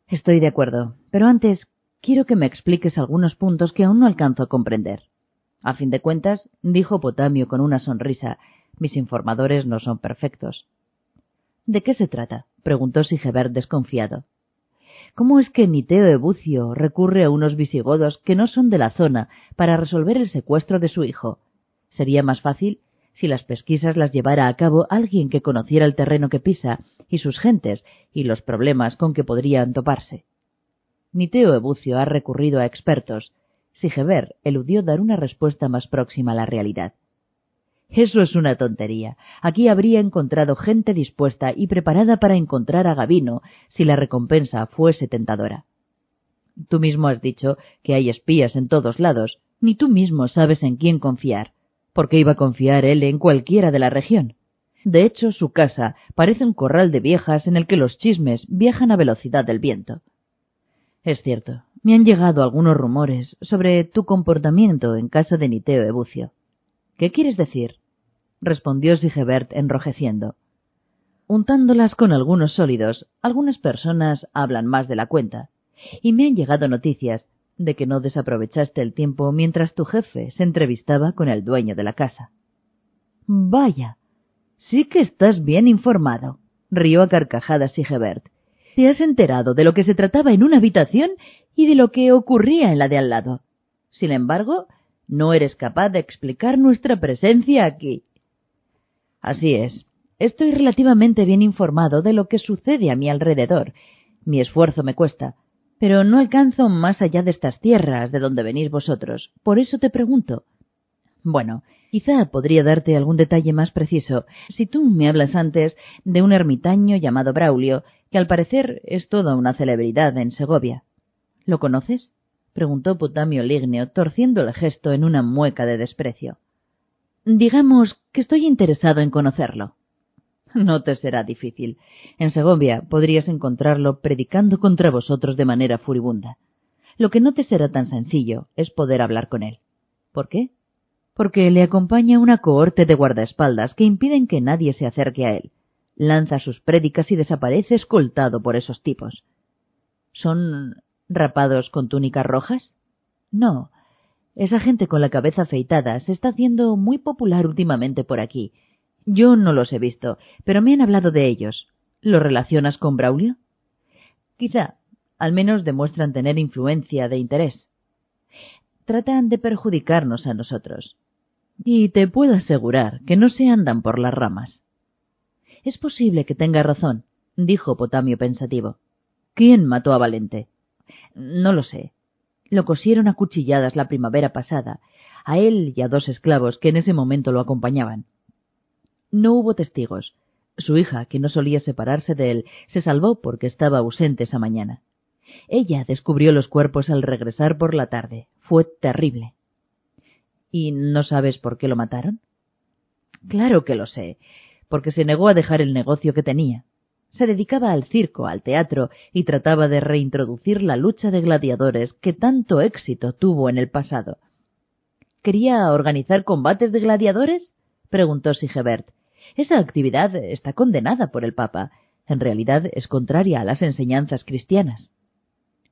Estoy de acuerdo, pero antes quiero que me expliques algunos puntos que aún no alcanzo a comprender. A fin de cuentas, dijo Potamio con una sonrisa, mis informadores no son perfectos. ¿De qué se trata? preguntó Sigebert desconfiado. ¿Cómo es que Niteo Ebucio recurre a unos visigodos que no son de la zona para resolver el secuestro de su hijo? Sería más fácil si las pesquisas las llevara a cabo alguien que conociera el terreno que pisa y sus gentes y los problemas con que podrían toparse. Niteo Ebucio ha recurrido a expertos. Sigeber eludió dar una respuesta más próxima a la realidad. Eso es una tontería. Aquí habría encontrado gente dispuesta y preparada para encontrar a Gavino si la recompensa fuese tentadora. Tú mismo has dicho que hay espías en todos lados, ni tú mismo sabes en quién confiar. ¿Por qué iba a confiar él en cualquiera de la región? De hecho, su casa parece un corral de viejas en el que los chismes viajan a velocidad del viento. Es cierto, me han llegado algunos rumores sobre tu comportamiento en casa de Niteo Ebucio. ¿Qué quieres decir? respondió Sigebert enrojeciendo. Untándolas con algunos sólidos, algunas personas hablan más de la cuenta, y me han llegado noticias de que no desaprovechaste el tiempo mientras tu jefe se entrevistaba con el dueño de la casa. Vaya, sí que estás bien informado, rió a carcajadas Sigebert, te has enterado de lo que se trataba en una habitación y de lo que ocurría en la de al lado. Sin embargo, no eres capaz de explicar nuestra presencia aquí. Así es. Estoy relativamente bien informado de lo que sucede a mi alrededor. Mi esfuerzo me cuesta, pero no alcanzo más allá de estas tierras de donde venís vosotros. Por eso te pregunto. Bueno, quizá podría darte algún detalle más preciso si tú me hablas antes de un ermitaño llamado Braulio, que al parecer es toda una celebridad en Segovia. ¿Lo conoces? preguntó Putamio Ligneo, torciendo el gesto en una mueca de desprecio. Digamos que estoy interesado en conocerlo. No te será difícil. En Segovia podrías encontrarlo predicando contra vosotros de manera furibunda. Lo que no te será tan sencillo es poder hablar con él. ¿Por qué? Porque le acompaña una cohorte de guardaespaldas que impiden que nadie se acerque a él. Lanza sus prédicas y desaparece escoltado por esos tipos. ¿Son rapados con túnicas rojas? No. Esa gente con la cabeza afeitada se está haciendo muy popular últimamente por aquí. Yo no los he visto, pero me han hablado de ellos. ¿Lo relacionas con Braulio? Quizá. Al menos demuestran tener influencia de interés. Tratan de perjudicarnos a nosotros. Y te puedo asegurar que no se andan por las ramas. Es posible que tenga razón, dijo Potamio pensativo. ¿Quién mató a Valente? No lo sé. Lo cosieron a cuchilladas la primavera pasada, a él y a dos esclavos que en ese momento lo acompañaban. No hubo testigos. Su hija, que no solía separarse de él, se salvó porque estaba ausente esa mañana. Ella descubrió los cuerpos al regresar por la tarde. Fue terrible. ¿Y no sabes por qué lo mataron? Claro que lo sé, porque se negó a dejar el negocio que tenía se dedicaba al circo, al teatro, y trataba de reintroducir la lucha de gladiadores que tanto éxito tuvo en el pasado. ¿Quería organizar combates de gladiadores? preguntó Sigebert. Esa actividad está condenada por el Papa. En realidad es contraria a las enseñanzas cristianas.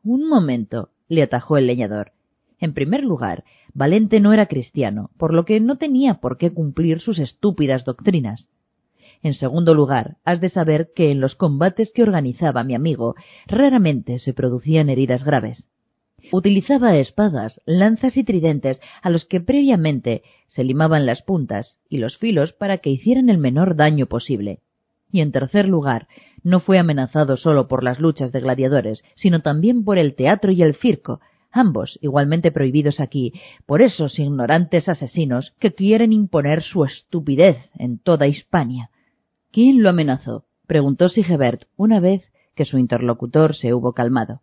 Un momento, le atajó el leñador. En primer lugar, Valente no era cristiano, por lo que no tenía por qué cumplir sus estúpidas doctrinas. En segundo lugar, has de saber que en los combates que organizaba mi amigo raramente se producían heridas graves. Utilizaba espadas, lanzas y tridentes a los que previamente se limaban las puntas y los filos para que hicieran el menor daño posible. Y en tercer lugar, no fue amenazado solo por las luchas de gladiadores, sino también por el teatro y el circo, ambos igualmente prohibidos aquí, por esos ignorantes asesinos que quieren imponer su estupidez en toda Hispania. ¿Quién lo amenazó? preguntó Sigebert una vez que su interlocutor se hubo calmado.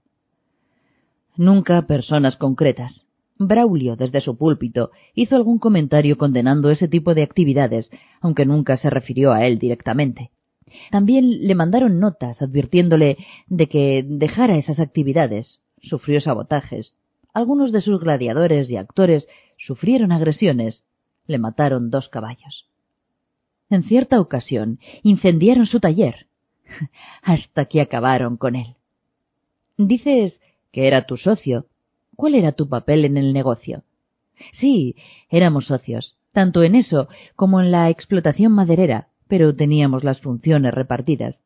Nunca personas concretas. Braulio, desde su púlpito, hizo algún comentario condenando ese tipo de actividades, aunque nunca se refirió a él directamente. También le mandaron notas advirtiéndole de que dejara esas actividades. Sufrió sabotajes. Algunos de sus gladiadores y actores sufrieron agresiones. Le mataron dos caballos. En cierta ocasión incendiaron su taller, hasta que acabaron con él. Dices que era tu socio. ¿Cuál era tu papel en el negocio? Sí, éramos socios, tanto en eso como en la explotación maderera, pero teníamos las funciones repartidas.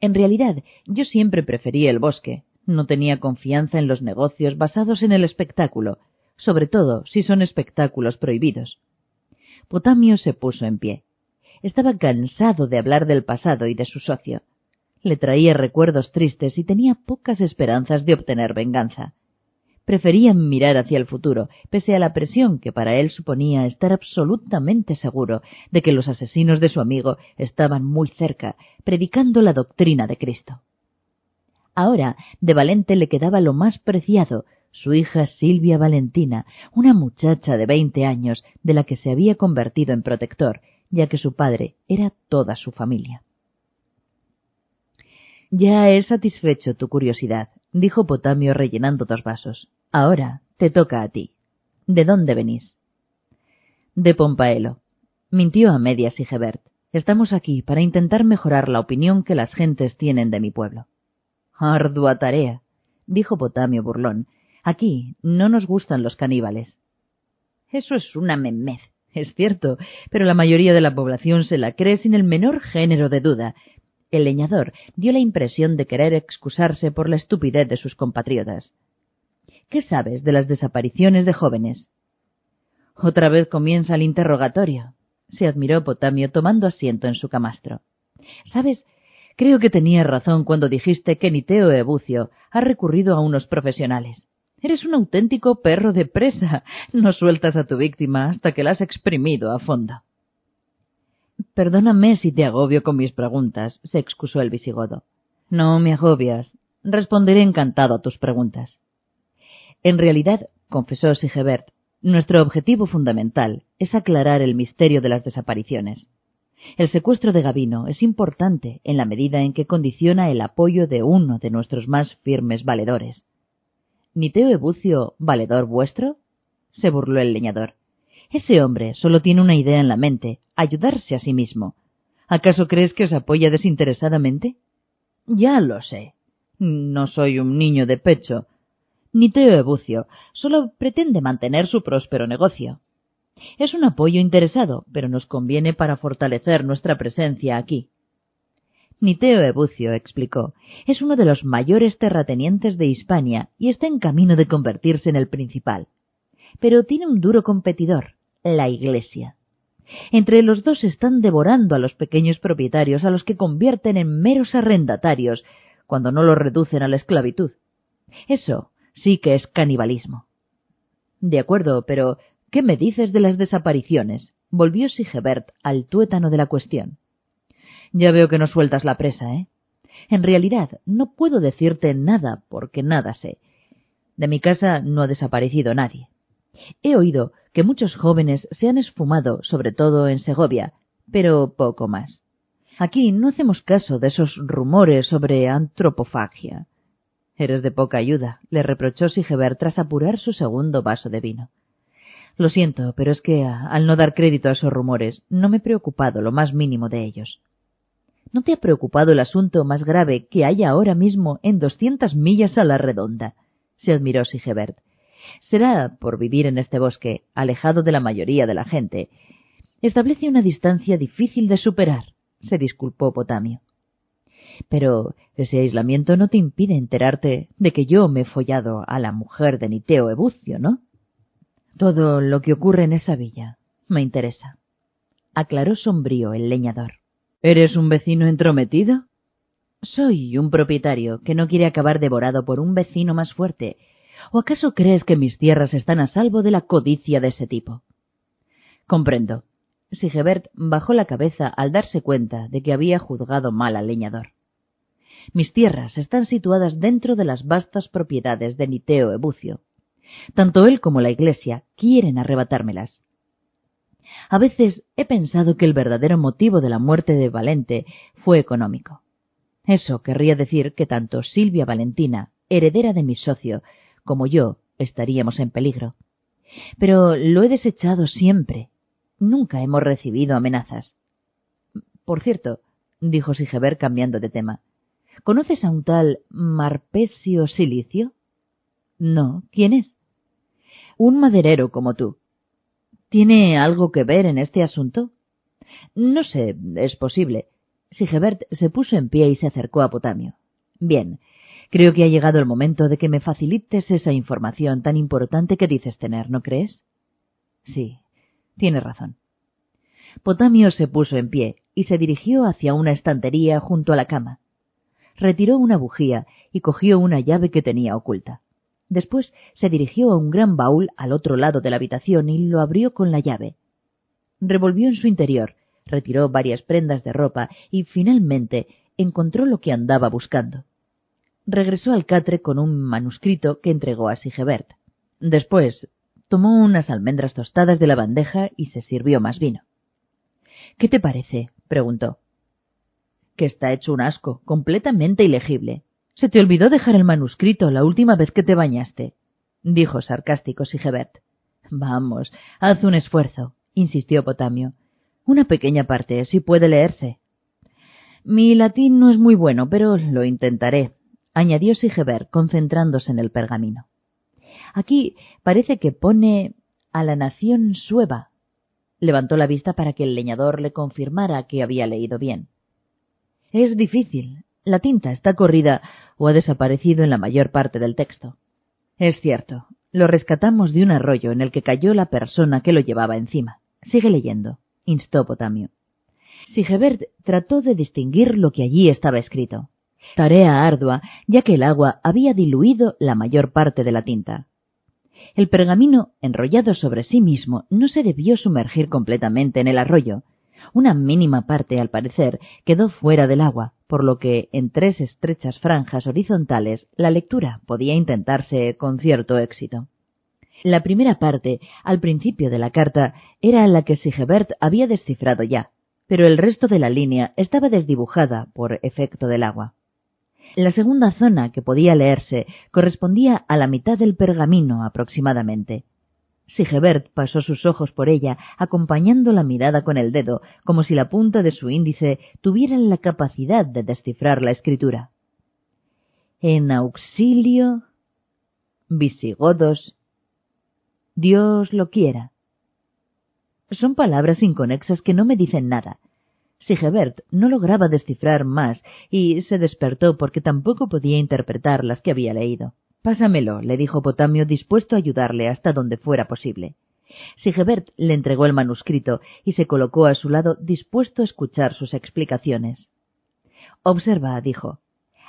En realidad, yo siempre prefería el bosque. No tenía confianza en los negocios basados en el espectáculo, sobre todo si son espectáculos prohibidos. Potamio se puso en pie. Estaba cansado de hablar del pasado y de su socio. Le traía recuerdos tristes y tenía pocas esperanzas de obtener venganza. Prefería mirar hacia el futuro, pese a la presión que para él suponía estar absolutamente seguro de que los asesinos de su amigo estaban muy cerca, predicando la doctrina de Cristo. Ahora, de Valente le quedaba lo más preciado, su hija Silvia Valentina, una muchacha de veinte años de la que se había convertido en protector ya que su padre era toda su familia. Ya he satisfecho tu curiosidad, dijo Potamio rellenando dos vasos. Ahora te toca a ti. ¿De dónde venís? De Pompaelo. Mintió a medias Sigebert. Estamos aquí para intentar mejorar la opinión que las gentes tienen de mi pueblo. Ardua tarea, dijo Potamio burlón. Aquí no nos gustan los caníbales. Eso es una memez, es cierto, pero la mayoría de la población se la cree sin el menor género de duda. El leñador dio la impresión de querer excusarse por la estupidez de sus compatriotas. ¿Qué sabes de las desapariciones de jóvenes? Otra vez comienza el interrogatorio. Se admiró Potamio tomando asiento en su camastro. ¿Sabes? Creo que tenías razón cuando dijiste que Niteo Ebucio ha recurrido a unos profesionales. Eres un auténtico perro de presa. No sueltas a tu víctima hasta que la has exprimido a fondo. Perdóname si te agobio con mis preguntas, se excusó el visigodo. No me agobias. Responderé encantado a tus preguntas. En realidad, confesó Sigebert, nuestro objetivo fundamental es aclarar el misterio de las desapariciones. El secuestro de Gavino es importante en la medida en que condiciona el apoyo de uno de nuestros más firmes valedores. ¿Niteo Ebucio, valedor vuestro? se burló el leñador. Ese hombre solo tiene una idea en la mente, ayudarse a sí mismo. ¿Acaso crees que os apoya desinteresadamente? Ya lo sé. No soy un niño de pecho. Niteo Ebucio solo pretende mantener su próspero negocio. Es un apoyo interesado, pero nos conviene para fortalecer nuestra presencia aquí. Niteo Ebucio, explicó, es uno de los mayores terratenientes de Hispania y está en camino de convertirse en el principal. Pero tiene un duro competidor, la Iglesia. Entre los dos están devorando a los pequeños propietarios, a los que convierten en meros arrendatarios, cuando no los reducen a la esclavitud. Eso sí que es canibalismo. De acuerdo, pero ¿qué me dices de las desapariciones? volvió Sigebert al tuétano de la cuestión. Ya veo que no sueltas la presa, ¿eh? En realidad, no puedo decirte nada porque nada sé. De mi casa no ha desaparecido nadie. He oído que muchos jóvenes se han esfumado, sobre todo en Segovia, pero poco más. Aquí no hacemos caso de esos rumores sobre antropofagia. Eres de poca ayuda, le reprochó Sigebert tras apurar su segundo vaso de vino. Lo siento, pero es que, al no dar crédito a esos rumores, no me he preocupado lo más mínimo de ellos. ¿No te ha preocupado el asunto más grave que hay ahora mismo en doscientas millas a la redonda? se admiró Sigebert. Será por vivir en este bosque, alejado de la mayoría de la gente. Establece una distancia difícil de superar, se disculpó Potamio. Pero ese aislamiento no te impide enterarte de que yo me he follado a la mujer de Niteo Ebucio, ¿no? Todo lo que ocurre en esa villa me interesa. Aclaró sombrío el leñador. ¿Eres un vecino entrometido? Soy un propietario que no quiere acabar devorado por un vecino más fuerte. ¿O acaso crees que mis tierras están a salvo de la codicia de ese tipo? Comprendo. Sigebert bajó la cabeza al darse cuenta de que había juzgado mal al leñador. Mis tierras están situadas dentro de las vastas propiedades de Niteo Ebucio. Tanto él como la Iglesia quieren arrebatármelas. A veces he pensado que el verdadero motivo de la muerte de Valente fue económico. Eso querría decir que tanto Silvia Valentina, heredera de mi socio, como yo estaríamos en peligro. Pero lo he desechado siempre. Nunca hemos recibido amenazas. Por cierto, dijo Sigeber cambiando de tema, ¿Conoces a un tal Marpesio Silicio? No. ¿Quién es? Un maderero como tú. ¿Tiene algo que ver en este asunto? No sé, es posible. Sigebert se puso en pie y se acercó a Potamio. Bien, creo que ha llegado el momento de que me facilites esa información tan importante que dices tener, ¿no crees? Sí, tienes razón. Potamio se puso en pie y se dirigió hacia una estantería junto a la cama retiró una bujía y cogió una llave que tenía oculta. Después se dirigió a un gran baúl al otro lado de la habitación y lo abrió con la llave. Revolvió en su interior, retiró varias prendas de ropa y finalmente encontró lo que andaba buscando. Regresó al catre con un manuscrito que entregó a Sigebert. Después tomó unas almendras tostadas de la bandeja y se sirvió más vino. ¿Qué te parece? preguntó que está hecho un asco, completamente ilegible. Se te olvidó dejar el manuscrito la última vez que te bañaste, dijo sarcástico Sigebert. Vamos, haz un esfuerzo, insistió Potamio. Una pequeña parte, si puede leerse. Mi latín no es muy bueno, pero lo intentaré, añadió Sigebert, concentrándose en el pergamino. Aquí parece que pone a la nación sueva. Levantó la vista para que el leñador le confirmara que había leído bien. Es difícil. La tinta está corrida o ha desaparecido en la mayor parte del texto. Es cierto. Lo rescatamos de un arroyo en el que cayó la persona que lo llevaba encima. Sigue leyendo, instó Potamio. Sigebert trató de distinguir lo que allí estaba escrito. Tarea ardua, ya que el agua había diluido la mayor parte de la tinta. El pergamino, enrollado sobre sí mismo, no se debió sumergir completamente en el arroyo. Una mínima parte, al parecer, quedó fuera del agua, por lo que en tres estrechas franjas horizontales la lectura podía intentarse con cierto éxito. La primera parte, al principio de la carta, era la que Sigebert había descifrado ya, pero el resto de la línea estaba desdibujada por efecto del agua. La segunda zona que podía leerse correspondía a la mitad del pergamino aproximadamente. Sigebert pasó sus ojos por ella, acompañando la mirada con el dedo, como si la punta de su índice tuviera la capacidad de descifrar la escritura. En auxilio, visigodos, Dios lo quiera. Son palabras inconexas que no me dicen nada. Sigebert no lograba descifrar más y se despertó porque tampoco podía interpretar las que había leído. Pásamelo, le dijo Potamio, dispuesto a ayudarle hasta donde fuera posible. Sigebert le entregó el manuscrito y se colocó a su lado dispuesto a escuchar sus explicaciones. Observa, dijo.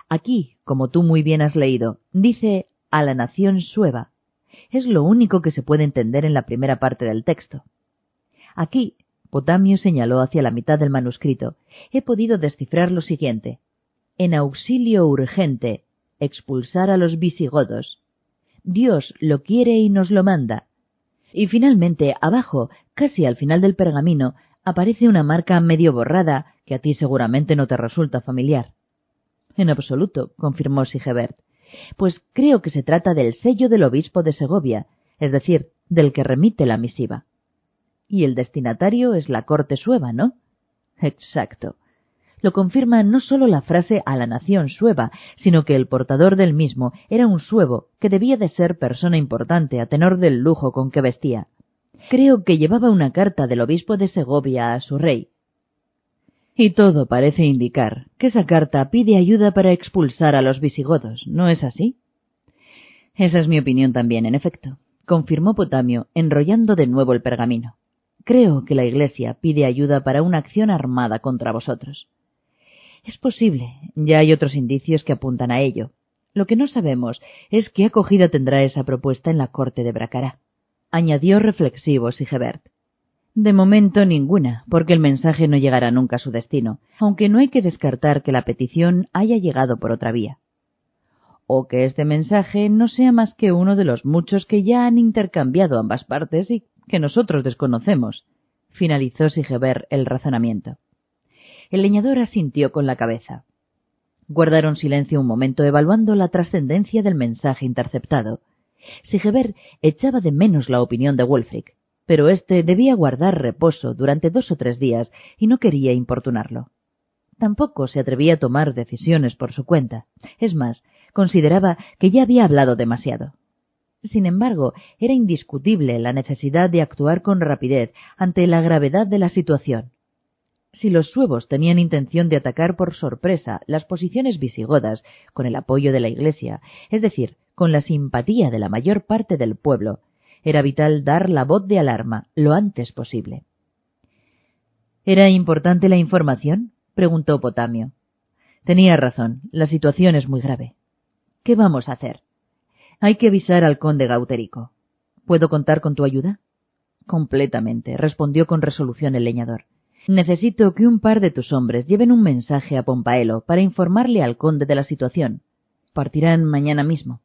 Aquí, como tú muy bien has leído, dice a la nación sueva, es lo único que se puede entender en la primera parte del texto. Aquí, Potamio señaló hacia la mitad del manuscrito, he podido descifrar lo siguiente. En auxilio urgente, expulsar a los visigodos. Dios lo quiere y nos lo manda. Y finalmente, abajo, casi al final del pergamino, aparece una marca medio borrada que a ti seguramente no te resulta familiar. En absoluto, confirmó Sigebert pues creo que se trata del sello del obispo de Segovia, es decir, del que remite la misiva. Y el destinatario es la corte sueva, ¿no? Exacto. Lo confirma no sólo la frase a la nación sueva, sino que el portador del mismo era un suevo que debía de ser persona importante a tenor del lujo con que vestía. Creo que llevaba una carta del obispo de Segovia a su rey, y todo parece indicar que esa carta pide ayuda para expulsar a los visigodos, ¿no es así? Esa es mi opinión también, en efecto, confirmó Potamio, enrollando de nuevo el pergamino. Creo que la Iglesia pide ayuda para una acción armada contra vosotros. Es posible, ya hay otros indicios que apuntan a ello. Lo que no sabemos es qué acogida tendrá esa propuesta en la corte de Bracará, añadió reflexivo Sigebert. De momento ninguna, porque el mensaje no llegará nunca a su destino, aunque no hay que descartar que la petición haya llegado por otra vía. O que este mensaje no sea más que uno de los muchos que ya han intercambiado ambas partes y que nosotros desconocemos, finalizó Sigeber el razonamiento. El leñador asintió con la cabeza. Guardaron silencio un momento evaluando la trascendencia del mensaje interceptado. Sigeber echaba de menos la opinión de Wolfric pero éste debía guardar reposo durante dos o tres días y no quería importunarlo. Tampoco se atrevía a tomar decisiones por su cuenta. Es más, consideraba que ya había hablado demasiado. Sin embargo, era indiscutible la necesidad de actuar con rapidez ante la gravedad de la situación. Si los suevos tenían intención de atacar por sorpresa las posiciones visigodas con el apoyo de la Iglesia, es decir, con la simpatía de la mayor parte del pueblo, era vital dar la voz de alarma lo antes posible. ¿Era importante la información? preguntó Potamio. Tenía razón, la situación es muy grave. ¿Qué vamos a hacer? Hay que avisar al conde Gauterico. ¿Puedo contar con tu ayuda? Completamente, respondió con resolución el leñador. Necesito que un par de tus hombres lleven un mensaje a Pompaelo para informarle al conde de la situación. Partirán mañana mismo.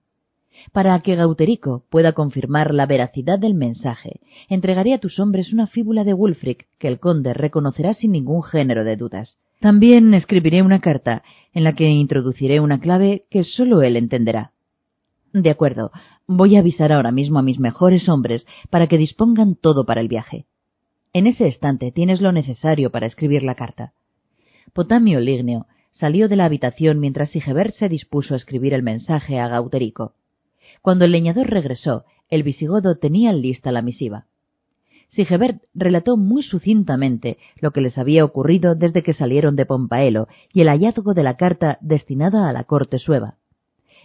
Para que Gauterico pueda confirmar la veracidad del mensaje, entregaré a tus hombres una fíbula de Wulfric que el conde reconocerá sin ningún género de dudas. También escribiré una carta en la que introduciré una clave que sólo él entenderá. De acuerdo, voy a avisar ahora mismo a mis mejores hombres para que dispongan todo para el viaje. En ese instante tienes lo necesario para escribir la carta. Potamio Ligneo salió de la habitación mientras Sigebert se dispuso a escribir el mensaje a Gauterico. Cuando el leñador regresó, el visigodo tenía lista la misiva. Sigebert relató muy sucintamente lo que les había ocurrido desde que salieron de Pompaelo y el hallazgo de la carta destinada a la corte sueva.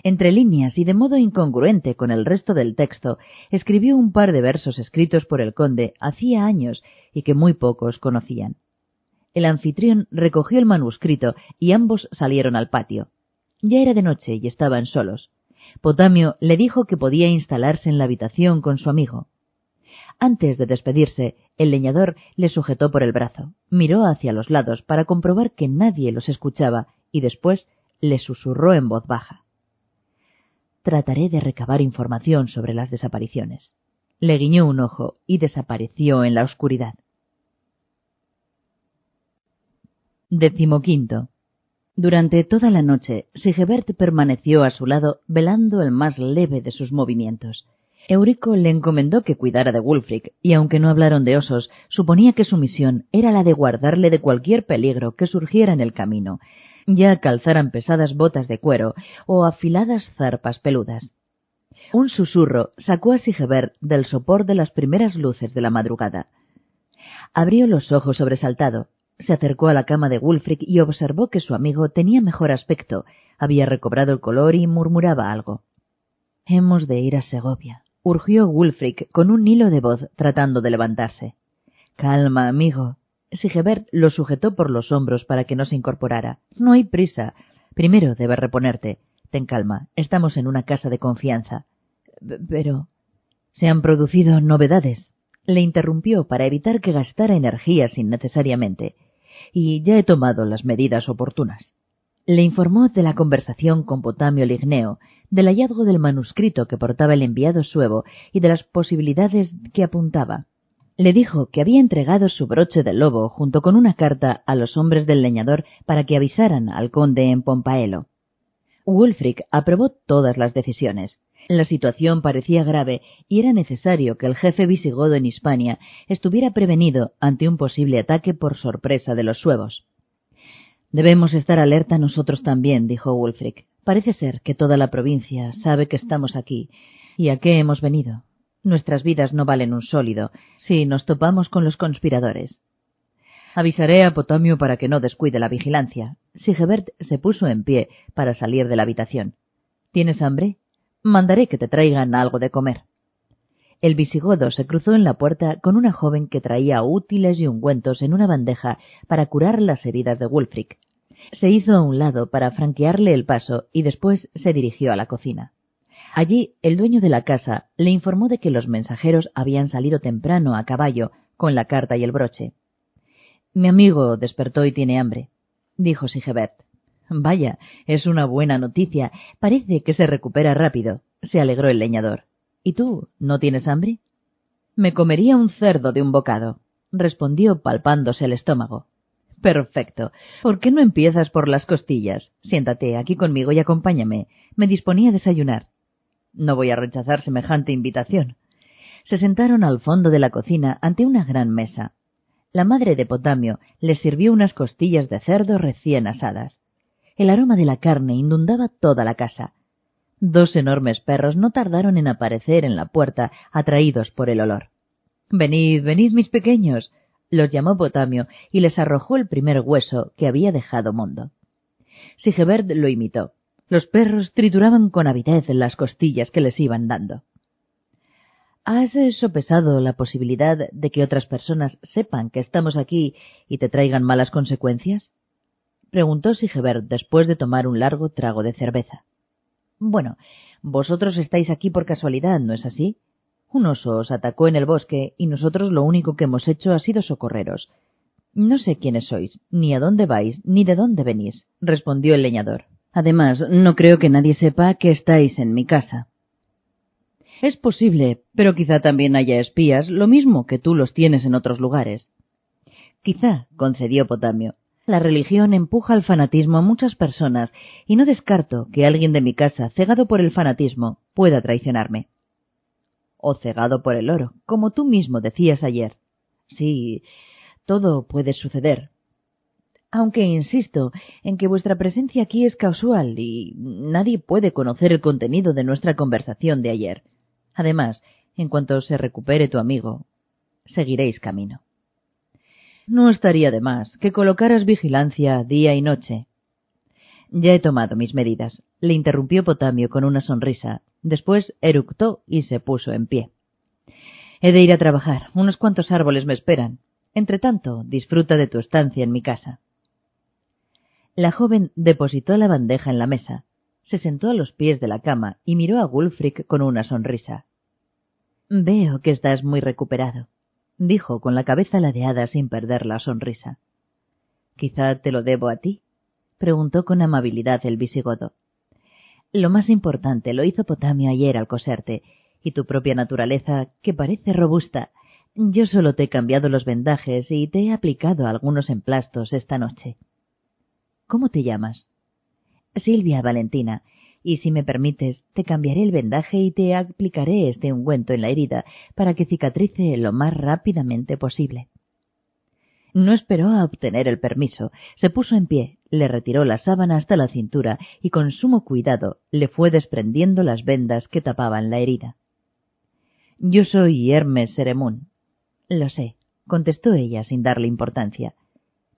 Entre líneas y de modo incongruente con el resto del texto, escribió un par de versos escritos por el conde hacía años y que muy pocos conocían. El anfitrión recogió el manuscrito y ambos salieron al patio. Ya era de noche y estaban solos. Potamio le dijo que podía instalarse en la habitación con su amigo. Antes de despedirse, el leñador le sujetó por el brazo, miró hacia los lados para comprobar que nadie los escuchaba y después le susurró en voz baja. Trataré de recabar información sobre las desapariciones. Le guiñó un ojo y desapareció en la oscuridad. Decimoquinto. Durante toda la noche, Sigebert permaneció a su lado velando el más leve de sus movimientos. Eurico le encomendó que cuidara de Wulfric, y aunque no hablaron de osos, suponía que su misión era la de guardarle de cualquier peligro que surgiera en el camino, ya calzaran pesadas botas de cuero o afiladas zarpas peludas. Un susurro sacó a Sigebert del sopor de las primeras luces de la madrugada. Abrió los ojos sobresaltado, se acercó a la cama de Wulfric y observó que su amigo tenía mejor aspecto, había recobrado el color y murmuraba algo. Hemos de ir a Segovia, urgió Wulfric con un hilo de voz tratando de levantarse. Calma, amigo. Sigebert lo sujetó por los hombros para que no se incorporara. No hay prisa. Primero debes reponerte. Ten calma. Estamos en una casa de confianza. Pero. Se han producido novedades. Le interrumpió para evitar que gastara energías innecesariamente. Y ya he tomado las medidas oportunas. Le informó de la conversación con Potamio Ligneo, del hallazgo del manuscrito que portaba el enviado suevo y de las posibilidades que apuntaba. Le dijo que había entregado su broche de lobo junto con una carta a los hombres del leñador para que avisaran al conde en Pompaelo. Wulfric aprobó todas las decisiones. La situación parecía grave y era necesario que el jefe visigodo en Hispania estuviera prevenido ante un posible ataque por sorpresa de los suevos. Debemos estar alerta nosotros también, dijo Wulfric. Parece ser que toda la provincia sabe que estamos aquí. ¿Y a qué hemos venido? Nuestras vidas no valen un sólido si nos topamos con los conspiradores. Avisaré a Potamio para que no descuide la vigilancia. Sigebert se puso en pie para salir de la habitación. ¿Tienes hambre? Mandaré que te traigan algo de comer. El visigodo se cruzó en la puerta con una joven que traía útiles y ungüentos en una bandeja para curar las heridas de Wulfric. Se hizo a un lado para franquearle el paso y después se dirigió a la cocina. Allí el dueño de la casa le informó de que los mensajeros habían salido temprano a caballo con la carta y el broche. Mi amigo despertó y tiene hambre, dijo Sigebert. Vaya, es una buena noticia. Parece que se recupera rápido, se alegró el leñador. ¿Y tú, no tienes hambre? Me comería un cerdo de un bocado, respondió palpándose el estómago. Perfecto. ¿Por qué no empiezas por las costillas? Siéntate aquí conmigo y acompáñame. Me disponía a desayunar. No voy a rechazar semejante invitación. Se sentaron al fondo de la cocina ante una gran mesa. La madre de Potamio les sirvió unas costillas de cerdo recién asadas. El aroma de la carne inundaba toda la casa. Dos enormes perros no tardaron en aparecer en la puerta, atraídos por el olor. Venid, venid, mis pequeños, los llamó Potamio y les arrojó el primer hueso que había dejado Mondo. Sigebert lo imitó. Los perros trituraban con avidez las costillas que les iban dando. ¿Has sopesado la posibilidad de que otras personas sepan que estamos aquí y te traigan malas consecuencias? preguntó Sigebert después de tomar un largo trago de cerveza. Bueno, vosotros estáis aquí por casualidad, ¿no es así? Un oso os atacó en el bosque y nosotros lo único que hemos hecho ha sido socorreros. No sé quiénes sois, ni a dónde vais, ni de dónde venís, respondió el leñador. Además, no creo que nadie sepa que estáis en mi casa. Es posible, pero quizá también haya espías, lo mismo que tú los tienes en otros lugares. Quizá, concedió Potamio. La religión empuja al fanatismo a muchas personas, y no descarto que alguien de mi casa, cegado por el fanatismo, pueda traicionarme o cegado por el oro, como tú mismo decías ayer. Sí, todo puede suceder. Aunque insisto en que vuestra presencia aquí es casual y nadie puede conocer el contenido de nuestra conversación de ayer. Además, en cuanto se recupere tu amigo, seguiréis camino. No estaría de más que colocaras vigilancia día y noche. Ya he tomado mis medidas, le interrumpió Potamio con una sonrisa. Después eructó y se puso en pie. He de ir a trabajar. Unos cuantos árboles me esperan. Entretanto, disfruta de tu estancia en mi casa. La joven depositó la bandeja en la mesa, se sentó a los pies de la cama y miró a Wulfric con una sonrisa. Veo que estás muy recuperado, dijo con la cabeza ladeada sin perder la sonrisa. Quizá te lo debo a ti, preguntó con amabilidad el visigodo. Lo más importante lo hizo Potamio ayer al coserte, y tu propia naturaleza, que parece robusta. Yo solo te he cambiado los vendajes y te he aplicado algunos emplastos esta noche. ¿Cómo te llamas? Silvia Valentina, y si me permites, te cambiaré el vendaje y te aplicaré este ungüento en la herida para que cicatrice lo más rápidamente posible. No esperó a obtener el permiso, se puso en pie, le retiró la sábana hasta la cintura y con sumo cuidado le fue desprendiendo las vendas que tapaban la herida. Yo soy Hermes Seremún. Lo sé, contestó ella sin darle importancia.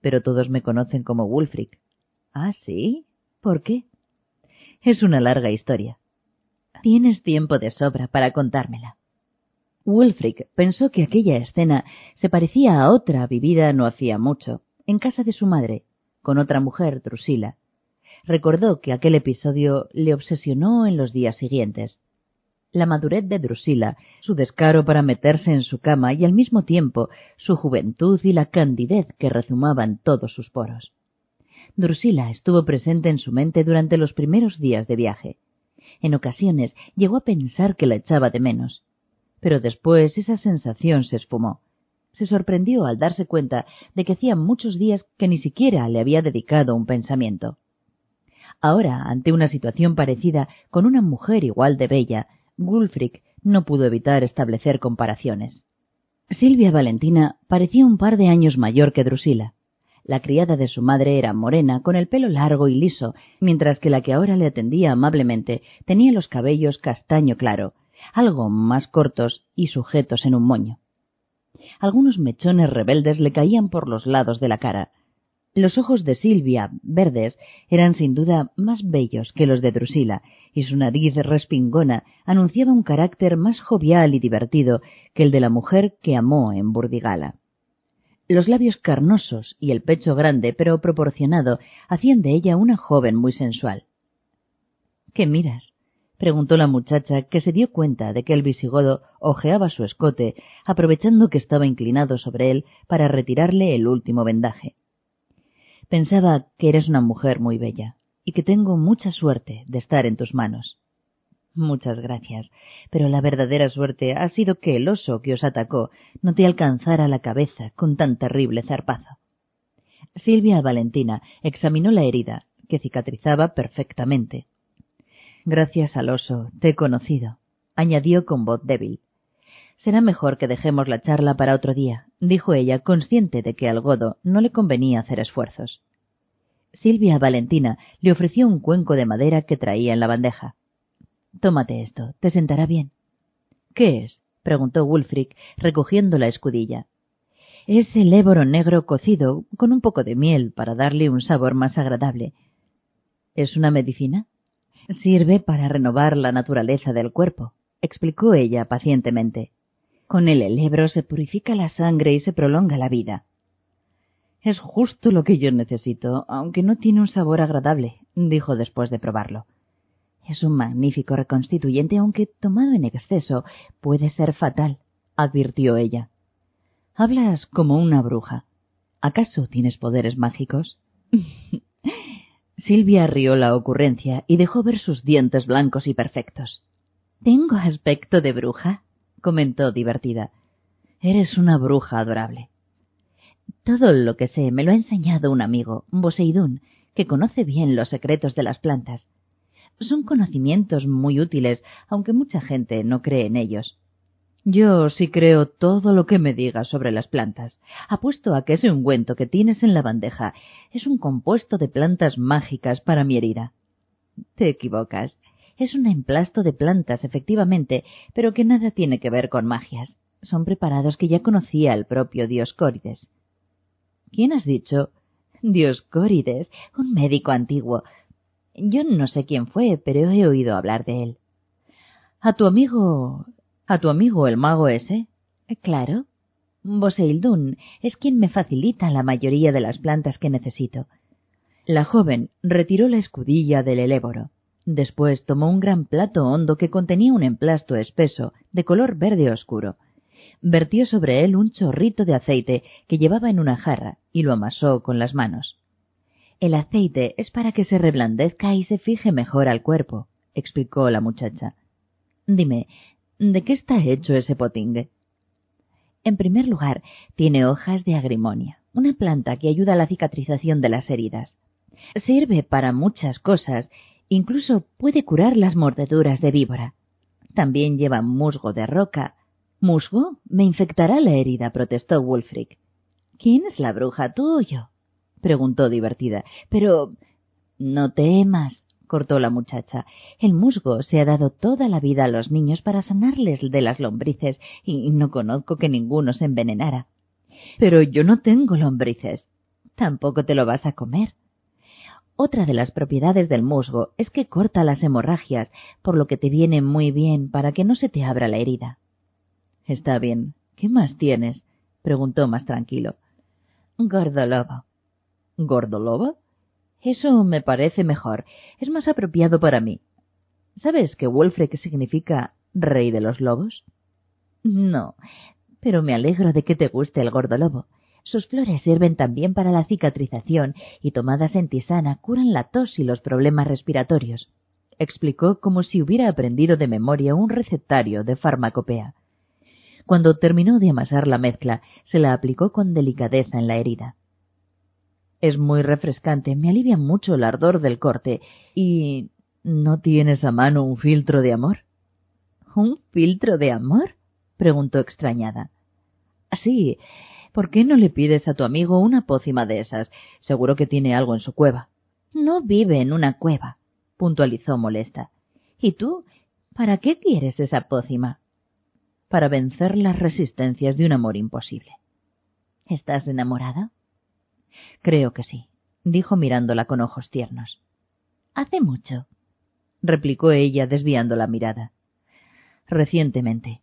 Pero todos me conocen como Wulfric. ¿Ah, sí? ¿Por qué? Es una larga historia. Tienes tiempo de sobra para contármela. Wulfric pensó que aquella escena se parecía a otra vivida no hacía mucho, en casa de su madre, con otra mujer, Drusila. Recordó que aquel episodio le obsesionó en los días siguientes. La madurez de Drusila, su descaro para meterse en su cama y al mismo tiempo su juventud y la candidez que rezumaban todos sus poros. Drusila estuvo presente en su mente durante los primeros días de viaje. En ocasiones llegó a pensar que la echaba de menos. Pero después esa sensación se esfumó. Se sorprendió al darse cuenta de que hacía muchos días que ni siquiera le había dedicado un pensamiento. Ahora, ante una situación parecida con una mujer igual de bella, Gulfric no pudo evitar establecer comparaciones. Silvia Valentina parecía un par de años mayor que Drusila. La criada de su madre era morena, con el pelo largo y liso, mientras que la que ahora le atendía amablemente tenía los cabellos castaño claro, algo más cortos y sujetos en un moño. Algunos mechones rebeldes le caían por los lados de la cara. Los ojos de Silvia, verdes, eran sin duda más bellos que los de Drusila, y su nariz respingona anunciaba un carácter más jovial y divertido que el de la mujer que amó en Burdigala. Los labios carnosos y el pecho grande pero proporcionado hacían de ella una joven muy sensual. ¿Qué miras? preguntó la muchacha, que se dio cuenta de que el visigodo ojeaba su escote, aprovechando que estaba inclinado sobre él para retirarle el último vendaje. Pensaba que eres una mujer muy bella, y que tengo mucha suerte de estar en tus manos. Muchas gracias. Pero la verdadera suerte ha sido que el oso que os atacó no te alcanzara la cabeza con tan terrible zarpazo. Silvia Valentina examinó la herida, que cicatrizaba perfectamente. Gracias al oso, te he conocido, añadió con voz débil. Será mejor que dejemos la charla para otro día, dijo ella, consciente de que al godo no le convenía hacer esfuerzos. Silvia Valentina le ofreció un cuenco de madera que traía en la bandeja. Tómate esto, te sentará bien. ¿Qué es? preguntó Wulfric, recogiendo la escudilla. Es el éboro negro cocido con un poco de miel para darle un sabor más agradable. ¿Es una medicina? Sirve para renovar la naturaleza del cuerpo, explicó ella pacientemente. Con el elebro se purifica la sangre y se prolonga la vida. Es justo lo que yo necesito, aunque no tiene un sabor agradable, dijo después de probarlo. Es un magnífico reconstituyente, aunque tomado en exceso puede ser fatal, advirtió ella. Hablas como una bruja. ¿Acaso tienes poderes mágicos? Silvia rió la ocurrencia y dejó ver sus dientes blancos y perfectos. Tengo aspecto de bruja, comentó divertida. Eres una bruja adorable. Todo lo que sé me lo ha enseñado un amigo, Boseidún, que conoce bien los secretos de las plantas. Son conocimientos muy útiles, aunque mucha gente no cree en ellos. Yo sí creo todo lo que me digas sobre las plantas. Apuesto a que ese ungüento que tienes en la bandeja es un compuesto de plantas mágicas para mi herida. Te equivocas. Es un emplasto de plantas, efectivamente, pero que nada tiene que ver con magias. Son preparados que ya conocía el propio Dioscórides. ¿Quién has dicho? Dioscórides, un médico antiguo, Yo no sé quién fue, pero he oído hablar de él. ¿A tu amigo... a tu amigo el mago ese? Claro. Boseildun es quien me facilita la mayoría de las plantas que necesito. La joven retiró la escudilla del eléboro. Después tomó un gran plato hondo que contenía un emplasto espeso, de color verde oscuro. Vertió sobre él un chorrito de aceite que llevaba en una jarra y lo amasó con las manos. El aceite es para que se reblandezca y se fije mejor al cuerpo, explicó la muchacha. Dime, ¿de qué está hecho ese potingue? En primer lugar, tiene hojas de agrimonia, una planta que ayuda a la cicatrización de las heridas. Sirve para muchas cosas, incluso puede curar las mordeduras de víbora. También lleva musgo de roca. ¿Musgo? Me infectará la herida, protestó Wulfric. ¿Quién es la bruja, tú o yo? Preguntó divertida. Pero. No temas, cortó la muchacha. El musgo se ha dado toda la vida a los niños para sanarles de las lombrices, y no conozco que ninguno se envenenara. Pero yo no tengo lombrices. Tampoco te lo vas a comer. Otra de las propiedades del musgo es que corta las hemorragias, por lo que te viene muy bien para que no se te abra la herida. Está bien. ¿Qué más tienes? preguntó más tranquilo. Gordolobo. ¿Gordolobo? Eso me parece mejor. Es más apropiado para mí. ¿Sabes que Wolfrek significa rey de los lobos? No, pero me alegro de que te guste el gordolobo. Sus flores sirven también para la cicatrización y tomadas en tisana curan la tos y los problemas respiratorios. Explicó como si hubiera aprendido de memoria un recetario de farmacopea. Cuando terminó de amasar la mezcla, se la aplicó con delicadeza en la herida. Es muy refrescante, me alivia mucho el ardor del corte. ¿Y no tienes a mano un filtro de amor? ¿Un filtro de amor? preguntó extrañada. Sí. ¿Por qué no le pides a tu amigo una pócima de esas? Seguro que tiene algo en su cueva. No vive en una cueva, puntualizó molesta. ¿Y tú? ¿Para qué quieres esa pócima? Para vencer las resistencias de un amor imposible. ¿Estás enamorada? Creo que sí, dijo mirándola con ojos tiernos. Hace mucho, replicó ella desviando la mirada. Recientemente.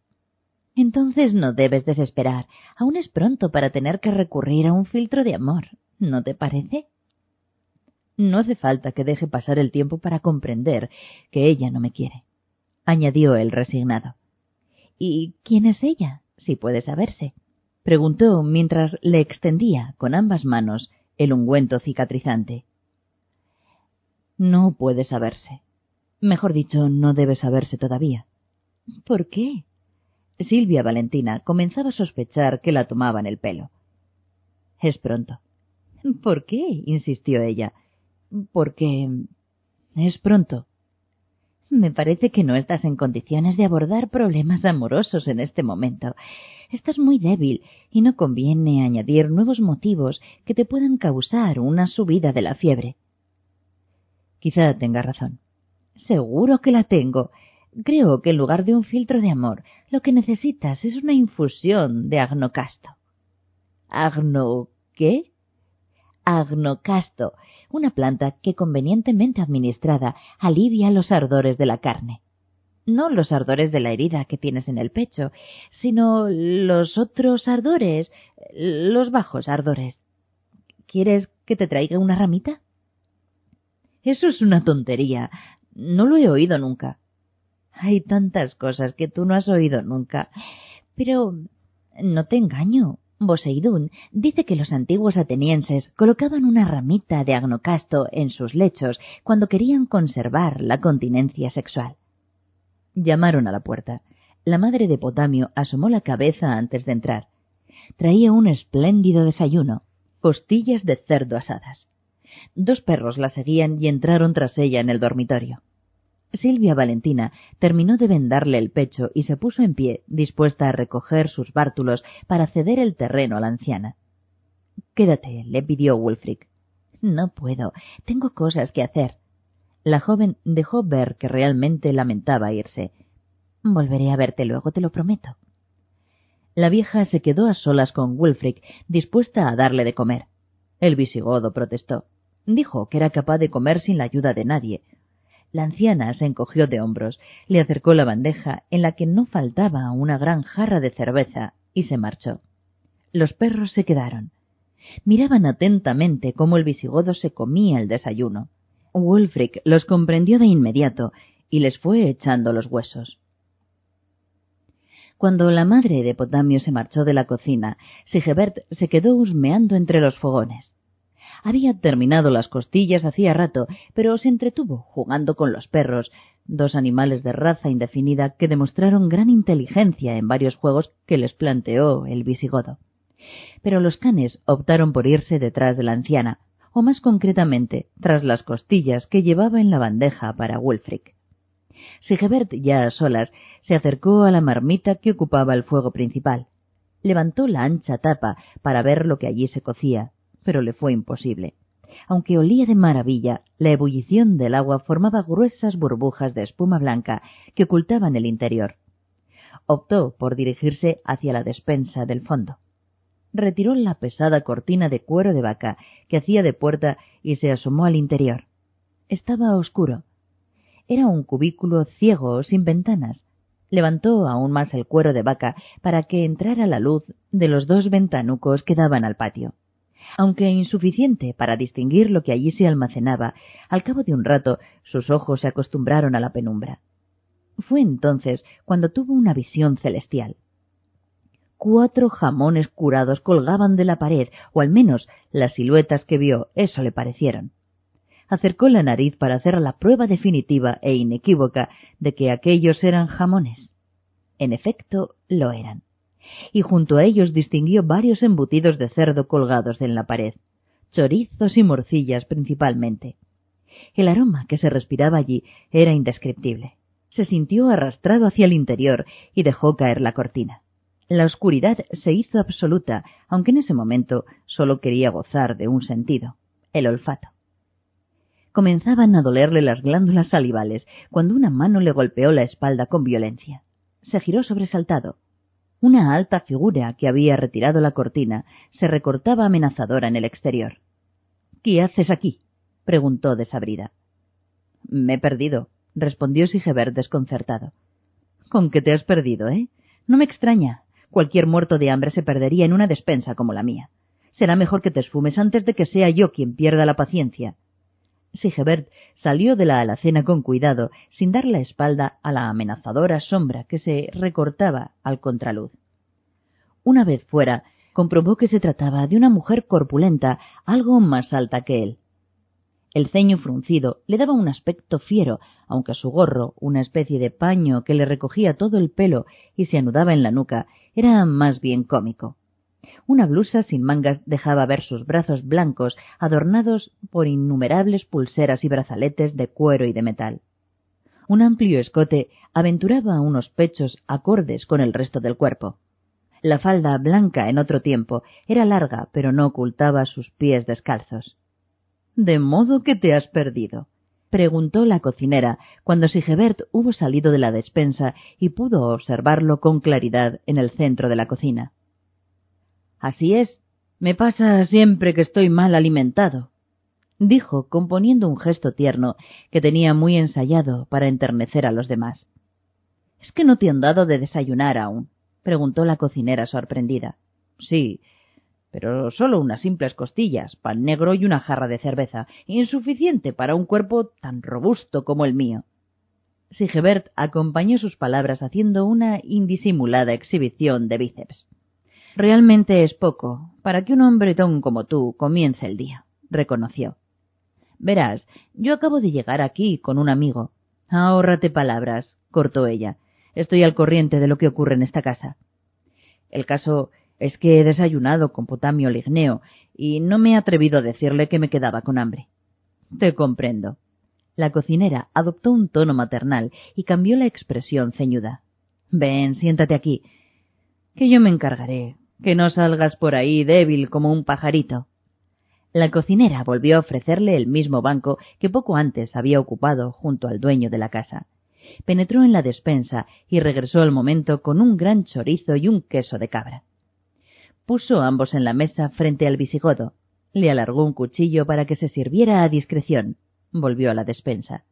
Entonces no debes desesperar. Aún es pronto para tener que recurrir a un filtro de amor. ¿No te parece? No hace falta que deje pasar el tiempo para comprender que ella no me quiere, añadió él resignado. ¿Y quién es ella, si puede saberse? Preguntó mientras le extendía con ambas manos el ungüento cicatrizante. No puede saberse. Mejor dicho, no debe saberse todavía. ¿Por qué? Silvia Valentina comenzaba a sospechar que la tomaban el pelo. Es pronto. ¿Por qué? insistió ella. Porque es pronto. Me parece que no estás en condiciones de abordar problemas amorosos en este momento. Estás muy débil y no conviene añadir nuevos motivos que te puedan causar una subida de la fiebre. Quizá tenga razón. Seguro que la tengo. Creo que en lugar de un filtro de amor, lo que necesitas es una infusión de agnocasto. ¿Agno qué? Agnocasto, una planta que convenientemente administrada alivia los ardores de la carne. No los ardores de la herida que tienes en el pecho, sino los otros ardores, los bajos ardores. ¿Quieres que te traiga una ramita? Eso es una tontería. No lo he oído nunca. Hay tantas cosas que tú no has oído nunca. Pero no te engaño. Boseidún dice que los antiguos atenienses colocaban una ramita de agnocasto en sus lechos cuando querían conservar la continencia sexual. Llamaron a la puerta. La madre de Potamio asomó la cabeza antes de entrar. Traía un espléndido desayuno, costillas de cerdo asadas. Dos perros la seguían y entraron tras ella en el dormitorio. Silvia Valentina terminó de vendarle el pecho y se puso en pie, dispuesta a recoger sus bártulos para ceder el terreno a la anciana. Quédate, le pidió Wulfric. No puedo, tengo cosas que hacer. La joven dejó ver que realmente lamentaba irse. Volveré a verte luego, te lo prometo. La vieja se quedó a solas con Wulfric, dispuesta a darle de comer. El visigodo protestó. Dijo que era capaz de comer sin la ayuda de nadie. La anciana se encogió de hombros, le acercó la bandeja en la que no faltaba una gran jarra de cerveza y se marchó. Los perros se quedaron. Miraban atentamente cómo el visigodo se comía el desayuno. Wulfric los comprendió de inmediato y les fue echando los huesos. Cuando la madre de Potamio se marchó de la cocina, Sigebert se quedó husmeando entre los fogones. Había terminado las costillas hacía rato, pero se entretuvo jugando con los perros, dos animales de raza indefinida que demostraron gran inteligencia en varios juegos que les planteó el visigodo. Pero los canes optaron por irse detrás de la anciana, o más concretamente, tras las costillas que llevaba en la bandeja para Wulfric. Sigebert, ya a solas, se acercó a la marmita que ocupaba el fuego principal. Levantó la ancha tapa para ver lo que allí se cocía, pero le fue imposible. Aunque olía de maravilla, la ebullición del agua formaba gruesas burbujas de espuma blanca que ocultaban el interior. Optó por dirigirse hacia la despensa del fondo. Retiró la pesada cortina de cuero de vaca que hacía de puerta y se asomó al interior. Estaba oscuro. Era un cubículo ciego, sin ventanas. Levantó aún más el cuero de vaca para que entrara la luz de los dos ventanucos que daban al patio. Aunque insuficiente para distinguir lo que allí se almacenaba, al cabo de un rato sus ojos se acostumbraron a la penumbra. Fue entonces cuando tuvo una visión celestial. Cuatro jamones curados colgaban de la pared, o al menos las siluetas que vio eso le parecieron acercó la nariz para hacer la prueba definitiva e inequívoca de que aquellos eran jamones. En efecto, lo eran. Y junto a ellos distinguió varios embutidos de cerdo colgados en la pared, chorizos y morcillas principalmente. El aroma que se respiraba allí era indescriptible. Se sintió arrastrado hacia el interior y dejó caer la cortina. La oscuridad se hizo absoluta, aunque en ese momento solo quería gozar de un sentido, el olfato. Comenzaban a dolerle las glándulas salivales cuando una mano le golpeó la espalda con violencia. Se giró sobresaltado. Una alta figura que había retirado la cortina se recortaba amenazadora en el exterior. ¿Qué haces aquí? preguntó desabrida. Me he perdido, respondió Sigebert desconcertado. ¿Con qué te has perdido, eh? No me extraña. Cualquier muerto de hambre se perdería en una despensa como la mía. Será mejor que te esfumes antes de que sea yo quien pierda la paciencia. Sigebert salió de la alacena con cuidado, sin dar la espalda a la amenazadora sombra que se recortaba al contraluz. Una vez fuera, comprobó que se trataba de una mujer corpulenta, algo más alta que él. El ceño fruncido le daba un aspecto fiero, aunque su gorro, una especie de paño que le recogía todo el pelo y se anudaba en la nuca, era más bien cómico. Una blusa sin mangas dejaba ver sus brazos blancos adornados por innumerables pulseras y brazaletes de cuero y de metal. Un amplio escote aventuraba unos pechos acordes con el resto del cuerpo. La falda, blanca en otro tiempo, era larga, pero no ocultaba sus pies descalzos. ¿De modo que te has perdido? preguntó la cocinera cuando Sigebert hubo salido de la despensa y pudo observarlo con claridad en el centro de la cocina. Así es, me pasa siempre que estoy mal alimentado, dijo, componiendo un gesto tierno que tenía muy ensayado para enternecer a los demás. ¿Es que no te han dado de desayunar aún? preguntó la cocinera sorprendida. Sí, pero solo unas simples costillas, pan negro y una jarra de cerveza, insuficiente para un cuerpo tan robusto como el mío. Sigebert acompañó sus palabras haciendo una indisimulada exhibición de bíceps. Realmente es poco para que un hombretón como tú comience el día, reconoció. Verás, yo acabo de llegar aquí con un amigo. Ahórrate palabras, cortó ella. Estoy al corriente de lo que ocurre en esta casa. El caso es que he desayunado con potamio ligneo y no me he atrevido a decirle que me quedaba con hambre. Te comprendo. La cocinera adoptó un tono maternal y cambió la expresión ceñuda. Ven, siéntate aquí, que yo me encargaré que no salgas por ahí débil como un pajarito. La cocinera volvió a ofrecerle el mismo banco que poco antes había ocupado junto al dueño de la casa. Penetró en la despensa y regresó al momento con un gran chorizo y un queso de cabra. Puso ambos en la mesa frente al visigodo. Le alargó un cuchillo para que se sirviera a discreción. Volvió a la despensa.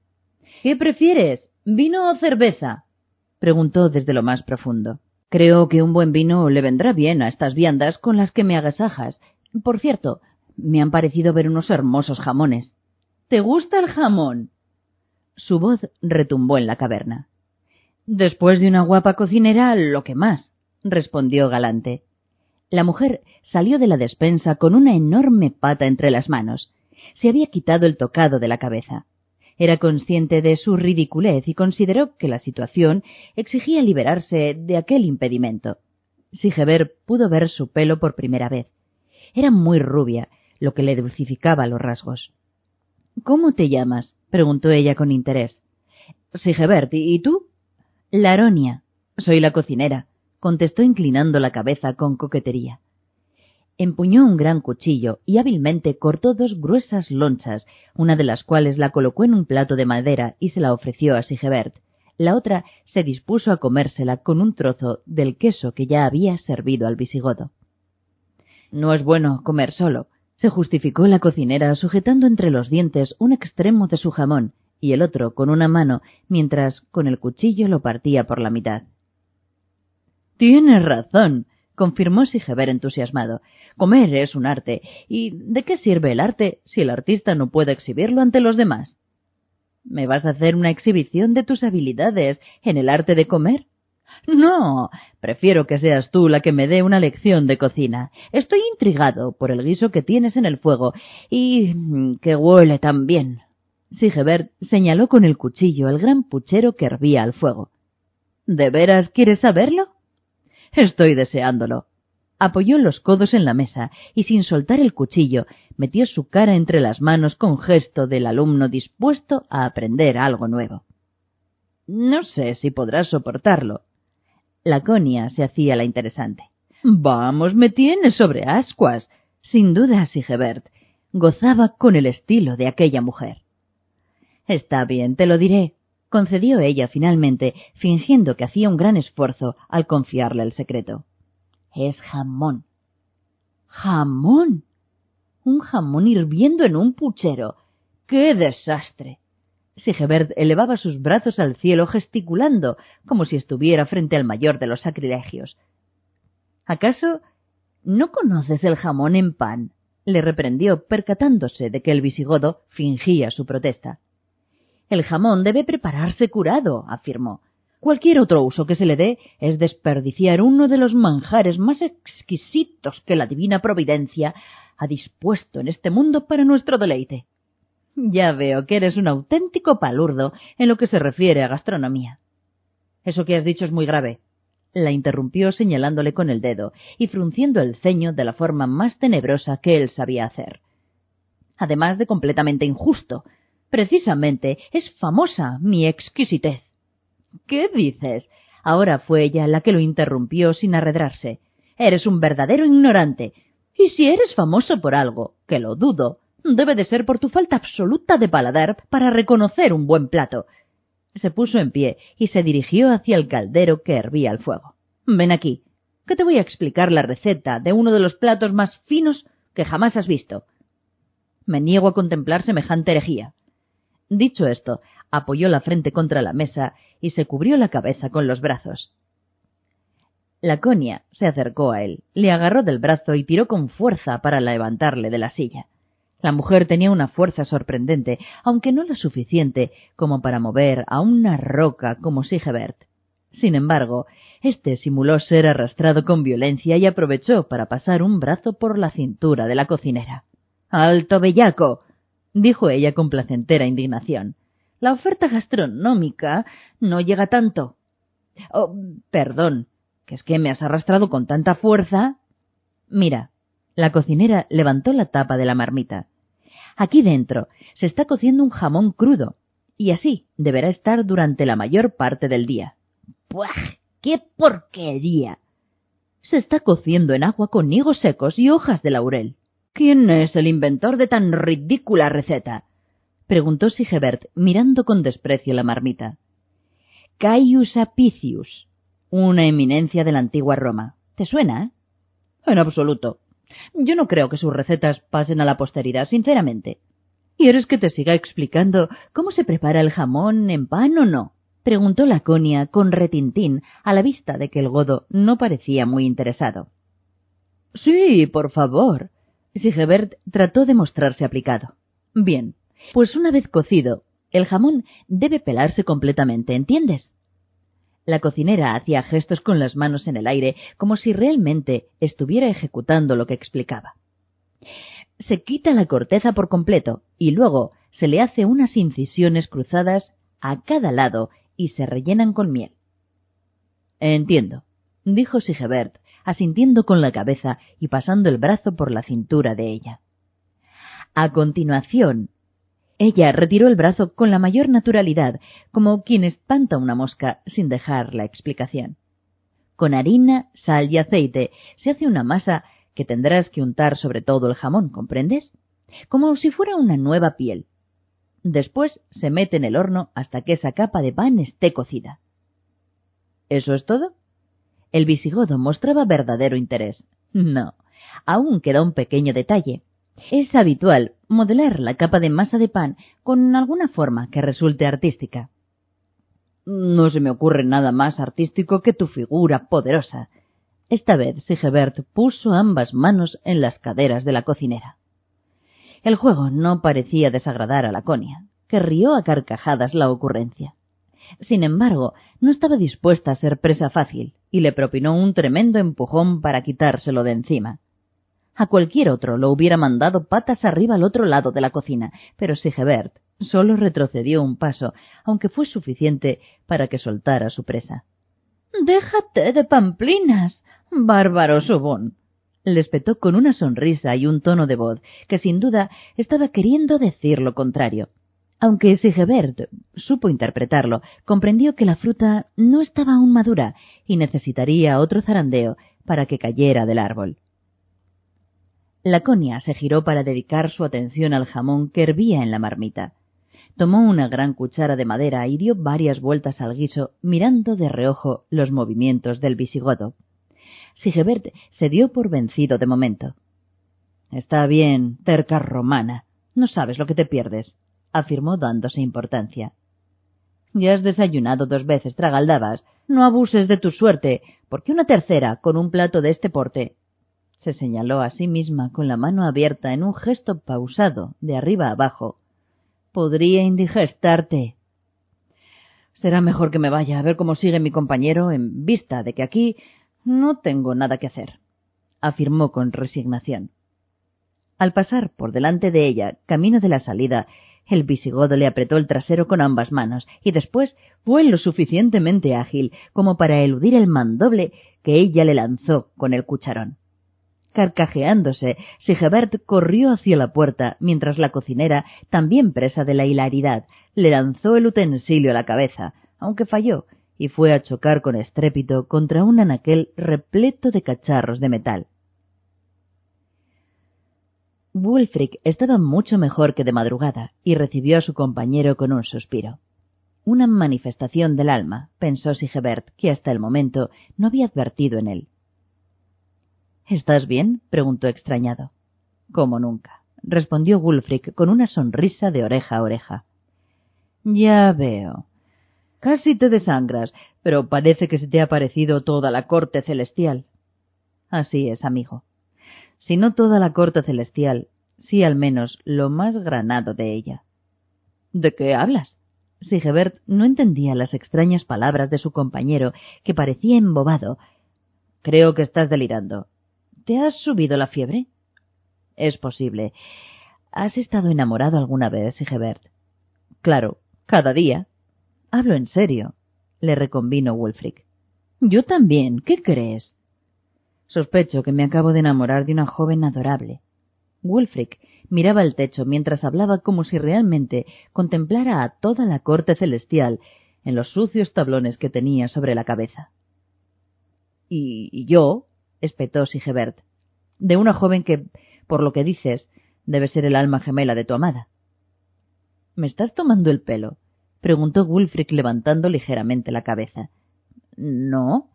¿Qué prefieres? ¿Vino o cerveza? preguntó desde lo más profundo. Creo que un buen vino le vendrá bien a estas viandas con las que me agasajas. Por cierto, me han parecido ver unos hermosos jamones. ¿Te gusta el jamón? Su voz retumbó en la caverna. Después de una guapa cocinera, lo que más, respondió galante. La mujer salió de la despensa con una enorme pata entre las manos. Se había quitado el tocado de la cabeza. Era consciente de su ridiculez y consideró que la situación exigía liberarse de aquel impedimento. Sigeber pudo ver su pelo por primera vez. Era muy rubia, lo que le dulcificaba los rasgos. ¿Cómo te llamas? preguntó ella con interés. Sigebert, ¿y tú? Laronia. Soy la cocinera, contestó inclinando la cabeza con coquetería. Empuñó un gran cuchillo y hábilmente cortó dos gruesas lonchas, una de las cuales la colocó en un plato de madera y se la ofreció a Sigebert. La otra se dispuso a comérsela con un trozo del queso que ya había servido al visigodo. No es bueno comer solo, se justificó la cocinera sujetando entre los dientes un extremo de su jamón y el otro con una mano, mientras con el cuchillo lo partía por la mitad. Tienes razón, confirmó Sigeber entusiasmado. Comer es un arte. ¿Y de qué sirve el arte si el artista no puede exhibirlo ante los demás? ¿Me vas a hacer una exhibición de tus habilidades en el arte de comer? No, prefiero que seas tú la que me dé una lección de cocina. Estoy intrigado por el guiso que tienes en el fuego y mm, que huele tan bien. Sigebert señaló con el cuchillo el gran puchero que hervía al fuego. ¿De veras quieres saberlo? Estoy deseándolo. Apoyó los codos en la mesa y sin soltar el cuchillo metió su cara entre las manos con gesto del alumno dispuesto a aprender algo nuevo. No sé si podrás soportarlo. La conia se hacía la interesante. Vamos, me tienes sobre ascuas. Sin duda, Sigebert gozaba con el estilo de aquella mujer. Está bien, te lo diré, concedió ella finalmente, fingiendo que hacía un gran esfuerzo al confiarle el secreto. Es jamón. ¿Jamón? Un jamón hirviendo en un puchero. ¡Qué desastre! Sigebert elevaba sus brazos al cielo gesticulando, como si estuviera frente al mayor de los sacrilegios. ¿Acaso no conoces el jamón en pan? le reprendió, percatándose de que el visigodo fingía su protesta. El jamón debe prepararse curado, afirmó. Cualquier otro uso que se le dé es desperdiciar uno de los manjares más exquisitos que la divina providencia ha dispuesto en este mundo para nuestro deleite. Ya veo que eres un auténtico palurdo en lo que se refiere a gastronomía. Eso que has dicho es muy grave. La interrumpió señalándole con el dedo y frunciendo el ceño de la forma más tenebrosa que él sabía hacer. Además de completamente injusto, Precisamente es famosa mi exquisitez. ¿Qué dices? Ahora fue ella la que lo interrumpió sin arredrarse. Eres un verdadero ignorante. Y si eres famoso por algo, que lo dudo, debe de ser por tu falta absoluta de paladar para reconocer un buen plato. Se puso en pie y se dirigió hacia el caldero que hervía al fuego. Ven aquí, que te voy a explicar la receta de uno de los platos más finos que jamás has visto. Me niego a contemplar semejante herejía. Dicho esto, apoyó la frente contra la mesa y se cubrió la cabeza con los brazos. La conia se acercó a él, le agarró del brazo y tiró con fuerza para levantarle de la silla. La mujer tenía una fuerza sorprendente, aunque no la suficiente como para mover a una roca como Sigebert. Sin embargo, éste simuló ser arrastrado con violencia y aprovechó para pasar un brazo por la cintura de la cocinera. ¡Alto bellaco! Dijo ella con placentera indignación. La oferta gastronómica no llega tanto. Oh, perdón, que es que me has arrastrado con tanta fuerza. Mira, la cocinera levantó la tapa de la marmita. Aquí dentro se está cociendo un jamón crudo, y así deberá estar durante la mayor parte del día. ¡Puah! ¡Qué porquería! Se está cociendo en agua con higos secos y hojas de laurel. ¿Quién es el inventor de tan ridícula receta? preguntó Sigebert, mirando con desprecio la marmita. Caius Apicius, una eminencia de la antigua Roma. ¿Te suena? En absoluto. Yo no creo que sus recetas pasen a la posteridad, sinceramente. ¿Quieres que te siga explicando cómo se prepara el jamón en pan o no? preguntó la conia con retintín a la vista de que el godo no parecía muy interesado. Sí, por favor. Sigebert trató de mostrarse aplicado. Bien, pues una vez cocido, el jamón debe pelarse completamente, ¿entiendes? La cocinera hacía gestos con las manos en el aire como si realmente estuviera ejecutando lo que explicaba. Se quita la corteza por completo y luego se le hace unas incisiones cruzadas a cada lado y se rellenan con miel. Entiendo, dijo Sigebert, asintiendo con la cabeza y pasando el brazo por la cintura de ella. A continuación, ella retiró el brazo con la mayor naturalidad, como quien espanta una mosca sin dejar la explicación. Con harina, sal y aceite se hace una masa que tendrás que untar sobre todo el jamón, ¿comprendes? Como si fuera una nueva piel. Después se mete en el horno hasta que esa capa de pan esté cocida. ¿Eso es todo? El visigodo mostraba verdadero interés. No, aún queda un pequeño detalle. Es habitual modelar la capa de masa de pan con alguna forma que resulte artística. No se me ocurre nada más artístico que tu figura poderosa. Esta vez Sigebert puso ambas manos en las caderas de la cocinera. El juego no parecía desagradar a la conia, que rió a carcajadas la ocurrencia. Sin embargo, no estaba dispuesta a ser presa fácil, y le propinó un tremendo empujón para quitárselo de encima. A cualquier otro lo hubiera mandado patas arriba al otro lado de la cocina, pero Sigebert solo retrocedió un paso, aunque fue suficiente para que soltara su presa. Déjate de pamplinas, bárbaro sobón. Le espetó con una sonrisa y un tono de voz que sin duda estaba queriendo decir lo contrario. Aunque Sigebert supo interpretarlo, comprendió que la fruta no estaba aún madura y necesitaría otro zarandeo para que cayera del árbol. Laconia se giró para dedicar su atención al jamón que hervía en la marmita. Tomó una gran cuchara de madera y dio varias vueltas al guiso, mirando de reojo los movimientos del visigodo. Sigebert se dio por vencido de momento. Está bien, terca romana. No sabes lo que te pierdes, afirmó dándose importancia. Ya has desayunado dos veces, tragaldabas. No abuses de tu suerte, porque una tercera, con un plato de este porte, se señaló a sí misma con la mano abierta en un gesto pausado de arriba abajo. Podría indigestarte. Será mejor que me vaya a ver cómo sigue mi compañero en vista de que aquí no tengo nada que hacer, afirmó con resignación. Al pasar por delante de ella, camino de la salida, el visigodo le apretó el trasero con ambas manos y después fue lo suficientemente ágil como para eludir el mandoble que ella le lanzó con el cucharón. Carcajeándose, Sigebert corrió hacia la puerta, mientras la cocinera, también presa de la hilaridad, le lanzó el utensilio a la cabeza, aunque falló, y fue a chocar con estrépito contra un anaquel repleto de cacharros de metal. Wulfric estaba mucho mejor que de madrugada, y recibió a su compañero con un suspiro. Una manifestación del alma, pensó Sigebert, que hasta el momento no había advertido en él. ¿Estás bien? preguntó extrañado. Como nunca, respondió Wulfric con una sonrisa de oreja a oreja. Ya veo. Casi te desangras, pero parece que se te ha parecido toda la corte celestial. Así es, amigo. Si no toda la corte celestial, sí al menos lo más granado de ella. ¿De qué hablas? Sigebert no entendía las extrañas palabras de su compañero, que parecía embobado. Creo que estás delirando. ¿Te has subido la fiebre? Es posible. ¿Has estado enamorado alguna vez, Sigebert? Claro, cada día. Hablo en serio, le reconvino Wulfric. Yo también. ¿Qué crees? Sospecho que me acabo de enamorar de una joven adorable. Wulfric miraba el techo mientras hablaba como si realmente contemplara a toda la corte celestial en los sucios tablones que tenía sobre la cabeza. ¿Y yo? espetó Sigebert, de una joven que, por lo que dices, debe ser el alma gemela de tu amada. ¿Me estás tomando el pelo? preguntó Wulfric levantando ligeramente la cabeza. No,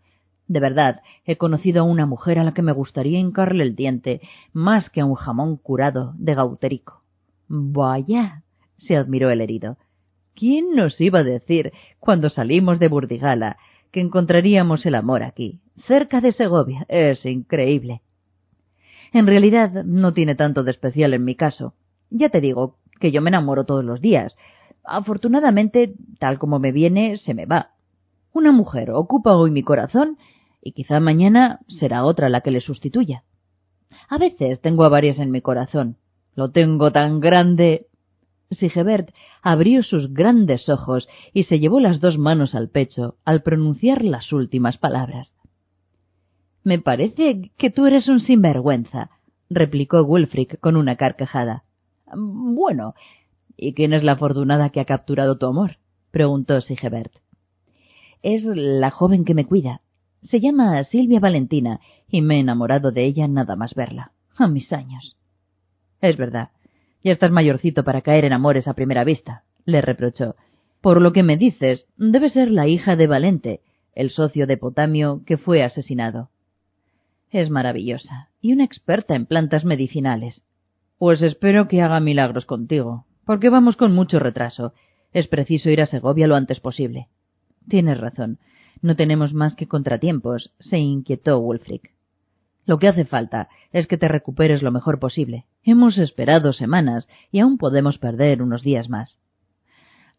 De verdad, he conocido a una mujer a la que me gustaría hincarle el diente más que a un jamón curado de gauterico. Vaya, se admiró el herido. ¿Quién nos iba a decir, cuando salimos de Burdigala, que encontraríamos el amor aquí, cerca de Segovia? Es increíble. En realidad, no tiene tanto de especial en mi caso. Ya te digo que yo me enamoro todos los días. Afortunadamente, tal como me viene, se me va. Una mujer ocupa hoy mi corazón y quizá mañana será otra la que le sustituya. A veces tengo a varias en mi corazón. Lo tengo tan grande. Sigebert abrió sus grandes ojos y se llevó las dos manos al pecho al pronunciar las últimas palabras. Me parece que tú eres un sinvergüenza, replicó Wulfric con una carcajada. Bueno, ¿y quién es la afortunada que ha capturado tu amor? preguntó Sigebert. Es la joven que me cuida, se llama Silvia Valentina y me he enamorado de ella nada más verla, a mis años. Es verdad, ya estás mayorcito para caer en amores a primera vista, le reprochó. Por lo que me dices, debe ser la hija de Valente, el socio de Potamio que fue asesinado. Es maravillosa y una experta en plantas medicinales. Pues espero que haga milagros contigo, porque vamos con mucho retraso. Es preciso ir a Segovia lo antes posible. Tienes razón. No tenemos más que contratiempos, se inquietó Wulfric. Lo que hace falta es que te recuperes lo mejor posible. Hemos esperado semanas y aún podemos perder unos días más.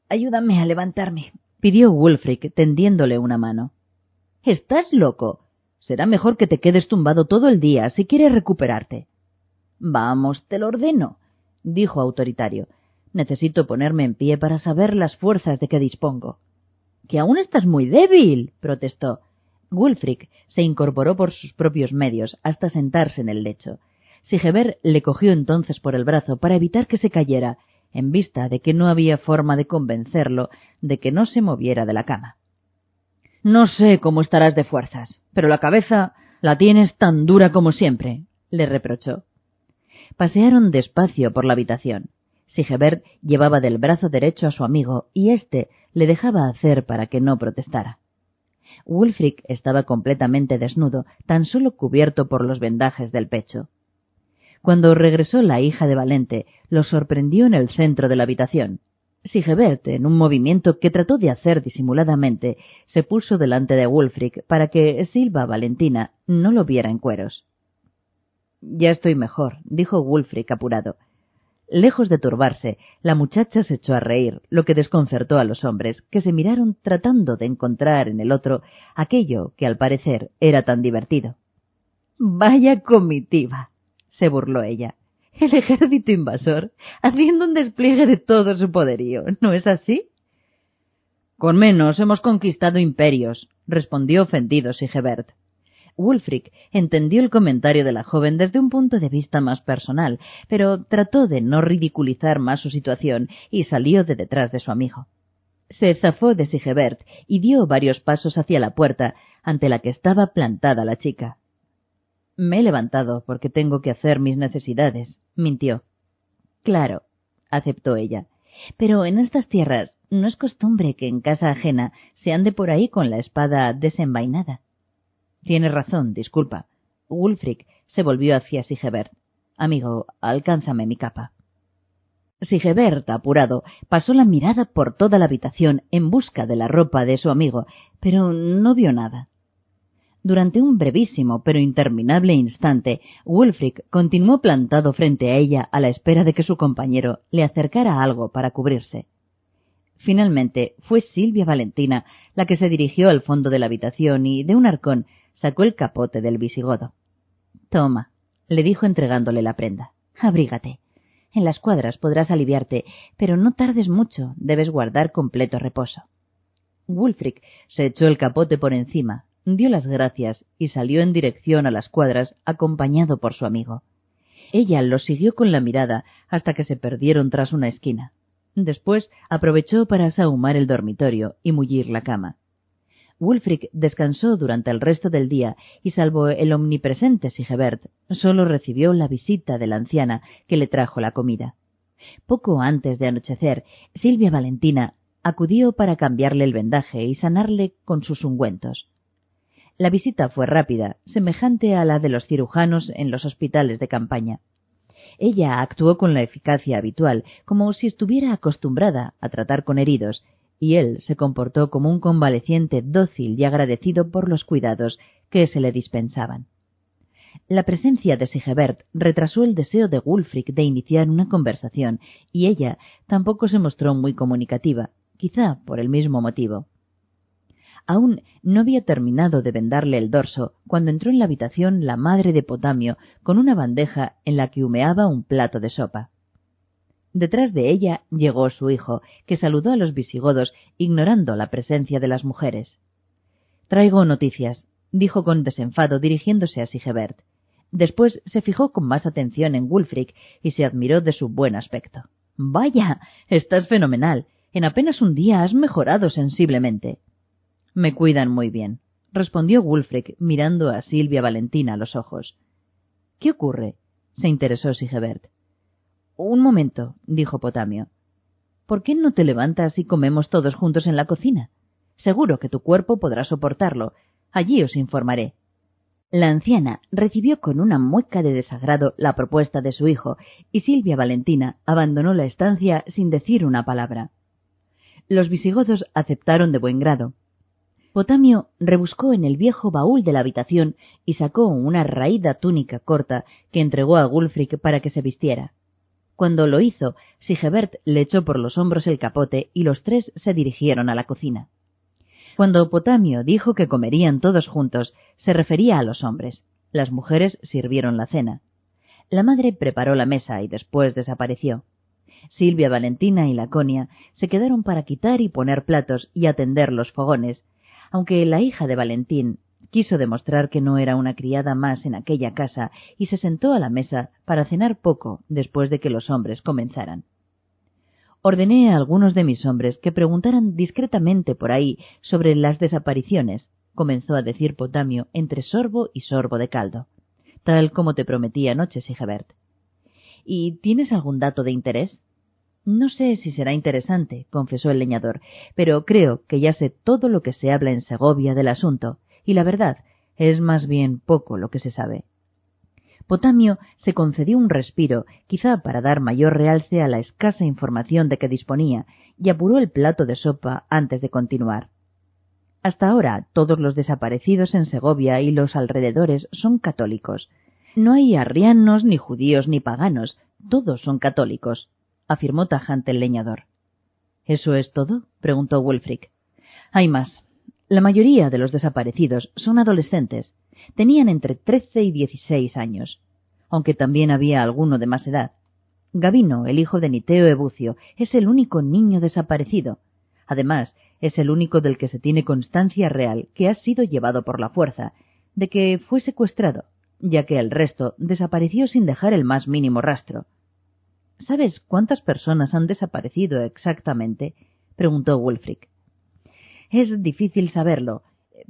Ayúdame a levantarme, pidió Wulfric tendiéndole una mano. Estás loco. Será mejor que te quedes tumbado todo el día si quieres recuperarte. Vamos, te lo ordeno, dijo autoritario. Necesito ponerme en pie para saber las fuerzas de que dispongo que aún estás muy débil, protestó. Wulfric se incorporó por sus propios medios hasta sentarse en el lecho. Sigeber le cogió entonces por el brazo para evitar que se cayera, en vista de que no había forma de convencerlo de que no se moviera de la cama. No sé cómo estarás de fuerzas, pero la cabeza la tienes tan dura como siempre, le reprochó. Pasearon despacio por la habitación. Sigebert llevaba del brazo derecho a su amigo y éste le dejaba hacer para que no protestara. Wulfric estaba completamente desnudo, tan solo cubierto por los vendajes del pecho. Cuando regresó la hija de Valente, lo sorprendió en el centro de la habitación. Sigebert, en un movimiento que trató de hacer disimuladamente, se puso delante de Wulfric para que Silva Valentina no lo viera en cueros. Ya estoy mejor, dijo Wulfric apurado. Lejos de turbarse, la muchacha se echó a reír, lo que desconcertó a los hombres, que se miraron tratando de encontrar en el otro aquello que al parecer era tan divertido. Vaya comitiva, se burló ella. El ejército invasor, haciendo un despliegue de todo su poderío, ¿no es así? Con menos hemos conquistado imperios, respondió ofendido Sigebert. Wulfric entendió el comentario de la joven desde un punto de vista más personal, pero trató de no ridiculizar más su situación y salió de detrás de su amigo. Se zafó de Sigebert y dio varios pasos hacia la puerta, ante la que estaba plantada la chica. Me he levantado porque tengo que hacer mis necesidades, mintió. Claro, aceptó ella. Pero en estas tierras no es costumbre que en casa ajena se ande por ahí con la espada desenvainada. Tienes razón, disculpa. Wulfric se volvió hacia Sigebert. Amigo, alcánzame mi capa. Sigebert, apurado, pasó la mirada por toda la habitación en busca de la ropa de su amigo, pero no vio nada. Durante un brevísimo pero interminable instante, Wulfric continuó plantado frente a ella a la espera de que su compañero le acercara algo para cubrirse. Finalmente fue Silvia Valentina la que se dirigió al fondo de la habitación y, de un arcón, sacó el capote del visigodo. Toma, le dijo entregándole la prenda. Abrígate. En las cuadras podrás aliviarte, pero no tardes mucho, debes guardar completo reposo. Wulfric se echó el capote por encima, dio las gracias y salió en dirección a las cuadras acompañado por su amigo. Ella lo siguió con la mirada hasta que se perdieron tras una esquina. Después aprovechó para sahumar el dormitorio y mullir la cama. Wulfric descansó durante el resto del día y salvo el omnipresente Sigebert, solo recibió la visita de la anciana que le trajo la comida. Poco antes de anochecer, Silvia Valentina acudió para cambiarle el vendaje y sanarle con sus ungüentos. La visita fue rápida, semejante a la de los cirujanos en los hospitales de campaña. Ella actuó con la eficacia habitual, como si estuviera acostumbrada a tratar con heridos, y él se comportó como un convaleciente dócil y agradecido por los cuidados que se le dispensaban. La presencia de Sigebert retrasó el deseo de Wulfric de iniciar una conversación, y ella tampoco se mostró muy comunicativa, quizá por el mismo motivo. Aún no había terminado de vendarle el dorso cuando entró en la habitación la madre de Potamio con una bandeja en la que humeaba un plato de sopa. Detrás de ella llegó su hijo, que saludó a los visigodos, ignorando la presencia de las mujeres. Traigo noticias, dijo con desenfado dirigiéndose a Sigebert. Después se fijó con más atención en Wulfric y se admiró de su buen aspecto. Vaya, estás fenomenal. En apenas un día has mejorado sensiblemente. Me cuidan muy bien, respondió Wulfric mirando a Silvia Valentina a los ojos. ¿Qué ocurre? se interesó Sigebert. Un momento, dijo Potamio. ¿Por qué no te levantas y comemos todos juntos en la cocina? Seguro que tu cuerpo podrá soportarlo. Allí os informaré. La anciana recibió con una mueca de desagrado la propuesta de su hijo, y Silvia Valentina abandonó la estancia sin decir una palabra. Los visigodos aceptaron de buen grado, Potamio rebuscó en el viejo baúl de la habitación y sacó una raída túnica corta que entregó a Gulfric para que se vistiera. Cuando lo hizo, Sigebert le echó por los hombros el capote y los tres se dirigieron a la cocina. Cuando Potamio dijo que comerían todos juntos, se refería a los hombres. Las mujeres sirvieron la cena. La madre preparó la mesa y después desapareció. Silvia, Valentina y Laconia se quedaron para quitar y poner platos y atender los fogones, aunque la hija de Valentín quiso demostrar que no era una criada más en aquella casa y se sentó a la mesa para cenar poco después de que los hombres comenzaran. Ordené a algunos de mis hombres que preguntaran discretamente por ahí sobre las desapariciones, comenzó a decir Potamio entre sorbo y sorbo de caldo, tal como te prometí anoche, Sigebert. ¿Y tienes algún dato de interés? No sé si será interesante, confesó el leñador, pero creo que ya sé todo lo que se habla en Segovia del asunto, y la verdad es más bien poco lo que se sabe. Potamio se concedió un respiro, quizá para dar mayor realce a la escasa información de que disponía, y apuró el plato de sopa antes de continuar. Hasta ahora todos los desaparecidos en Segovia y los alrededores son católicos. No hay arrianos, ni judíos, ni paganos, todos son católicos afirmó tajante el leñador. ¿Eso es todo? preguntó Wulfric. Hay más. La mayoría de los desaparecidos son adolescentes. Tenían entre trece y dieciséis años, aunque también había alguno de más edad. Gavino, el hijo de Niteo Ebucio, es el único niño desaparecido. Además, es el único del que se tiene constancia real que ha sido llevado por la fuerza, de que fue secuestrado, ya que el resto desapareció sin dejar el más mínimo rastro. ¿Sabes cuántas personas han desaparecido exactamente? preguntó Wulfric. Es difícil saberlo,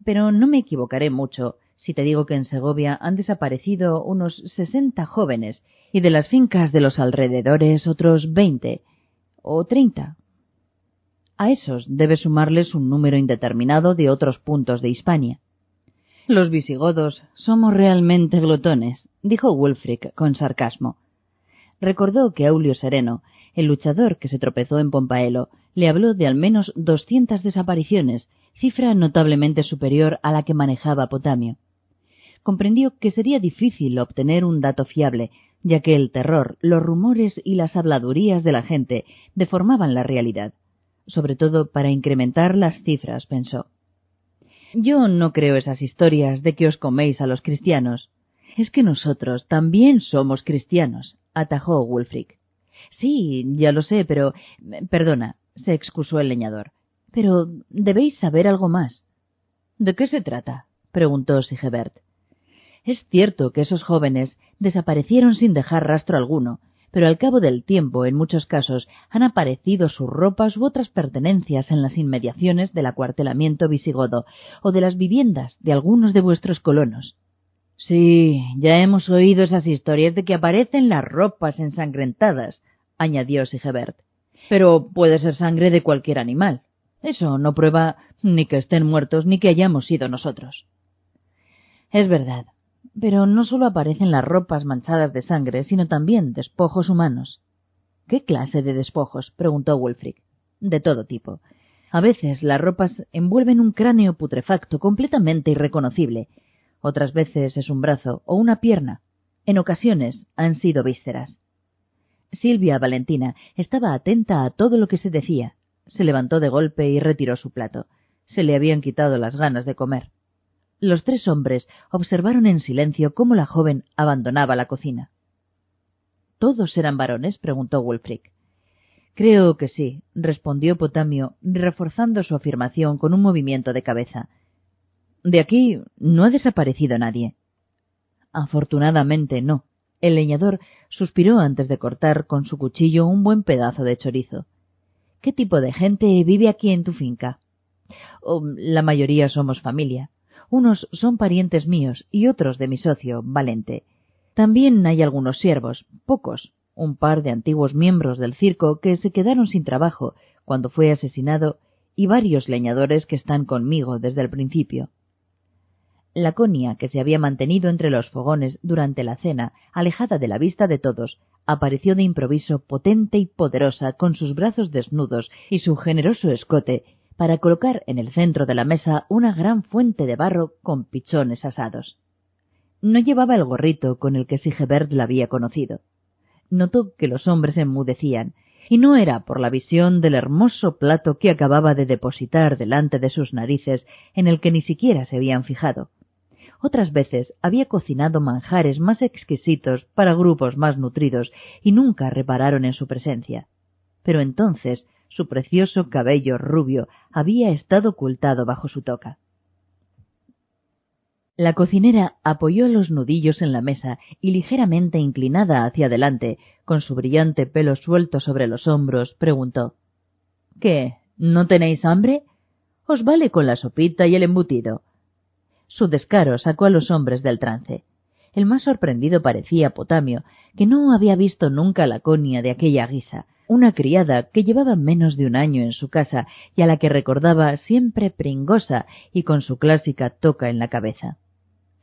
pero no me equivocaré mucho si te digo que en Segovia han desaparecido unos sesenta jóvenes y de las fincas de los alrededores otros veinte o treinta. A esos debe sumarles un número indeterminado de otros puntos de Hispania. Los visigodos somos realmente glotones, dijo Wulfric con sarcasmo. Recordó que Aulio Sereno, el luchador que se tropezó en Pompaelo, le habló de al menos doscientas desapariciones, cifra notablemente superior a la que manejaba Potamio. Comprendió que sería difícil obtener un dato fiable, ya que el terror, los rumores y las habladurías de la gente deformaban la realidad, sobre todo para incrementar las cifras, pensó. Yo no creo esas historias de que os coméis a los cristianos. Es que nosotros también somos cristianos, atajó Wulfric. Sí, ya lo sé, pero. Perdona, se excusó el leñador. Pero debéis saber algo más. ¿De qué se trata? preguntó Sigebert. Es cierto que esos jóvenes desaparecieron sin dejar rastro alguno, pero al cabo del tiempo, en muchos casos, han aparecido sus ropas u otras pertenencias en las inmediaciones del acuartelamiento visigodo o de las viviendas de algunos de vuestros colonos. Sí, ya hemos oído esas historias de que aparecen las ropas ensangrentadas, añadió Sigebert. Pero puede ser sangre de cualquier animal. Eso no prueba ni que estén muertos ni que hayamos sido nosotros. Es verdad, pero no solo aparecen las ropas manchadas de sangre, sino también despojos humanos. ¿Qué clase de despojos? preguntó Wulfric. De todo tipo. A veces las ropas envuelven un cráneo putrefacto completamente irreconocible. Otras veces es un brazo o una pierna. En ocasiones han sido vísceras. Silvia Valentina estaba atenta a todo lo que se decía. Se levantó de golpe y retiró su plato. Se le habían quitado las ganas de comer. Los tres hombres observaron en silencio cómo la joven abandonaba la cocina. ¿Todos eran varones? preguntó Wulfric. Creo que sí, respondió Potamio, reforzando su afirmación con un movimiento de cabeza. De aquí no ha desaparecido nadie. Afortunadamente no. El leñador suspiró antes de cortar con su cuchillo un buen pedazo de chorizo. ¿Qué tipo de gente vive aquí en tu finca? Oh, la mayoría somos familia. Unos son parientes míos y otros de mi socio, Valente. También hay algunos siervos, pocos, un par de antiguos miembros del circo que se quedaron sin trabajo cuando fue asesinado y varios leñadores que están conmigo desde el principio. La conia, que se había mantenido entre los fogones durante la cena, alejada de la vista de todos, apareció de improviso potente y poderosa con sus brazos desnudos y su generoso escote para colocar en el centro de la mesa una gran fuente de barro con pichones asados. No llevaba el gorrito con el que Sigebert la había conocido. Notó que los hombres enmudecían, y no era por la visión del hermoso plato que acababa de depositar delante de sus narices en el que ni siquiera se habían fijado. Otras veces había cocinado manjares más exquisitos para grupos más nutridos y nunca repararon en su presencia. Pero entonces su precioso cabello rubio había estado ocultado bajo su toca. La cocinera apoyó los nudillos en la mesa y ligeramente inclinada hacia adelante, con su brillante pelo suelto sobre los hombros, preguntó ¿Qué? ¿No tenéis hambre? Os vale con la sopita y el embutido. Su descaro sacó a los hombres del trance. El más sorprendido parecía Potamio, que no había visto nunca la conia de aquella guisa, una criada que llevaba menos de un año en su casa y a la que recordaba siempre pringosa y con su clásica toca en la cabeza.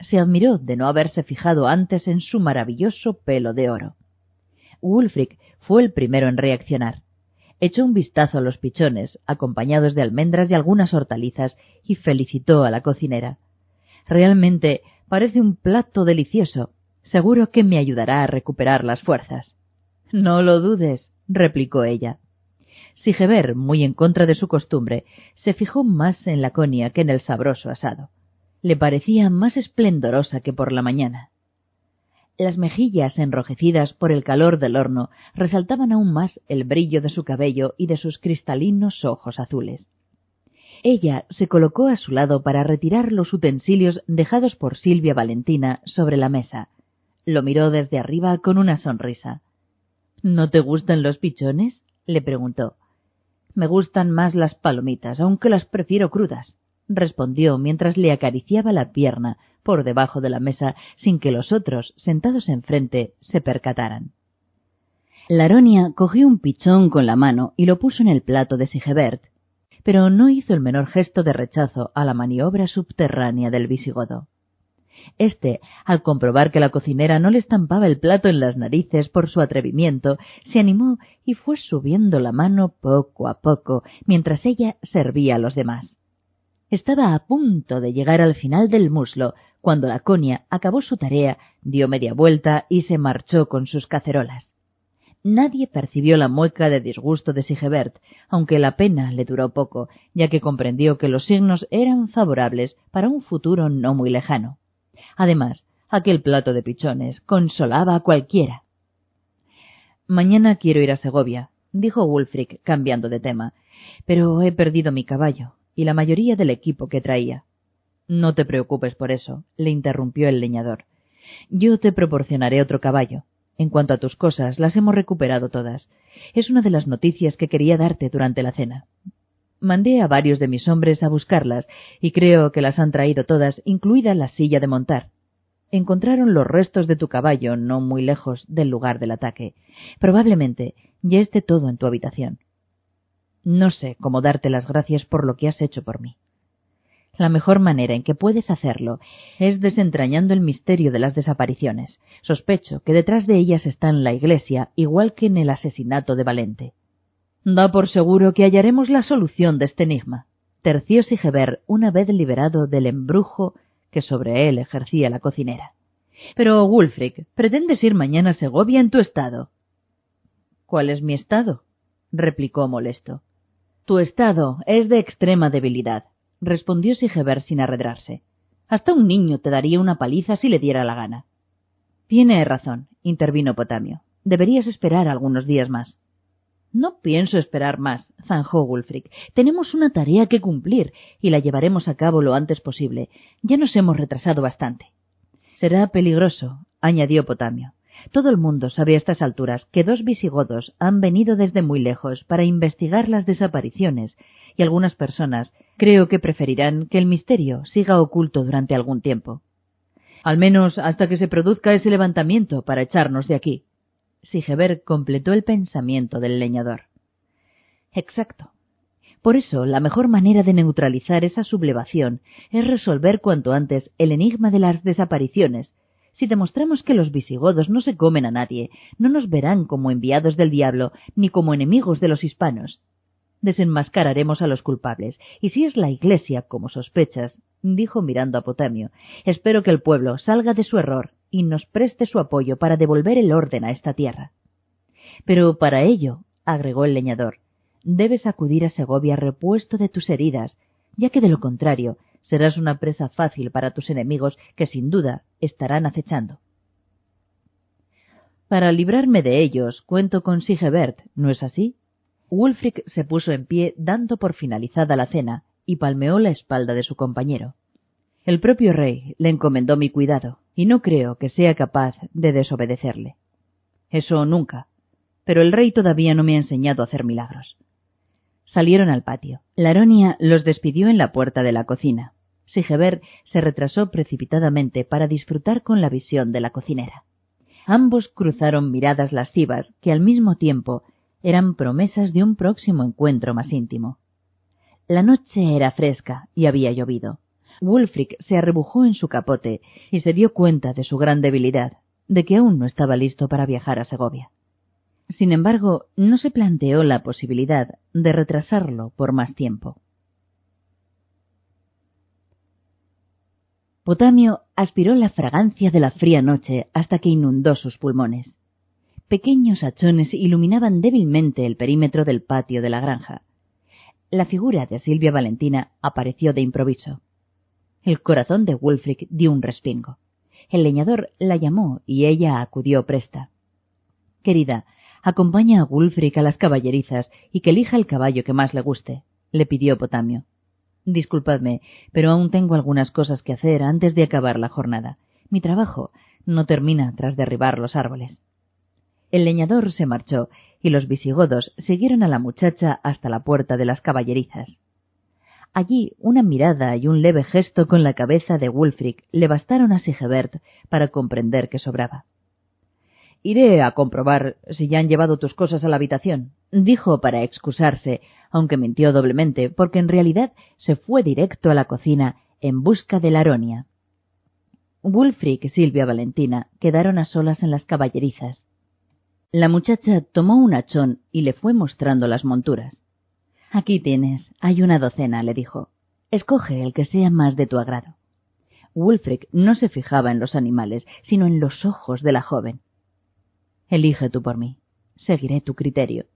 Se admiró de no haberse fijado antes en su maravilloso pelo de oro. Wulfric fue el primero en reaccionar. Echó un vistazo a los pichones, acompañados de almendras y algunas hortalizas, y felicitó a la cocinera. Realmente parece un plato delicioso. Seguro que me ayudará a recuperar las fuerzas. No lo dudes, replicó ella. Sigeber, muy en contra de su costumbre, se fijó más en la conia que en el sabroso asado. Le parecía más esplendorosa que por la mañana. Las mejillas enrojecidas por el calor del horno resaltaban aún más el brillo de su cabello y de sus cristalinos ojos azules. Ella se colocó a su lado para retirar los utensilios dejados por Silvia Valentina sobre la mesa. Lo miró desde arriba con una sonrisa. ¿No te gustan los pichones? le preguntó. Me gustan más las palomitas, aunque las prefiero crudas, respondió mientras le acariciaba la pierna por debajo de la mesa sin que los otros, sentados enfrente, se percataran. Laronia cogió un pichón con la mano y lo puso en el plato de Sigebert, pero no hizo el menor gesto de rechazo a la maniobra subterránea del visigodo. Este, al comprobar que la cocinera no le estampaba el plato en las narices por su atrevimiento, se animó y fue subiendo la mano poco a poco mientras ella servía a los demás. Estaba a punto de llegar al final del muslo cuando la conia acabó su tarea, dio media vuelta y se marchó con sus cacerolas. Nadie percibió la mueca de disgusto de Sigebert, aunque la pena le duró poco, ya que comprendió que los signos eran favorables para un futuro no muy lejano. Además, aquel plato de pichones consolaba a cualquiera. Mañana quiero ir a Segovia, dijo Wulfric, cambiando de tema, pero he perdido mi caballo y la mayoría del equipo que traía. No te preocupes por eso, le interrumpió el leñador. Yo te proporcionaré otro caballo. En cuanto a tus cosas, las hemos recuperado todas. Es una de las noticias que quería darte durante la cena. Mandé a varios de mis hombres a buscarlas y creo que las han traído todas, incluida la silla de montar. Encontraron los restos de tu caballo no muy lejos del lugar del ataque. Probablemente ya esté todo en tu habitación. No sé cómo darte las gracias por lo que has hecho por mí. La mejor manera en que puedes hacerlo es desentrañando el misterio de las desapariciones. Sospecho que detrás de ellas están la Iglesia, igual que en el asesinato de Valente. Da por seguro que hallaremos la solución de este enigma. Terció Sigeber una vez liberado del embrujo que sobre él ejercía la cocinera. Pero, Wulfric, pretendes ir mañana a Segovia en tu estado. ¿Cuál es mi estado? replicó molesto. Tu estado es de extrema debilidad, respondió Sigeber sin arredrarse. Hasta un niño te daría una paliza si le diera la gana. Tiene razón, intervino Potamio. Deberías esperar algunos días más. No pienso esperar más, zanjó Wulfric. Tenemos una tarea que cumplir y la llevaremos a cabo lo antes posible. Ya nos hemos retrasado bastante. Será peligroso, añadió Potamio. Todo el mundo sabe a estas alturas que dos visigodos han venido desde muy lejos para investigar las desapariciones y algunas personas creo que preferirán que el misterio siga oculto durante algún tiempo. Al menos hasta que se produzca ese levantamiento para echarnos de aquí. Sigeber completó el pensamiento del leñador. Exacto. Por eso, la mejor manera de neutralizar esa sublevación es resolver cuanto antes el enigma de las desapariciones. Si demostramos que los visigodos no se comen a nadie, no nos verán como enviados del diablo ni como enemigos de los hispanos desenmascararemos a los culpables. Y si es la Iglesia, como sospechas, dijo mirando a Potamio, espero que el pueblo salga de su error y nos preste su apoyo para devolver el orden a esta tierra. Pero para ello, agregó el leñador, debes acudir a Segovia repuesto de tus heridas, ya que de lo contrario serás una presa fácil para tus enemigos que sin duda estarán acechando. Para librarme de ellos cuento con Sigebert, ¿no es así? Wulfric se puso en pie dando por finalizada la cena y palmeó la espalda de su compañero. El propio rey le encomendó mi cuidado, y no creo que sea capaz de desobedecerle. Eso nunca. Pero el rey todavía no me ha enseñado a hacer milagros. Salieron al patio. Laronia los despidió en la puerta de la cocina. Sigeber se retrasó precipitadamente para disfrutar con la visión de la cocinera. Ambos cruzaron miradas lascivas que al mismo tiempo eran promesas de un próximo encuentro más íntimo. La noche era fresca y había llovido. Wulfric se arrebujó en su capote y se dio cuenta de su gran debilidad, de que aún no estaba listo para viajar a Segovia. Sin embargo, no se planteó la posibilidad de retrasarlo por más tiempo. Potamio aspiró la fragancia de la fría noche hasta que inundó sus pulmones. Pequeños hachones iluminaban débilmente el perímetro del patio de la granja. La figura de Silvia Valentina apareció de improviso. El corazón de Wulfric dio un respingo. El leñador la llamó y ella acudió presta. Querida, acompaña a Wulfric a las caballerizas y que elija el caballo que más le guste, le pidió Potamio. Disculpadme, pero aún tengo algunas cosas que hacer antes de acabar la jornada. Mi trabajo no termina tras derribar los árboles. El leñador se marchó y los visigodos siguieron a la muchacha hasta la puerta de las caballerizas. Allí una mirada y un leve gesto con la cabeza de Wulfric le bastaron a Sigebert para comprender que sobraba. Iré a comprobar si ya han llevado tus cosas a la habitación, dijo para excusarse, aunque mintió doblemente, porque en realidad se fue directo a la cocina en busca de la aronia. Wulfric y Silvia Valentina quedaron a solas en las caballerizas. La muchacha tomó un hachón y le fue mostrando las monturas. Aquí tienes, hay una docena, le dijo. Escoge el que sea más de tu agrado. Wulfric no se fijaba en los animales, sino en los ojos de la joven. Elige tú por mí. Seguiré tu criterio.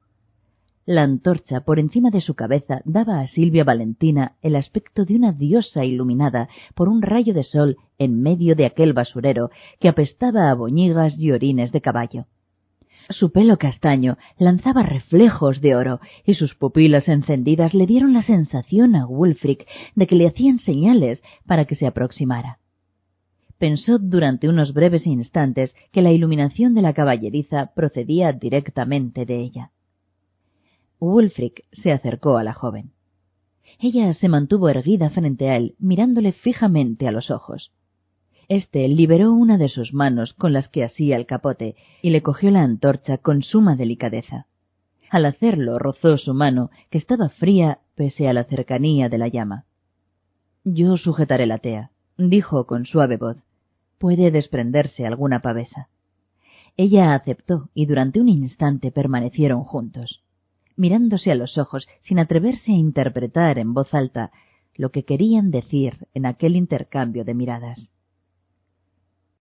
La antorcha por encima de su cabeza daba a Silvia Valentina el aspecto de una diosa iluminada por un rayo de sol en medio de aquel basurero que apestaba a boñigas y orines de caballo. Su pelo castaño lanzaba reflejos de oro y sus pupilas encendidas le dieron la sensación a Wulfric de que le hacían señales para que se aproximara. Pensó durante unos breves instantes que la iluminación de la caballeriza procedía directamente de ella. Wulfric se acercó a la joven. Ella se mantuvo erguida frente a él, mirándole fijamente a los ojos. Este liberó una de sus manos con las que asía el capote y le cogió la antorcha con suma delicadeza. Al hacerlo rozó su mano, que estaba fría pese a la cercanía de la llama. Yo sujetaré la tea, dijo con suave voz. Puede desprenderse alguna pavesa. Ella aceptó y durante un instante permanecieron juntos, mirándose a los ojos sin atreverse a interpretar en voz alta lo que querían decir en aquel intercambio de miradas.